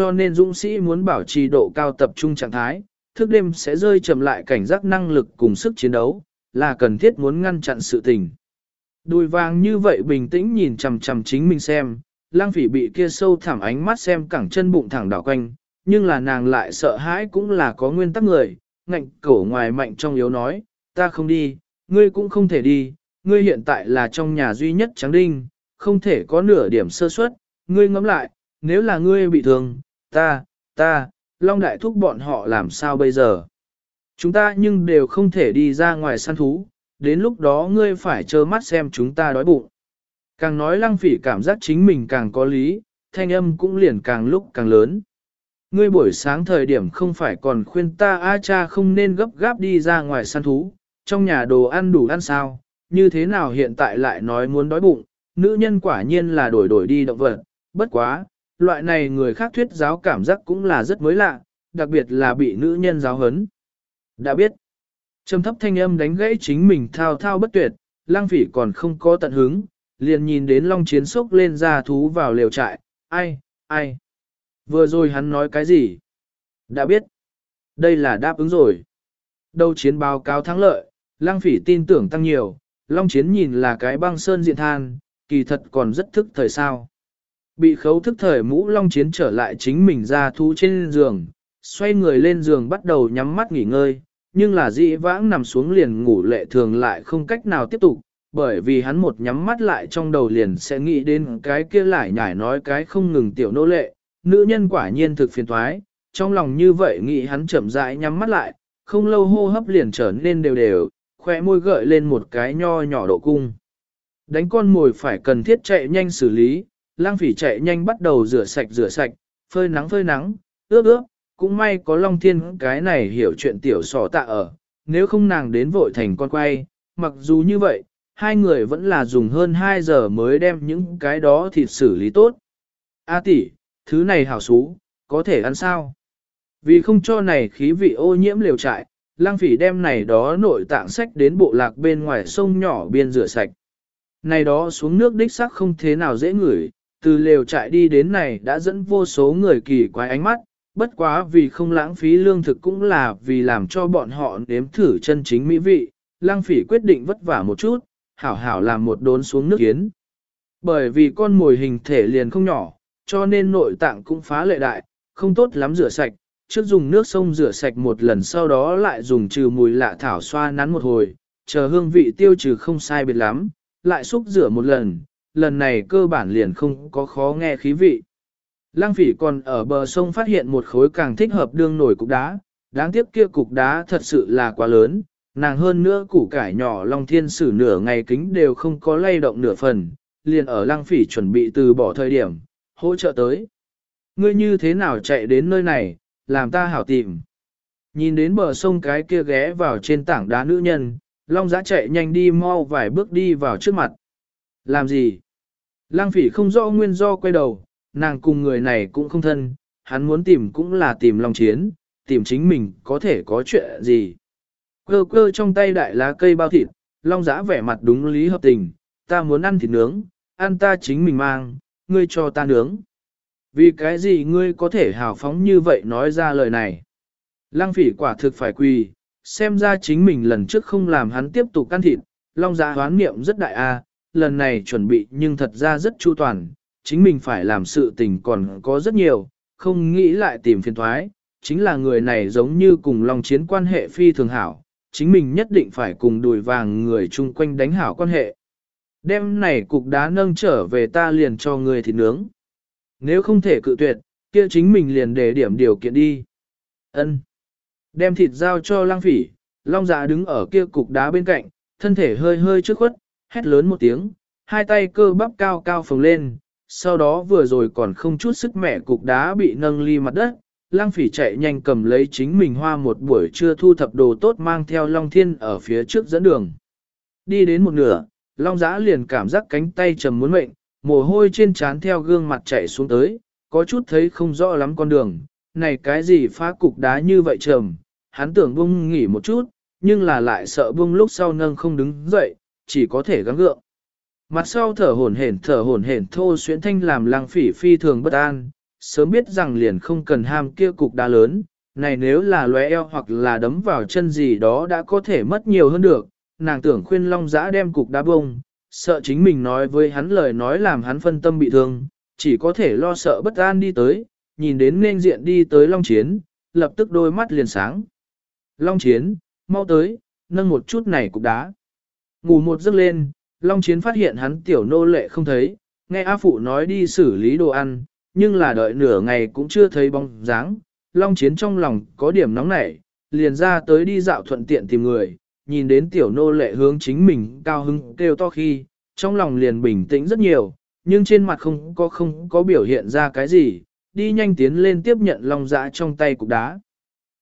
cho nên dũng sĩ muốn bảo trì độ cao tập trung trạng thái, thức đêm sẽ rơi chậm lại cảnh giác năng lực cùng sức chiến đấu, là cần thiết muốn ngăn chặn sự tình. Đùi vàng như vậy bình tĩnh nhìn chằm chằm chính mình xem, lang phỉ bị kia sâu thẳm ánh mắt xem cẳng chân bụng thẳng đảo quanh, nhưng là nàng lại sợ hãi cũng là có nguyên tắc người, ngạnh cổ ngoài mạnh trong yếu nói, ta không đi, ngươi cũng không thể đi, ngươi hiện tại là trong nhà duy nhất trắng đinh, không thể có nửa điểm sơ suất, ngươi ngẫm lại, nếu là ngươi bị thương, ta, ta, Long Đại Thúc bọn họ làm sao bây giờ? Chúng ta nhưng đều không thể đi ra ngoài săn thú, đến lúc đó ngươi phải trơ mắt xem chúng ta đói bụng. Càng nói lăng phỉ cảm giác chính mình càng có lý, thanh âm cũng liền càng lúc càng lớn. Ngươi buổi sáng thời điểm không phải còn khuyên ta a cha không nên gấp gáp đi ra ngoài săn thú, trong nhà đồ ăn đủ ăn sao, như thế nào hiện tại lại nói muốn đói bụng, nữ nhân quả nhiên là đổi đổi đi động vật, bất quá, loại này người khác thuyết giáo cảm giác cũng là rất mới lạ, đặc biệt là bị nữ nhân giáo hấn. Đã biết, trầm thấp thanh âm đánh gãy chính mình thao thao bất tuyệt, lang phỉ còn không có tận hứng, liền nhìn đến long chiến sốc lên ra thú vào lều trại, ai, ai. Vừa rồi hắn nói cái gì? Đã biết. Đây là đáp ứng rồi. Đầu chiến báo cáo thắng lợi, lang phỉ tin tưởng tăng nhiều, long chiến nhìn là cái băng sơn diện than, kỳ thật còn rất thức thời sao. Bị khấu thức thời mũ long chiến trở lại chính mình ra thú trên giường, xoay người lên giường bắt đầu nhắm mắt nghỉ ngơi, nhưng là dĩ vãng nằm xuống liền ngủ lệ thường lại không cách nào tiếp tục, bởi vì hắn một nhắm mắt lại trong đầu liền sẽ nghĩ đến cái kia lại nhải nói cái không ngừng tiểu nô lệ, nữ nhân quả nhiên thực phiền thoái, trong lòng như vậy nghĩ hắn chậm rãi nhắm mắt lại, không lâu hô hấp liền trở nên đều đều, khoe môi gợi lên một cái nho nhỏ độ cung. Đánh con mồi phải cần thiết chạy nhanh xử lý, lang phỉ chạy nhanh bắt đầu rửa sạch rửa sạch, phơi nắng phơi nắng, ướp ướp, cũng may có Long Thiên cái này hiểu chuyện tiểu sò tạ ở, nếu không nàng đến vội thành con quay, mặc dù như vậy, hai người vẫn là dùng hơn 2 giờ mới đem những cái đó thịt xử lý tốt. A tỷ, thứ này hảo xú, có thể ăn sao? Vì không cho này khí vị ô nhiễm liều trại, lang phỉ đem này đó nội tạng sách đến bộ lạc bên ngoài sông nhỏ biên rửa sạch. Này đó xuống nước đích sắc không thế nào dễ ngửi, từ lều trại đi đến này đã dẫn vô số người kỳ quái ánh mắt, bất quá vì không lãng phí lương thực cũng là vì làm cho bọn họ nếm thử chân chính mỹ vị, lang phỉ quyết định vất vả một chút, hảo hảo làm một đốn xuống nước kiến. Bởi vì con mồi hình thể liền không nhỏ, cho nên nội tạng cũng phá lệ đại, không tốt lắm rửa sạch, trước dùng nước sông rửa sạch một lần sau đó lại dùng trừ mùi lạ thảo xoa nắn một hồi, chờ hương vị tiêu trừ không sai biệt lắm, lại xúc rửa một lần, lần này cơ bản liền không có khó nghe khí vị. Lang phỉ còn ở bờ sông phát hiện một khối càng thích hợp đương nổi cục đá, đáng tiếc kia cục đá thật sự là quá lớn, nàng hơn nữa củ cải nhỏ Long Thiên Sử nửa ngày kính đều không có lay động nửa phần, liền ở lang phỉ chuẩn bị từ bỏ thời điểm, hỗ trợ tới. Ngươi như thế nào chạy đến nơi này, làm ta hảo tìm. Nhìn đến bờ sông cái kia ghé vào trên tảng đá nữ nhân, Long giã chạy nhanh đi mau vài bước đi vào trước mặt. Làm gì? Lang phỉ không rõ nguyên do quay đầu, nàng cùng người này cũng không thân, hắn muốn tìm cũng là tìm Long Chiến, tìm chính mình có thể có chuyện gì. Cơ cơ trong tay đại lá cây bao thịt, Long giã vẻ mặt đúng lý hợp tình, ta muốn ăn thịt nướng, ăn ta chính mình mang, ngươi cho ta nướng. Vì cái gì ngươi có thể hào phóng như vậy nói ra lời này? Lăng phỉ quả thực phải quỳ, xem ra chính mình lần trước không làm hắn tiếp tục can thịt, long giã hoán niệm rất đại a, lần này chuẩn bị nhưng thật ra rất chu toàn, chính mình phải làm sự tình còn có rất nhiều, không nghĩ lại tìm phiền thoái, chính là người này giống như cùng long chiến quan hệ phi thường hảo, chính mình nhất định phải cùng đùi vàng người chung quanh đánh hảo quan hệ. Đêm này cục đá nâng trở về ta liền cho người thịt nướng. Nếu không thể cự tuyệt, kia chính mình liền để điểm điều kiện đi. Ân. Đem thịt giao cho lang phỉ, long dạ đứng ở kia cục đá bên cạnh, thân thể hơi hơi trước khuất, hét lớn một tiếng, hai tay cơ bắp cao cao phồng lên, sau đó vừa rồi còn không chút sức mẻ cục đá bị nâng ly mặt đất, lang phỉ chạy nhanh cầm lấy chính mình hoa một buổi trưa thu thập đồ tốt mang theo long thiên ở phía trước dẫn đường. Đi đến một nửa, long giã liền cảm giác cánh tay trầm muốn mệnh, mồ hôi trên trán theo gương mặt chạy xuống tới, có chút thấy không rõ lắm con đường, này cái gì phá cục đá như vậy trầm, hắn tưởng bung nghỉ một chút, nhưng là lại sợ bung lúc sau nâng không đứng dậy, chỉ có thể gắng gượng. Mặt sau thở hổn hển thở hổn hển thô xuyến thanh làm lăng phỉ phi thường bất an, sớm biết rằng liền không cần ham kia cục đá lớn, này nếu là lóe eo hoặc là đấm vào chân gì đó đã có thể mất nhiều hơn được, nàng tưởng khuyên Long Giã đem cục đá bông, sợ chính mình nói với hắn lời nói làm hắn phân tâm bị thương, chỉ có thể lo sợ bất an đi tới, nhìn đến nên diện đi tới Long Chiến, lập tức đôi mắt liền sáng. Long Chiến, mau tới, nâng một chút này cục đá. Ngủ một giấc lên, Long Chiến phát hiện hắn tiểu nô lệ không thấy, nghe A Phụ nói đi xử lý đồ ăn, nhưng là đợi nửa ngày cũng chưa thấy bóng dáng. Long Chiến trong lòng có điểm nóng nảy, liền ra tới đi dạo thuận tiện tìm người, nhìn đến tiểu nô lệ hướng chính mình cao hứng kêu to khi, trong lòng liền bình tĩnh rất nhiều, nhưng trên mặt không có không có biểu hiện ra cái gì, đi nhanh tiến lên tiếp nhận long dã trong tay cục đá.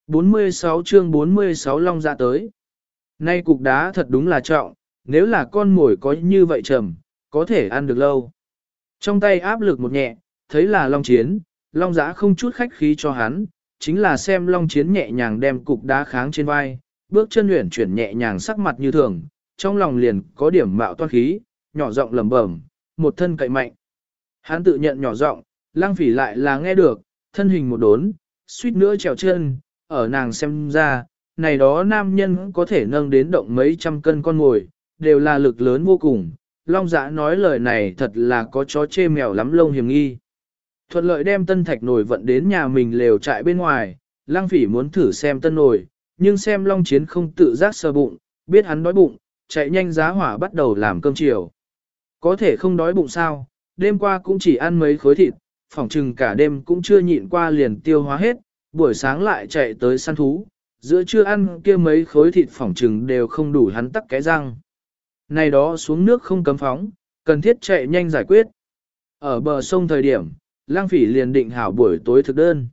46 chương 46 long dã tới. Nay cục đá thật đúng là trọng, nếu là con mồi có như vậy trầm, có thể ăn được lâu. Trong tay áp lực một nhẹ, thấy là long chiến, long giã không chút khách khí cho hắn, chính là xem long chiến nhẹ nhàng đem cục đá kháng trên vai, bước chân luyện chuyển nhẹ nhàng sắc mặt như thường, trong lòng liền có điểm mạo toan khí, nhỏ giọng lẩm bẩm, một thân cậy mạnh. Hắn tự nhận nhỏ giọng, lang phỉ lại là nghe được, thân hình một đốn, suýt nữa trèo chân, ở nàng xem ra, này đó nam nhân có thể nâng đến động mấy trăm cân con ngồi, đều là lực lớn vô cùng. Long giã nói lời này thật là có chó chê mèo lắm lông hiểm nghi. Thuận lợi đem tân thạch nổi vận đến nhà mình lều trại bên ngoài, lang phỉ muốn thử xem tân nổi, nhưng xem long chiến không tự giác sờ bụng, biết hắn đói bụng, chạy nhanh giá hỏa bắt đầu làm cơm chiều. Có thể không đói bụng sao, đêm qua cũng chỉ ăn mấy khối thịt, phỏng chừng cả đêm cũng chưa nhịn qua liền tiêu hóa hết, buổi sáng lại chạy tới săn thú, giữa trưa ăn kia mấy khối thịt phỏng chừng đều không đủ hắn tắc cái răng. Này đó xuống nước không cấm phóng, cần thiết chạy nhanh giải quyết. Ở bờ sông thời điểm, lang phỉ liền định hảo buổi tối thực đơn.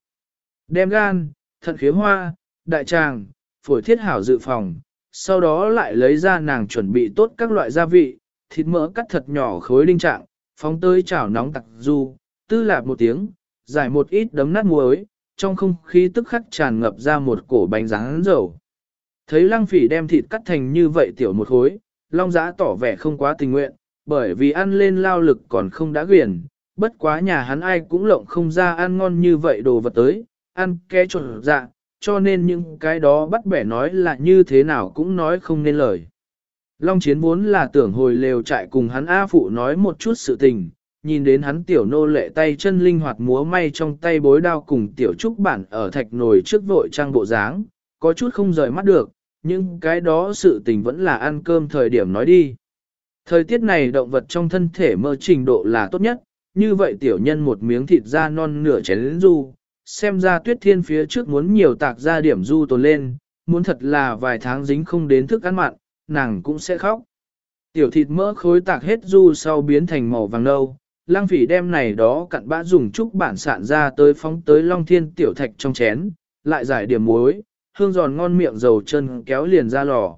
Đem gan, thận khế hoa, đại tràng, phổi thiết hảo dự phòng, sau đó lại lấy ra nàng chuẩn bị tốt các loại gia vị, thịt mỡ cắt thật nhỏ khối đinh trạng, phóng tới chảo nóng tặc du, tư lạp một tiếng, giải một ít đấm nát muối, trong không khí tức khắc tràn ngập ra một cổ bánh rán dầu. Thấy lăng phỉ đem thịt cắt thành như vậy tiểu một khối, long giã tỏ vẻ không quá tình nguyện, bởi vì ăn lên lao lực còn không đã quyển, bất quá nhà hắn ai cũng lộng không ra ăn ngon như vậy đồ vật tới, ăn ke trộn dạ, cho nên những cái đó bắt bẻ nói là như thế nào cũng nói không nên lời. Long chiến vốn là tưởng hồi lều trại cùng hắn A phụ nói một chút sự tình, nhìn đến hắn tiểu nô lệ tay chân linh hoạt múa may trong tay bối đao cùng tiểu trúc bản ở thạch nồi trước vội trang bộ dáng, có chút không rời mắt được, nhưng cái đó sự tình vẫn là ăn cơm thời điểm nói đi. Thời tiết này động vật trong thân thể mơ trình độ là tốt nhất, như vậy tiểu nhân một miếng thịt da non nửa chén du, xem ra tuyết thiên phía trước muốn nhiều tạc ra điểm du tồn lên, muốn thật là vài tháng dính không đến thức ăn mặn, nàng cũng sẽ khóc. Tiểu thịt mỡ khối tạc hết du sau biến thành màu vàng nâu, lang phỉ đem này đó cặn bã dùng chút bản sạn ra tới phóng tới long thiên tiểu thạch trong chén, lại giải điểm muối, hương giòn ngon miệng dầu chân kéo liền ra lò.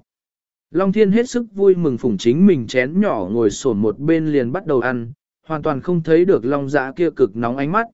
Long thiên hết sức vui mừng phủng chính mình chén nhỏ ngồi sổn một bên liền bắt đầu ăn, hoàn toàn không thấy được long dạ kia cực nóng ánh mắt.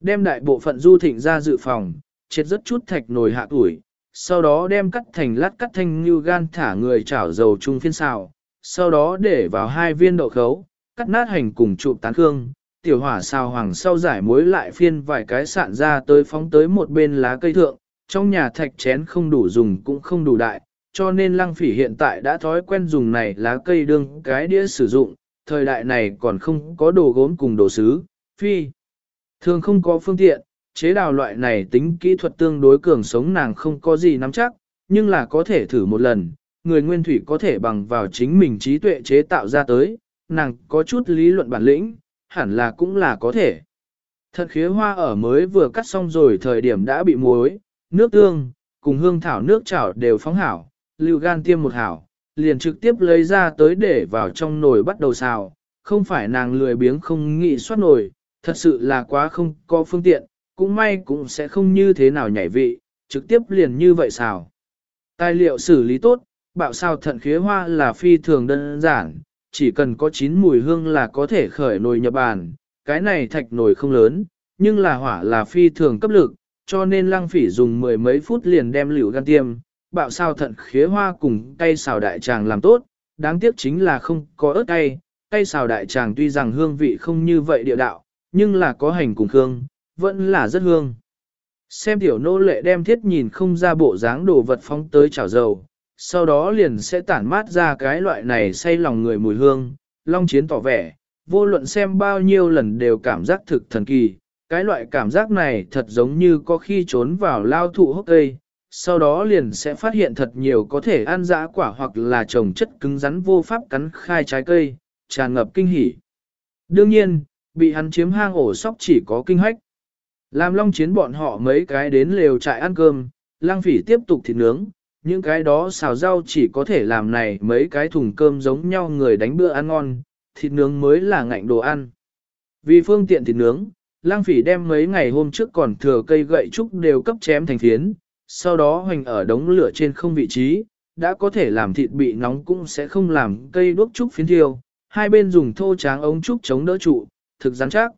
Đem đại bộ phận du thịnh ra dự phòng, chết rất chút thạch nồi hạ tuổi, sau đó đem cắt thành lát cắt thanh như gan thả người chảo dầu chung phiên xào, sau đó để vào hai viên đậu khấu, cắt nát hành cùng chụp tán hương, tiểu hỏa xào hoàng sau giải muối lại phiên vài cái sạn ra tới phóng tới một bên lá cây thượng, trong nhà thạch chén không đủ dùng cũng không đủ đại, cho nên lăng phỉ hiện tại đã thói quen dùng này lá cây đương cái đĩa sử dụng, thời đại này còn không có đồ gốm cùng đồ sứ, phi. Thường không có phương tiện, chế đào loại này tính kỹ thuật tương đối cường sống nàng không có gì nắm chắc, nhưng là có thể thử một lần, người nguyên thủy có thể bằng vào chính mình trí tuệ chế tạo ra tới, nàng có chút lý luận bản lĩnh, hẳn là cũng là có thể. Thật khía hoa ở mới vừa cắt xong rồi thời điểm đã bị muối, nước tương, cùng hương thảo nước chảo đều phóng hảo, lưu gan tiêm một hảo, liền trực tiếp lấy ra tới để vào trong nồi bắt đầu xào, không phải nàng lười biếng không nghĩ soát nồi, thật sự là quá không có phương tiện, cũng may cũng sẽ không như thế nào nhảy vị, trực tiếp liền như vậy xào. Tài liệu xử lý tốt, bạo sao thận khía hoa là phi thường đơn giản, chỉ cần có chín mùi hương là có thể khởi nồi nhập bàn, cái này thạch nồi không lớn, nhưng là hỏa là phi thường cấp lực, cho nên lăng phỉ dùng mười mấy phút liền đem liều gan tiêm, bạo sao thận khía hoa cùng cây xào đại tràng làm tốt, đáng tiếc chính là không có ớt cay, cây xào đại tràng tuy rằng hương vị không như vậy địa đạo, nhưng là có hành cùng hương, vẫn là rất hương. Xem tiểu nô lệ đem thiết nhìn không ra bộ dáng đồ vật phóng tới chảo dầu, sau đó liền sẽ tản mát ra cái loại này say lòng người mùi hương, long chiến tỏ vẻ, vô luận xem bao nhiêu lần đều cảm giác thực thần kỳ, cái loại cảm giác này thật giống như có khi trốn vào lao thụ hốc cây, sau đó liền sẽ phát hiện thật nhiều có thể ăn dã quả hoặc là trồng chất cứng rắn vô pháp cắn khai trái cây, tràn ngập kinh hỉ. Đương nhiên, bị hắn chiếm hang ổ sóc chỉ có kinh hách. Làm long chiến bọn họ mấy cái đến lều trại ăn cơm, lang phỉ tiếp tục thịt nướng, những cái đó xào rau chỉ có thể làm này mấy cái thùng cơm giống nhau người đánh bữa ăn ngon, thịt nướng mới là ngạnh đồ ăn. Vì phương tiện thịt nướng, lang phỉ đem mấy ngày hôm trước còn thừa cây gậy trúc đều cấp chém thành phiến, sau đó hoành ở đống lửa trên không vị trí, đã có thể làm thịt bị nóng cũng sẽ không làm cây đuốc trúc phiến thiêu, hai bên dùng thô tráng ống trúc chống đỡ trụ, thực rắn chắc.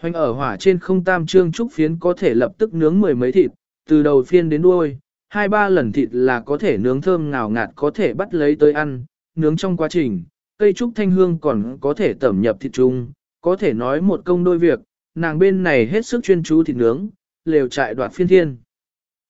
Hoành ở hỏa trên không tam trương trúc phiến có thể lập tức nướng mười mấy thịt, từ đầu phiên đến đuôi, hai ba lần thịt là có thể nướng thơm ngào ngạt có thể bắt lấy tới ăn, nướng trong quá trình, cây trúc thanh hương còn có thể tẩm nhập thịt chung, có thể nói một công đôi việc, nàng bên này hết sức chuyên chú thịt nướng, lều trại đoạt phiên thiên.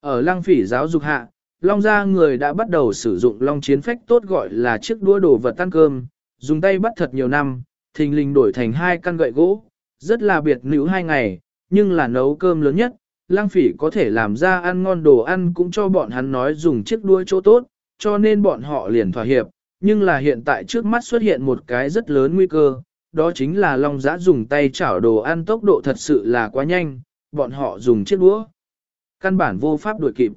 Ở lăng phỉ giáo dục hạ, long gia người đã bắt đầu sử dụng long chiến phách tốt gọi là chiếc đũa đồ vật tan cơm, dùng tay bắt thật nhiều năm, thình lình đổi thành hai căn gậy gỗ, rất là biệt nữ hai ngày, nhưng là nấu cơm lớn nhất, lang phỉ có thể làm ra ăn ngon đồ ăn cũng cho bọn hắn nói dùng chiếc đuôi chỗ tốt, cho nên bọn họ liền thỏa hiệp, nhưng là hiện tại trước mắt xuất hiện một cái rất lớn nguy cơ, đó chính là long giã dùng tay chảo đồ ăn tốc độ thật sự là quá nhanh, bọn họ dùng chiếc đũa. Căn bản vô pháp đuổi kịp.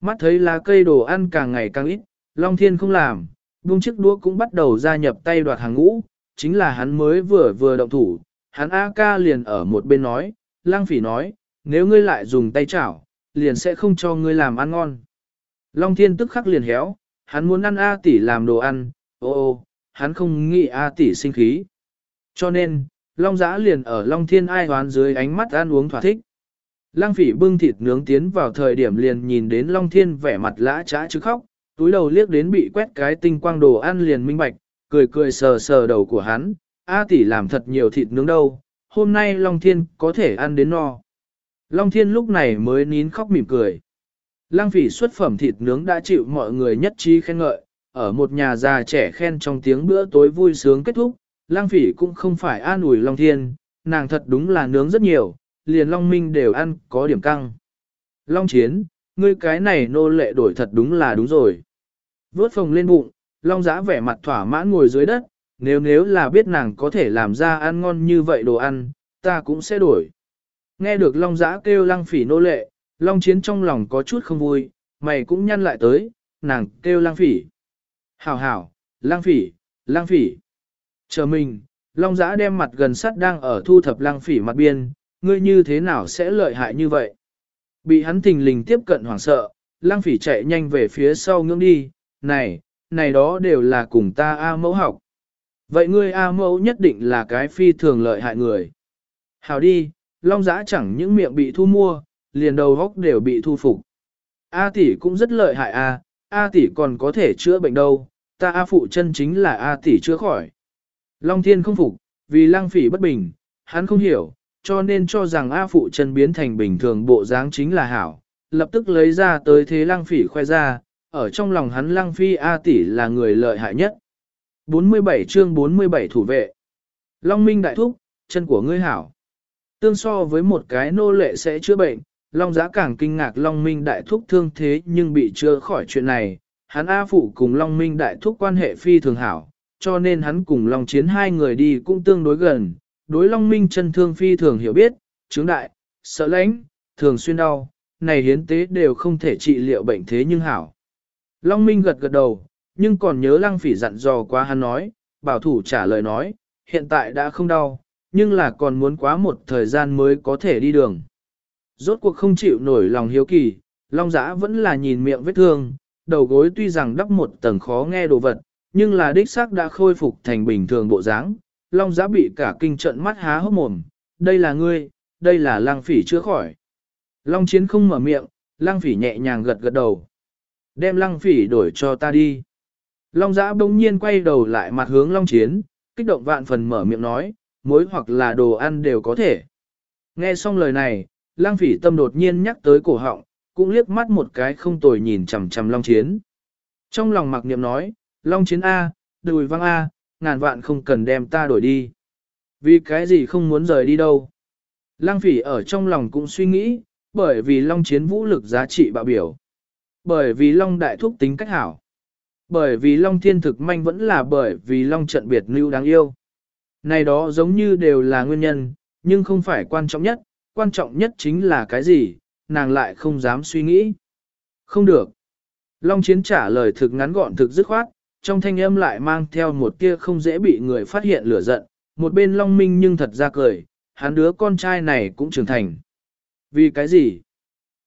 Mắt thấy lá cây đồ ăn càng ngày càng ít, long thiên không làm, buông chiếc đũa cũng bắt đầu gia nhập tay đoạt hàng ngũ, chính là hắn mới vừa vừa động thủ, hắn A ca liền ở một bên nói, lang phỉ nói, nếu ngươi lại dùng tay chảo, liền sẽ không cho ngươi làm ăn ngon. Long thiên tức khắc liền héo, hắn muốn ăn A tỷ làm đồ ăn, ô ô, hắn không nghĩ A tỷ sinh khí. Cho nên, Long giã liền ở Long thiên ai hoán dưới ánh mắt ăn uống thỏa thích. Lang phỉ bưng thịt nướng tiến vào thời điểm liền nhìn đến Long thiên vẻ mặt lã trá chứ khóc, túi đầu liếc đến bị quét cái tinh quang đồ ăn liền minh bạch, cười cười sờ sờ đầu của hắn, A tỷ làm thật nhiều thịt nướng đâu, hôm nay Long Thiên có thể ăn đến no. Long Thiên lúc này mới nín khóc mỉm cười. Lăng phỉ xuất phẩm thịt nướng đã chịu mọi người nhất trí khen ngợi, ở một nhà già trẻ khen trong tiếng bữa tối vui sướng kết thúc, Lang phỉ cũng không phải an ủi Long Thiên, nàng thật đúng là nướng rất nhiều, liền Long Minh đều ăn có điểm căng. Long Chiến, ngươi cái này nô lệ đổi thật đúng là đúng rồi. Vớt phồng lên bụng, Long Giã vẻ mặt thỏa mãn ngồi dưới đất, nếu nếu là biết nàng có thể làm ra ăn ngon như vậy đồ ăn, ta cũng sẽ đổi. Nghe được Long Giã kêu lăng phỉ nô lệ, Long Chiến trong lòng có chút không vui, mày cũng nhăn lại tới, nàng kêu lăng phỉ. Hảo hảo, lăng phỉ, lăng phỉ. Chờ mình, Long Giã đem mặt gần sắt đang ở thu thập lăng phỉ mặt biên, ngươi như thế nào sẽ lợi hại như vậy? Bị hắn thình lình tiếp cận hoảng sợ, lăng phỉ chạy nhanh về phía sau ngưỡng đi, này, này đó đều là cùng ta A mẫu học. Vậy ngươi A mẫu nhất định là cái phi thường lợi hại người. Hào đi, long giã chẳng những miệng bị thu mua, liền đầu góc đều bị thu phục. A tỷ cũng rất lợi hại A, A tỷ còn có thể chữa bệnh đâu, ta A phụ chân chính là A tỷ chữa khỏi. Long thiên không phục, vì lăng phỉ bất bình, hắn không hiểu, cho nên cho rằng A phụ chân biến thành bình thường bộ dáng chính là hảo, lập tức lấy ra tới thế lăng phỉ khoe ra, ở trong lòng hắn lăng phi A tỷ là người lợi hại nhất. 47 chương 47 thủ vệ. Long Minh đại thúc, chân của ngươi hảo. Tương so với một cái nô lệ sẽ chữa bệnh, Long Giá càng kinh ngạc Long Minh đại thúc thương thế nhưng bị chữa khỏi chuyện này. Hắn A Phụ cùng Long Minh đại thúc quan hệ phi thường hảo, cho nên hắn cùng Long Chiến hai người đi cũng tương đối gần. Đối Long Minh chân thương phi thường hiểu biết, chứng đại, sợ lãnh, thường xuyên đau, này hiến tế đều không thể trị liệu bệnh thế nhưng hảo. Long Minh gật gật đầu, nhưng còn nhớ lăng phỉ dặn dò quá hắn nói, bảo thủ trả lời nói, hiện tại đã không đau, nhưng là còn muốn quá một thời gian mới có thể đi đường. Rốt cuộc không chịu nổi lòng hiếu kỳ, Long Giã vẫn là nhìn miệng vết thương, đầu gối tuy rằng đắp một tầng khó nghe đồ vật, nhưng là đích xác đã khôi phục thành bình thường bộ dáng. Long Giã bị cả kinh trận mắt há hốc mồm, đây là ngươi, đây là lang phỉ chữa khỏi. Long Chiến không mở miệng, lang phỉ nhẹ nhàng gật gật đầu. Đem lang phỉ đổi cho ta đi. Long giã bỗng nhiên quay đầu lại mặt hướng long chiến, kích động vạn phần mở miệng nói, muối hoặc là đồ ăn đều có thể. Nghe xong lời này, lang phỉ tâm đột nhiên nhắc tới cổ họng, cũng liếc mắt một cái không tồi nhìn chằm chằm Long Chiến. Trong lòng mặc niệm nói, Long Chiến A, đùi văng A, ngàn vạn không cần đem ta đổi đi. Vì cái gì không muốn rời đi đâu. Lang phỉ ở trong lòng cũng suy nghĩ, bởi vì Long Chiến vũ lực giá trị bạo biểu. Bởi vì Long Đại Thúc tính cách hảo. Bởi vì Long Thiên thực manh vẫn là bởi vì Long trận biệt lưu đáng yêu. Này đó giống như đều là nguyên nhân, nhưng không phải quan trọng nhất, quan trọng nhất chính là cái gì, nàng lại không dám suy nghĩ. Không được. Long Chiến trả lời thực ngắn gọn thực dứt khoát, trong thanh âm lại mang theo một tia không dễ bị người phát hiện lửa giận, một bên Long Minh nhưng thật ra cười, hắn đứa con trai này cũng trưởng thành. Vì cái gì?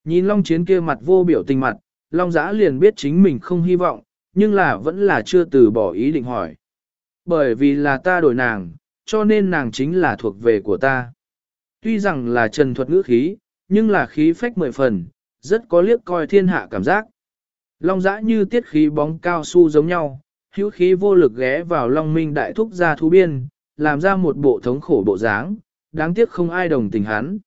Nhìn Long Chiến kia mặt vô biểu tình mặt, Long Giã liền biết chính mình không hy vọng, nhưng là vẫn là chưa từ bỏ ý định hỏi. Bởi vì là ta đổi nàng, cho nên nàng chính là thuộc về của ta. Tuy rằng là trần thuật ngữ khí, nhưng là khí phách mười phần, rất có liếc coi thiên hạ cảm giác. Long giã như tiết khí bóng cao su giống nhau, hữu khí vô lực ghé vào Long Minh đại thúc ra thú biên, làm ra một bộ thống khổ bộ dáng, đáng tiếc không ai đồng tình hắn.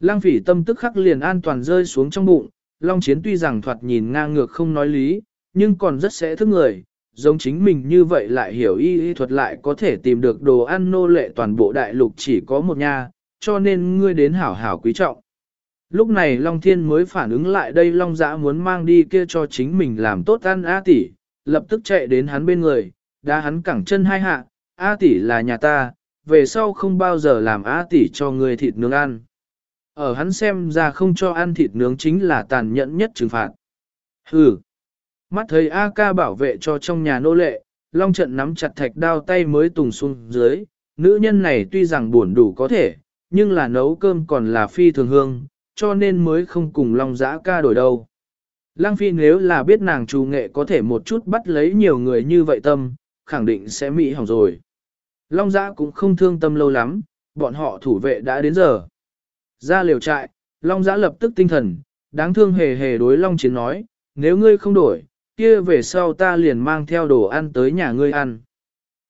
Lang phỉ tâm tức khắc liền an toàn rơi xuống trong bụng, Long Chiến tuy rằng thoạt nhìn ngang ngược không nói lý, nhưng còn rất sẽ thức người, giống chính mình như vậy lại hiểu y y thuật lại có thể tìm được đồ ăn nô lệ toàn bộ đại lục chỉ có một nha, cho nên ngươi đến hảo hảo quý trọng. Lúc này Long Thiên mới phản ứng lại đây Long Giã muốn mang đi kia cho chính mình làm tốt ăn A tỷ, lập tức chạy đến hắn bên người, đá hắn cẳng chân hai hạ, A tỷ là nhà ta, về sau không bao giờ làm A tỷ cho người thịt nướng ăn. Ở hắn xem ra không cho ăn thịt nướng chính là tàn nhẫn nhất trừng phạt. Hừ. Mắt thấy A ca bảo vệ cho trong nhà nô lệ, Long trận nắm chặt thạch đao tay mới tùng xuống dưới, nữ nhân này tuy rằng buồn đủ có thể, nhưng là nấu cơm còn là phi thường hương, cho nên mới không cùng Long Giã ca đổi đâu. Lăng Phi nếu là biết nàng trù nghệ có thể một chút bắt lấy nhiều người như vậy tâm, khẳng định sẽ mỹ hỏng rồi. Long Giã cũng không thương tâm lâu lắm, bọn họ thủ vệ đã đến giờ. Ra liều trại, Long Giã lập tức tinh thần, đáng thương hề hề đối Long Chiến nói, nếu ngươi không đổi, kia về sau ta liền mang theo đồ ăn tới nhà ngươi ăn.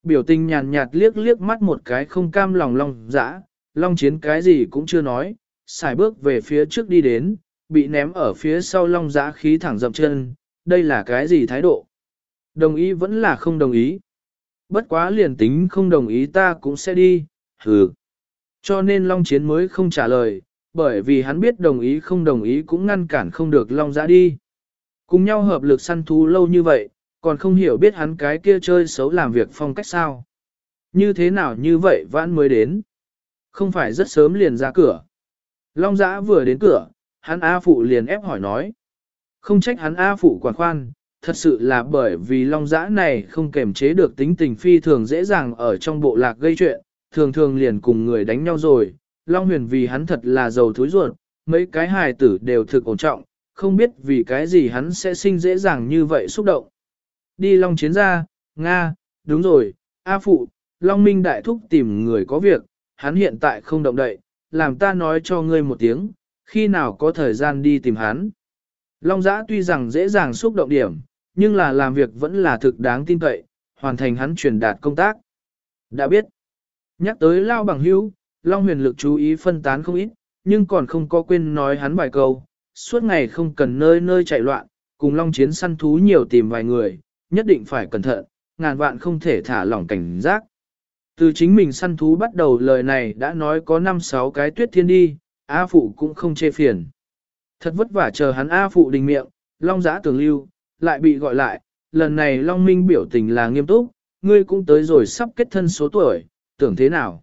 Biểu tình nhàn nhạt liếc liếc mắt một cái không cam lòng Long Giã, Long Chiến cái gì cũng chưa nói, xài bước về phía trước đi đến, bị ném ở phía sau long giã khí thẳng dậm chân, đây là cái gì thái độ? Đồng ý vẫn là không đồng ý. Bất quá liền tính không đồng ý ta cũng sẽ đi, hừ. Cho nên long chiến mới không trả lời, bởi vì hắn biết đồng ý không đồng ý cũng ngăn cản không được long giã đi. Cùng nhau hợp lực săn thú lâu như vậy, còn không hiểu biết hắn cái kia chơi xấu làm việc phong cách sao. Như thế nào như vậy vãn mới đến. Không phải rất sớm liền ra cửa. Long giã vừa đến cửa, hắn A Phụ liền ép hỏi nói. Không trách hắn A Phụ quản khoan, thật sự là bởi vì Long giã này không kềm chế được tính tình phi thường dễ dàng ở trong bộ lạc gây chuyện, thường thường liền cùng người đánh nhau rồi. Long huyền vì hắn thật là giàu thúi ruột, mấy cái hài tử đều thực ổn trọng, không biết vì cái gì hắn sẽ sinh dễ dàng như vậy xúc động. Đi Long chiến ra, Nga, đúng rồi, A Phụ, Long Minh Đại Thúc tìm người có việc, hắn hiện tại không động đậy, làm ta nói cho ngươi một tiếng, khi nào có thời gian đi tìm hắn. Long giã tuy rằng dễ dàng xúc động điểm, nhưng là làm việc vẫn là thực đáng tin cậy, hoàn thành hắn truyền đạt công tác. Đã biết, nhắc tới lao bằng hữu, Long huyền lực chú ý phân tán không ít, nhưng còn không có quên nói hắn vài câu, suốt ngày không cần nơi nơi chạy loạn, cùng Long chiến săn thú nhiều tìm vài người, nhất định phải cẩn thận, ngàn vạn không thể thả lỏng cảnh giác. Từ chính mình săn thú bắt đầu lời này đã nói có 5-6 cái tuyết thiên đi, A Phụ cũng không chê phiền. Thật vất vả chờ hắn A Phụ đình miệng, Long giã tưởng lưu, lại bị gọi lại, lần này Long Minh biểu tình là nghiêm túc, ngươi cũng tới rồi sắp kết thân số tuổi, tưởng thế nào.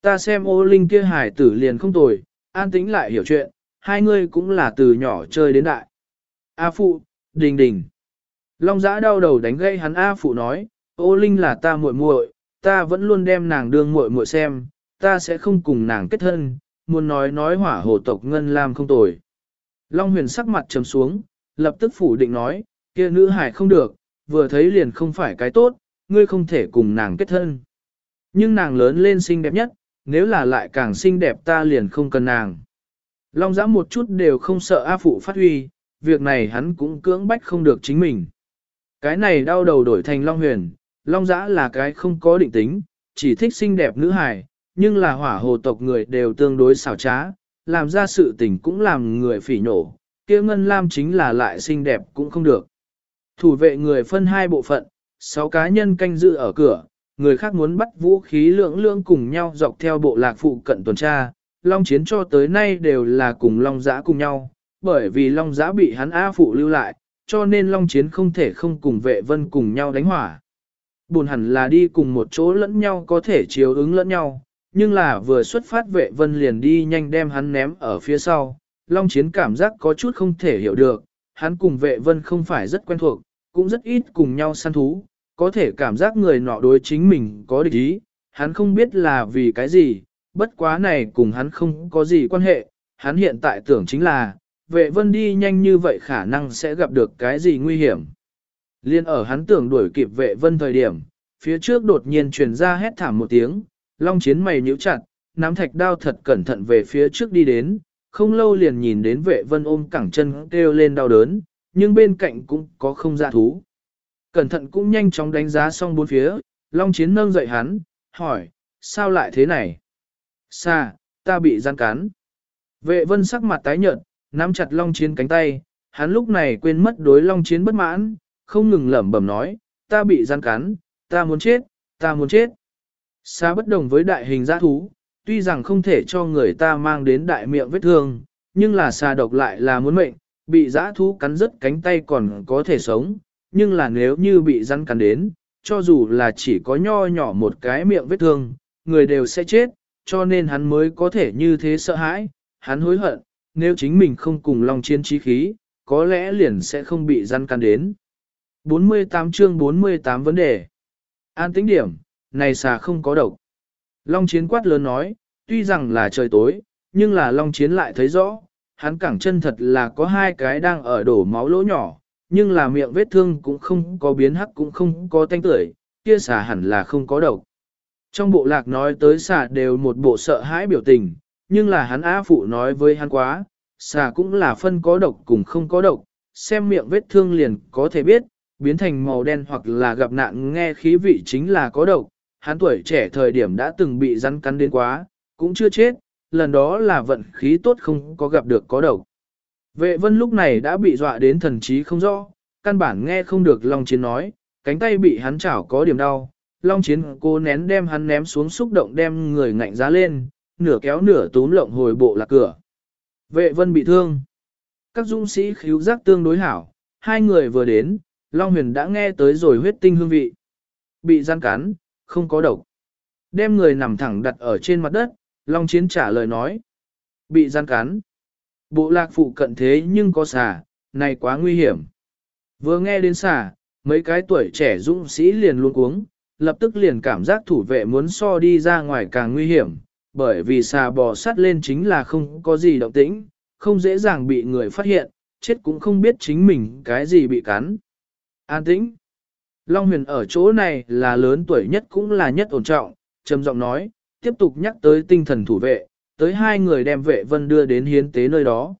Ta xem ô linh kia hải tử liền không tồi, an tĩnh lại hiểu chuyện, hai ngươi cũng là từ nhỏ chơi đến đại. A Phụ, đình đình. Long giã đau đầu đánh gây hắn A Phụ nói, ô linh là ta muội muội, ta vẫn luôn đem nàng đương muội muội xem, ta sẽ không cùng nàng kết thân, muốn nói nói hỏa hồ tộc Ngân Lam không tồi. Long huyền sắc mặt trầm xuống, lập tức phủ định nói, kia nữ hải không được, vừa thấy liền không phải cái tốt, ngươi không thể cùng nàng kết thân. Nhưng nàng lớn lên xinh đẹp nhất, nếu là lại càng xinh đẹp ta liền không cần nàng. Long giã một chút đều không sợ A Phụ phát huy, việc này hắn cũng cưỡng bách không được chính mình. Cái này đau đầu đổi thành Long huyền, Long giã là cái không có định tính, chỉ thích xinh đẹp nữ hải nhưng là hỏa hồ tộc người đều tương đối xảo trá, làm ra sự tình cũng làm người phỉ nổ, kia ngân lam chính là lại xinh đẹp cũng không được. Thủ vệ người phân hai bộ phận, sáu cá nhân canh giữ ở cửa, người khác muốn bắt vũ khí lưỡng lưỡng cùng nhau dọc theo bộ lạc phụ cận tuần tra, Long Chiến cho tới nay đều là cùng Long Giã cùng nhau, bởi vì Long Giã bị hắn A phụ lưu lại, cho nên Long Chiến không thể không cùng vệ vân cùng nhau đánh hỏa. Buồn hẳn là đi cùng một chỗ lẫn nhau có thể chiếu ứng lẫn nhau, nhưng là vừa xuất phát vệ vân liền đi nhanh đem hắn ném ở phía sau. Long Chiến cảm giác có chút không thể hiểu được, hắn cùng vệ vân không phải rất quen thuộc, cũng rất ít cùng nhau săn thú, có thể cảm giác người nọ đối chính mình có địch ý, hắn không biết là vì cái gì, bất quá này cùng hắn không có gì quan hệ, hắn hiện tại tưởng chính là, vệ vân đi nhanh như vậy khả năng sẽ gặp được cái gì nguy hiểm. Liên ở hắn tưởng đuổi kịp vệ vân thời điểm, phía trước đột nhiên truyền ra hét thảm một tiếng, long chiến mày nhíu chặt, nắm thạch đao thật cẩn thận về phía trước đi đến, không lâu liền nhìn đến vệ vân ôm cẳng chân kêu lên đau đớn, nhưng bên cạnh cũng có không dạ thú. Cẩn thận cũng nhanh chóng đánh giá xong bốn phía, long chiến nâng dậy hắn, hỏi, sao lại thế này? Xa, ta bị gian cắn. Vệ vân sắc mặt tái nhợt, nắm chặt long chiến cánh tay, hắn lúc này quên mất đối long chiến bất mãn, không ngừng lẩm bẩm nói, ta bị gian cắn, ta muốn chết, ta muốn chết. Xa bất đồng với đại hình giã thú, tuy rằng không thể cho người ta mang đến đại miệng vết thương, nhưng là xà độc lại là muốn mệnh, bị giã thú cắn rứt cánh tay còn có thể sống, nhưng là nếu như bị rắn cắn đến, cho dù là chỉ có nho nhỏ một cái miệng vết thương, người đều sẽ chết, cho nên hắn mới có thể như thế sợ hãi, hắn hối hận, nếu chính mình không cùng lòng Chiến trí khí, có lẽ liền sẽ không bị rắn can đến. 48 chương 48 vấn đề. An tính điểm, này xà không có độc. Long Chiến quát lớn nói, tuy rằng là trời tối, nhưng là Long Chiến lại thấy rõ, hắn cẳng chân thật là có hai cái đang ở đổ máu lỗ nhỏ, nhưng là miệng vết thương cũng không có biến hắc cũng không có tanh tưởi, kia xà hẳn là không có độc. Trong bộ lạc nói tới xà đều một bộ sợ hãi biểu tình, nhưng là hắn á phụ nói với hắn quá, xà cũng là phân có độc cùng không có độc, xem miệng vết thương liền có thể biết, biến thành màu đen hoặc là gặp nạn nghe khí vị chính là có độc. Hắn tuổi trẻ thời điểm đã từng bị rắn cắn đến quá, cũng chưa chết, lần đó là vận khí tốt không có gặp được có độc. Vệ vân lúc này đã bị dọa đến thần trí không rõ, căn bản nghe không được Long Chiến nói, cánh tay bị hắn chảo có điểm đau. Long Chiến cô nén đem hắn ném xuống xúc động đem người ngạnh giá lên, nửa kéo nửa túm lộng hồi bộ lạc cửa. Vệ vân bị thương. Các dũng sĩ khíu giác tương đối hảo, hai người vừa đến, Long Huyền đã nghe tới rồi huyết tinh hương vị. Bị gian cắn, không có độc. Đem người nằm thẳng đặt ở trên mặt đất, Long Chiến trả lời nói. Bị gian cắn. Bộ lạc phụ cận thế nhưng có xà, này quá nguy hiểm. Vừa nghe đến xà, mấy cái tuổi trẻ dũng sĩ liền luôn cuống, lập tức liền cảm giác thủ vệ muốn so đi ra ngoài càng nguy hiểm, bởi vì xà bò sát lên chính là không có gì động tĩnh, không dễ dàng bị người phát hiện, chết cũng không biết chính mình cái gì bị cắn. An tĩnh. Long huyền ở chỗ này là lớn tuổi nhất cũng là nhất ổn trọng, trầm giọng nói, tiếp tục nhắc tới tinh thần thủ vệ, tới hai người đem vệ vân đưa đến hiến tế nơi đó.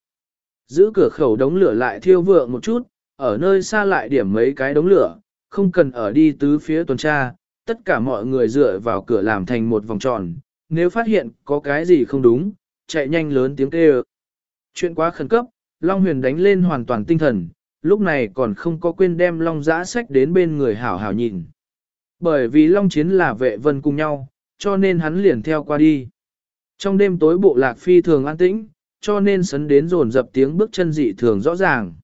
Giữ cửa khẩu đống lửa lại thiêu vượng một chút, ở nơi xa lại điểm mấy cái đống lửa, không cần ở đi tứ phía tuần tra, tất cả mọi người dựa vào cửa làm thành một vòng tròn, nếu phát hiện có cái gì không đúng, chạy nhanh lớn tiếng kêu. Chuyện quá khẩn cấp, Long Huyền đánh lên hoàn toàn tinh thần, lúc này còn không có quên đem Long Giã sách đến bên người hảo hảo nhìn. Bởi vì Long Chiến là vệ vân cùng nhau, cho nên hắn liền theo qua đi. Trong đêm tối bộ lạc phi thường an tĩnh, cho nên sấn đến rồn dập tiếng bước chân dị thường rõ ràng.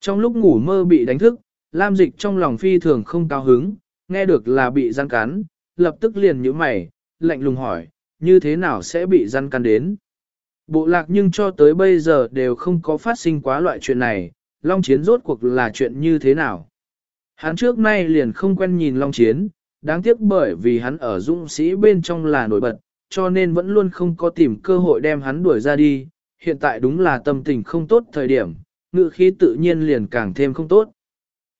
Trong lúc ngủ mơ bị đánh thức, Lam Dịch trong lòng phi thường không cao hứng, nghe được là bị răn cắn, lập tức liền nhíu mày, lạnh lùng hỏi, như thế nào sẽ bị răn cắn đến? Bộ lạc nhưng cho tới bây giờ đều không có phát sinh quá loại chuyện này, Long Chiến rốt cuộc là chuyện như thế nào? Hắn trước nay liền không quen nhìn Long Chiến, đáng tiếc bởi vì hắn ở dũng sĩ bên trong là nổi bật, cho nên vẫn luôn không có tìm cơ hội đem hắn đuổi ra đi, hiện tại đúng là tâm tình không tốt thời điểm, ngự khí tự nhiên liền càng thêm không tốt.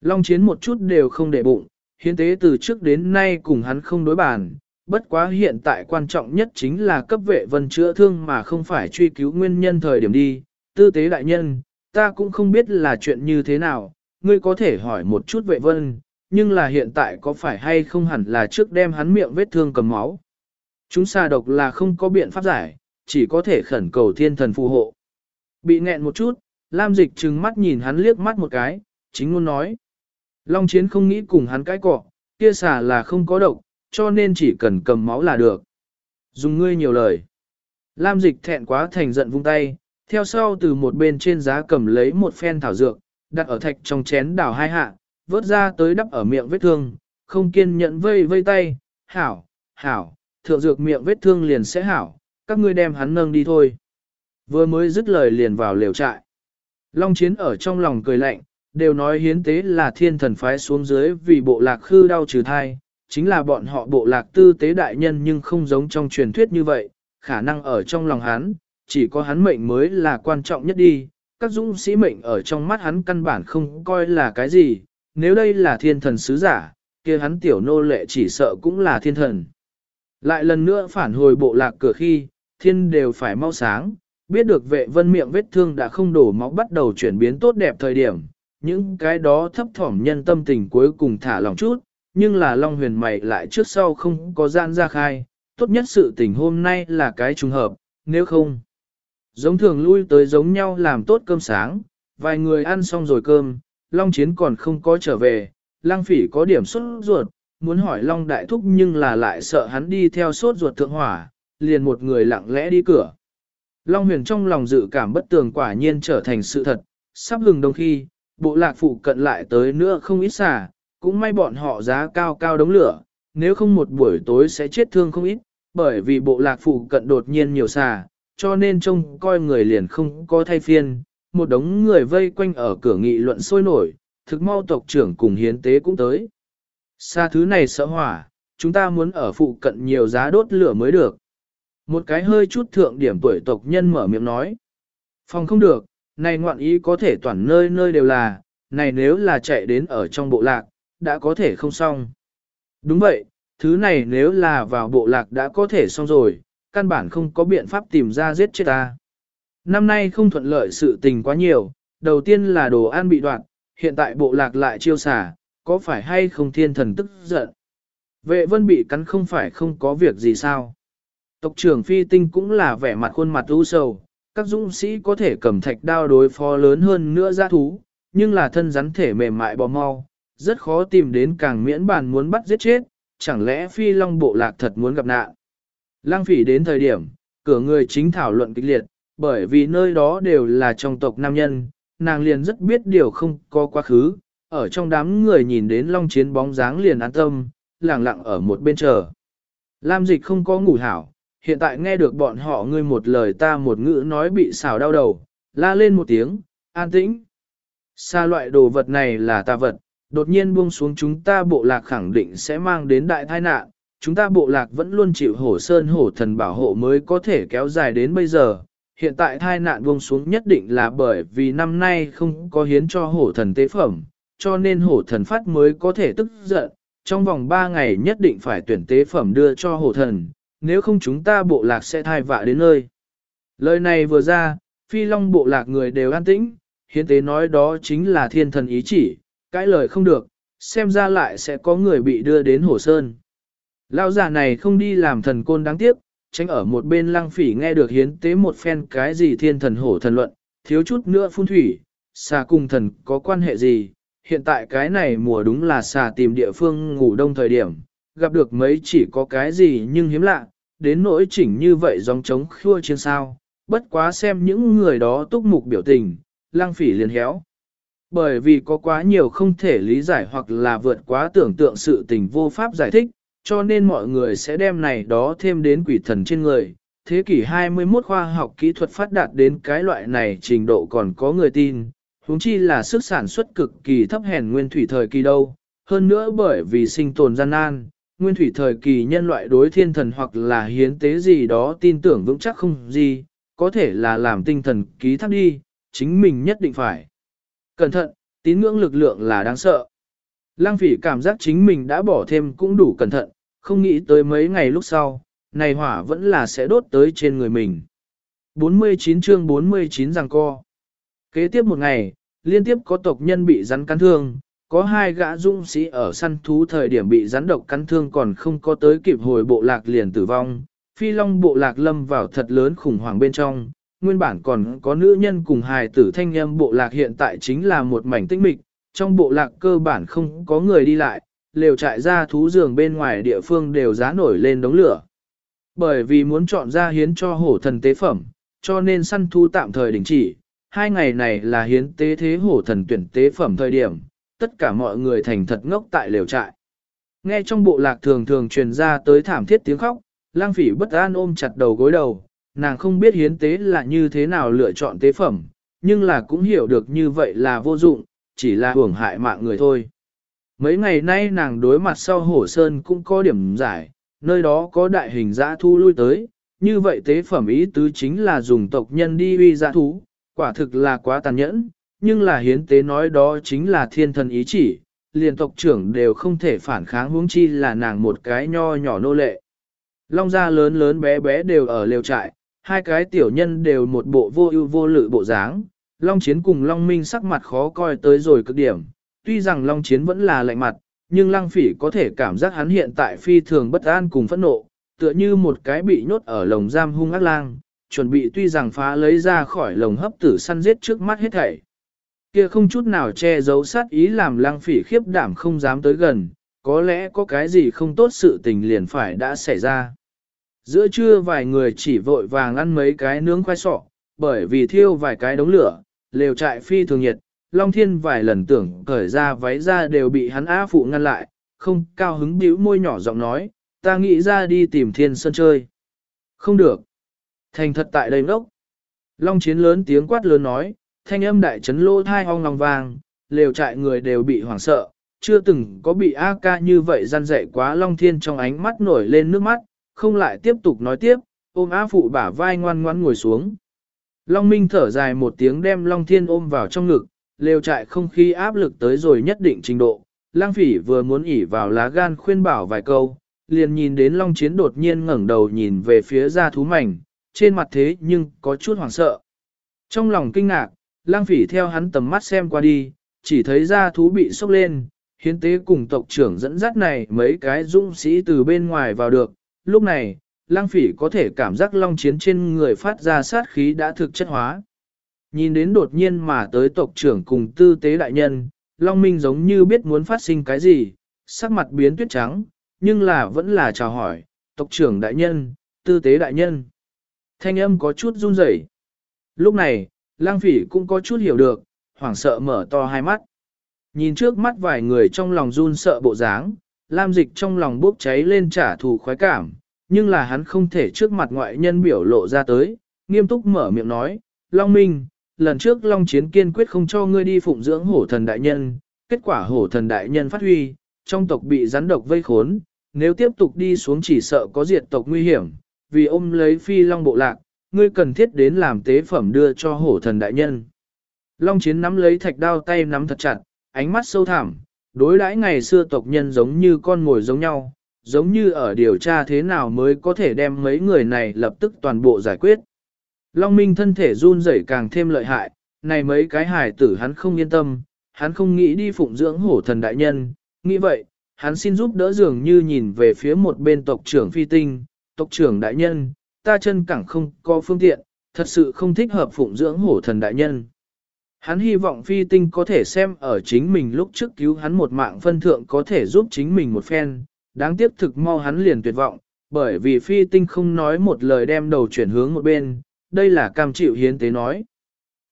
Long chiến một chút đều không để bụng, hiến tế từ trước đến nay cùng hắn không đối bàn, bất quá hiện tại quan trọng nhất chính là cấp vệ vân chữa thương mà không phải truy cứu nguyên nhân thời điểm đi, tư tế đại nhân, ta cũng không biết là chuyện như thế nào, ngươi có thể hỏi một chút vệ vân, nhưng là hiện tại có phải hay không hẳn là trước đem hắn miệng vết thương cầm máu. Chúng xà độc là không có biện pháp giải, chỉ có thể khẩn cầu thiên thần phù hộ. Bị nghẹn một chút, Lam Dịch trừng mắt nhìn hắn liếc mắt một cái, chính luôn nói. Long Chiến không nghĩ cùng hắn cái cọ, kia xà là không có độc, cho nên chỉ cần cầm máu là được. Dùng ngươi nhiều lời. Lam Dịch thẹn quá thành giận vung tay, theo sau từ một bên trên giá cầm lấy một phen thảo dược, đặt ở thạch trong chén đảo hai hạ, vớt ra tới đắp ở miệng vết thương, không kiên nhẫn vây vây tay, hảo, hảo, thượng dược miệng vết thương liền sẽ hảo, các ngươi đem hắn nâng đi thôi. Vừa mới dứt lời liền vào lều trại. Long chiến ở trong lòng cười lạnh, đều nói hiến tế là thiên thần phái xuống dưới vì bộ lạc khư đau trừ thai, chính là bọn họ bộ lạc tư tế đại nhân nhưng không giống trong truyền thuyết như vậy, khả năng ở trong lòng hắn, chỉ có hắn mệnh mới là quan trọng nhất đi, các dũng sĩ mệnh ở trong mắt hắn căn bản không coi là cái gì, nếu đây là thiên thần sứ giả, kia hắn tiểu nô lệ chỉ sợ cũng là thiên thần. Lại lần nữa phản hồi bộ lạc cửa khi, thiên đều phải mau sáng, biết được vệ vân miệng vết thương đã không đổ máu bắt đầu chuyển biến tốt đẹp thời điểm, những cái đó thấp thỏm nhân tâm tình cuối cùng thả lòng chút, nhưng là Long huyền mày lại trước sau không có gian ra khai, tốt nhất sự tình hôm nay là cái trùng hợp, nếu không. Giống thường lui tới giống nhau làm tốt cơm sáng, vài người ăn xong rồi cơm, Long Chiến còn không có trở về, Lang Phỉ có điểm sốt ruột, muốn hỏi Long Đại Thúc nhưng là lại sợ hắn đi theo sốt ruột thượng hỏa, liền một người lặng lẽ đi cửa. Long Huyền trong lòng dự cảm bất tường quả nhiên trở thành sự thật, sắp hừng đông khi, bộ lạc phụ cận lại tới nữa không ít xả, cũng may bọn họ giá cao cao đống lửa, nếu không một buổi tối sẽ chết thương không ít, bởi vì bộ lạc phụ cận đột nhiên nhiều xà, cho nên trông coi người liền không có thay phiên, một đống người vây quanh ở cửa nghị luận sôi nổi, thực mau tộc trưởng cùng hiến tế cũng tới. Xa thứ này sợ hỏa, chúng ta muốn ở phụ cận nhiều giá đốt lửa mới được. Một cái hơi chút thượng điểm tuổi tộc nhân mở miệng nói. Phòng không được, này ngoạn ý có thể toàn nơi nơi đều là, này nếu là chạy đến ở trong bộ lạc, đã có thể không xong. Đúng vậy, thứ này nếu là vào bộ lạc đã có thể xong rồi, căn bản không có biện pháp tìm ra giết chết ta. Năm nay không thuận lợi sự tình quá nhiều, đầu tiên là đồ ăn bị đoạn, hiện tại bộ lạc lại chiêu xả, có phải hay không thiên thần tức giận. Vệ vân bị cắn không phải không có việc gì sao. Tộc trưởng phi tinh cũng là vẻ mặt khuôn mặt u sầu, các dũng sĩ có thể cầm thạch đao đối phó lớn hơn nữa ra thú, nhưng là thân rắn thể mềm mại bò mau, rất khó tìm đến càng miễn bàn muốn bắt giết chết, chẳng lẽ phi long bộ lạc thật muốn gặp nạn. Lang phỉ đến thời điểm, cửa người chính thảo luận kịch liệt, bởi vì nơi đó đều là trong tộc nam nhân, nàng liền rất biết điều không có quá khứ, ở trong đám người nhìn đến long chiến bóng dáng liền an tâm, lặng lặng ở một bên chờ. Lam dịch không có ngủ hảo, hiện tại nghe được bọn họ ngươi một lời ta một ngữ nói bị xào đau đầu, la lên một tiếng, an tĩnh. Xa loại đồ vật này là ta vật, đột nhiên buông xuống chúng ta bộ lạc khẳng định sẽ mang đến đại tai nạn, chúng ta bộ lạc vẫn luôn chịu hổ sơn hổ thần bảo hộ mới có thể kéo dài đến bây giờ. Hiện tại thai nạn buông xuống nhất định là bởi vì năm nay không có hiến cho hổ thần tế phẩm, cho nên hổ thần phát mới có thể tức giận, trong vòng 3 ngày nhất định phải tuyển tế phẩm đưa cho hổ thần, nếu không chúng ta bộ lạc sẽ thai vạ đến nơi. Lời này vừa ra, phi long bộ lạc người đều an tĩnh, hiến tế nói đó chính là thiên thần ý chỉ, cãi lời không được, xem ra lại sẽ có người bị đưa đến hổ sơn. Lão già này không đi làm thần côn đáng tiếc, tránh ở một bên lăng phỉ nghe được hiến tế một phen cái gì thiên thần hổ thần luận, thiếu chút nữa phun thủy, xà cùng thần có quan hệ gì, hiện tại cái này mùa đúng là xà tìm địa phương ngủ đông thời điểm, gặp được mấy chỉ có cái gì nhưng hiếm lạ, đến nỗi chỉnh như vậy dòng trống khua trên sao, bất quá xem những người đó túc mục biểu tình, lăng phỉ liền héo. Bởi vì có quá nhiều không thể lý giải hoặc là vượt quá tưởng tượng sự tình vô pháp giải thích, cho nên mọi người sẽ đem này đó thêm đến quỷ thần trên người. Thế kỷ 21 khoa học kỹ thuật phát đạt đến cái loại này trình độ còn có người tin, huống chi là sức sản xuất cực kỳ thấp hèn nguyên thủy thời kỳ đâu. Hơn nữa bởi vì sinh tồn gian nan, nguyên thủy thời kỳ nhân loại đối thiên thần hoặc là hiến tế gì đó tin tưởng vững chắc không gì, có thể là làm tinh thần ký thác đi, chính mình nhất định phải. Cẩn thận, tín ngưỡng lực lượng là đáng sợ. Lăng phỉ cảm giác chính mình đã bỏ thêm cũng đủ cẩn thận, không nghĩ tới mấy ngày lúc sau, này hỏa vẫn là sẽ đốt tới trên người mình. 49 chương 49 rằng co. Kế tiếp một ngày, liên tiếp có tộc nhân bị rắn cắn thương, có hai gã dung sĩ ở săn thú thời điểm bị rắn độc cắn thương còn không có tới kịp hồi bộ lạc liền tử vong, phi long bộ lạc lâm vào thật lớn khủng hoảng bên trong, nguyên bản còn có nữ nhân cùng hài tử thanh âm bộ lạc hiện tại chính là một mảnh tinh mịch, trong bộ lạc cơ bản không có người đi lại, lều trại ra thú giường bên ngoài địa phương đều giá nổi lên đống lửa. Bởi vì muốn chọn ra hiến cho hổ thần tế phẩm, cho nên săn thú tạm thời đình chỉ, hai ngày này là hiến tế thế hổ thần tuyển tế phẩm thời điểm, tất cả mọi người thành thật ngốc tại lều trại. Nghe trong bộ lạc thường thường truyền ra tới thảm thiết tiếng khóc, lang phỉ bất an ôm chặt đầu gối đầu, nàng không biết hiến tế là như thế nào lựa chọn tế phẩm, nhưng là cũng hiểu được như vậy là vô dụng, chỉ là hưởng hại mạng người thôi. Mấy ngày nay nàng đối mặt sau hổ sơn cũng có điểm giải, nơi đó có đại hình dã thu lui tới, như vậy tế phẩm ý tứ chính là dùng tộc nhân đi uy dã thú, quả thực là quá tàn nhẫn, nhưng là hiến tế nói đó chính là thiên thần ý chỉ, liền tộc trưởng đều không thể phản kháng huống chi là nàng một cái nho nhỏ nô lệ. Long gia lớn lớn bé bé đều ở lều trại, hai cái tiểu nhân đều một bộ vô ưu vô lự bộ dáng. Long chiến cùng Long Minh sắc mặt khó coi tới rồi cực điểm, tuy rằng Long chiến vẫn là lạnh mặt, nhưng Lăng Phỉ có thể cảm giác hắn hiện tại phi thường bất an cùng phẫn nộ, tựa như một cái bị nhốt ở lồng giam hung ác lang, chuẩn bị tuy rằng phá lấy ra khỏi lồng hấp tử săn giết trước mắt hết thảy. Kia không chút nào che giấu sát ý làm Lăng Phỉ khiếp đảm không dám tới gần, có lẽ có cái gì không tốt sự tình liền phải đã xảy ra. Giữa trưa vài người chỉ vội vàng ăn mấy cái nướng khoai sọ, bởi vì thiêu vài cái đống lửa, lều trại phi thường nhiệt, Long Thiên vài lần tưởng cởi ra váy ra đều bị hắn á phụ ngăn lại, không cao hứng bĩu môi nhỏ giọng nói, ta nghĩ ra đi tìm thiên sơn chơi. Không được. Thành thật tại đây ngốc. Long chiến lớn tiếng quát lớn nói, thanh âm đại chấn lô thai ong lòng vàng, lều trại người đều bị hoảng sợ, chưa từng có bị A ca như vậy gian dạy quá Long Thiên trong ánh mắt nổi lên nước mắt, không lại tiếp tục nói tiếp, ôm á phụ bả vai ngoan ngoan ngồi xuống. Long Minh thở dài một tiếng đem Long Thiên ôm vào trong ngực, lều trại không khí áp lực tới rồi nhất định trình độ. Lang phỉ vừa muốn ỉ vào lá gan khuyên bảo vài câu, liền nhìn đến Long Chiến đột nhiên ngẩng đầu nhìn về phía ra thú mảnh, trên mặt thế nhưng có chút hoảng sợ. Trong lòng kinh ngạc, Lang phỉ theo hắn tầm mắt xem qua đi, chỉ thấy ra thú bị sốc lên, hiến tế cùng tộc trưởng dẫn dắt này mấy cái dũng sĩ từ bên ngoài vào được, lúc này, lang phỉ có thể cảm giác long chiến trên người phát ra sát khí đã thực chất hóa. Nhìn đến đột nhiên mà tới tộc trưởng cùng tư tế đại nhân, long minh giống như biết muốn phát sinh cái gì, sắc mặt biến tuyết trắng, nhưng là vẫn là chào hỏi, tộc trưởng đại nhân, tư tế đại nhân. Thanh âm có chút run rẩy. Lúc này, lang phỉ cũng có chút hiểu được, hoảng sợ mở to hai mắt. Nhìn trước mắt vài người trong lòng run sợ bộ dáng, Lam Dịch trong lòng bốc cháy lên trả thù khoái cảm, nhưng là hắn không thể trước mặt ngoại nhân biểu lộ ra tới, nghiêm túc mở miệng nói, Long Minh, lần trước Long Chiến kiên quyết không cho ngươi đi phụng dưỡng hổ thần đại nhân, kết quả hổ thần đại nhân phát huy, trong tộc bị rắn độc vây khốn, nếu tiếp tục đi xuống chỉ sợ có diệt tộc nguy hiểm, vì ôm lấy phi long bộ lạc, ngươi cần thiết đến làm tế phẩm đưa cho hổ thần đại nhân. Long Chiến nắm lấy thạch đao tay nắm thật chặt, ánh mắt sâu thẳm, đối đãi ngày xưa tộc nhân giống như con ngồi giống nhau, giống như ở điều tra thế nào mới có thể đem mấy người này lập tức toàn bộ giải quyết. Long Minh thân thể run rẩy càng thêm lợi hại, này mấy cái hài tử hắn không yên tâm, hắn không nghĩ đi phụng dưỡng hổ thần đại nhân, nghĩ vậy, hắn xin giúp đỡ dường như nhìn về phía một bên tộc trưởng phi tinh, tộc trưởng đại nhân, ta chân cẳng không có phương tiện, thật sự không thích hợp phụng dưỡng hổ thần đại nhân. Hắn hy vọng phi tinh có thể xem ở chính mình lúc trước cứu hắn một mạng phân thượng có thể giúp chính mình một phen, đáng tiếc thực mau hắn liền tuyệt vọng, bởi vì phi tinh không nói một lời đem đầu chuyển hướng một bên, đây là cam chịu hiến tế nói.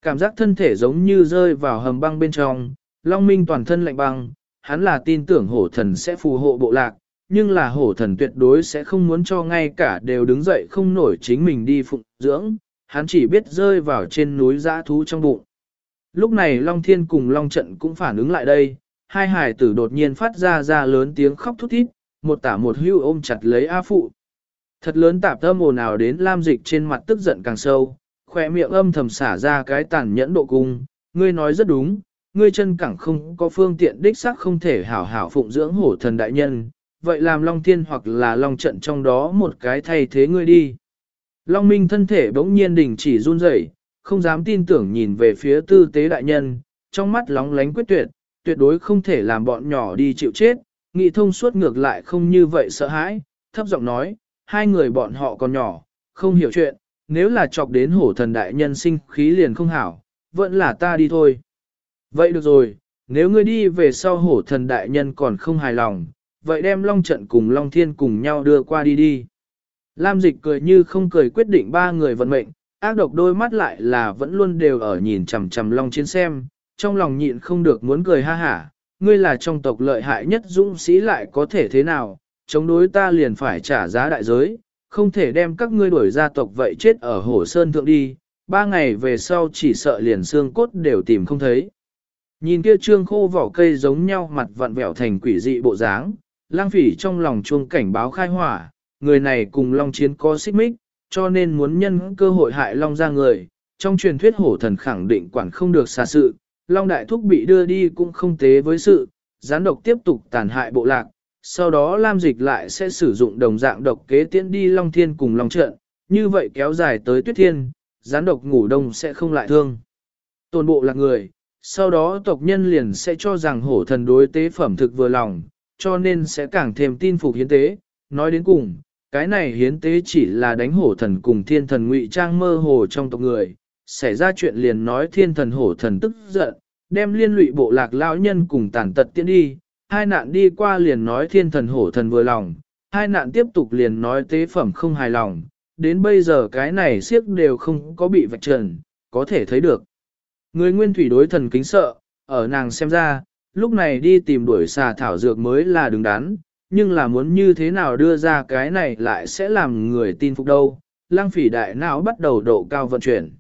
Cảm giác thân thể giống như rơi vào hầm băng bên trong, Long Minh toàn thân lạnh băng, hắn là tin tưởng hổ thần sẽ phù hộ bộ lạc, nhưng là hổ thần tuyệt đối sẽ không muốn cho ngay cả đều đứng dậy không nổi chính mình đi phụng dưỡng, hắn chỉ biết rơi vào trên núi dã thú trong bụng. Lúc này Long Thiên cùng Long Trận cũng phản ứng lại đây, hai hải tử đột nhiên phát ra ra lớn tiếng khóc thút thít, một tả một hưu ôm chặt lấy A Phụ. Thật lớn tạp tâm ồn ào đến Lam Dịch trên mặt tức giận càng sâu, khỏe miệng âm thầm xả ra cái tàn nhẫn độ cung, ngươi nói rất đúng, ngươi chân cẳng không có phương tiện đích xác không thể hảo hảo phụng dưỡng hổ thần đại nhân, vậy làm Long Thiên hoặc là Long Trận trong đó một cái thay thế ngươi đi. Long Minh thân thể bỗng nhiên đình chỉ run rẩy, không dám tin tưởng nhìn về phía tư tế đại nhân, trong mắt lóng lánh quyết tuyệt, tuyệt đối không thể làm bọn nhỏ đi chịu chết, nghị thông suốt ngược lại không như vậy sợ hãi, thấp giọng nói, hai người bọn họ còn nhỏ, không hiểu chuyện, nếu là chọc đến hổ thần đại nhân sinh khí liền không hảo, vẫn là ta đi thôi. Vậy được rồi, nếu ngươi đi về sau hổ thần đại nhân còn không hài lòng, vậy đem Long trận cùng Long Thiên cùng nhau đưa qua đi đi. Lam dịch cười như không cười quyết định ba người vận mệnh, ác độc đôi mắt lại là vẫn luôn đều ở nhìn chằm chằm Long Chiến xem, trong lòng nhịn không được muốn cười ha hả, ngươi là trong tộc lợi hại nhất dũng sĩ lại có thể thế nào, chống đối ta liền phải trả giá đại giới, không thể đem các ngươi đuổi gia tộc vậy chết ở hồ sơn thượng đi, ba ngày về sau chỉ sợ liền xương cốt đều tìm không thấy. Nhìn kia trương khô vỏ cây giống nhau mặt vặn vẹo thành quỷ dị bộ dáng, lang phỉ trong lòng chuông cảnh báo khai hỏa, người này cùng long chiến có xích mích, cho nên muốn nhân cơ hội hại long ra người. Trong truyền thuyết hổ thần khẳng định quản không được xa sự, long đại thúc bị đưa đi cũng không tế với sự, gián độc tiếp tục tàn hại bộ lạc, sau đó Lam Dịch lại sẽ sử dụng đồng dạng độc kế tiễn đi Long Thiên cùng Long Trận, như vậy kéo dài tới Tuyết Thiên, gián độc ngủ đông sẽ không lại thương. Tồn bộ là người, sau đó tộc nhân liền sẽ cho rằng hổ thần đối tế phẩm thực vừa lòng, cho nên sẽ càng thêm tin phục hiến tế. Nói đến cùng, cái này hiến tế chỉ là đánh hổ thần cùng thiên thần ngụy trang mơ hồ trong tộc người, xảy ra chuyện liền nói thiên thần hổ thần tức giận, đem liên lụy bộ lạc lão nhân cùng tàn tật tiến đi, hai nạn đi qua liền nói thiên thần hổ thần vừa lòng, hai nạn tiếp tục liền nói tế phẩm không hài lòng, đến bây giờ cái này siếc đều không có bị vạch trần, có thể thấy được. Người nguyên thủy đối thần kính sợ, ở nàng xem ra, lúc này đi tìm đuổi xà thảo dược mới là đứng đắn, nhưng là muốn như thế nào đưa ra cái này lại sẽ làm người tin phục đâu. Lăng phỉ đại não bắt đầu độ cao vận chuyển.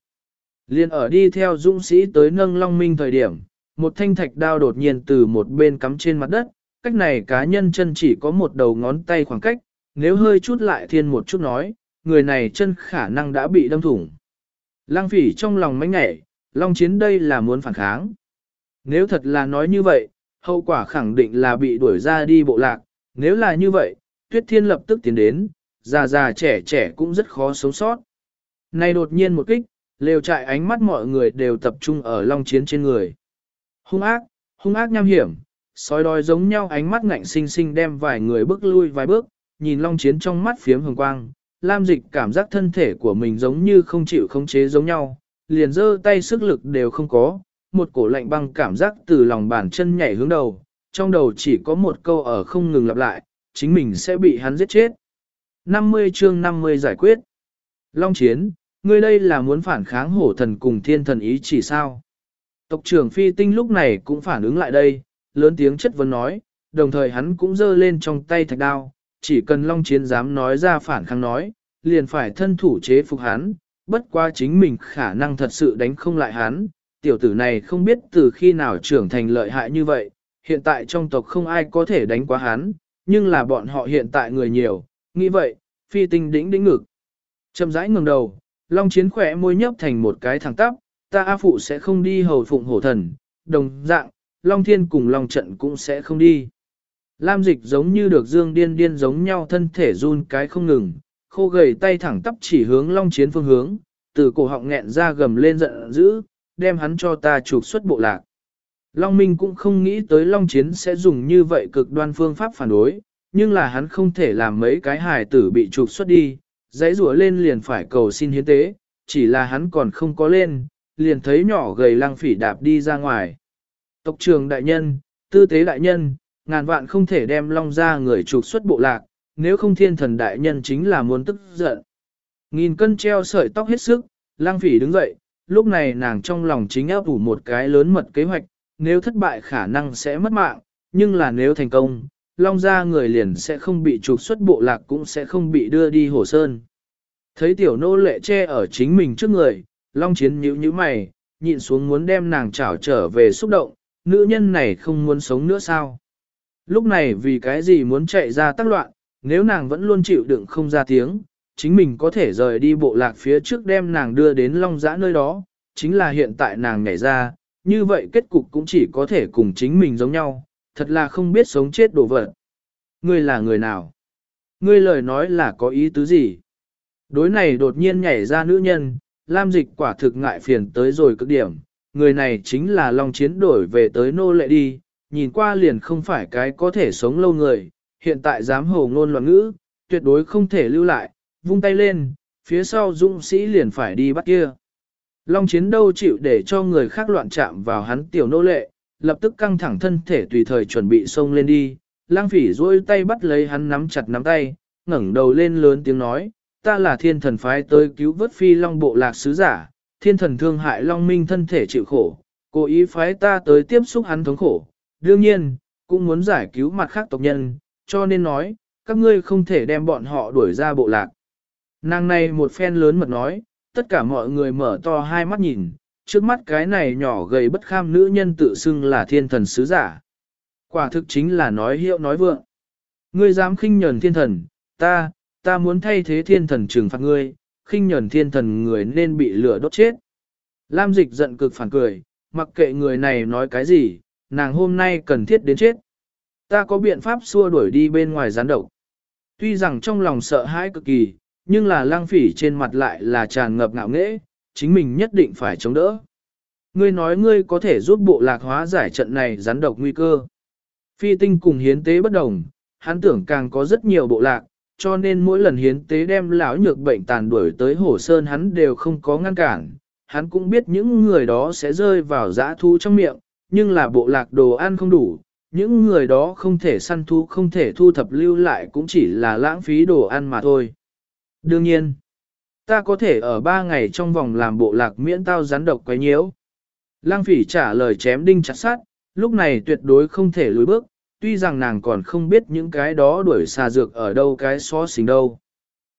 Liên ở đi theo dũng sĩ tới nâng long minh thời điểm, một thanh thạch đao đột nhiên từ một bên cắm trên mặt đất, cách này cá nhân chân chỉ có một đầu ngón tay khoảng cách, nếu hơi chút lại thiên một chút nói, người này chân khả năng đã bị đâm thủng. Lăng phỉ trong lòng mánh ngẻ, Long Chiến đây là muốn phản kháng. Nếu thật là nói như vậy, hậu quả khẳng định là bị đuổi ra đi bộ lạc, nếu là như vậy, Tuyết Thiên lập tức tiến đến, già già trẻ trẻ cũng rất khó sống sót. Này đột nhiên một kích, lều trại ánh mắt mọi người đều tập trung ở Long Chiến trên người. Hung ác, hung ác nham hiểm, sói đói giống nhau ánh mắt ngạnh sinh sinh đem vài người bước lui vài bước, nhìn Long Chiến trong mắt phiếm hồng quang, Lam Dịch cảm giác thân thể của mình giống như không chịu khống chế giống nhau, liền giơ tay sức lực đều không có, một cổ lạnh băng cảm giác từ lòng bàn chân nhảy hướng đầu, trong đầu chỉ có một câu ở không ngừng lặp lại, chính mình sẽ bị hắn giết chết. 50 chương 50 giải quyết. Long Chiến, ngươi đây là muốn phản kháng hổ thần cùng thiên thần ý chỉ sao? Tộc trưởng phi tinh lúc này cũng phản ứng lại đây, lớn tiếng chất vấn nói, đồng thời hắn cũng giơ lên trong tay thạch đao, chỉ cần Long Chiến dám nói ra phản kháng nói, liền phải thân thủ chế phục hắn, bất quá chính mình khả năng thật sự đánh không lại hắn, tiểu tử này không biết từ khi nào trưởng thành lợi hại như vậy, hiện tại trong tộc không ai có thể đánh quá hắn, nhưng là bọn họ hiện tại người nhiều, nghĩ vậy, phi tinh đĩnh đĩnh ngực. Châm rãi ngẩng đầu, Long Chiến khỏe môi nhấp thành một cái thẳng tắp, ta A Phụ sẽ không đi hầu phụng hổ thần, đồng dạng, Long Thiên cùng Long Trận cũng sẽ không đi. Lam dịch giống như được dương điên điên giống nhau thân thể run cái không ngừng, khô gầy tay thẳng tắp chỉ hướng Long Chiến phương hướng, từ cổ họng nghẹn ra gầm lên giận dữ, đem hắn cho ta trục xuất bộ lạc. Long Minh cũng không nghĩ tới Long Chiến sẽ dùng như vậy cực đoan phương pháp phản đối, nhưng là hắn không thể làm mấy cái hài tử bị trục xuất đi, dãy rủa lên liền phải cầu xin hiến tế, chỉ là hắn còn không có lên, liền thấy nhỏ gầy lăng phỉ đạp đi ra ngoài. Tộc trường đại nhân, tư tế đại nhân, ngàn vạn không thể đem long ra người trục xuất bộ lạc, nếu không thiên thần đại nhân chính là muốn tức giận. Nghìn cân treo sợi tóc hết sức, lăng phỉ đứng dậy, lúc này nàng trong lòng chính áp ủ một cái lớn mật kế hoạch, nếu thất bại khả năng sẽ mất mạng, nhưng là nếu thành công, long gia người liền sẽ không bị trục xuất bộ lạc cũng sẽ không bị đưa đi hồ sơn. Thấy tiểu nô lệ che ở chính mình trước người, long chiến nhíu nhíu mày, nhịn xuống muốn đem nàng trảo trở về xúc động, nữ nhân này không muốn sống nữa sao? Lúc này vì cái gì muốn chạy ra tác loạn, nếu nàng vẫn luôn chịu đựng không ra tiếng, chính mình có thể rời đi bộ lạc phía trước đem nàng đưa đến long giã nơi đó, chính là hiện tại nàng nhảy ra, như vậy kết cục cũng chỉ có thể cùng chính mình giống nhau, thật là không biết sống chết đổ vật. Ngươi là người nào? Ngươi lời nói là có ý tứ gì? Đối này đột nhiên nhảy ra nữ nhân, Lam Dịch quả thực ngại phiền tới rồi cực điểm, người này chính là Long Chiến đổi về tới nô lệ đi, nhìn qua liền không phải cái có thể sống lâu người, hiện tại dám hồ ngôn loạn ngữ, tuyệt đối không thể lưu lại, vung tay lên, phía sau dũng sĩ liền phải đi bắt kia. Long chiến đâu chịu để cho người khác loạn chạm vào hắn tiểu nô lệ, lập tức căng thẳng thân thể tùy thời chuẩn bị xông lên đi. Lang phỉ duỗi tay bắt lấy hắn nắm chặt nắm tay, ngẩng đầu lên lớn tiếng nói, ta là thiên thần phái tới cứu vớt phi long bộ lạc sứ giả, thiên thần thương hại long minh thân thể chịu khổ, cố ý phái ta tới tiếp xúc hắn thống khổ. Đương nhiên, cũng muốn giải cứu mặt khác tộc nhân, cho nên nói, các ngươi không thể đem bọn họ đuổi ra bộ lạc. Nàng này một phen lớn mật nói, tất cả mọi người mở to hai mắt nhìn, trước mắt cái này nhỏ gầy bất kham nữ nhân tự xưng là thiên thần sứ giả. Quả thực chính là nói hiệu nói vượng. Ngươi dám khinh nhờn thiên thần, ta, ta muốn thay thế thiên thần trừng phạt ngươi, khinh nhờn thiên thần người nên bị lửa đốt chết. Lam dịch giận cực phản cười, mặc kệ người này nói cái gì, nàng hôm nay cần thiết đến chết. Ta có biện pháp xua đuổi đi bên ngoài gián độc. Tuy rằng trong lòng sợ hãi cực kỳ, nhưng là lang phỉ trên mặt lại là tràn ngập ngạo nghễ, chính mình nhất định phải chống đỡ. Ngươi nói ngươi có thể giúp bộ lạc hóa giải trận này rắn độc nguy cơ. Phi tinh cùng hiến tế bất đồng, hắn tưởng càng có rất nhiều bộ lạc, cho nên mỗi lần hiến tế đem lão nhược bệnh tàn đuổi tới hồ sơn hắn đều không có ngăn cản. Hắn cũng biết những người đó sẽ rơi vào dã thu trong miệng, nhưng là bộ lạc đồ ăn không đủ, những người đó không thể săn thu không thể thu thập lưu lại cũng chỉ là lãng phí đồ ăn mà thôi. Đương nhiên, ta có thể ở ba ngày trong vòng làm bộ lạc miễn tao rắn độc quấy nhiễu. Lang phỉ trả lời chém đinh chặt sát, lúc này tuyệt đối không thể lùi bước, tuy rằng nàng còn không biết những cái đó đuổi xà dược ở đâu cái xó xình đâu.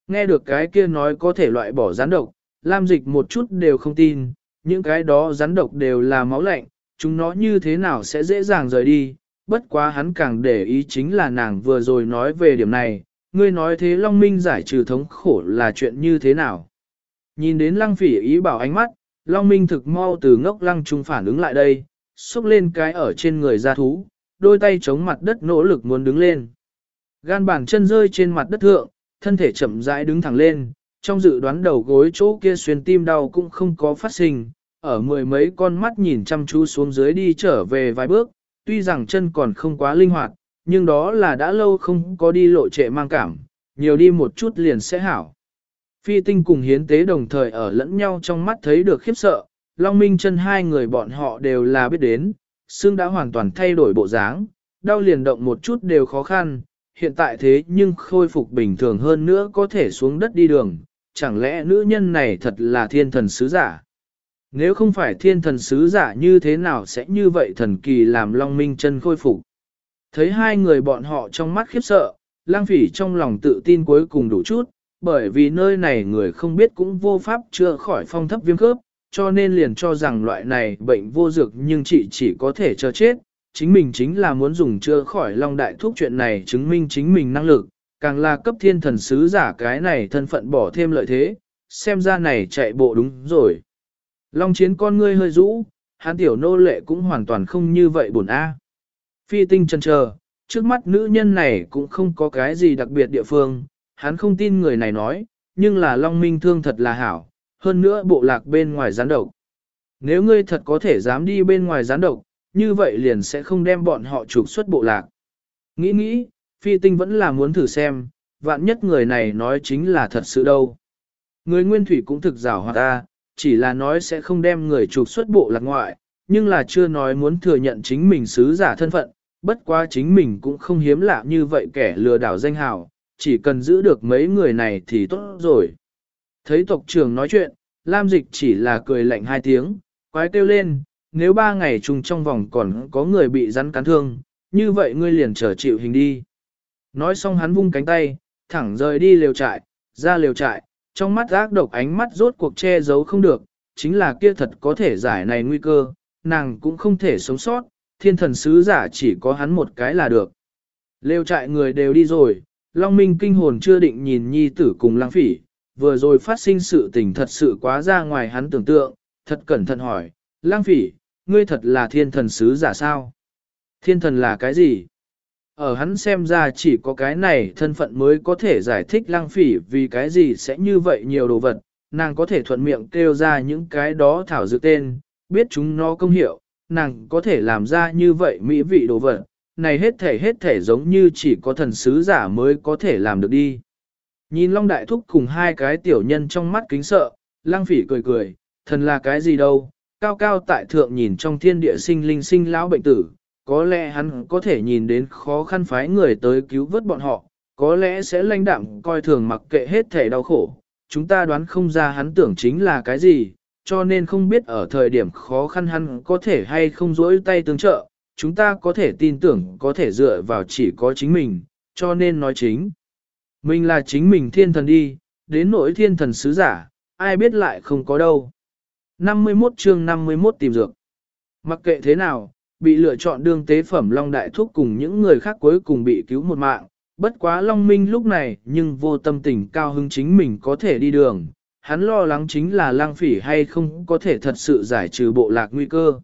Nghe được cái kia nói có thể loại bỏ rắn độc, Lam dịch một chút đều không tin, những cái đó rắn độc đều là máu lạnh, chúng nó như thế nào sẽ dễ dàng rời đi, bất quá hắn càng để ý chính là nàng vừa rồi nói về điểm này, ngươi nói thế Long Minh giải trừ thống khổ là chuyện như thế nào. Nhìn đến lăng phỉ ý bảo ánh mắt, Long Minh thực mau từ ngốc lăng trung phản ứng lại đây, xúc lên cái ở trên người ra thú, đôi tay chống mặt đất nỗ lực muốn đứng lên. Gan bàn chân rơi trên mặt đất thượng, thân thể chậm rãi đứng thẳng lên, trong dự đoán đầu gối chỗ kia xuyên tim đau cũng không có phát sinh, ở mười mấy con mắt nhìn chăm chú xuống dưới đi trở về vài bước, tuy rằng chân còn không quá linh hoạt, nhưng đó là đã lâu không có đi lộ trệ mang cảm, nhiều đi một chút liền sẽ hảo. Phi tinh cùng hiến tế đồng thời ở lẫn nhau trong mắt thấy được khiếp sợ, Long Minh chân hai người bọn họ đều là biết đến, xương đã hoàn toàn thay đổi bộ dáng, đau liền động một chút đều khó khăn, hiện tại thế nhưng khôi phục bình thường hơn nữa có thể xuống đất đi đường, chẳng lẽ nữ nhân này thật là thiên thần sứ giả? Nếu không phải thiên thần sứ giả như thế nào sẽ như vậy thần kỳ làm Long Minh chân khôi phục? Thấy hai người bọn họ trong mắt khiếp sợ, lang phỉ trong lòng tự tin cuối cùng đủ chút, bởi vì nơi này người không biết cũng vô pháp chữa khỏi phong thấp viêm khớp, cho nên liền cho rằng loại này bệnh vô dược nhưng chị chỉ có thể chờ chết. Chính mình chính là muốn dùng chữa khỏi long đại thuốc chuyện này chứng minh chính mình năng lực, càng là cấp thiên thần sứ giả cái này thân phận bỏ thêm lợi thế, xem ra này chạy bộ đúng rồi. Long chiến con ngươi hơi rũ, hán tiểu nô lệ cũng hoàn toàn không như vậy buồn a. Phi tinh chân chờ, trước mắt nữ nhân này cũng không có cái gì đặc biệt địa phương, hắn không tin người này nói, nhưng là Long Minh thương thật là hảo, hơn nữa bộ lạc bên ngoài gián độc. Nếu ngươi thật có thể dám đi bên ngoài gián độc, như vậy liền sẽ không đem bọn họ trục xuất bộ lạc. Nghĩ nghĩ, phi tinh vẫn là muốn thử xem, vạn nhất người này nói chính là thật sự đâu. Người nguyên thủy cũng thực rào hoạt ta, chỉ là nói sẽ không đem người trục xuất bộ lạc ngoại, nhưng là chưa nói muốn thừa nhận chính mình sứ giả thân phận, bất quá chính mình cũng không hiếm lạ như vậy kẻ lừa đảo danh hào, chỉ cần giữ được mấy người này thì tốt rồi. Thấy tộc trưởng nói chuyện, Lam Dịch chỉ là cười lạnh hai tiếng, quái kêu lên, nếu ba ngày chung trong vòng còn có người bị rắn cắn thương, như vậy ngươi liền trở chịu hình đi. Nói xong hắn vung cánh tay, thẳng rời đi liều trại, ra liều trại, trong mắt ác độc ánh mắt rốt cuộc che giấu không được, chính là kia thật có thể giải này nguy cơ, nàng cũng không thể sống sót, thiên thần sứ giả chỉ có hắn một cái là được. Lêu trại người đều đi rồi, Long Minh kinh hồn chưa định nhìn nhi tử cùng lang phỉ, vừa rồi phát sinh sự tình thật sự quá ra ngoài hắn tưởng tượng, thật cẩn thận hỏi, lang phỉ, ngươi thật là thiên thần sứ giả sao? Thiên thần là cái gì? Ở hắn xem ra chỉ có cái này thân phận mới có thể giải thích lang phỉ vì cái gì sẽ như vậy nhiều đồ vật, nàng có thể thuận miệng kêu ra những cái đó thảo dự tên, biết chúng nó công hiệu, nàng có thể làm ra như vậy mỹ vị đồ vật, này hết thể hết thể giống như chỉ có thần sứ giả mới có thể làm được đi. Nhìn Long Đại Thúc cùng hai cái tiểu nhân trong mắt kính sợ, lang phỉ cười cười, thần là cái gì đâu, cao cao tại thượng nhìn trong thiên địa sinh linh sinh lão bệnh tử, có lẽ hắn có thể nhìn đến khó khăn phái người tới cứu vớt bọn họ, có lẽ sẽ lãnh đạm coi thường mặc kệ hết thể đau khổ, chúng ta đoán không ra hắn tưởng chính là cái gì, cho nên không biết ở thời điểm khó khăn hắn có thể hay không rỗi tay tương trợ, chúng ta có thể tin tưởng có thể dựa vào chỉ có chính mình, cho nên nói chính. Mình là chính mình thiên thần đi, đến nỗi thiên thần sứ giả, ai biết lại không có đâu. 51 chương 51 tìm dược. Mặc kệ thế nào, bị lựa chọn đương tế phẩm Long Đại Thúc cùng những người khác cuối cùng bị cứu một mạng, bất quá Long Minh lúc này nhưng vô tâm tình cao hứng chính mình có thể đi đường, hắn lo lắng chính là lang phỉ hay không có thể thật sự giải trừ bộ lạc nguy cơ.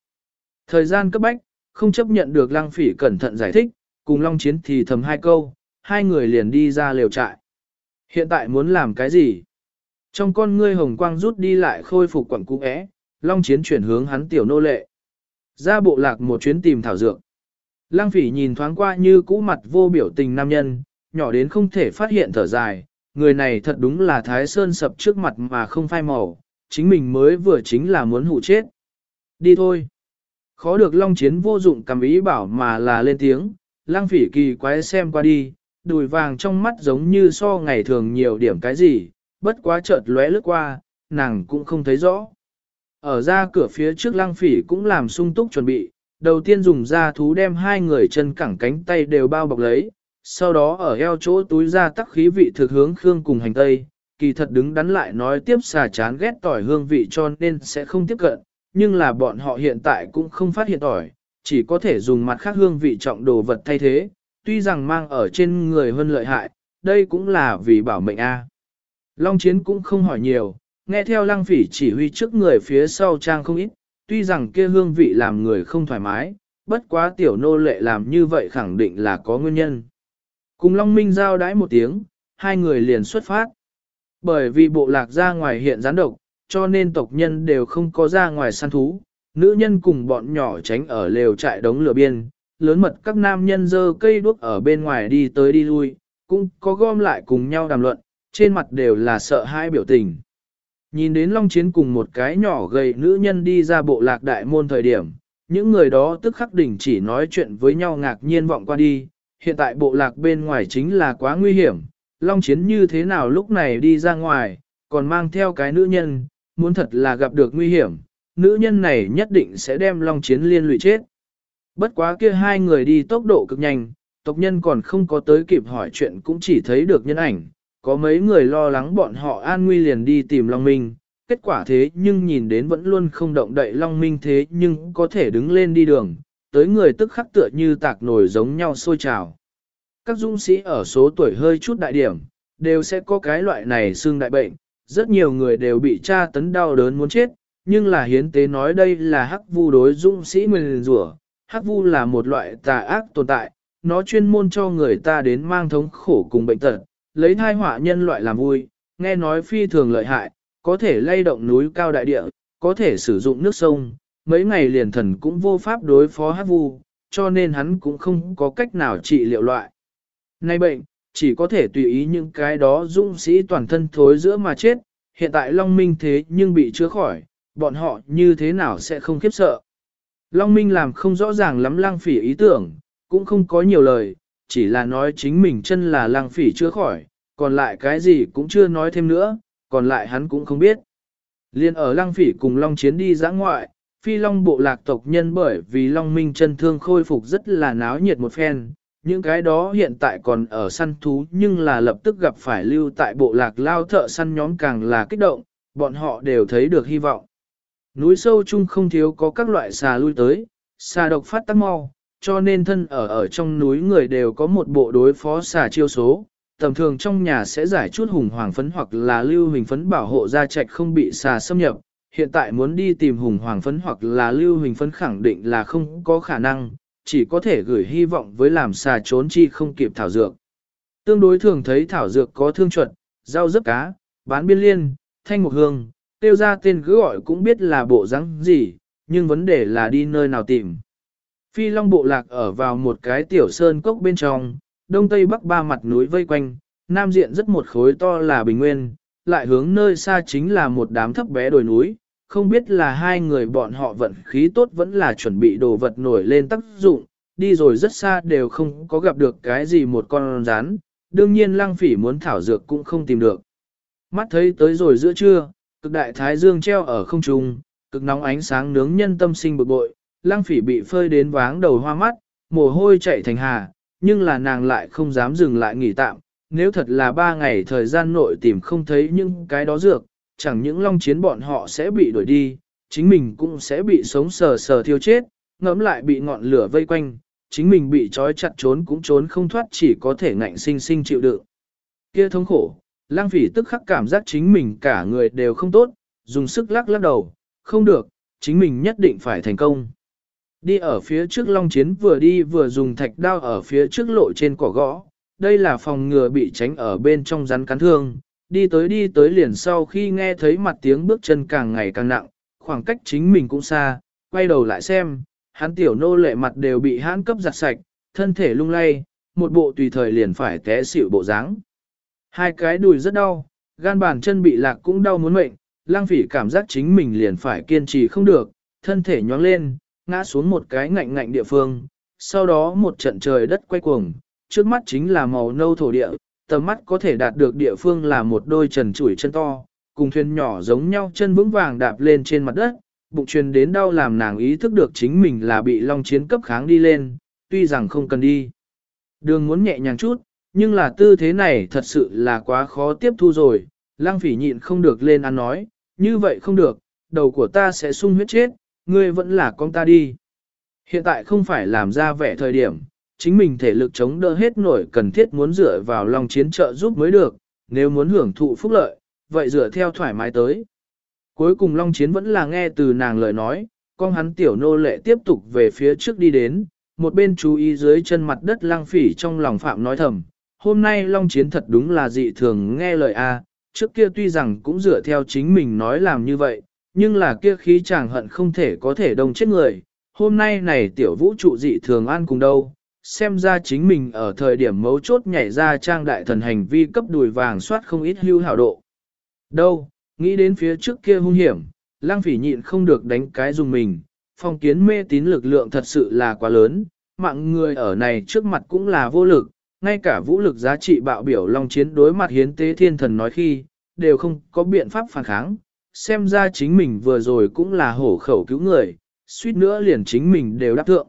Thời gian cấp bách, không chấp nhận được lang phỉ cẩn thận giải thích, cùng Long Chiến thì thầm hai câu, hai người liền đi ra lều trại. Hiện tại muốn làm cái gì? Trong con ngươi hồng quang rút đi lại khôi phục quẩn cung é, Long Chiến chuyển hướng hắn tiểu nô lệ. Ra bộ lạc một chuyến tìm thảo dược. Lăng phỉ nhìn thoáng qua như cũ mặt vô biểu tình nam nhân, nhỏ đến không thể phát hiện thở dài, người này thật đúng là thái sơn sập trước mặt mà không phai màu, chính mình mới vừa chính là muốn hụ chết. Đi thôi. Khó được long chiến vô dụng cầm ý bảo mà là lên tiếng, Lang phỉ kỳ quái xem qua đi, đùi vàng trong mắt giống như so ngày thường nhiều điểm cái gì, bất quá chợt lóe lướt qua, nàng cũng không thấy rõ. Ở ra cửa phía trước Lang phỉ cũng làm sung túc chuẩn bị, đầu tiên dùng da thú đem hai người chân cẳng cánh tay đều bao bọc lấy, sau đó ở eo chỗ túi ra tắc khí vị thực hướng khương cùng hành tây, kỳ thật đứng đắn lại nói tiếp xà chán ghét tỏi hương vị cho nên sẽ không tiếp cận, nhưng là bọn họ hiện tại cũng không phát hiện tỏi, chỉ có thể dùng mặt khác hương vị trọng đồ vật thay thế, tuy rằng mang ở trên người hơn lợi hại, đây cũng là vì bảo mệnh A. Long chiến cũng không hỏi nhiều, nghe theo lăng phỉ chỉ huy trước người phía sau trang không ít, tuy rằng kia hương vị làm người không thoải mái, bất quá tiểu nô lệ làm như vậy khẳng định là có nguyên nhân. Cùng Long Minh giao đãi một tiếng, hai người liền xuất phát. Bởi vì bộ lạc ra ngoài hiện gián độc, cho nên tộc nhân đều không có ra ngoài săn thú, nữ nhân cùng bọn nhỏ tránh ở lều trại đống lửa biên, lớn mật các nam nhân dơ cây đuốc ở bên ngoài đi tới đi lui, cũng có gom lại cùng nhau đàm luận, trên mặt đều là sợ hãi biểu tình. Nhìn đến Long Chiến cùng một cái nhỏ gầy nữ nhân đi ra bộ lạc đại môn thời điểm, những người đó tức khắc đỉnh chỉ nói chuyện với nhau ngạc nhiên vọng qua đi, hiện tại bộ lạc bên ngoài chính là quá nguy hiểm, Long Chiến như thế nào lúc này đi ra ngoài, còn mang theo cái nữ nhân, muốn thật là gặp được nguy hiểm, nữ nhân này nhất định sẽ đem Long Chiến liên lụy chết. Bất quá kia hai người đi tốc độ cực nhanh, tộc nhân còn không có tới kịp hỏi chuyện cũng chỉ thấy được nhân ảnh, có mấy người lo lắng bọn họ an nguy liền đi tìm Long Minh, kết quả thế nhưng nhìn đến vẫn luôn không động đậy Long Minh thế nhưng có thể đứng lên đi đường, tới người tức khắc tựa như tạc nổi giống nhau sôi trào. Các dũng sĩ ở số tuổi hơi chút đại điểm, đều sẽ có cái loại này xương đại bệnh, rất nhiều người đều bị tra tấn đau đớn muốn chết, nhưng là hiến tế nói đây là hắc vu đối dũng sĩ mình rủa. Hắc vu là một loại tà ác tồn tại, nó chuyên môn cho người ta đến mang thống khổ cùng bệnh tật, lấy thai họa nhân loại làm vui, nghe nói phi thường lợi hại, có thể lay động núi cao đại địa, có thể sử dụng nước sông, mấy ngày liền thần cũng vô pháp đối phó hát vu, cho nên hắn cũng không có cách nào trị liệu loại. Nay bệnh, chỉ có thể tùy ý những cái đó dũng sĩ toàn thân thối giữa mà chết, hiện tại Long Minh thế nhưng bị chữa khỏi, bọn họ như thế nào sẽ không khiếp sợ. Long Minh làm không rõ ràng lắm lang phỉ ý tưởng, cũng không có nhiều lời, chỉ là nói chính mình chân là lang phỉ chữa khỏi, còn lại cái gì cũng chưa nói thêm nữa, còn lại hắn cũng không biết. Liên ở lang phỉ cùng Long Chiến đi giã ngoại, phi long bộ lạc tộc nhân bởi vì long minh chân thương khôi phục rất là náo nhiệt một phen, những cái đó hiện tại còn ở săn thú nhưng là lập tức gặp phải lưu tại bộ lạc lao thợ săn nhóm càng là kích động, bọn họ đều thấy được hy vọng. Núi sâu chung không thiếu có các loại xà lui tới, xà độc phát tắc mau, cho nên thân ở ở trong núi người đều có một bộ đối phó xà chiêu số. Tầm thường trong nhà sẽ giải chút hùng hoàng phấn hoặc là lưu hình phấn bảo hộ gia trạch không bị xà xâm nhập, hiện tại muốn đi tìm hùng hoàng phấn hoặc là lưu Huỳnh phấn khẳng định là không có khả năng, chỉ có thể gửi hy vọng với làm xà trốn chi không kịp thảo dược. Tương đối thường thấy thảo dược có thương chuẩn, rau dấp cá, bán biên liên, thanh mục hương, tiêu ra tên cứ gọi cũng biết là bộ rắn gì, nhưng vấn đề là đi nơi nào tìm. Phi long bộ lạc ở vào một cái tiểu sơn cốc bên trong, đông tây bắc ba mặt núi vây quanh, nam diện rất một khối to là bình nguyên, lại hướng nơi xa chính là một đám thấp bé đồi núi, không biết là hai người bọn họ vận khí tốt vẫn là chuẩn bị đồ vật nổi lên tác dụng, đi rồi rất xa đều không có gặp được cái gì một con rắn, đương nhiên lăng phỉ muốn thảo dược cũng không tìm được. Mắt thấy tới rồi giữa trưa, cực đại thái dương treo ở không trung, cực nóng ánh sáng nướng nhân tâm sinh bực bội, lăng phỉ bị phơi đến váng đầu hoa mắt, mồ hôi chạy thành hà, nhưng là nàng lại không dám dừng lại nghỉ tạm, nếu thật là ba ngày thời gian nội tìm không thấy những cái đó dược, chẳng những long chiến bọn họ sẽ bị đuổi đi, chính mình cũng sẽ bị sống sờ sờ thiêu chết, ngẫm lại bị ngọn lửa vây quanh, chính mình bị trói chặt trốn cũng trốn không thoát chỉ có thể ngạnh sinh sinh chịu đựng. Kia thống khổ, lang phỉ tức khắc cảm giác chính mình cả người đều không tốt, dùng sức lắc lắc đầu, không được, chính mình nhất định phải thành công. Đi ở phía trước long chiến vừa đi vừa dùng thạch đao ở phía trước lộ trên cỏ gõ, đây là phòng ngừa bị tránh ở bên trong rắn cắn thương, đi tới đi tới liền sau khi nghe thấy mặt tiếng bước chân càng ngày càng nặng, khoảng cách chính mình cũng xa, quay đầu lại xem, hắn tiểu nô lệ mặt đều bị hãn cấp giặt sạch, thân thể lung lay, một bộ tùy thời liền phải té xỉu bộ dáng. Hai cái đùi rất đau, gan bàn chân bị lạc cũng đau muốn mệnh, lang phỉ cảm giác chính mình liền phải kiên trì không được, thân thể nhoáng lên, ngã xuống một cái ngạnh ngạnh địa phương, sau đó một trận trời đất quay cuồng, trước mắt chính là màu nâu thổ địa, tầm mắt có thể đạt được địa phương là một đôi trần chuỗi chân to, cùng thuyền nhỏ giống nhau chân vững vàng đạp lên trên mặt đất, bụng truyền đến đau làm nàng ý thức được chính mình là bị long chiến cấp kháng đi lên, tuy rằng không cần đi. Đường muốn nhẹ nhàng chút, nhưng là tư thế này thật sự là quá khó tiếp thu rồi, lang phỉ nhịn không được lên ăn nói, như vậy không được, đầu của ta sẽ sung huyết chết, ngươi vẫn là con ta đi. Hiện tại không phải làm ra vẻ thời điểm, chính mình thể lực chống đỡ hết nổi cần thiết muốn dựa vào lòng chiến trợ giúp mới được, nếu muốn hưởng thụ phúc lợi, vậy dựa theo thoải mái tới. Cuối cùng Long Chiến vẫn là nghe từ nàng lời nói, con hắn tiểu nô lệ tiếp tục về phía trước đi đến, một bên chú ý dưới chân mặt đất lang phỉ trong lòng phạm nói thầm, hôm nay Long Chiến thật đúng là dị thường nghe lời A, trước kia tuy rằng cũng dựa theo chính mình nói làm như vậy, nhưng là kia khí chàng hận không thể có thể đông chết người, hôm nay này tiểu vũ trụ dị thường an cùng đâu, xem ra chính mình ở thời điểm mấu chốt nhảy ra trang đại thần hành vi cấp đùi vàng soát không ít hưu hảo độ. Đâu, nghĩ đến phía trước kia hung hiểm, lang phỉ nhịn không được đánh cái dùng mình, phong kiến mê tín lực lượng thật sự là quá lớn, mạng người ở này trước mặt cũng là vô lực, ngay cả vũ lực giá trị bạo biểu long chiến đối mặt hiến tế thiên thần nói khi, đều không có biện pháp phản kháng, xem ra chính mình vừa rồi cũng là hổ khẩu cứu người, suýt nữa liền chính mình đều đáp thượng.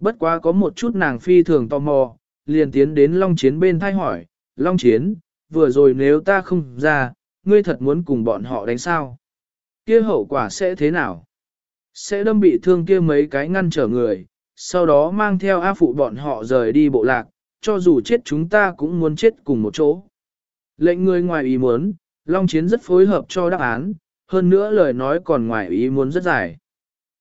Bất quá có một chút nàng phi thường tò mò, liền tiến đến Long Chiến bên thay hỏi, Long Chiến, vừa rồi nếu ta không ra, ngươi thật muốn cùng bọn họ đánh sao? Kia hậu quả sẽ thế nào? Sẽ đâm bị thương kia mấy cái ngăn trở người, sau đó mang theo A phụ bọn họ rời đi bộ lạc, cho dù chết chúng ta cũng muốn chết cùng một chỗ. Lệnh người ngoài ý muốn, Long Chiến rất phối hợp cho đáp án, hơn nữa lời nói còn ngoài ý muốn rất dài.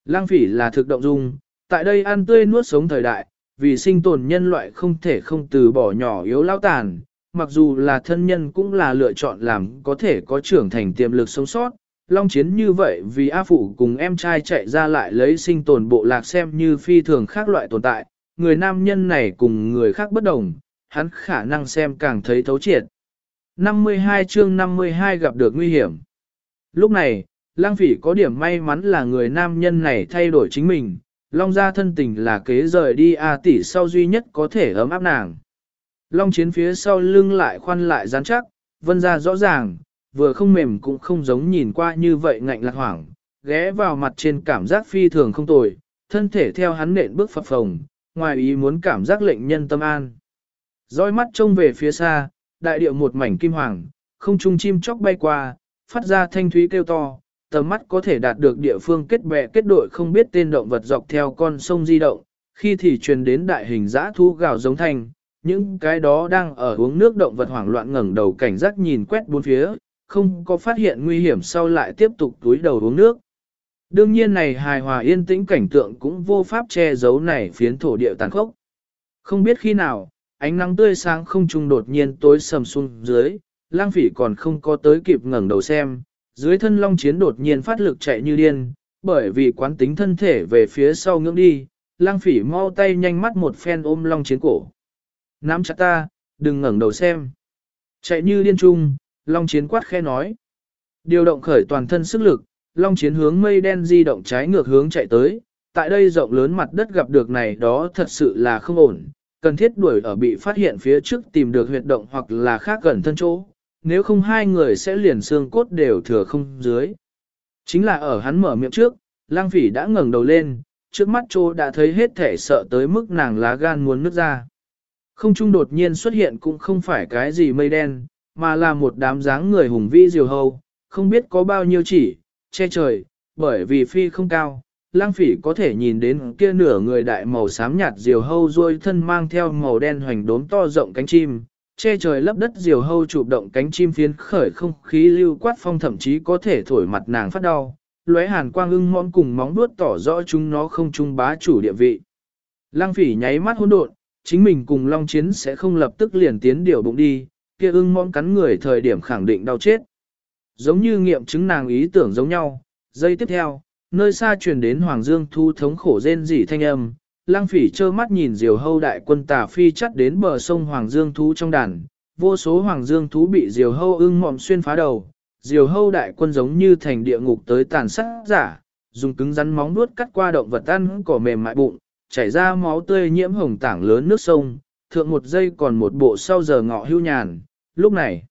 Lang phỉ là thực động dung, tại đây ăn tươi nuốt sống thời đại, vì sinh tồn nhân loại không thể không từ bỏ nhỏ yếu lao tàn, mặc dù là thân nhân cũng là lựa chọn làm có thể có trưởng thành tiềm lực sống sót. Long chiến như vậy vì A Phụ cùng em trai chạy ra lại lấy sinh tồn bộ lạc xem như phi thường khác loại tồn tại, người nam nhân này cùng người khác bất đồng, hắn khả năng xem càng thấy thấu triệt. 52 chương 52 gặp được nguy hiểm. Lúc này, lang phỉ có điểm may mắn là người nam nhân này thay đổi chính mình, long gia thân tình là kế rời đi A tỷ sau duy nhất có thể ấm áp nàng. Long chiến phía sau lưng lại khoan lại rắn chắc, vân ra rõ ràng, vừa không mềm cũng không giống nhìn qua như vậy ngạnh lạc hoảng, ghé vào mặt trên cảm giác phi thường không tồi, thân thể theo hắn nện bước phập phồng, ngoài ý muốn cảm giác lệnh nhân tâm an. Rõi mắt trông về phía xa, đại điệu một mảnh kim hoàng, không trung chim chóc bay qua, phát ra thanh thúy kêu to, tầm mắt có thể đạt được địa phương kết bè kết đội không biết tên động vật dọc theo con sông di động, khi thì truyền đến đại hình dã thu gào giống thanh, những cái đó đang ở uống nước động vật hoảng loạn ngẩng đầu cảnh giác nhìn quét bốn phía, không có phát hiện nguy hiểm sau lại tiếp tục túi đầu uống nước. Đương nhiên này hài hòa yên tĩnh cảnh tượng cũng vô pháp che giấu này phiến thổ địa tàn khốc. Không biết khi nào, ánh nắng tươi sáng không trung đột nhiên tối sầm xuống dưới, lang phỉ còn không có tới kịp ngẩng đầu xem, dưới thân long chiến đột nhiên phát lực chạy như điên, bởi vì quán tính thân thể về phía sau ngưỡng đi, lang phỉ mau tay nhanh mắt một phen ôm long chiến cổ. Nắm chặt ta, đừng ngẩng đầu xem. Chạy như điên trung, Long Chiến quát khe nói. Điều động khởi toàn thân sức lực, Long Chiến hướng mây đen di động trái ngược hướng chạy tới. Tại đây rộng lớn mặt đất gặp được này đó thật sự là không ổn, cần thiết đuổi ở bị phát hiện phía trước tìm được huyệt động hoặc là khác gần thân chỗ, nếu không hai người sẽ liền xương cốt đều thừa không dưới. Chính là ở hắn mở miệng trước, lang phỉ đã ngẩng đầu lên, trước mắt chỗ đã thấy hết thể sợ tới mức nàng lá gan muốn nứt ra. Không trung đột nhiên xuất hiện cũng không phải cái gì mây đen, mà là một đám dáng người hùng vĩ diều hâu, không biết có bao nhiêu chỉ, che trời, bởi vì phi không cao, lang phỉ có thể nhìn đến kia nửa người đại màu xám nhạt diều hâu ruôi thân mang theo màu đen hoành đốm to rộng cánh chim, che trời lấp đất diều hâu chụp động cánh chim phiến khởi không khí lưu quát phong thậm chí có thể thổi mặt nàng phát đau, lóe hàn quang ưng món cùng móng đuốt tỏ rõ chúng nó không trung bá chủ địa vị. Lang phỉ nháy mắt hỗn độn, chính mình cùng Long Chiến sẽ không lập tức liền tiến điều bụng đi, kia ưng món cắn người thời điểm khẳng định đau chết. Giống như nghiệm chứng nàng ý tưởng giống nhau, giây tiếp theo, nơi xa truyền đến Hoàng Dương thu thống khổ rên rỉ thanh âm, lang phỉ trơ mắt nhìn diều hâu đại quân tà phi chắt đến bờ sông Hoàng Dương thú trong đàn, vô số Hoàng Dương thú bị diều hâu ưng mọm xuyên phá đầu, diều hâu đại quân giống như thành địa ngục tới tàn sát giả, dùng cứng rắn móng nuốt cắt qua động vật ăn cỏ mềm mại bụng, chảy ra máu tươi nhiễm hồng tảng lớn nước sông, thượng một giây còn một bộ sau giờ ngọ hưu nhàn, lúc này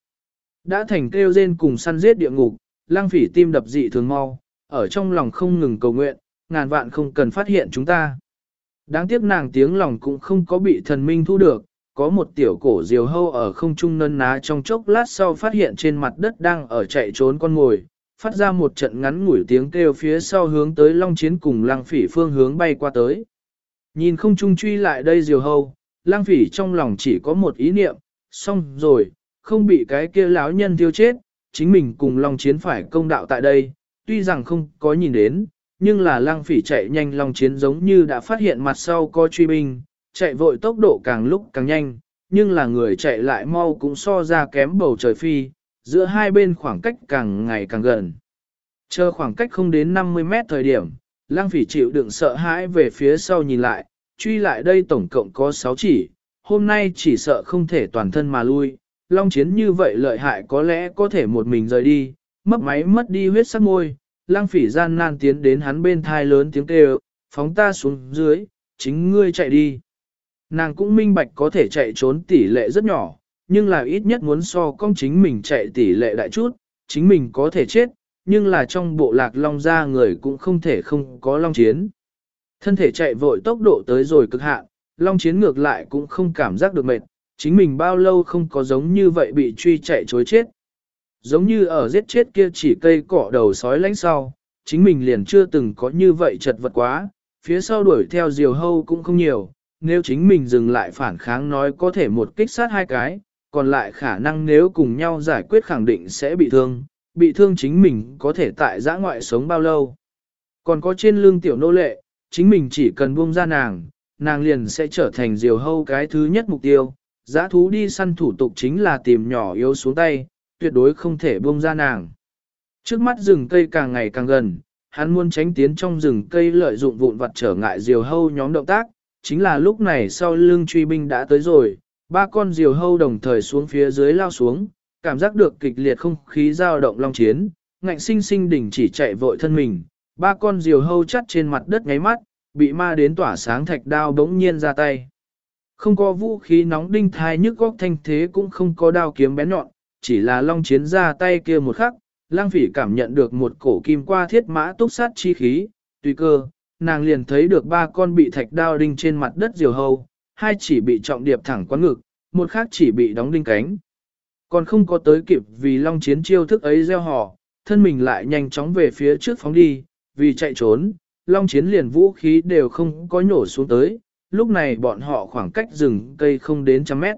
đã thành kêu rên cùng săn giết địa ngục, lang phỉ tim đập dị thường mau, ở trong lòng không ngừng cầu nguyện, ngàn vạn không cần phát hiện chúng ta. Đáng tiếc nàng tiếng lòng cũng không có bị thần minh thu được, có một tiểu cổ diều hâu ở không trung nân ná trong chốc lát sau phát hiện trên mặt đất đang ở chạy trốn con ngồi, phát ra một trận ngắn ngủi tiếng kêu phía sau hướng tới long chiến cùng lang phỉ phương hướng bay qua tới. Nhìn không trung truy lại đây diều hâu, lang phỉ trong lòng chỉ có một ý niệm, xong rồi, không bị cái kia láo nhân tiêu chết, chính mình cùng long chiến phải công đạo tại đây, tuy rằng không có nhìn đến, nhưng là lăng phỉ chạy nhanh long chiến giống như đã phát hiện mặt sau có truy binh, chạy vội tốc độ càng lúc càng nhanh, nhưng là người chạy lại mau cũng so ra kém bầu trời phi, giữa hai bên khoảng cách càng ngày càng gần. Chờ khoảng cách không đến 50 mét thời điểm, lang phỉ chịu đựng sợ hãi về phía sau nhìn lại, truy lại đây tổng cộng có 6 chỉ, hôm nay chỉ sợ không thể toàn thân mà lui, long chiến như vậy lợi hại có lẽ có thể một mình rời đi, mất máy mất đi huyết sắc môi, lang phỉ gian nan tiến đến hắn bên thai lớn tiếng kêu, phóng ta xuống dưới, chính ngươi chạy đi. Nàng cũng minh bạch có thể chạy trốn tỷ lệ rất nhỏ, nhưng là ít nhất muốn so con chính mình chạy tỷ lệ đại chút, chính mình có thể chết, nhưng là trong bộ lạc long ra người cũng không thể không có long chiến. Thân thể chạy vội tốc độ tới rồi cực hạn, long chiến ngược lại cũng không cảm giác được mệt, chính mình bao lâu không có giống như vậy bị truy chạy chối chết. Giống như ở giết chết kia chỉ cây cỏ đầu sói lánh sau, chính mình liền chưa từng có như vậy chật vật quá, phía sau đuổi theo diều hâu cũng không nhiều, nếu chính mình dừng lại phản kháng nói có thể một kích sát hai cái, còn lại khả năng nếu cùng nhau giải quyết khẳng định sẽ bị thương, bị thương chính mình có thể tại giã ngoại sống bao lâu. Còn có trên lưng tiểu nô lệ, chính mình chỉ cần buông ra nàng, nàng liền sẽ trở thành diều hâu cái thứ nhất mục tiêu. Giã thú đi săn thủ tục chính là tìm nhỏ yếu xuống tay, tuyệt đối không thể buông ra nàng. Trước mắt rừng cây càng ngày càng gần, hắn muốn tránh tiến trong rừng cây lợi dụng vụn vặt trở ngại diều hâu nhóm động tác, chính là lúc này sau lưng truy binh đã tới rồi, ba con diều hâu đồng thời xuống phía dưới lao xuống, cảm giác được kịch liệt không khí dao động long chiến, ngạnh sinh sinh đỉnh chỉ chạy vội thân mình, ba con diều hâu chắt trên mặt đất ngáy mắt, bị ma đến tỏa sáng thạch đao bỗng nhiên ra tay. Không có vũ khí nóng đinh thai nhức góc thanh thế cũng không có đao kiếm bén nhọn, chỉ là long chiến ra tay kia một khắc, lang phỉ cảm nhận được một cổ kim qua thiết mã túc sát chi khí, tùy cơ, nàng liền thấy được ba con bị thạch đao đinh trên mặt đất diều hâu, hai chỉ bị trọng điệp thẳng quán ngực, một khác chỉ bị đóng đinh cánh. Còn không có tới kịp vì long chiến chiêu thức ấy gieo họ, thân mình lại nhanh chóng về phía trước phóng đi, vì chạy trốn, long chiến liền vũ khí đều không có nhổ xuống tới, lúc này bọn họ khoảng cách rừng cây không đến trăm mét.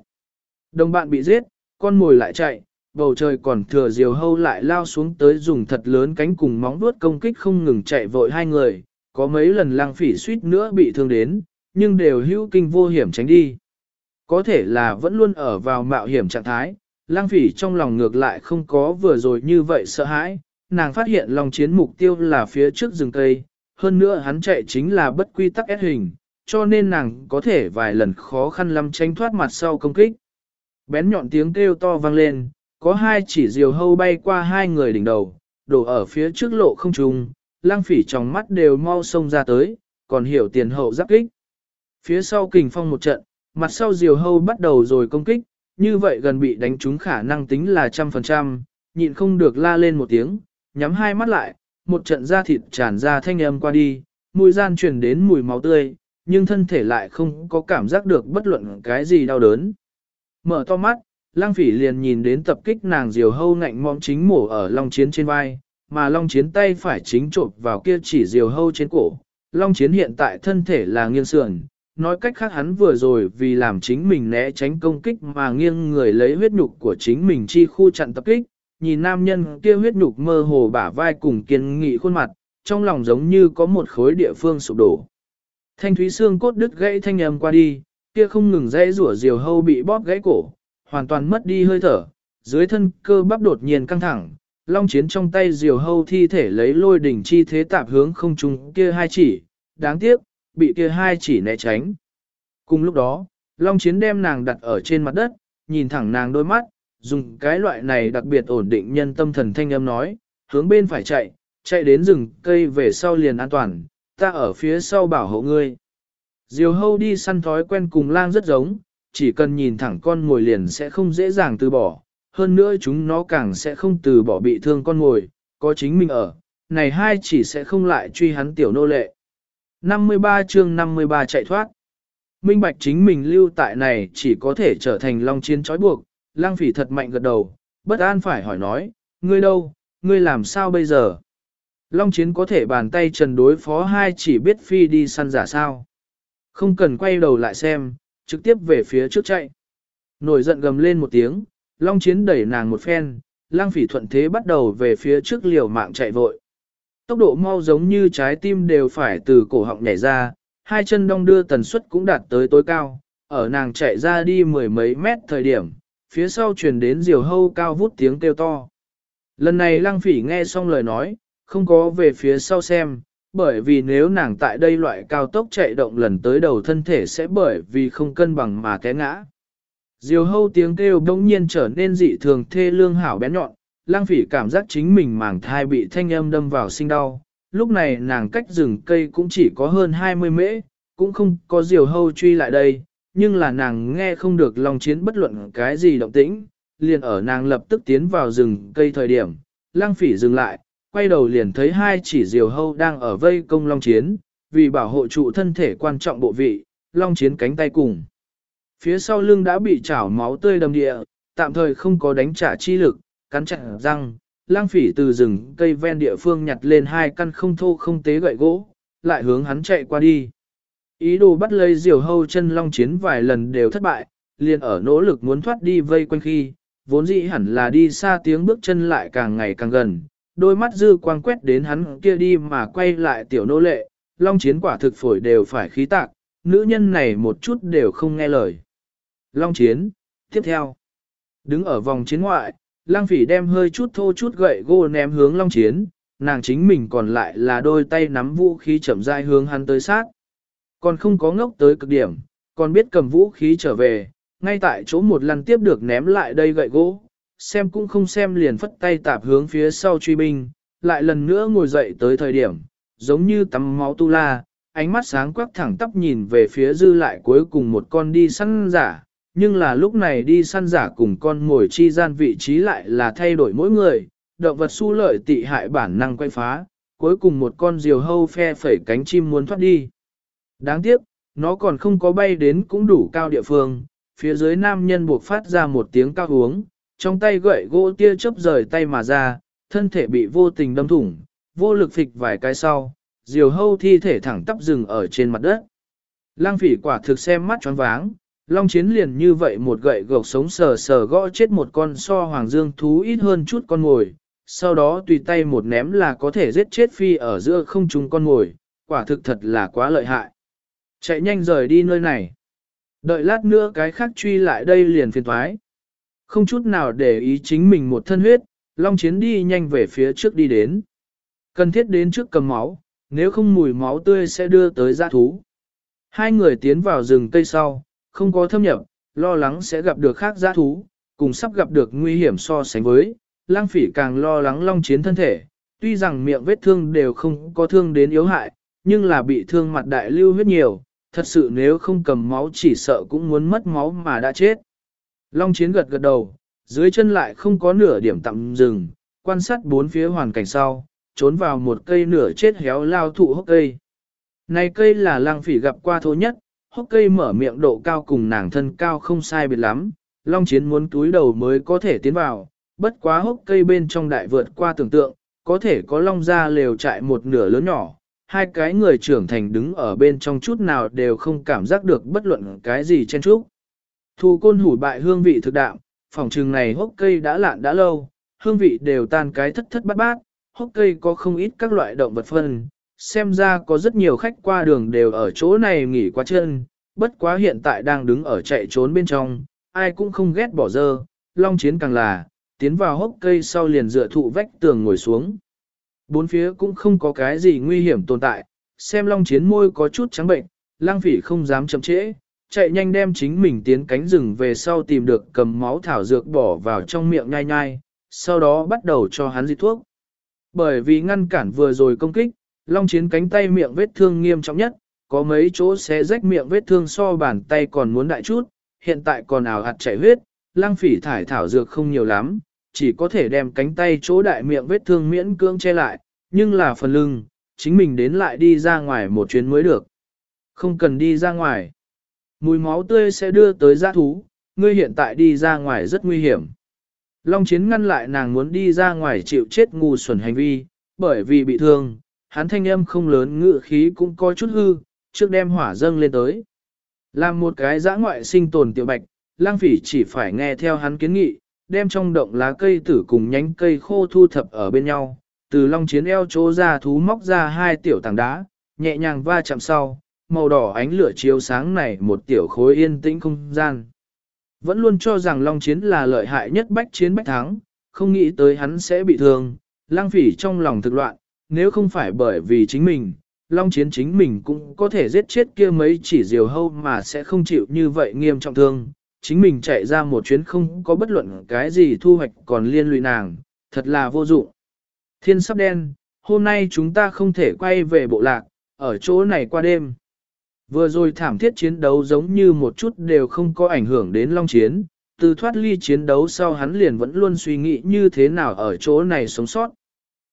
Đồng bạn bị giết, con mồi lại chạy, bầu trời còn thừa diều hâu lại lao xuống tới dùng thật lớn cánh cùng móng vuốt công kích không ngừng chạy vội hai người, có mấy lần lang phỉ suýt nữa bị thương đến, nhưng đều hữu kinh vô hiểm tránh đi. Có thể là vẫn luôn ở vào mạo hiểm trạng thái, lang phỉ trong lòng ngược lại không có vừa rồi như vậy sợ hãi, nàng phát hiện lòng chiến mục tiêu là phía trước rừng cây, hơn nữa hắn chạy chính là bất quy tắc ép hình, cho nên nàng có thể vài lần khó khăn lắm tránh thoát mặt sau công kích. Bén nhọn tiếng kêu to vang lên, có hai chỉ diều hâu bay qua hai người đỉnh đầu, đổ ở phía trước lộ không trùng, lang phỉ trong mắt đều mau sông ra tới, còn hiểu tiền hậu giáp kích. Phía sau kình phong một trận, mặt sau diều hâu bắt đầu rồi công kích, như vậy gần bị đánh trúng khả năng tính là trăm phần trăm, nhịn không được la lên một tiếng, nhắm hai mắt lại, một trận da thịt tràn ra thanh âm qua đi, mùi gian truyền đến mùi máu tươi, nhưng thân thể lại không có cảm giác được bất luận cái gì đau đớn. Mở to mắt, lang phỉ liền nhìn đến tập kích nàng diều hâu ngạnh mõm chính mổ ở long chiến trên vai, mà long chiến tay phải chính trộn vào kia chỉ diều hâu trên cổ. Long chiến hiện tại thân thể là nghiêng sườn, nói cách khác hắn vừa rồi vì làm chính mình né tránh công kích mà nghiêng người lấy huyết nhục của chính mình chi khu chặn tập kích, nhìn nam nhân kia huyết nhục mơ hồ bả vai cùng kiên nghị khuôn mặt, trong lòng giống như có một khối địa phương sụp đổ. Thanh thúy xương cốt đứt gãy thanh âm qua đi, kia không ngừng dãy rủa diều hâu bị bóp gãy cổ, hoàn toàn mất đi hơi thở, dưới thân cơ bắp đột nhiên căng thẳng, long chiến trong tay diều hâu thi thể lấy lôi đỉnh chi thế tạp hướng không trung kia hai chỉ, đáng tiếc, bị kia hai chỉ né tránh. Cùng lúc đó, long chiến đem nàng đặt ở trên mặt đất, nhìn thẳng nàng đôi mắt, dùng cái loại này đặc biệt ổn định nhân tâm thần thanh âm nói, hướng bên phải chạy, chạy đến rừng cây về sau liền an toàn, ta ở phía sau bảo hộ ngươi. Diều hâu đi săn thói quen cùng lang rất giống, chỉ cần nhìn thẳng con ngồi liền sẽ không dễ dàng từ bỏ, hơn nữa chúng nó càng sẽ không từ bỏ bị thương con ngồi, có chính mình ở, này hai chỉ sẽ không lại truy hắn tiểu nô lệ. 53 chương 53 chạy thoát. Minh bạch chính mình lưu tại này chỉ có thể trở thành long chiến trói buộc, lang phỉ thật mạnh gật đầu, bất an phải hỏi nói, ngươi đâu, ngươi làm sao bây giờ? Long chiến có thể bàn tay trần đối phó hai chỉ biết phi đi săn giả sao. Không cần quay đầu lại xem, trực tiếp về phía trước chạy. Nổi giận gầm lên một tiếng, long chiến đẩy nàng một phen, lang phỉ thuận thế bắt đầu về phía trước liều mạng chạy vội. Tốc độ mau giống như trái tim đều phải từ cổ họng nhảy ra, hai chân đong đưa tần suất cũng đạt tới tối cao, ở nàng chạy ra đi mười mấy mét thời điểm, phía sau truyền đến diều hâu cao vút tiếng kêu to. Lần này lăng phỉ nghe xong lời nói, không có về phía sau xem, bởi vì nếu nàng tại đây loại cao tốc chạy động lần tới đầu thân thể sẽ bởi vì không cân bằng mà té ngã. Diều hâu tiếng kêu bỗng nhiên trở nên dị thường thê lương hảo bén nhọn, lang phỉ cảm giác chính mình màng thai bị thanh âm đâm vào sinh đau. Lúc này nàng cách rừng cây cũng chỉ có hơn 20 mễ, cũng không có diều hâu truy lại đây, nhưng là nàng nghe không được lòng chiến bất luận cái gì động tĩnh, liền ở nàng lập tức tiến vào rừng cây thời điểm, lang phỉ dừng lại, quay đầu liền thấy hai chỉ diều hâu đang ở vây công long chiến, vì bảo hộ trụ thân thể quan trọng bộ vị, long chiến cánh tay cùng. Phía sau lưng đã bị chảo máu tươi đầm địa, tạm thời không có đánh trả chi lực, cắn chặt răng, lang phỉ từ rừng cây ven địa phương nhặt lên hai căn không thô không tế gậy gỗ, lại hướng hắn chạy qua đi. Ý đồ bắt lấy diều hâu chân long chiến vài lần đều thất bại, liền ở nỗ lực muốn thoát đi vây quanh khi, vốn dĩ hẳn là đi xa tiếng bước chân lại càng ngày càng gần, đôi mắt dư quang quét đến hắn kia đi mà quay lại tiểu nô lệ, long chiến quả thực phổi đều phải khí tạc, nữ nhân này một chút đều không nghe lời. Long chiến, tiếp theo, đứng ở vòng chiến ngoại, lang phỉ đem hơi chút thô chút gậy gỗ ném hướng long chiến, nàng chính mình còn lại là đôi tay nắm vũ khí chậm rãi hướng hắn tới sát. Còn không có ngốc tới cực điểm, còn biết cầm vũ khí trở về, ngay tại chỗ một lần tiếp được ném lại đây gậy gỗ, xem cũng không xem liền phất tay tạp hướng phía sau truy binh, lại lần nữa ngồi dậy tới thời điểm, giống như tắm máu tu la, ánh mắt sáng quắc thẳng tắp nhìn về phía dư lại cuối cùng một con đi săn giả, nhưng là lúc này đi săn giả cùng con ngồi chi gian vị trí lại là thay đổi mỗi người, động vật su lợi tị hại bản năng quay phá, cuối cùng một con diều hâu phe phẩy cánh chim muốn thoát đi. Đáng tiếc, nó còn không có bay đến cũng đủ cao địa phương, phía dưới nam nhân buộc phát ra một tiếng cao uống, trong tay gậy gỗ tia chớp rời tay mà ra, thân thể bị vô tình đâm thủng, vô lực phịch vài cái sau, diều hâu thi thể thẳng tắp rừng ở trên mặt đất. Lăng phỉ quả thực xem mắt choáng váng, long chiến liền như vậy một gậy gộc sống sờ sờ gõ chết một con so hoàng dương thú ít hơn chút con ngồi, sau đó tùy tay một ném là có thể giết chết phi ở giữa không trung con ngồi, quả thực thật là quá lợi hại. Chạy nhanh rời đi nơi này. Đợi lát nữa cái khác truy lại đây liền phiền thoái. Không chút nào để ý chính mình một thân huyết, Long Chiến đi nhanh về phía trước đi đến. Cần thiết đến trước cầm máu, nếu không mùi máu tươi sẽ đưa tới giã thú. Hai người tiến vào rừng cây sau, không có thâm nhập, lo lắng sẽ gặp được khác giã thú, cùng sắp gặp được nguy hiểm so sánh với, lang phỉ càng lo lắng long chiến thân thể, tuy rằng miệng vết thương đều không có thương đến yếu hại, nhưng là bị thương mặt đại lưu huyết nhiều, thật sự nếu không cầm máu chỉ sợ cũng muốn mất máu mà đã chết. Long chiến gật gật đầu, dưới chân lại không có nửa điểm tạm dừng, quan sát bốn phía hoàn cảnh sau, trốn vào một cây nửa chết héo lao thụ hốc cây. Này cây là lang phỉ gặp qua thô nhất, hốc cây mở miệng độ cao cùng nàng thân cao không sai biệt lắm, long chiến muốn túi đầu mới có thể tiến vào, bất quá hốc cây bên trong đại vượt qua tưởng tượng, có thể có long ra lều trại một nửa lớn nhỏ, hai cái người trưởng thành đứng ở bên trong chút nào đều không cảm giác được bất luận cái gì chen chúc. Thu côn hủ bại hương vị thực đạm, phòng trừng này hốc cây đã lạn đã lâu, hương vị đều tan cái thất thất bát bát, hốc cây có không ít các loại động vật phân, xem ra có rất nhiều khách qua đường đều ở chỗ này nghỉ qua chân, bất quá hiện tại đang đứng ở chạy trốn bên trong, ai cũng không ghét bỏ dơ, long chiến càng là, tiến vào hốc cây sau liền dựa thụ vách tường ngồi xuống. Bốn phía cũng không có cái gì nguy hiểm tồn tại, xem long chiến môi có chút trắng bệnh, lang phỉ không dám chậm trễ, chạy nhanh đem chính mình tiến cánh rừng về sau tìm được cầm máu thảo dược bỏ vào trong miệng nhai nhai, sau đó bắt đầu cho hắn dịch thuốc. Bởi vì ngăn cản vừa rồi công kích, long chiến cánh tay miệng vết thương nghiêm trọng nhất, có mấy chỗ xé rách miệng vết thương so bàn tay còn muốn đại chút, hiện tại còn ảo hạt chảy huyết, lang phỉ thải thảo dược không nhiều lắm, chỉ có thể đem cánh tay chỗ đại miệng vết thương miễn cưỡng che lại, nhưng là phần lưng, chính mình đến lại đi ra ngoài một chuyến mới được. Không cần đi ra ngoài. Mùi máu tươi sẽ đưa tới giã thú, ngươi hiện tại đi ra ngoài rất nguy hiểm. Long chiến ngăn lại nàng muốn đi ra ngoài chịu chết ngu xuẩn hành vi, bởi vì bị thương, hắn thanh âm không lớn ngự khí cũng có chút hư, trước đem hỏa dâng lên tới. Làm một cái giã ngoại sinh tồn tiểu bạch, lang phỉ chỉ phải nghe theo hắn kiến nghị, đem trong động lá cây tử cùng nhánh cây khô thu thập ở bên nhau, từ long chiến eo chỗ ra thú móc ra hai tiểu tảng đá, nhẹ nhàng va chạm sau, màu đỏ ánh lửa chiếu sáng này một tiểu khối yên tĩnh không gian. Vẫn luôn cho rằng long chiến là lợi hại nhất bách chiến bách thắng, không nghĩ tới hắn sẽ bị thương, lang phỉ trong lòng thực loạn, nếu không phải bởi vì chính mình, long chiến chính mình cũng có thể giết chết kia mấy chỉ diều hâu mà sẽ không chịu như vậy nghiêm trọng thương, chính mình chạy ra một chuyến không có bất luận cái gì thu hoạch còn liên lụy nàng, thật là vô dụng. Thiên sắp đen, hôm nay chúng ta không thể quay về bộ lạc, ở chỗ này qua đêm. Vừa rồi thảm thiết chiến đấu giống như một chút đều không có ảnh hưởng đến long chiến, từ thoát ly chiến đấu sau hắn liền vẫn luôn suy nghĩ như thế nào ở chỗ này sống sót.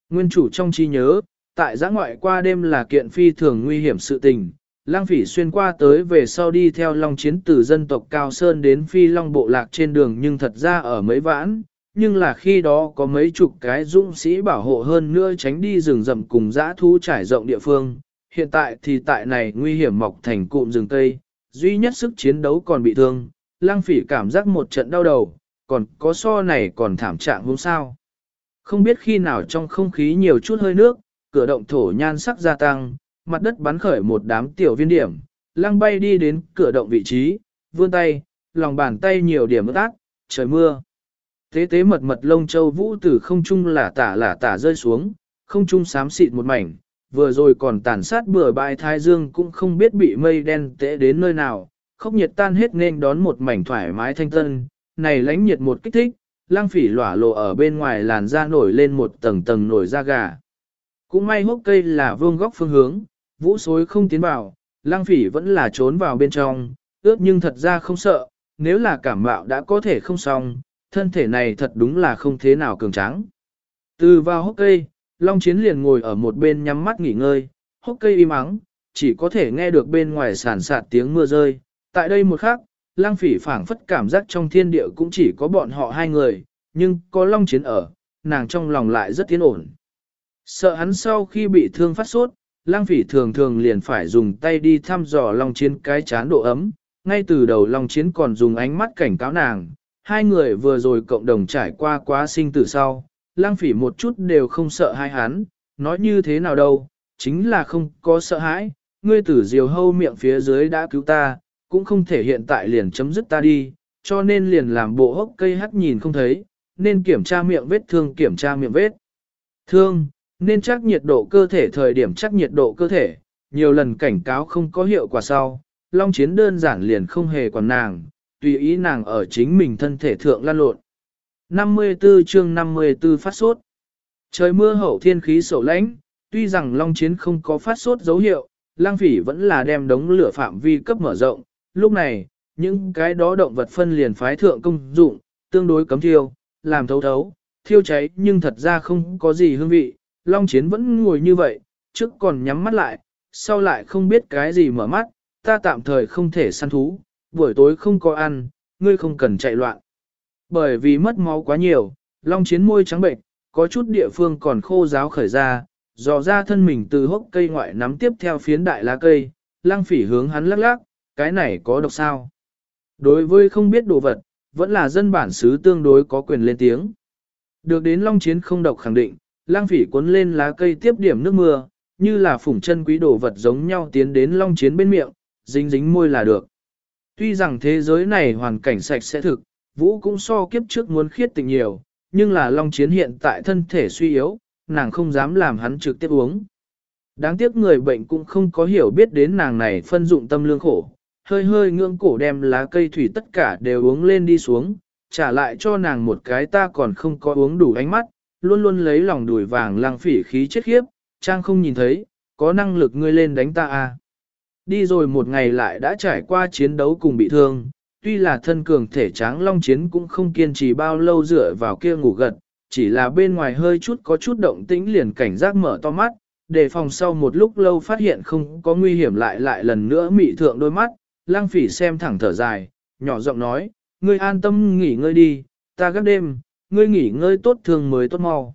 Nguyên chủ trong trí nhớ, tại giã ngoại qua đêm là kiện phi thường nguy hiểm sự tình, lang phỉ xuyên qua tới về sau đi theo long chiến từ dân tộc Cao Sơn đến phi long bộ lạc trên đường nhưng thật ra ở mấy vãn, nhưng là khi đó có mấy chục cái dũng sĩ bảo hộ hơn nữa tránh đi rừng rậm cùng dã thú trải rộng địa phương, hiện tại thì tại này nguy hiểm mọc thành cụm rừng cây, duy nhất sức chiến đấu còn bị thương, lang phỉ cảm giác một trận đau đầu, còn có so này còn thảm trạng hôm sao. Không biết khi nào trong không khí nhiều chút hơi nước, cửa động thổ nhan sắc gia tăng, mặt đất bắn khởi một đám tiểu viên điểm, lăng bay đi đến cửa động vị trí, vươn tay, lòng bàn tay nhiều điểm ướt ác, trời mưa. Tế tế mật mật lông châu vũ từ không trung là tả là tả rơi xuống, không trung xám xịt một mảnh, vừa rồi còn tàn sát bừa bãi thái dương cũng không biết bị mây đen tễ đến nơi nào, khốc nhiệt tan hết nên đón một mảnh thoải mái thanh tân, này lánh nhiệt một kích thích, lang phỉ lỏa lộ ở bên ngoài làn da nổi lên một tầng tầng nổi da gà. Cũng may hốc cây là vương góc phương hướng, vũ xối không tiến vào, lang phỉ vẫn là trốn vào bên trong, ướt nhưng thật ra không sợ, nếu là cảm mạo đã có thể không xong, thân thể này thật đúng là không thế nào cường tráng. Từ vào hốc cây, Long Chiến liền ngồi ở một bên nhắm mắt nghỉ ngơi, hốc cây im ắng, chỉ có thể nghe được bên ngoài sản sạt tiếng mưa rơi. Tại đây một khắc, lang phỉ phảng phất cảm giác trong thiên địa cũng chỉ có bọn họ hai người, nhưng có Long Chiến ở, nàng trong lòng lại rất tiến ổn. Sợ hắn sau khi bị thương phát sốt, lang phỉ thường thường liền phải dùng tay đi thăm dò Long Chiến cái chán độ ấm, ngay từ đầu Long Chiến còn dùng ánh mắt cảnh cáo nàng, hai người vừa rồi cộng đồng trải qua quá sinh tử sau, lang phỉ một chút đều không sợ hai hắn, nói như thế nào đâu, chính là không có sợ hãi, ngươi tử diều hâu miệng phía dưới đã cứu ta, cũng không thể hiện tại liền chấm dứt ta đi, cho nên liền làm bộ hốc cây hắt nhìn không thấy, nên kiểm tra miệng vết thương kiểm tra miệng vết thương, nên chắc nhiệt độ cơ thể thời điểm chắc nhiệt độ cơ thể, nhiều lần cảnh cáo không có hiệu quả sau, long chiến đơn giản liền không hề còn nàng, tùy ý nàng ở chính mình thân thể thượng lan lộn. 54 chương 54 phát sốt. Trời mưa hậu thiên khí sổ lãnh, tuy rằng Long Chiến không có phát sốt dấu hiệu, lang phỉ vẫn là đem đống lửa phạm vi cấp mở rộng. Lúc này, những cái đó động vật phân liền phái thượng công dụng, tương đối cấm thiêu, làm thấu thấu, thiêu cháy nhưng thật ra không có gì hương vị. Long Chiến vẫn ngồi như vậy, trước còn nhắm mắt lại, sau lại không biết cái gì mở mắt, ta tạm thời không thể săn thú, buổi tối không có ăn, ngươi không cần chạy loạn. Bởi vì mất máu quá nhiều, long chiến môi trắng bệnh, có chút địa phương còn khô ráo khởi ra, dò ra thân mình từ hốc cây ngoại nắm tiếp theo phiến đại lá cây, lang phỉ hướng hắn lắc lắc, cái này có độc sao. Đối với không biết đồ vật, vẫn là dân bản xứ tương đối có quyền lên tiếng. Được đến long chiến không độc khẳng định, lang phỉ cuốn lên lá cây tiếp điểm nước mưa, như là phủng chân quý đồ vật giống nhau tiến đến long chiến bên miệng, dính dính môi là được. Tuy rằng thế giới này hoàn cảnh sạch sẽ thực, vũ cũng so kiếp trước muốn khiết tình nhiều, nhưng là long chiến hiện tại thân thể suy yếu, nàng không dám làm hắn trực tiếp uống. Đáng tiếc người bệnh cũng không có hiểu biết đến nàng này phân dụng tâm lương khổ, hơi hơi ngưỡng cổ đem lá cây thủy tất cả đều uống lên đi xuống, trả lại cho nàng một cái ta còn không có uống đủ ánh mắt, luôn luôn lấy lòng đùi vàng lang phỉ khí chết khiếp, trang không nhìn thấy, có năng lực ngươi lên đánh ta à. Đi rồi một ngày lại đã trải qua chiến đấu cùng bị thương, tuy là thân cường thể tráng long chiến cũng không kiên trì bao lâu dựa vào kia ngủ gật, chỉ là bên ngoài hơi chút có chút động tĩnh liền cảnh giác mở to mắt, đề phòng sau một lúc lâu phát hiện không có nguy hiểm lại lại lần nữa mị thượng đôi mắt, lang phỉ xem thẳng thở dài, nhỏ giọng nói, ngươi an tâm nghỉ ngơi đi, ta gác đêm, ngươi nghỉ ngơi tốt thường mới tốt mau.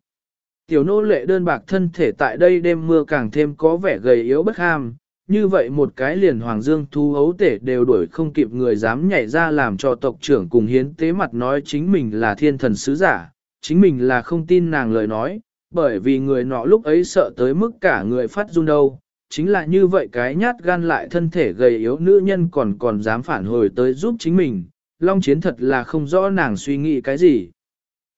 Tiểu nô lệ đơn bạc thân thể tại đây đêm mưa càng thêm có vẻ gầy yếu bất ham, như vậy một cái liền hoàng dương thu hấu tể đều đuổi không kịp người dám nhảy ra làm cho tộc trưởng cùng hiến tế mặt nói chính mình là thiên thần sứ giả, chính mình là không tin nàng lời nói, bởi vì người nọ lúc ấy sợ tới mức cả người phát run đâu, chính là như vậy cái nhát gan lại thân thể gầy yếu nữ nhân còn còn dám phản hồi tới giúp chính mình, Long Chiến thật là không rõ nàng suy nghĩ cái gì.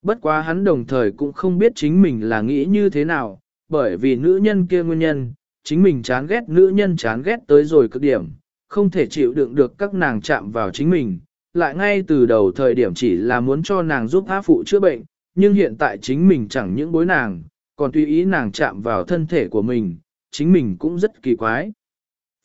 Bất quá hắn đồng thời cũng không biết chính mình là nghĩ như thế nào, bởi vì nữ nhân kia nguyên nhân, chính mình chán ghét nữ nhân chán ghét tới rồi cực điểm, không thể chịu đựng được các nàng chạm vào chính mình, lại ngay từ đầu thời điểm chỉ là muốn cho nàng giúp á phụ chữa bệnh, nhưng hiện tại chính mình chẳng những bối nàng, còn tùy ý nàng chạm vào thân thể của mình, chính mình cũng rất kỳ quái.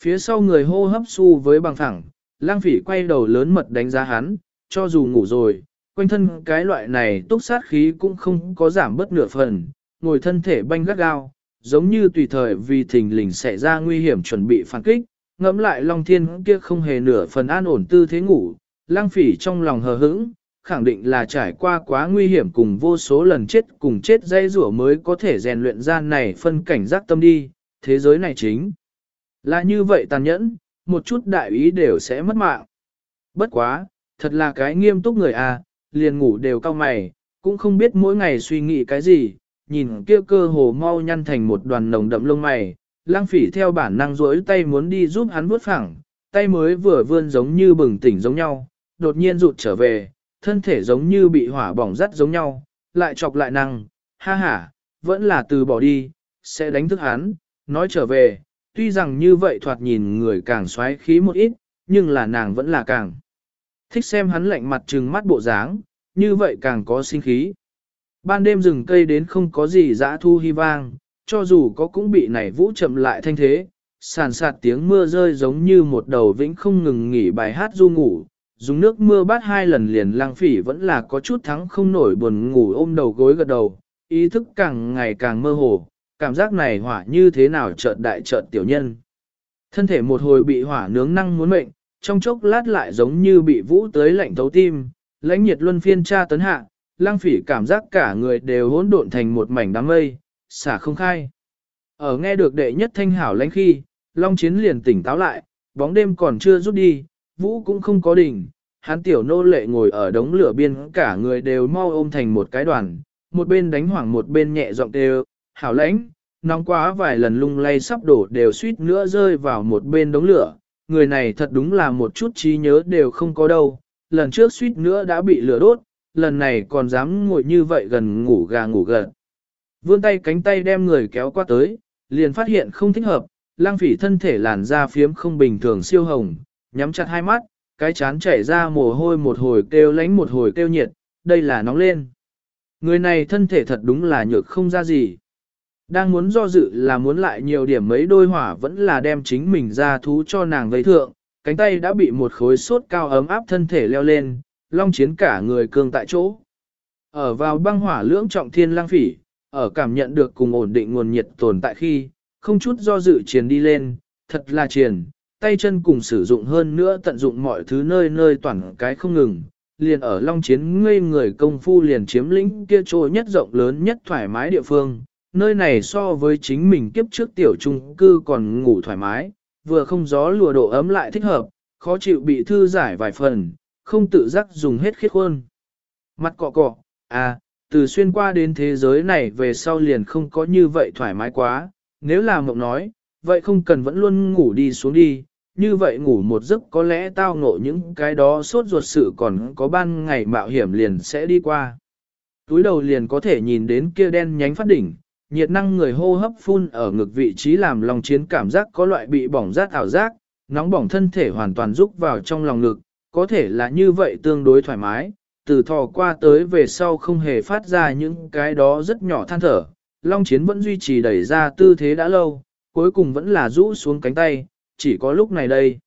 Phía sau người hô hấp su với bằng thẳng, lang phỉ quay đầu lớn mật đánh giá hắn, cho dù ngủ rồi, quanh thân cái loại này túc sát khí cũng không có giảm bớt nửa phần, ngồi thân thể banh gắt gao, giống như tùy thời vì thình lình xảy ra nguy hiểm chuẩn bị phản kích, ngẫm lại Long Thiên kia không hề nửa phần an ổn tư thế ngủ, lang phỉ trong lòng hờ hững, khẳng định là trải qua quá nguy hiểm cùng vô số lần chết cùng chết dây rủa mới có thể rèn luyện ra này phân cảnh giác tâm đi, thế giới này chính là như vậy tàn nhẫn, một chút đại ý đều sẽ mất mạng. Bất quá, thật là cái nghiêm túc người à, liền ngủ đều cao mày, cũng không biết mỗi ngày suy nghĩ cái gì, nhìn kia cơ hồ mau nhăn thành một đoàn nồng đậm lông mày, lang phỉ theo bản năng rỗi tay muốn đi giúp hắn vuốt phẳng, tay mới vừa vươn giống như bừng tỉnh giống nhau, đột nhiên rụt trở về, thân thể giống như bị hỏa bỏng rắt giống nhau, lại chọc lại năng, ha ha, vẫn là từ bỏ đi, sẽ đánh thức hắn, nói trở về, tuy rằng như vậy thoạt nhìn người càng xoáy khí một ít, nhưng là nàng vẫn là càng thích xem hắn lạnh mặt trừng mắt bộ dáng, như vậy càng có sinh khí. Ban đêm rừng cây đến không có gì dã thu hy vang, cho dù có cũng bị nảy vũ chậm lại thanh thế, sàn sạt tiếng mưa rơi giống như một đầu vĩnh không ngừng nghỉ bài hát du ngủ, dùng nước mưa bát hai lần liền lang phỉ vẫn là có chút thắng không nổi buồn ngủ ôm đầu gối gật đầu, ý thức càng ngày càng mơ hồ, cảm giác này hỏa như thế nào chợt đại chợt tiểu nhân. Thân thể một hồi bị hỏa nướng năng muốn mệnh, trong chốc lát lại giống như bị vũ tới lạnh thấu tim, lãnh nhiệt luân phiên tra tấn hạ, lang phỉ cảm giác cả người đều hỗn độn thành một mảnh đám mây, xả không khai. Ở nghe được đệ nhất thanh hảo lãnh khi, Long Chiến liền tỉnh táo lại, bóng đêm còn chưa rút đi, vũ cũng không có đỉnh, hắn tiểu nô lệ ngồi ở đống lửa biên cả người đều mau ôm thành một cái đoàn, một bên đánh hoảng một bên nhẹ giọng đều, hảo lãnh, nóng quá vài lần lung lay sắp đổ đều suýt nữa rơi vào một bên đống lửa, người này thật đúng là một chút trí nhớ đều không có đâu, lần trước suýt nữa đã bị lửa đốt, lần này còn dám ngồi như vậy gần ngủ gà ngủ gật. Vươn tay cánh tay đem người kéo qua tới, liền phát hiện không thích hợp, lang phỉ thân thể làn da phiếm không bình thường siêu hồng, nhắm chặt hai mắt, cái chán chảy ra mồ hôi một hồi kêu lánh một hồi kêu nhiệt, đây là nóng lên. Người này thân thể thật đúng là nhược không ra gì. Đang muốn do dự là muốn lại nhiều điểm mấy đôi hỏa vẫn là đem chính mình ra thú cho nàng vây thượng, cánh tay đã bị một khối sốt cao ấm áp thân thể leo lên, long chiến cả người cương tại chỗ. Ở vào băng hỏa lưỡng trọng thiên lang phỉ, ở cảm nhận được cùng ổn định nguồn nhiệt tồn tại khi, không chút do dự chiến đi lên, thật là chiến, tay chân cùng sử dụng hơn nữa tận dụng mọi thứ nơi nơi toàn cái không ngừng, liền ở long chiến ngây người công phu liền chiếm lĩnh kia chỗ nhất rộng lớn nhất thoải mái địa phương, nơi này so với chính mình kiếp trước tiểu trung cư còn ngủ thoải mái, vừa không gió lùa độ ấm lại thích hợp, khó chịu bị thư giải vài phần, không tự giác dùng hết khiết khuôn. Mặt cọ cọ, à, từ xuyên qua đến thế giới này về sau liền không có như vậy thoải mái quá, nếu là mộng nói, vậy không cần vẫn luôn ngủ đi xuống đi, như vậy ngủ một giấc có lẽ tao ngộ những cái đó sốt ruột sự còn có ban ngày mạo hiểm liền sẽ đi qua. Túi đầu liền có thể nhìn đến kia đen nhánh phát đỉnh, nhiệt năng người hô hấp phun ở ngực vị trí làm lòng chiến cảm giác có loại bị bỏng rát ảo giác, nóng bỏng thân thể hoàn toàn rúc vào trong lòng ngực, có thể là như vậy tương đối thoải mái, từ thò qua tới về sau không hề phát ra những cái đó rất nhỏ than thở. Long chiến vẫn duy trì đẩy ra tư thế đã lâu, cuối cùng vẫn là rũ xuống cánh tay, chỉ có lúc này đây.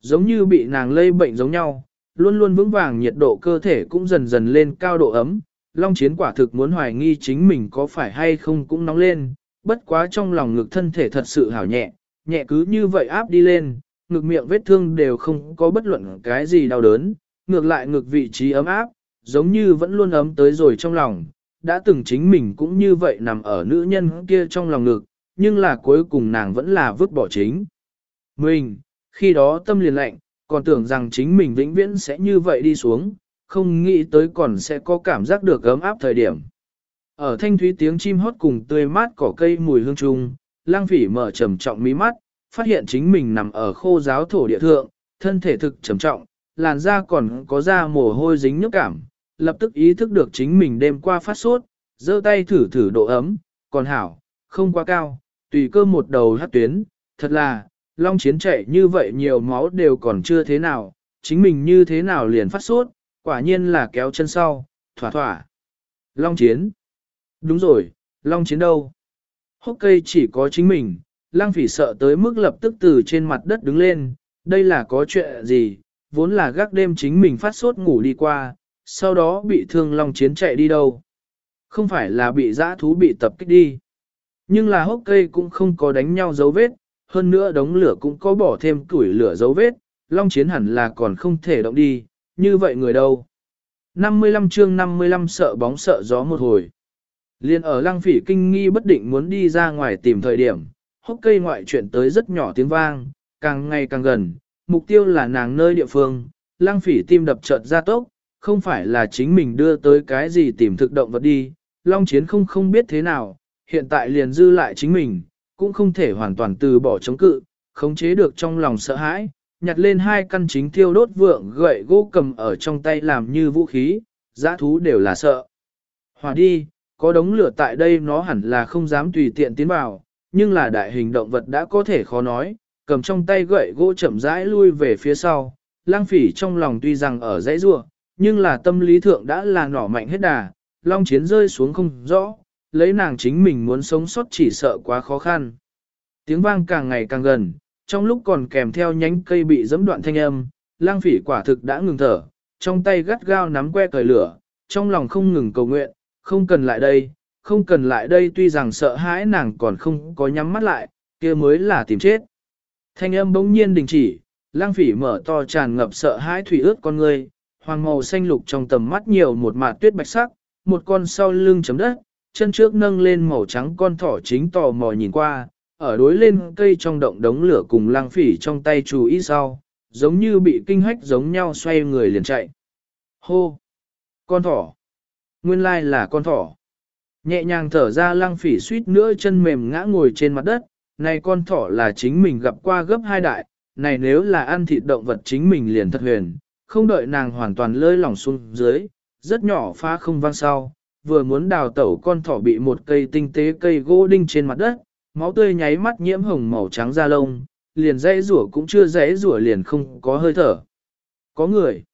Giống như bị nàng lây bệnh giống nhau, luôn luôn vững vàng nhiệt độ cơ thể cũng dần dần lên cao độ ấm. Long chiến quả thực muốn hoài nghi chính mình có phải hay không cũng nóng lên, bất quá trong lòng ngực thân thể thật sự hảo nhẹ, nhẹ cứ như vậy áp đi lên, ngực miệng vết thương đều không có bất luận cái gì đau đớn, ngược lại ngực vị trí ấm áp, giống như vẫn luôn ấm tới rồi trong lòng, đã từng chính mình cũng như vậy nằm ở nữ nhân kia trong lòng ngực, nhưng là cuối cùng nàng vẫn là vứt bỏ chính. Mình, khi đó tâm liền lạnh, còn tưởng rằng chính mình vĩnh viễn sẽ như vậy đi xuống, không nghĩ tới còn sẽ có cảm giác được ấm áp thời điểm. Ở thanh thúy tiếng chim hót cùng tươi mát cỏ cây mùi hương trung, lang phỉ mở trầm trọng mí mắt, phát hiện chính mình nằm ở khô giáo thổ địa thượng, thân thể thực trầm trọng, làn da còn có da mồ hôi dính nhức cảm, lập tức ý thức được chính mình đêm qua phát sốt, giơ tay thử thử độ ấm, còn hảo, không quá cao, tùy cơ một đầu hát tuyến, thật là, long chiến chạy như vậy nhiều máu đều còn chưa thế nào, chính mình như thế nào liền phát sốt, quả nhiên là kéo chân sau, thỏa thỏa. Long chiến. Đúng rồi, long chiến đâu? Hốc cây chỉ có chính mình, lang phỉ sợ tới mức lập tức từ trên mặt đất đứng lên, đây là có chuyện gì, vốn là gác đêm chính mình phát sốt ngủ đi qua, sau đó bị thương long chiến chạy đi đâu. Không phải là bị dã thú bị tập kích đi. Nhưng là hốc cây cũng không có đánh nhau dấu vết, hơn nữa đống lửa cũng có bỏ thêm củi lửa dấu vết, long chiến hẳn là còn không thể động đi, như vậy người đâu. 55 chương 55 sợ bóng sợ gió một hồi. Liên ở lăng phỉ kinh nghi bất định muốn đi ra ngoài tìm thời điểm, hốc cây ngoại chuyện tới rất nhỏ tiếng vang, càng ngày càng gần, mục tiêu là nàng nơi địa phương, lang phỉ tim đập chợt ra tốc, không phải là chính mình đưa tới cái gì tìm thực động vật đi, long chiến không không biết thế nào, hiện tại liền dư lại chính mình, cũng không thể hoàn toàn từ bỏ chống cự, khống chế được trong lòng sợ hãi, nhặt lên hai căn chính thiêu đốt vượng gậy gỗ cầm ở trong tay làm như vũ khí, giã thú đều là sợ. Hòa đi, có đống lửa tại đây nó hẳn là không dám tùy tiện tiến vào, nhưng là đại hình động vật đã có thể khó nói, cầm trong tay gậy gỗ chậm rãi lui về phía sau, lang phỉ trong lòng tuy rằng ở dãy rua, nhưng là tâm lý thượng đã là nỏ mạnh hết đà, long chiến rơi xuống không rõ, lấy nàng chính mình muốn sống sót chỉ sợ quá khó khăn. Tiếng vang càng ngày càng gần, trong lúc còn kèm theo nhánh cây bị giẫm đoạn thanh âm, lang phỉ quả thực đã ngừng thở, trong tay gắt gao nắm que cởi lửa, trong lòng không ngừng cầu nguyện, không cần lại đây, không cần lại đây tuy rằng sợ hãi nàng còn không có nhắm mắt lại, kia mới là tìm chết. Thanh âm bỗng nhiên đình chỉ, lang phỉ mở to tràn ngập sợ hãi thủy ướt con người, hoàng màu xanh lục trong tầm mắt nhiều một mạt tuyết bạch sắc, một con sau lưng chấm đất, chân trước nâng lên màu trắng con thỏ chính tò mò nhìn qua, ở đối lên cây trong động đống lửa cùng lang phỉ trong tay chú ý sau, giống như bị kinh hách giống nhau xoay người liền chạy. Hô! Con thỏ! Nguyên lai là con thỏ. Nhẹ nhàng thở ra lăng phỉ suýt nữa chân mềm ngã ngồi trên mặt đất, này con thỏ là chính mình gặp qua gấp hai đại, này nếu là ăn thịt động vật chính mình liền thật huyền, không đợi nàng hoàn toàn lơi lỏng xuống dưới, rất nhỏ phá không vang sau, vừa muốn đào tẩu con thỏ bị một cây tinh tế cây gỗ đinh trên mặt đất, máu tươi nháy mắt nhiễm hồng màu trắng da lông, liền dãy rủa cũng chưa dãy rủa liền không có hơi thở. có người.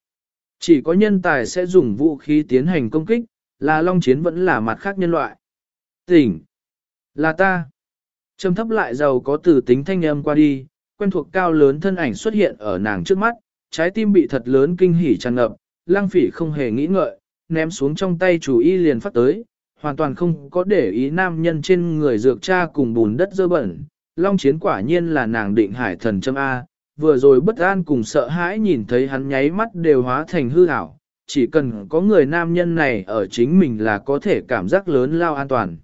Chỉ có nhân tài sẽ dùng vũ khí tiến hành công kích, là long chiến vẫn là mặt khác nhân loại. Tỉnh! Là ta! Trầm thấp lại giàu có từ tính thanh âm qua đi, quen thuộc cao lớn thân ảnh xuất hiện ở nàng trước mắt, trái tim bị thật lớn kinh hỉ tràn ngập, lang phỉ không hề nghĩ ngợi, ném xuống trong tay chủ y liền phát tới, hoàn toàn không có để ý nam nhân trên người dược cha cùng bùn đất dơ bẩn. Long chiến quả nhiên là nàng định hải thần châm A, vừa rồi bất an cùng sợ hãi nhìn thấy hắn nháy mắt đều hóa thành hư ảo, chỉ cần có người nam nhân này ở chính mình là có thể cảm giác lớn lao an toàn.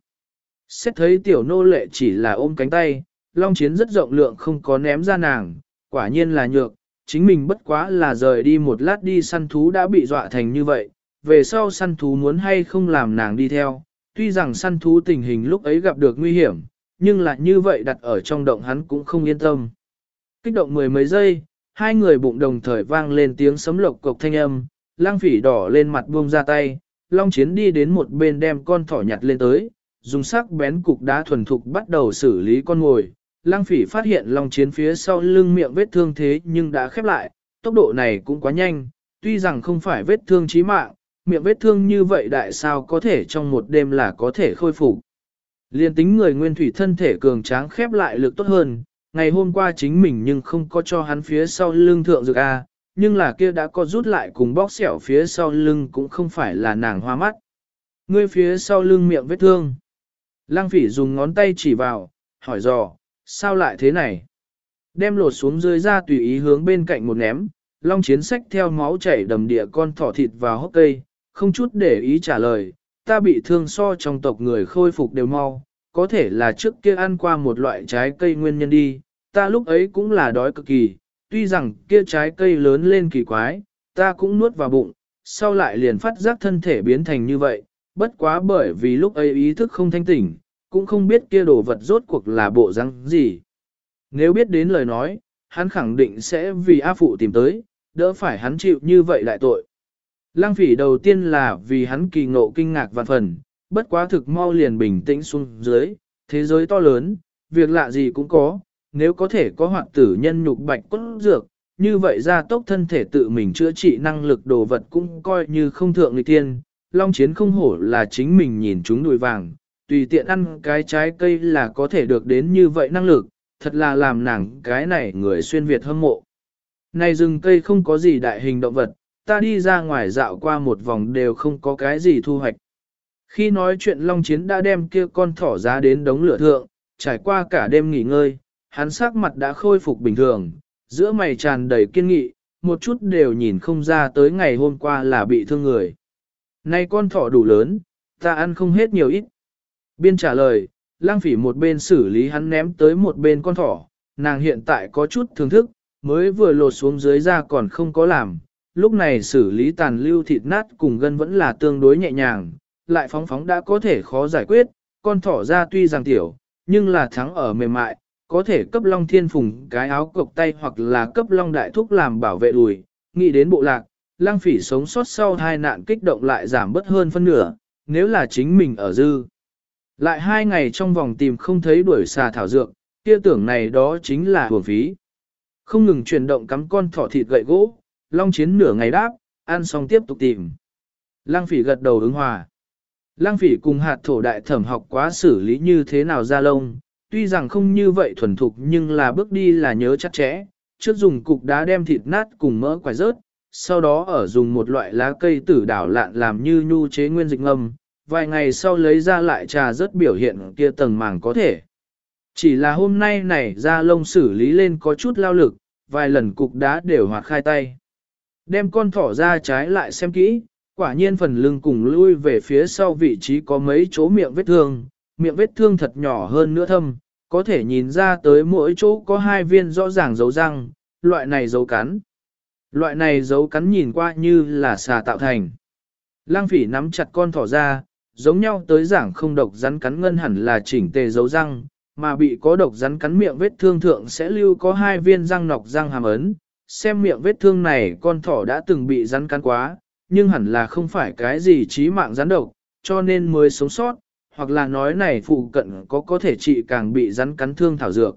Xét thấy tiểu nô lệ chỉ là ôm cánh tay, long chiến rất rộng lượng không có ném ra nàng, quả nhiên là nhược, chính mình bất quá là rời đi một lát đi săn thú đã bị dọa thành như vậy, về sau săn thú muốn hay không làm nàng đi theo, tuy rằng săn thú tình hình lúc ấy gặp được nguy hiểm, nhưng lại như vậy đặt ở trong động hắn cũng không yên tâm. Kích động mười mấy giây, hai người bụng đồng thời vang lên tiếng sấm lộc cộc thanh âm, lang phỉ đỏ lên mặt buông ra tay, long chiến đi đến một bên đem con thỏ nhặt lên tới, dùng sắc bén cục đá thuần thục bắt đầu xử lý con ngồi. Lang phỉ phát hiện long chiến phía sau lưng miệng vết thương thế nhưng đã khép lại, tốc độ này cũng quá nhanh, tuy rằng không phải vết thương chí mạng, miệng vết thương như vậy đại sao có thể trong một đêm là có thể khôi phục. Liên tính người nguyên thủy thân thể cường tráng khép lại lực tốt hơn, ngày hôm qua chính mình nhưng không có cho hắn phía sau lưng thượng dược A, nhưng là kia đã có rút lại cùng bóc xẻo phía sau lưng cũng không phải là nàng hoa mắt. Ngươi phía sau lưng miệng vết thương. Lăng phỉ dùng ngón tay chỉ vào, hỏi dò, sao lại thế này? Đem lột xuống dưới ra tùy ý hướng bên cạnh một ném, long chiến sách theo máu chảy đầm địa con thỏ thịt vào hốc cây, không chút để ý trả lời, ta bị thương so trong tộc người khôi phục đều mau, có thể là trước kia ăn qua một loại trái cây nguyên nhân đi, ta lúc ấy cũng là đói cực kỳ, tuy rằng kia trái cây lớn lên kỳ quái, ta cũng nuốt vào bụng, sau lại liền phát giác thân thể biến thành như vậy, bất quá bởi vì lúc ấy ý thức không thanh tỉnh, cũng không biết kia đồ vật rốt cuộc là bộ răng gì. Nếu biết đến lời nói, hắn khẳng định sẽ vì A Phụ tìm tới, đỡ phải hắn chịu như vậy lại tội. Lăng phỉ đầu tiên là vì hắn kỳ ngộ kinh ngạc vạn phần, bất quá thực mau liền bình tĩnh xuống dưới, thế giới to lớn, việc lạ gì cũng có, nếu có thể có hoạt tử nhân nhục bạch cốt dược, như vậy ra tốc thân thể tự mình chữa trị năng lực đồ vật cũng coi như không thượng lịch tiên, long chiến không hổ là chính mình nhìn chúng đùi vàng, tùy tiện ăn cái trái cây là có thể được đến như vậy năng lực, thật là làm nàng cái này người xuyên Việt hâm mộ. Này rừng cây không có gì đại hình động vật, ta đi ra ngoài dạo qua một vòng đều không có cái gì thu hoạch. Khi nói chuyện Long Chiến đã đem kia con thỏ giá đến đống lửa thượng, trải qua cả đêm nghỉ ngơi, hắn sắc mặt đã khôi phục bình thường, giữa mày tràn đầy kiên nghị, một chút đều nhìn không ra tới ngày hôm qua là bị thương người. Nay con thỏ đủ lớn, ta ăn không hết nhiều ít. Biên trả lời, lang phỉ một bên xử lý hắn ném tới một bên con thỏ, nàng hiện tại có chút thưởng thức, mới vừa lột xuống dưới ra còn không có làm, lúc này xử lý tàn lưu thịt nát cùng gân vẫn là tương đối nhẹ nhàng, lại phóng phóng đã có thể khó giải quyết, con thỏ ra tuy rằng tiểu, nhưng là thắng ở mềm mại, có thể cấp long thiên phùng cái áo cộc tay hoặc là cấp long đại thúc làm bảo vệ đùi, nghĩ đến bộ lạc, lang phỉ sống sót sau hai nạn kích động lại giảm bớt hơn phân nửa, nếu là chính mình ở dư. Lại hai ngày trong vòng tìm không thấy đuổi xà thảo dược, kia tưởng này đó chính là hưởng phí. Không ngừng chuyển động cắm con thỏ thịt gậy gỗ, long chiến nửa ngày đáp, ăn xong tiếp tục tìm. Lang phỉ gật đầu ứng hòa. Lang phỉ cùng hạt thổ đại thẩm học quá xử lý như thế nào ra lông, tuy rằng không như vậy thuần thục nhưng là bước đi là nhớ chắc chẽ, trước dùng cục đá đem thịt nát cùng mỡ quải rớt, sau đó ở dùng một loại lá cây tử đảo lạn làm như nhu chế nguyên dịch ngâm, vài ngày sau lấy ra lại trà rớt biểu hiện kia tầng màng có thể. Chỉ là hôm nay này ra lông xử lý lên có chút lao lực, vài lần cục đá đều hoạt khai tay. Đem con thỏ ra trái lại xem kỹ, quả nhiên phần lưng cùng lui về phía sau vị trí có mấy chỗ miệng vết thương, miệng vết thương thật nhỏ hơn nữa thâm, có thể nhìn ra tới mỗi chỗ có hai viên rõ ràng dấu răng, loại này dấu cắn. Loại này dấu cắn nhìn qua như là xà tạo thành. Lang phỉ nắm chặt con thỏ ra, giống nhau tới giảng không độc rắn cắn ngân hẳn là chỉnh tề dấu răng, mà bị có độc rắn cắn miệng vết thương thượng sẽ lưu có hai viên răng nọc răng hàm ấn. Xem miệng vết thương này con thỏ đã từng bị rắn cắn quá, nhưng hẳn là không phải cái gì chí mạng rắn độc, cho nên mới sống sót, hoặc là nói này phụ cận có có thể trị càng bị rắn cắn thương thảo dược.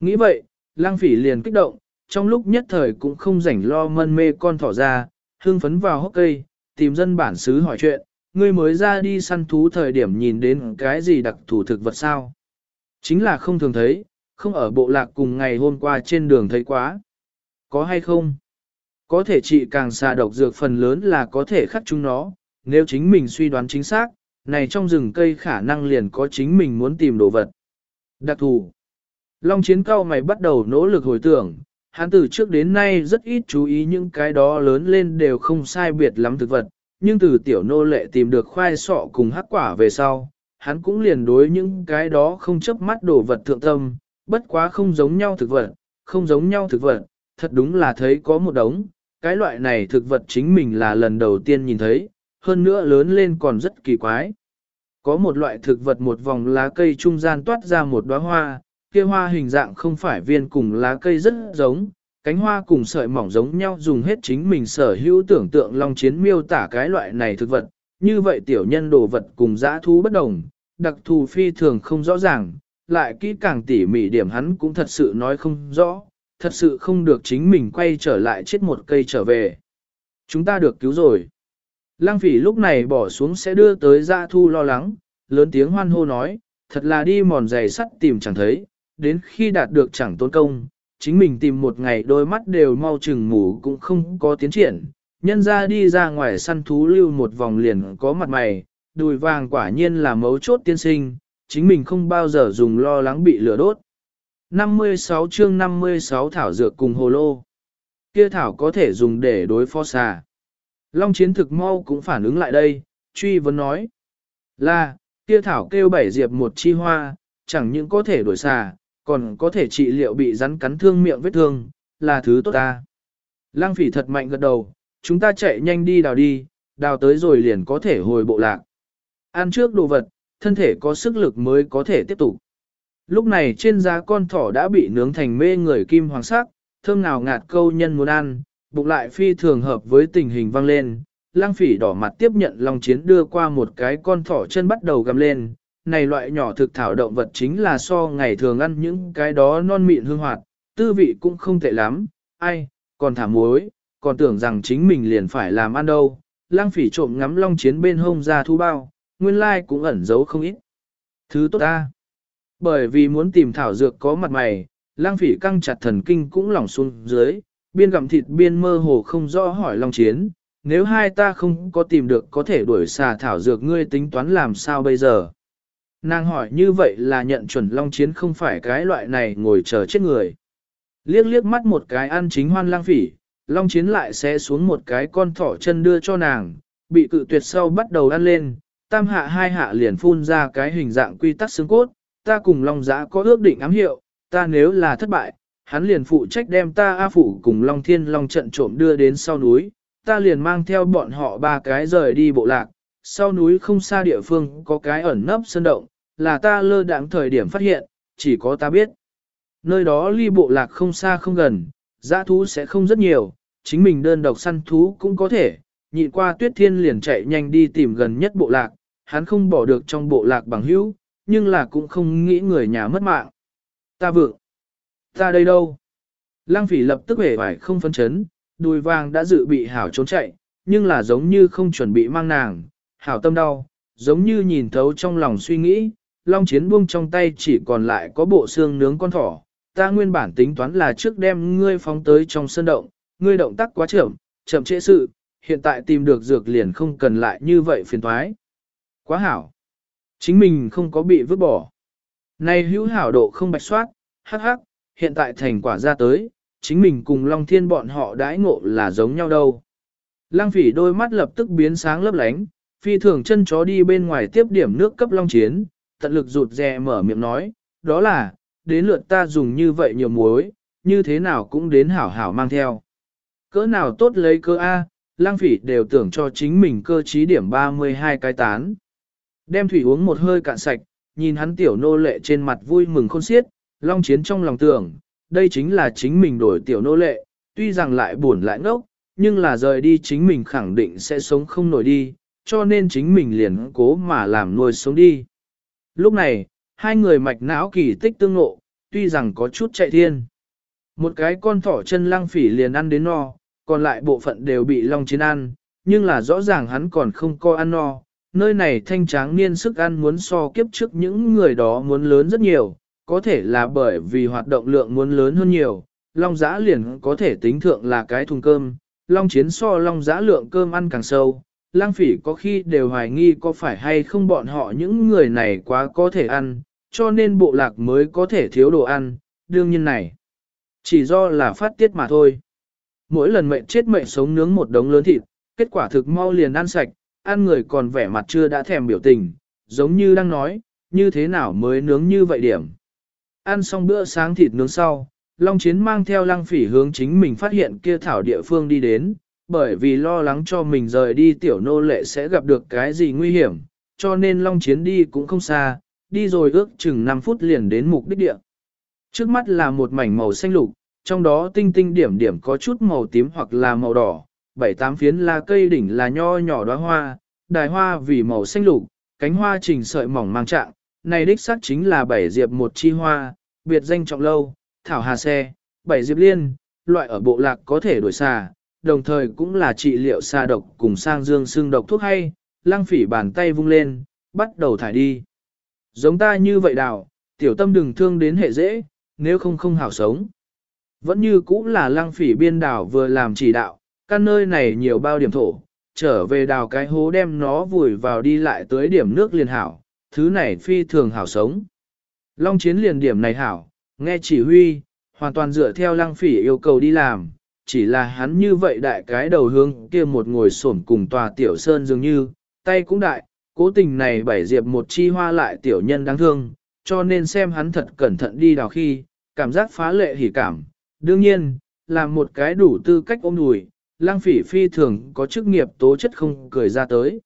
Nghĩ vậy, lang phỉ liền kích động, trong lúc nhất thời cũng không rảnh lo mân mê con thỏ ra, hương phấn vào hốc cây, tìm dân bản xứ hỏi chuyện, ngươi mới ra đi săn thú thời điểm nhìn đến cái gì đặc thủ thực vật sao. Chính là không thường thấy, không ở bộ lạc cùng ngày hôm qua trên đường thấy quá. Có hay không? Có thể trị càng xà độc dược phần lớn là có thể khắc chúng nó, nếu chính mình suy đoán chính xác, này trong rừng cây khả năng liền có chính mình muốn tìm đồ vật. Đặc thù. Long chiến cao mày bắt đầu nỗ lực hồi tưởng, hắn từ trước đến nay rất ít chú ý những cái đó lớn lên đều không sai biệt lắm thực vật, nhưng từ tiểu nô lệ tìm được khoai sọ cùng hắc quả về sau, hắn cũng liền đối những cái đó không chấp mắt đồ vật thượng tâm, bất quá không giống nhau thực vật, không giống nhau thực vật, thật đúng là thấy có một đống, cái loại này thực vật chính mình là lần đầu tiên nhìn thấy, hơn nữa lớn lên còn rất kỳ quái. Có một loại thực vật một vòng lá cây trung gian toát ra một đóa hoa, kia hoa hình dạng không phải viên cùng lá cây rất giống, cánh hoa cùng sợi mỏng giống nhau dùng hết chính mình sở hữu tưởng tượng long chiến miêu tả cái loại này thực vật, như vậy tiểu nhân đồ vật cùng dã thú bất đồng, đặc thù phi thường không rõ ràng, lại kỹ càng tỉ mỉ điểm hắn cũng thật sự nói không rõ, thật sự không được chính mình quay trở lại chết một cây trở về. Chúng ta được cứu rồi. Lăng phỉ lúc này bỏ xuống sẽ đưa tới dạ thu lo lắng, lớn tiếng hoan hô nói, thật là đi mòn giày sắt tìm chẳng thấy, đến khi đạt được chẳng tốn công, chính mình tìm một ngày đôi mắt đều mau chừng mù cũng không có tiến triển, nhân ra đi ra ngoài săn thú lưu một vòng liền có mặt mày, đùi vàng quả nhiên là mấu chốt tiên sinh, chính mình không bao giờ dùng lo lắng bị lửa đốt. 56 chương 56 thảo dược cùng hồ lô. Kia thảo có thể dùng để đối phó xà. Long chiến thực mau cũng phản ứng lại đây, truy vấn nói. Là, kia thảo kêu bảy diệp một chi hoa, chẳng những có thể đổi xà, còn có thể trị liệu bị rắn cắn thương miệng vết thương, là thứ tốt ta. Lăng phỉ thật mạnh gật đầu, chúng ta chạy nhanh đi đào đi, đào tới rồi liền có thể hồi bộ lạc. Ăn trước đồ vật, thân thể có sức lực mới có thể tiếp tục. Lúc này trên giá con thỏ đã bị nướng thành mê người kim hoàng sắc, thơm nào ngạt câu nhân muốn ăn, bụng lại phi thường hợp với tình hình vang lên. Lang phỉ đỏ mặt tiếp nhận Long Chiến đưa qua một cái con thỏ chân bắt đầu gầm lên. Này loại nhỏ thực thảo động vật chính là so ngày thường ăn những cái đó non mịn hương hoạt, tư vị cũng không tệ lắm, ai, còn thả muối, còn tưởng rằng chính mình liền phải làm ăn đâu. Lang phỉ trộm ngắm Long Chiến bên hông ra thu bao, nguyên lai cũng ẩn giấu không ít. Thứ tốt ta. Bởi vì muốn tìm thảo dược có mặt mày, lang phỉ căng chặt thần kinh cũng lỏng xuống dưới, biên gặm thịt biên mơ hồ không rõ hỏi Long Chiến, nếu hai ta không có tìm được có thể đuổi xà thảo dược ngươi tính toán làm sao bây giờ. Nàng hỏi như vậy là nhận chuẩn Long Chiến không phải cái loại này ngồi chờ chết người. Liếc liếc mắt một cái ăn chính hoan lang phỉ, Long Chiến lại sẽ xuống một cái con thỏ chân đưa cho nàng, bị cự tuyệt sau bắt đầu ăn lên, tam hạ hai hạ liền phun ra cái hình dạng quy tắc xương cốt, ta cùng Long Giã có ước định ám hiệu, ta nếu là thất bại, hắn liền phụ trách đem ta A Phụ cùng Long Thiên Long trận trộm đưa đến sau núi, ta liền mang theo bọn họ ba cái rời đi bộ lạc, sau núi không xa địa phương có cái ẩn nấp sơn động, là ta lơ đãng thời điểm phát hiện, chỉ có ta biết. Nơi đó ly bộ lạc không xa không gần, dã thú sẽ không rất nhiều, chính mình đơn độc săn thú cũng có thể, nhịn qua tuyết thiên liền chạy nhanh đi tìm gần nhất bộ lạc, hắn không bỏ được trong bộ lạc bằng hữu, nhưng là cũng không nghĩ người nhà mất mạng. Ta vượng, ta đây đâu? Lăng phỉ lập tức hề phải không phân chấn, đùi vàng đã dự bị hảo trốn chạy, nhưng là giống như không chuẩn bị mang nàng, hảo tâm đau, giống như nhìn thấu trong lòng suy nghĩ, long chiến buông trong tay chỉ còn lại có bộ xương nướng con thỏ. Ta nguyên bản tính toán là trước đem ngươi phóng tới trong sân động, ngươi động tác quá chậm, chậm trễ sự, hiện tại tìm được dược liền không cần lại như vậy phiền thoái. Quá hảo. Chính mình không có bị vứt bỏ. Này hữu hảo độ không bạch soát, hắc hắc, hiện tại thành quả ra tới, chính mình cùng Long Thiên bọn họ đãi ngộ là giống nhau đâu. Lăng phỉ đôi mắt lập tức biến sáng lấp lánh, phi thường chân chó đi bên ngoài tiếp điểm nước cấp Long Chiến, tận lực rụt rè mở miệng nói, đó là, đến lượt ta dùng như vậy nhiều muối, như thế nào cũng đến hảo hảo mang theo. Cỡ nào tốt lấy cơ A, lang phỉ đều tưởng cho chính mình cơ trí điểm 32 cái tán. Đem thủy uống một hơi cạn sạch, nhìn hắn tiểu nô lệ trên mặt vui mừng khôn xiết, long chiến trong lòng tưởng, đây chính là chính mình đổi tiểu nô lệ, tuy rằng lại buồn lại ngốc, nhưng là rời đi chính mình khẳng định sẽ sống không nổi đi, cho nên chính mình liền cố mà làm nuôi sống đi. Lúc này, hai người mạch não kỳ tích tương ngộ, tuy rằng có chút chạy thiên. Một cái con thỏ chân lăng phỉ liền ăn đến no, còn lại bộ phận đều bị long chiến ăn, nhưng là rõ ràng hắn còn không có ăn no. Nơi này thanh tráng niên sức ăn muốn so kiếp trước những người đó muốn lớn rất nhiều, có thể là bởi vì hoạt động lượng muốn lớn hơn nhiều, long giã liền có thể tính thượng là cái thùng cơm, long chiến so long giã lượng cơm ăn càng sâu, lang phỉ có khi đều hoài nghi có phải hay không bọn họ những người này quá có thể ăn, cho nên bộ lạc mới có thể thiếu đồ ăn, đương nhiên này. Chỉ do là phát tiết mà thôi. Mỗi lần mệnh chết mệnh sống nướng một đống lớn thịt, kết quả thực mau liền ăn sạch, ăn người còn vẻ mặt chưa đã thèm biểu tình, giống như đang nói, như thế nào mới nướng như vậy điểm. Ăn xong bữa sáng thịt nướng sau, Long Chiến mang theo lăng phỉ hướng chính mình phát hiện kia thảo địa phương đi đến, bởi vì lo lắng cho mình rời đi tiểu nô lệ sẽ gặp được cái gì nguy hiểm, cho nên Long Chiến đi cũng không xa, đi rồi ước chừng 5 phút liền đến mục đích địa. Trước mắt là một mảnh màu xanh lục, trong đó tinh tinh điểm điểm có chút màu tím hoặc là màu đỏ, bảy tám phiến là cây đỉnh là nho nhỏ đóa hoa, đài hoa vì màu xanh lục, cánh hoa trình sợi mỏng mang trạng, này đích xác chính là bảy diệp một chi hoa, biệt danh trọng lâu, thảo hà xe, bảy diệp liên, loại ở bộ lạc có thể đổi xà, đồng thời cũng là trị liệu xà độc cùng sang dương xương độc thuốc hay, Lang phỉ bàn tay vung lên, bắt đầu thải đi. Giống ta như vậy đào, tiểu tâm đừng thương đến hệ dễ, nếu không không hảo sống. Vẫn như cũ là lang phỉ biên đảo vừa làm chỉ đạo, căn nơi này nhiều bao điểm thổ, trở về đào cái hố đem nó vùi vào đi lại tới điểm nước liền hảo, thứ này phi thường hảo sống. Long chiến liền điểm này hảo, nghe chỉ huy, hoàn toàn dựa theo lăng phỉ yêu cầu đi làm, chỉ là hắn như vậy đại cái đầu hướng kia một ngồi xổm cùng tòa tiểu sơn dường như, tay cũng đại, cố tình này bảy diệp một chi hoa lại tiểu nhân đáng thương, cho nên xem hắn thật cẩn thận đi đào khi, cảm giác phá lệ hỉ cảm. Đương nhiên, là một cái đủ tư cách ôm đùi, lang phỉ phi thường có chức nghiệp tố chất không cười ra tới.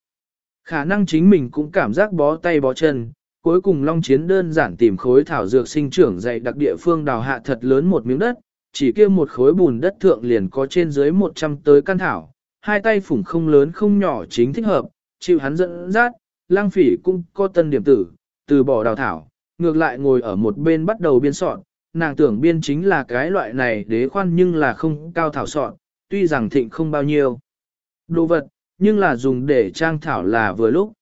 Khả năng chính mình cũng cảm giác bó tay bó chân, cuối cùng Long Chiến đơn giản tìm khối thảo dược sinh trưởng dày đặc địa phương đào hạ thật lớn một miếng đất, chỉ kia một khối bùn đất thượng liền có trên dưới 100 tới căn thảo, hai tay phủng không lớn không nhỏ chính thích hợp, chịu hắn dẫn dắt, lang phỉ cũng có tân điểm tử, từ bỏ đào thảo, ngược lại ngồi ở một bên bắt đầu biên soạn, nàng tưởng biên chính là cái loại này đế khoan nhưng là không cao thảo soạn, tuy rằng thịnh không bao nhiêu. Đồ vật, nhưng là dùng để trang thảo là vừa lúc.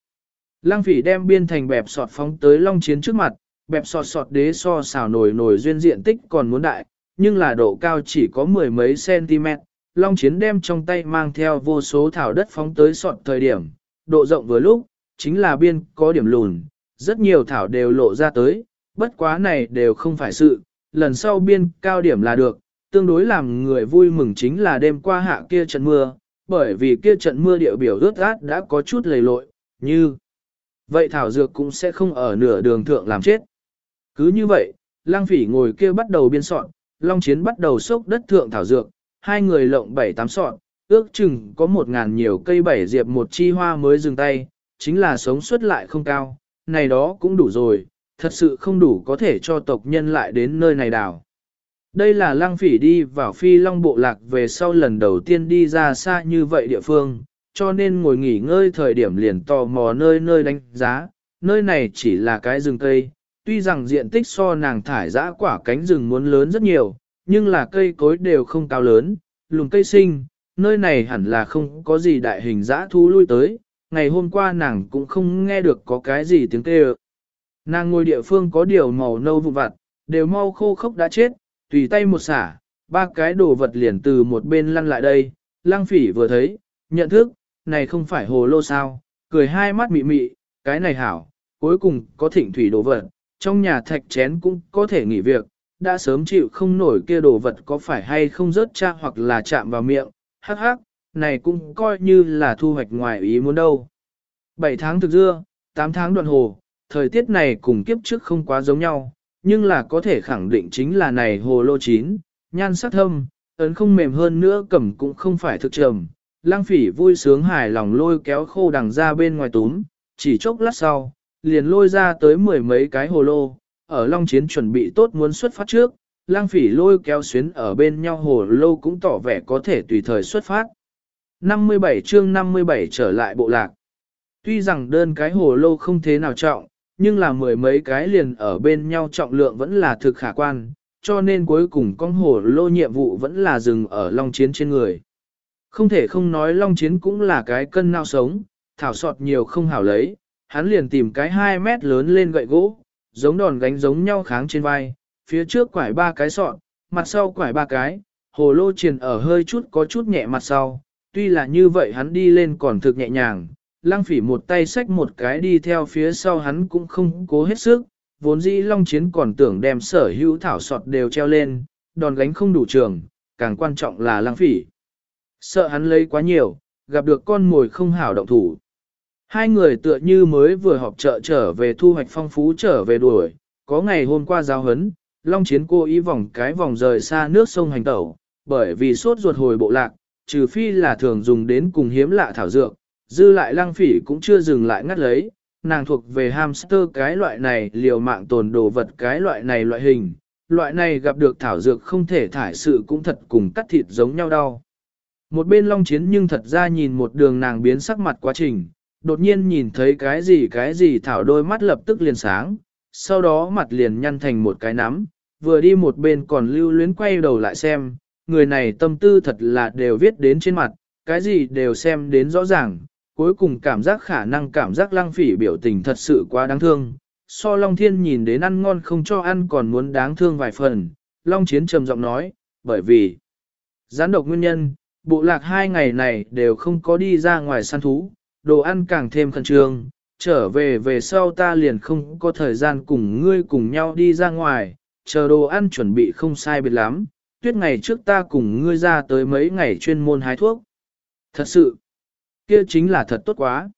Lăng phỉ đem biên thành bẹp sọt phóng tới long chiến trước mặt, bẹp sọt sọt đế so xào nổi nổi duyên diện tích còn muốn đại, nhưng là độ cao chỉ có mười mấy cm. Long chiến đem trong tay mang theo vô số thảo đất phóng tới sọt thời điểm, độ rộng vừa lúc, chính là biên có điểm lùn, rất nhiều thảo đều lộ ra tới, bất quá này đều không phải sự, lần sau biên cao điểm là được, tương đối làm người vui mừng chính là đêm qua hạ kia trận mưa, bởi vì kia trận mưa điệu biểu rớt át đã có chút lầy lội, như vậy thảo dược cũng sẽ không ở nửa đường thượng làm chết. Cứ như vậy, lang phỉ ngồi kia bắt đầu biên soạn, long chiến bắt đầu sốc đất thượng thảo dược, hai người lộng bảy tám soạn, ước chừng có một ngàn nhiều cây bảy diệp một chi hoa mới dừng tay, chính là sống suất lại không cao, này đó cũng đủ rồi, thật sự không đủ có thể cho tộc nhân lại đến nơi này đào. Đây là lăng phỉ đi vào phi long bộ lạc về sau lần đầu tiên đi ra xa như vậy địa phương, cho nên ngồi nghỉ ngơi thời điểm liền tò mò nơi nơi đánh giá, nơi này chỉ là cái rừng cây, tuy rằng diện tích so nàng thải dã quả cánh rừng muốn lớn rất nhiều, nhưng là cây cối đều không cao lớn, lùm cây sinh, nơi này hẳn là không có gì đại hình dã thú lui tới, ngày hôm qua nàng cũng không nghe được có cái gì tiếng kêu. Nàng ngồi địa phương có điều màu nâu vụ vặt, đều mau khô khốc đã chết, tùy tay một xả, ba cái đồ vật liền từ một bên lăn lại đây, lang phỉ vừa thấy, nhận thức, này không phải hồ lô sao, cười hai mắt mị mị, cái này hảo, cuối cùng có thịnh thủy đồ vật, trong nhà thạch chén cũng có thể nghỉ việc, đã sớm chịu không nổi kia đồ vật có phải hay không rớt cha hoặc là chạm vào miệng, hắc hắc, này cũng coi như là thu hoạch ngoài ý muốn đâu. 7 tháng thực dưa, 8 tháng đoạn hồ, thời tiết này cùng kiếp trước không quá giống nhau, nhưng là có thể khẳng định chính là này hồ lô chín, nhan sắc thâm, ấn không mềm hơn nữa cầm cũng không phải thực trầm. Lang phỉ vui sướng hài lòng lôi kéo khô đằng ra bên ngoài túm, chỉ chốc lát sau, liền lôi ra tới mười mấy cái hồ lô, ở Long Chiến chuẩn bị tốt muốn xuất phát trước, lang phỉ lôi kéo xuyến ở bên nhau hồ lô cũng tỏ vẻ có thể tùy thời xuất phát. 57 chương 57 trở lại bộ lạc. Tuy rằng đơn cái hồ lô không thế nào trọng, nhưng là mười mấy cái liền ở bên nhau trọng lượng vẫn là thực khả quan, cho nên cuối cùng con hổ lô nhiệm vụ vẫn là dừng ở long chiến trên người. Không thể không nói long chiến cũng là cái cân nao sống, thảo sọt nhiều không hảo lấy, hắn liền tìm cái 2 mét lớn lên gậy gỗ, giống đòn gánh giống nhau kháng trên vai, phía trước quải ba cái sọt, mặt sau quải ba cái, hồ lô triền ở hơi chút có chút nhẹ mặt sau, tuy là như vậy hắn đi lên còn thực nhẹ nhàng, Lang phỉ một tay xách một cái đi theo phía sau hắn cũng không cố hết sức, vốn dĩ long chiến còn tưởng đem sở hữu thảo sọt đều treo lên, đòn gánh không đủ trường, càng quan trọng là Lang phỉ. Sợ hắn lấy quá nhiều, gặp được con mồi không hảo động thủ. Hai người tựa như mới vừa họp chợ trở về thu hoạch phong phú trở về đuổi, có ngày hôm qua giao hấn, Long Chiến cô ý vòng cái vòng rời xa nước sông hành tẩu, bởi vì sốt ruột hồi bộ lạc, trừ phi là thường dùng đến cùng hiếm lạ thảo dược, dư lại lăng phỉ cũng chưa dừng lại ngắt lấy, nàng thuộc về hamster cái loại này liều mạng tồn đồ vật cái loại này loại hình, loại này gặp được thảo dược không thể thải sự cũng thật cùng cắt thịt giống nhau đau. Một bên long chiến nhưng thật ra nhìn một đường nàng biến sắc mặt quá trình, đột nhiên nhìn thấy cái gì cái gì thảo đôi mắt lập tức liền sáng, sau đó mặt liền nhăn thành một cái nắm, vừa đi một bên còn lưu luyến quay đầu lại xem, người này tâm tư thật là đều viết đến trên mặt, cái gì đều xem đến rõ ràng, cuối cùng cảm giác khả năng cảm giác lăng phỉ biểu tình thật sự quá đáng thương. So Long Thiên nhìn đến ăn ngon không cho ăn còn muốn đáng thương vài phần, Long Chiến trầm giọng nói, bởi vì gián độc nguyên nhân, bộ lạc hai ngày này đều không có đi ra ngoài săn thú, đồ ăn càng thêm khẩn trương, trở về về sau ta liền không có thời gian cùng ngươi cùng nhau đi ra ngoài, chờ đồ ăn chuẩn bị không sai biệt lắm, tuyết ngày trước ta cùng ngươi ra tới mấy ngày chuyên môn hái thuốc. Thật sự, kia chính là thật tốt quá.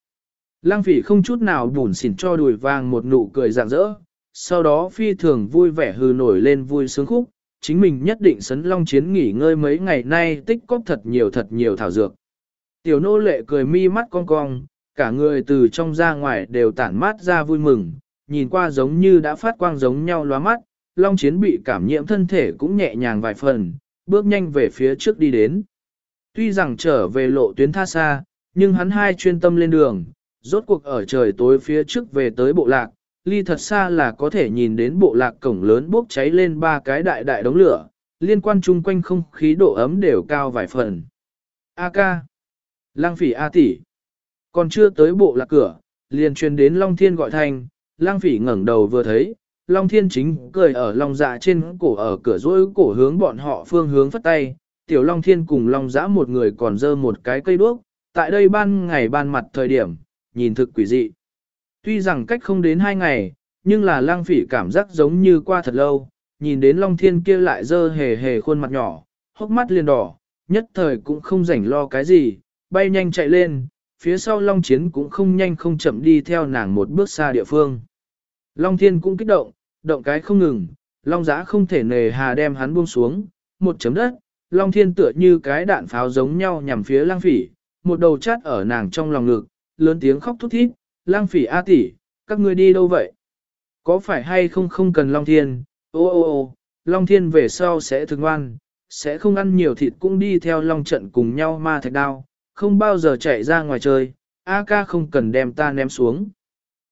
Lăng phỉ không chút nào bùn xỉn cho đùi vàng một nụ cười rạng rỡ, sau đó phi thường vui vẻ hư nổi lên vui sướng khúc, chính mình nhất định sấn long chiến nghỉ ngơi mấy ngày nay tích cóp thật nhiều thật nhiều thảo dược. Tiểu nô lệ cười mi mắt cong cong, cả người từ trong ra ngoài đều tản mát ra vui mừng, nhìn qua giống như đã phát quang giống nhau lóa mắt, long chiến bị cảm nhiễm thân thể cũng nhẹ nhàng vài phần, bước nhanh về phía trước đi đến. Tuy rằng trở về lộ tuyến tha xa, nhưng hắn hai chuyên tâm lên đường, rốt cuộc ở trời tối phía trước về tới bộ lạc, ly thật xa là có thể nhìn đến bộ lạc cổng lớn bốc cháy lên ba cái đại đại đống lửa, liên quan chung quanh không khí độ ấm đều cao vài phần. A ca, lang phỉ A tỷ, còn chưa tới bộ lạc cửa, liền truyền đến Long Thiên gọi thành. lang phỉ ngẩng đầu vừa thấy, Long Thiên chính cười ở Long dạ trên cổ ở cửa rỗi cổ hướng bọn họ phương hướng phất tay, tiểu Long Thiên cùng Long dã một người còn dơ một cái cây đuốc, tại đây ban ngày ban mặt thời điểm, nhìn thực quỷ dị. Tuy rằng cách không đến hai ngày, nhưng là lang phỉ cảm giác giống như qua thật lâu, nhìn đến Long Thiên kia lại dơ hề hề khuôn mặt nhỏ, hốc mắt liền đỏ, nhất thời cũng không rảnh lo cái gì, bay nhanh chạy lên, phía sau Long Chiến cũng không nhanh không chậm đi theo nàng một bước xa địa phương. Long Thiên cũng kích động, động cái không ngừng, Long Giã không thể nề hà đem hắn buông xuống, một chấm đất, Long Thiên tựa như cái đạn pháo giống nhau nhằm phía lang phỉ, một đầu chát ở nàng trong lòng ngực, lớn tiếng khóc thút thít, lang phỉ A tỷ, các ngươi đi đâu vậy? Có phải hay không không cần Long Thiên? Ô ô ô, Long Thiên về sau sẽ thường ngoan, sẽ không ăn nhiều thịt cũng đi theo Long trận cùng nhau ma thạch đao, không bao giờ chạy ra ngoài chơi, A ca không cần đem ta ném xuống.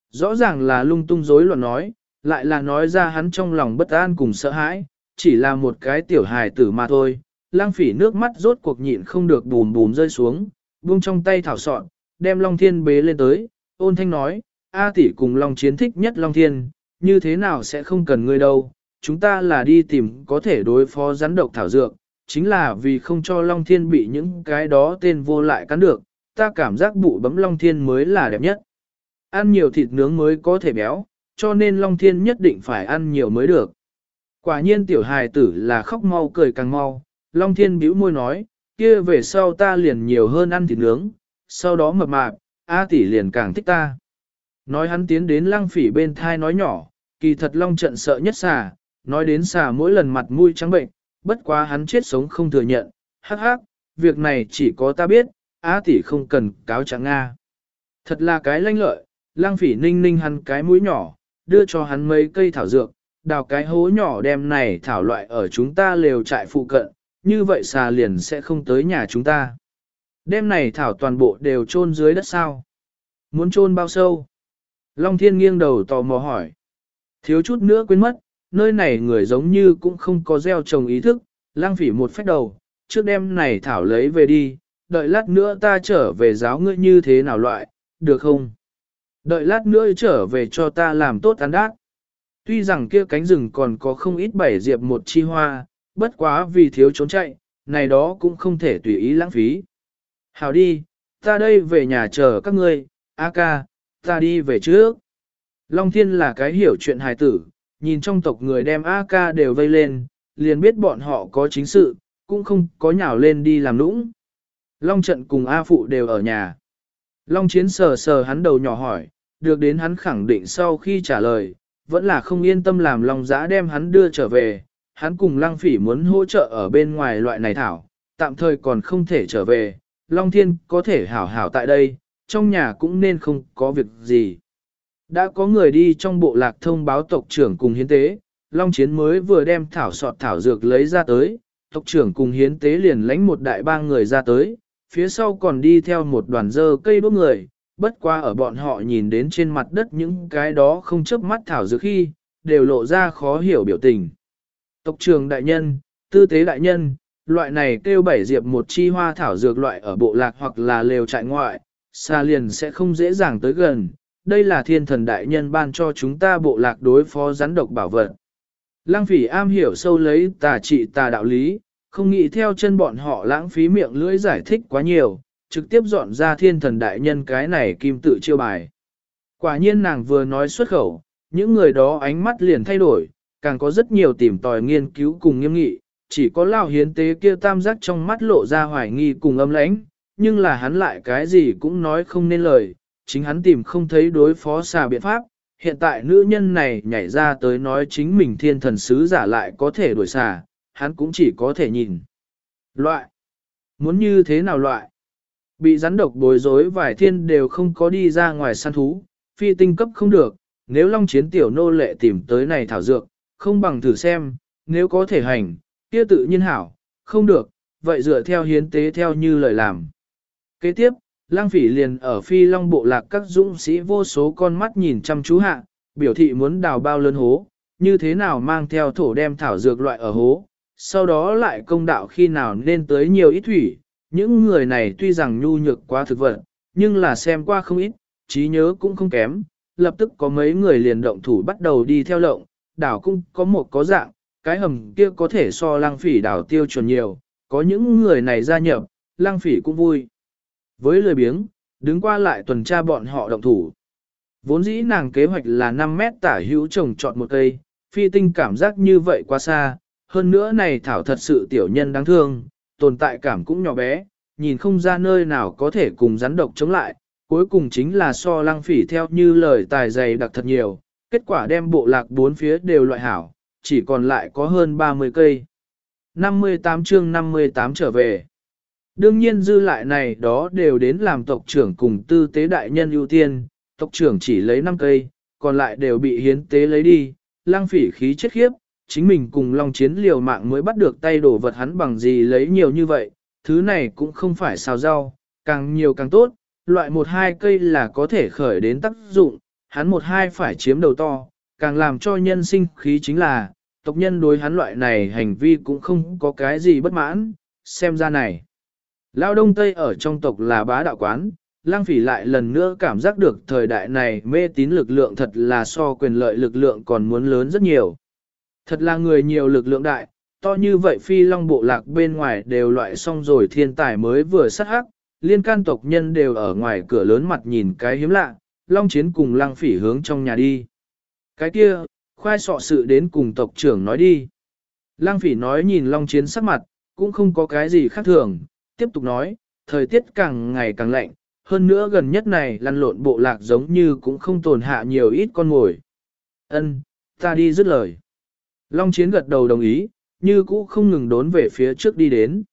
Rõ ràng là lung tung rối loạn nói, lại là nói ra hắn trong lòng bất an cùng sợ hãi, chỉ là một cái tiểu hài tử mà thôi. Lang phỉ nước mắt rốt cuộc nhịn không được bùm bùm rơi xuống, buông trong tay thảo sọn, đem Long Thiên bế lên tới, ôn thanh nói, A tỷ cùng Long chiến thích nhất Long Thiên, như thế nào sẽ không cần ngươi đâu, chúng ta là đi tìm có thể đối phó rắn độc thảo dược, chính là vì không cho Long Thiên bị những cái đó tên vô lại cắn được, ta cảm giác bụ bấm Long Thiên mới là đẹp nhất. Ăn nhiều thịt nướng mới có thể béo, cho nên Long Thiên nhất định phải ăn nhiều mới được. Quả nhiên tiểu hài tử là khóc mau cười càng mau, Long Thiên bĩu môi nói, kia về sau ta liền nhiều hơn ăn thịt nướng, sau đó mập mạp, A tỷ liền càng thích ta. Nói hắn tiến đến lăng phỉ bên thai nói nhỏ, kỳ thật Long trận sợ nhất xà, nói đến xà mỗi lần mặt mũi trắng bệnh, bất quá hắn chết sống không thừa nhận, hắc hắc, việc này chỉ có ta biết, A tỷ không cần cáo trạng Nga. Thật là cái lanh lợi, lăng phỉ ninh ninh hắn cái mũi nhỏ, đưa cho hắn mấy cây thảo dược, đào cái hố nhỏ đem này thảo loại ở chúng ta lều trại phụ cận, như vậy xà liền sẽ không tới nhà chúng ta. Đêm này thảo toàn bộ đều chôn dưới đất sao? Muốn chôn bao sâu? Long thiên nghiêng đầu tò mò hỏi. Thiếu chút nữa quên mất, nơi này người giống như cũng không có gieo trồng ý thức, lang phỉ một phép đầu, trước đêm này thảo lấy về đi, đợi lát nữa ta trở về giáo ngươi như thế nào loại, được không? Đợi lát nữa trở về cho ta làm tốt ăn đát. Tuy rằng kia cánh rừng còn có không ít bảy diệp một chi hoa, bất quá vì thiếu trốn chạy, này đó cũng không thể tùy ý lãng phí. Hảo đi, ta đây về nhà chờ các ngươi, A ca, ta đi về trước. Long Thiên là cái hiểu chuyện hài tử, nhìn trong tộc người đem A ca đều vây lên, liền biết bọn họ có chính sự, cũng không có nhào lên đi làm nũng. Long trận cùng A phụ đều ở nhà. Long chiến sờ sờ hắn đầu nhỏ hỏi, được đến hắn khẳng định sau khi trả lời, vẫn là không yên tâm làm Long giã đem hắn đưa trở về. Hắn cùng lăng phỉ muốn hỗ trợ ở bên ngoài loại này thảo, tạm thời còn không thể trở về. Long thiên có thể hảo hảo tại đây, trong nhà cũng nên không có việc gì. Đã có người đi trong bộ lạc thông báo tộc trưởng cùng hiến tế, Long Chiến mới vừa đem thảo sọt thảo dược lấy ra tới, tộc trưởng cùng hiến tế liền lãnh một đại ba người ra tới, phía sau còn đi theo một đoàn dơ cây đốt người, bất qua ở bọn họ nhìn đến trên mặt đất những cái đó không chớp mắt thảo dược khi, đều lộ ra khó hiểu biểu tình. Tộc trường đại nhân, tư tế đại nhân, loại này kêu bảy diệp một chi hoa thảo dược loại ở bộ lạc hoặc là lều trại ngoại, xa liền sẽ không dễ dàng tới gần. Đây là thiên thần đại nhân ban cho chúng ta bộ lạc đối phó rắn độc bảo vật. Lăng phỉ am hiểu sâu lấy tà trị tà đạo lý, không nghĩ theo chân bọn họ lãng phí miệng lưỡi giải thích quá nhiều, trực tiếp dọn ra thiên thần đại nhân cái này kim tự chiêu bài. Quả nhiên nàng vừa nói xuất khẩu, những người đó ánh mắt liền thay đổi, càng có rất nhiều tìm tòi nghiên cứu cùng nghiêm nghị, chỉ có lao hiến tế kia tam giác trong mắt lộ ra hoài nghi cùng âm lãnh, nhưng là hắn lại cái gì cũng nói không nên lời, chính hắn tìm không thấy đối phó xà biện pháp, hiện tại nữ nhân này nhảy ra tới nói chính mình thiên thần sứ giả lại có thể đuổi xà, hắn cũng chỉ có thể nhìn. Loại. Muốn như thế nào loại? Bị rắn độc bối rối vài thiên đều không có đi ra ngoài săn thú, phi tinh cấp không được, nếu long chiến tiểu nô lệ tìm tới này thảo dược, không bằng thử xem, nếu có thể hành, kia tự nhiên hảo, không được, vậy dựa theo hiến tế theo như lời làm. Kế tiếp, lang phỉ liền ở phi long bộ lạc các dũng sĩ vô số con mắt nhìn chăm chú hạ, biểu thị muốn đào bao lớn hố, như thế nào mang theo thổ đem thảo dược loại ở hố, sau đó lại công đạo khi nào nên tới nhiều ít thủy. Những người này tuy rằng nhu nhược quá thực vật, nhưng là xem qua không ít, trí nhớ cũng không kém, lập tức có mấy người liền động thủ bắt đầu đi theo lộng, đảo cũng có một có dạng, cái hầm kia có thể so lang phỉ đảo tiêu chuẩn nhiều, có những người này gia nhập, lang phỉ cũng vui. Với lời biếng, đứng qua lại tuần tra bọn họ động thủ. Vốn dĩ nàng kế hoạch là 5 mét tả hữu trồng chọn một cây, phi tinh cảm giác như vậy quá xa, hơn nữa này thảo thật sự tiểu nhân đáng thương, tồn tại cảm cũng nhỏ bé, nhìn không ra nơi nào có thể cùng rắn độc chống lại, cuối cùng chính là so lăng phỉ theo như lời tài dày đặc thật nhiều, kết quả đem bộ lạc bốn phía đều loại hảo, chỉ còn lại có hơn 30 cây. 58 chương 58 trở về. Đương nhiên dư lại này đó đều đến làm tộc trưởng cùng tư tế đại nhân ưu tiên, tộc trưởng chỉ lấy 5 cây, còn lại đều bị hiến tế lấy đi, lang phỉ khí chết khiếp, chính mình cùng Long Chiến liều mạng mới bắt được tay đổ vật hắn bằng gì lấy nhiều như vậy, thứ này cũng không phải xào rau, càng nhiều càng tốt, loại một hai cây là có thể khởi đến tác dụng, hắn một hai phải chiếm đầu to, càng làm cho nhân sinh khí chính là, tộc nhân đối hắn loại này hành vi cũng không có cái gì bất mãn, xem ra này. Lao Đông Tây ở trong tộc là bá đạo quán, lang phỉ lại lần nữa cảm giác được thời đại này mê tín lực lượng thật là so quyền lợi lực lượng còn muốn lớn rất nhiều. Thật là người nhiều lực lượng đại, to như vậy phi long bộ lạc bên ngoài đều loại xong rồi thiên tài mới vừa sát hắc, liên can tộc nhân đều ở ngoài cửa lớn mặt nhìn cái hiếm lạ, long chiến cùng lang phỉ hướng trong nhà đi. Cái kia, khoai sọ sự đến cùng tộc trưởng nói đi. Lang phỉ nói nhìn long chiến sắc mặt, cũng không có cái gì khác thường, tiếp tục nói, thời tiết càng ngày càng lạnh, hơn nữa gần nhất này lăn lộn bộ lạc giống như cũng không tồn hạ nhiều ít con ngồi. Ân, ta đi dứt lời. Long chiến gật đầu đồng ý, như cũ không ngừng đốn về phía trước đi đến.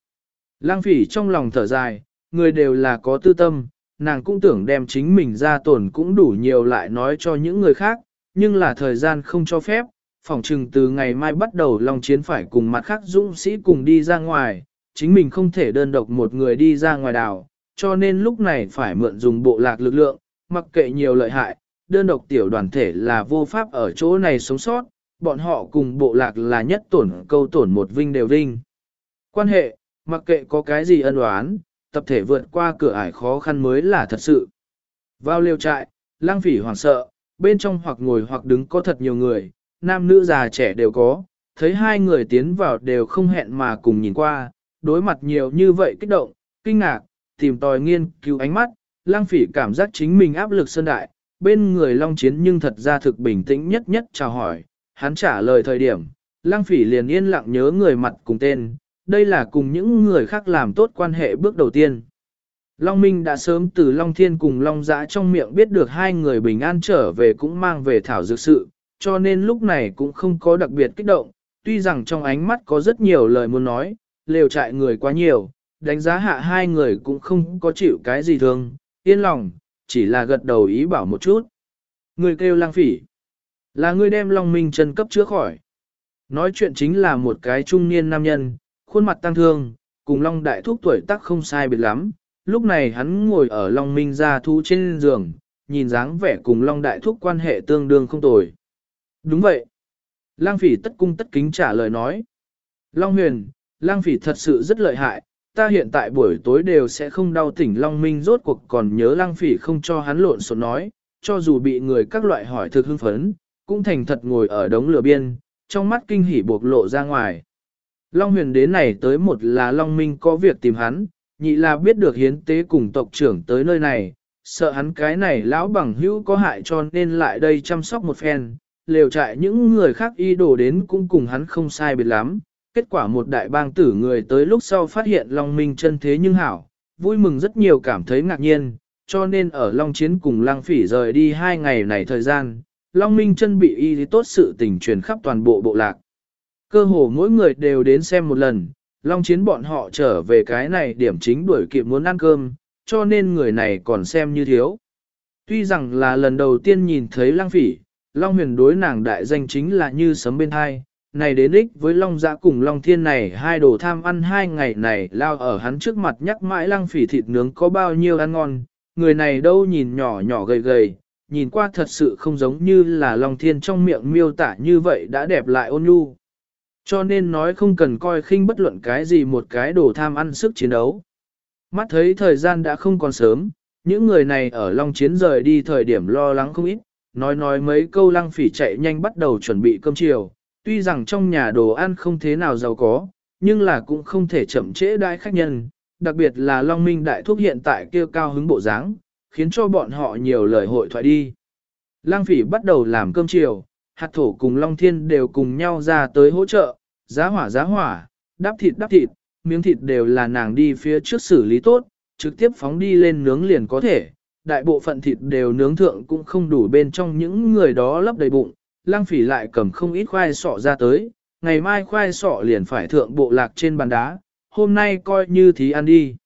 Lang phỉ trong lòng thở dài, người đều là có tư tâm, nàng cũng tưởng đem chính mình ra tổn cũng đủ nhiều lại nói cho những người khác, nhưng là thời gian không cho phép, phỏng chừng từ ngày mai bắt đầu Long Chiến phải cùng mặt khác dũng sĩ cùng đi ra ngoài, chính mình không thể đơn độc một người đi ra ngoài đảo, cho nên lúc này phải mượn dùng bộ lạc lực lượng, mặc kệ nhiều lợi hại, đơn độc tiểu đoàn thể là vô pháp ở chỗ này sống sót, bọn họ cùng bộ lạc là nhất tổn câu tổn một vinh đều vinh. Quan hệ, mặc kệ có cái gì ân oán, tập thể vượt qua cửa ải khó khăn mới là thật sự. Vào liều trại, lang phỉ hoảng sợ, bên trong hoặc ngồi hoặc đứng có thật nhiều người, nam nữ già trẻ đều có, thấy hai người tiến vào đều không hẹn mà cùng nhìn qua, đối mặt nhiều như vậy kích động, kinh ngạc, tìm tòi nghiên cứu ánh mắt, lang phỉ cảm giác chính mình áp lực sơn đại, bên người long chiến nhưng thật ra thực bình tĩnh nhất nhất chào hỏi, hắn trả lời thời điểm, lang phỉ liền yên lặng nhớ người mặt cùng tên, đây là cùng những người khác làm tốt quan hệ bước đầu tiên. Long Minh đã sớm từ Long Thiên cùng Long Giã trong miệng biết được hai người bình an trở về cũng mang về thảo dược sự, cho nên lúc này cũng không có đặc biệt kích động, tuy rằng trong ánh mắt có rất nhiều lời muốn nói, lều trại người quá nhiều, đánh giá hạ hai người cũng không có chịu cái gì thương, yên lòng, chỉ là gật đầu ý bảo một chút. Người kêu lang phỉ, là người đem Long Minh chân cấp chữa khỏi. Nói chuyện chính là một cái trung niên nam nhân, khuôn mặt tăng thương, cùng Long Đại Thúc tuổi tác không sai biệt lắm. Lúc này hắn ngồi ở Long Minh gia thu trên giường, nhìn dáng vẻ cùng Long Đại Thúc quan hệ tương đương không tồi. Đúng vậy. Lang phỉ tất cung tất kính trả lời nói. Long huyền, lang phỉ thật sự rất lợi hại, ta hiện tại buổi tối đều sẽ không đau tỉnh Long Minh rốt cuộc còn nhớ lang phỉ không cho hắn lộn xộn nói, cho dù bị người các loại hỏi thực hưng phấn, cũng thành thật ngồi ở đống lửa biên, trong mắt kinh hỉ buộc lộ ra ngoài. Long huyền đến này tới một là Long Minh có việc tìm hắn, nhị là biết được hiến tế cùng tộc trưởng tới nơi này, sợ hắn cái này lão bằng hữu có hại cho nên lại đây chăm sóc một phen, lều trại những người khác y đồ đến cũng cùng hắn không sai biệt lắm. Kết quả một đại bang tử người tới lúc sau phát hiện Long Minh chân thế nhưng hảo, vui mừng rất nhiều cảm thấy ngạc nhiên, cho nên ở Long Chiến cùng Lăng Phỉ rời đi hai ngày này thời gian, Long Minh chân bị y tốt sự tình truyền khắp toàn bộ bộ lạc. Cơ hồ mỗi người đều đến xem một lần, Long Chiến bọn họ trở về cái này điểm chính đuổi kịp muốn ăn cơm, cho nên người này còn xem như thiếu. Tuy rằng là lần đầu tiên nhìn thấy Lăng Phỉ, Long huyền đối nàng đại danh chính là như sấm bên hai, này đến ích với Long giã cùng Long thiên này hai đồ tham ăn hai ngày này lao ở hắn trước mặt nhắc mãi lăng phỉ thịt nướng có bao nhiêu ăn ngon, người này đâu nhìn nhỏ nhỏ gầy gầy, nhìn qua thật sự không giống như là Long thiên trong miệng miêu tả như vậy đã đẹp lại ôn nhu. Cho nên nói không cần coi khinh bất luận cái gì một cái đồ tham ăn sức chiến đấu. Mắt thấy thời gian đã không còn sớm, những người này ở Long Chiến rời đi thời điểm lo lắng không ít, nói nói mấy câu lăng phỉ chạy nhanh bắt đầu chuẩn bị cơm chiều, tuy rằng trong nhà đồ ăn không thế nào giàu có, nhưng là cũng không thể chậm trễ đai khách nhân, đặc biệt là Long Minh Đại Thúc hiện tại kêu cao hứng bộ dáng, khiến cho bọn họ nhiều lời hội thoại đi. Lăng phỉ bắt đầu làm cơm chiều, hạt thổ cùng Long Thiên đều cùng nhau ra tới hỗ trợ, giá hỏa giá hỏa, đắp thịt đắp thịt, miếng thịt đều là nàng đi phía trước xử lý tốt, trực tiếp phóng đi lên nướng liền có thể, đại bộ phận thịt đều nướng thượng cũng không đủ bên trong những người đó lấp đầy bụng, lang phỉ lại cầm không ít khoai sọ ra tới, ngày mai khoai sọ liền phải thượng bộ lạc trên bàn đá, hôm nay coi như thí ăn đi.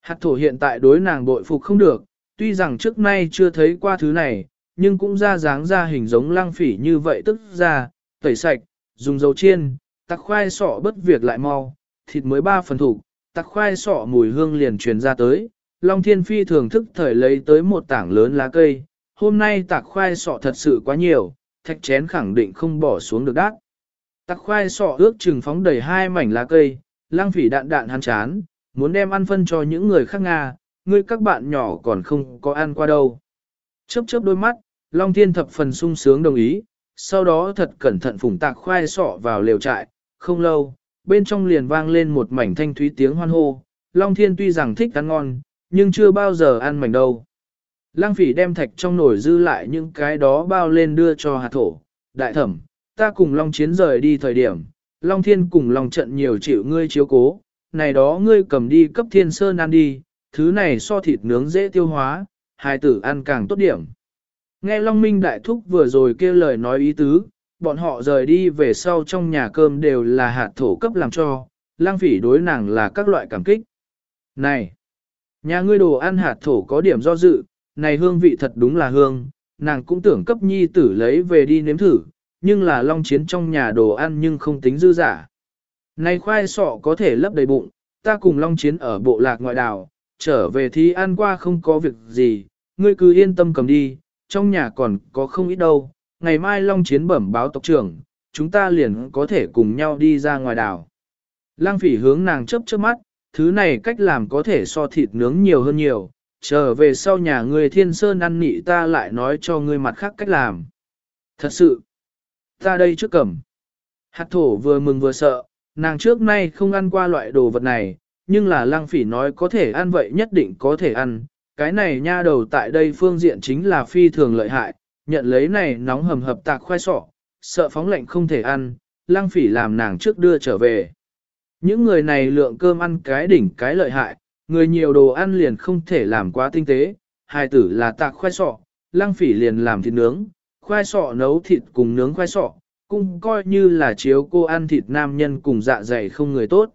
Hạt thổ hiện tại đối nàng bội phục không được, tuy rằng trước nay chưa thấy qua thứ này, nhưng cũng ra dáng ra hình giống lang phỉ như vậy tức ra, tẩy sạch, dùng dầu chiên, tắc khoai sọ bất việc lại mau, thịt mới ba phần thủ, tắc khoai sọ mùi hương liền truyền ra tới, Long Thiên Phi thường thức thời lấy tới một tảng lớn lá cây, hôm nay tạc khoai sọ thật sự quá nhiều, thạch chén khẳng định không bỏ xuống được đát. Tạc khoai sọ ước chừng phóng đầy hai mảnh lá cây, lang phỉ đạn đạn hắn chán, muốn đem ăn phân cho những người khác Nga, ngươi các bạn nhỏ còn không có ăn qua đâu. Chớp chớp đôi mắt, Long Thiên thập phần sung sướng đồng ý, sau đó thật cẩn thận phủng tạc khoai sọ vào lều trại, không lâu, bên trong liền vang lên một mảnh thanh thúy tiếng hoan hô. Long Thiên tuy rằng thích ăn ngon, nhưng chưa bao giờ ăn mảnh đâu. Lăng phỉ đem thạch trong nồi dư lại những cái đó bao lên đưa cho hạt thổ. Đại thẩm, ta cùng Long Chiến rời đi thời điểm, Long Thiên cùng Long trận nhiều chịu ngươi chiếu cố, này đó ngươi cầm đi cấp thiên sơn ăn đi, thứ này so thịt nướng dễ tiêu hóa, hai tử ăn càng tốt điểm. Nghe Long Minh Đại Thúc vừa rồi kêu lời nói ý tứ, bọn họ rời đi về sau trong nhà cơm đều là hạt thổ cấp làm cho, lang phỉ đối nàng là các loại cảm kích. Này! Nhà ngươi đồ ăn hạt thổ có điểm do dự, này hương vị thật đúng là hương, nàng cũng tưởng cấp nhi tử lấy về đi nếm thử, nhưng là long chiến trong nhà đồ ăn nhưng không tính dư giả. Này khoai sọ có thể lấp đầy bụng, ta cùng long chiến ở bộ lạc ngoại đảo, trở về thì ăn qua không có việc gì, ngươi cứ yên tâm cầm đi, trong nhà còn có không ít đâu, ngày mai long chiến bẩm báo tộc trưởng, chúng ta liền có thể cùng nhau đi ra ngoài đảo. Lăng phỉ hướng nàng chớp chớp mắt, thứ này cách làm có thể so thịt nướng nhiều hơn nhiều, trở về sau nhà ngươi thiên sơn ăn nị ta lại nói cho ngươi mặt khác cách làm. Thật sự, ta đây trước cầm. Hạt thổ vừa mừng vừa sợ, nàng trước nay không ăn qua loại đồ vật này, nhưng là lăng phỉ nói có thể ăn vậy nhất định có thể ăn. Cái này nha đầu tại đây phương diện chính là phi thường lợi hại, nhận lấy này nóng hầm hập tạc khoai sọ, sợ phóng lệnh không thể ăn, lăng phỉ làm nàng trước đưa trở về. Những người này lượng cơm ăn cái đỉnh cái lợi hại, người nhiều đồ ăn liền không thể làm quá tinh tế, hai tử là tạc khoai sọ, lăng phỉ liền làm thịt nướng, khoai sọ nấu thịt cùng nướng khoai sọ, cũng coi như là chiếu cô ăn thịt nam nhân cùng dạ dày không người tốt.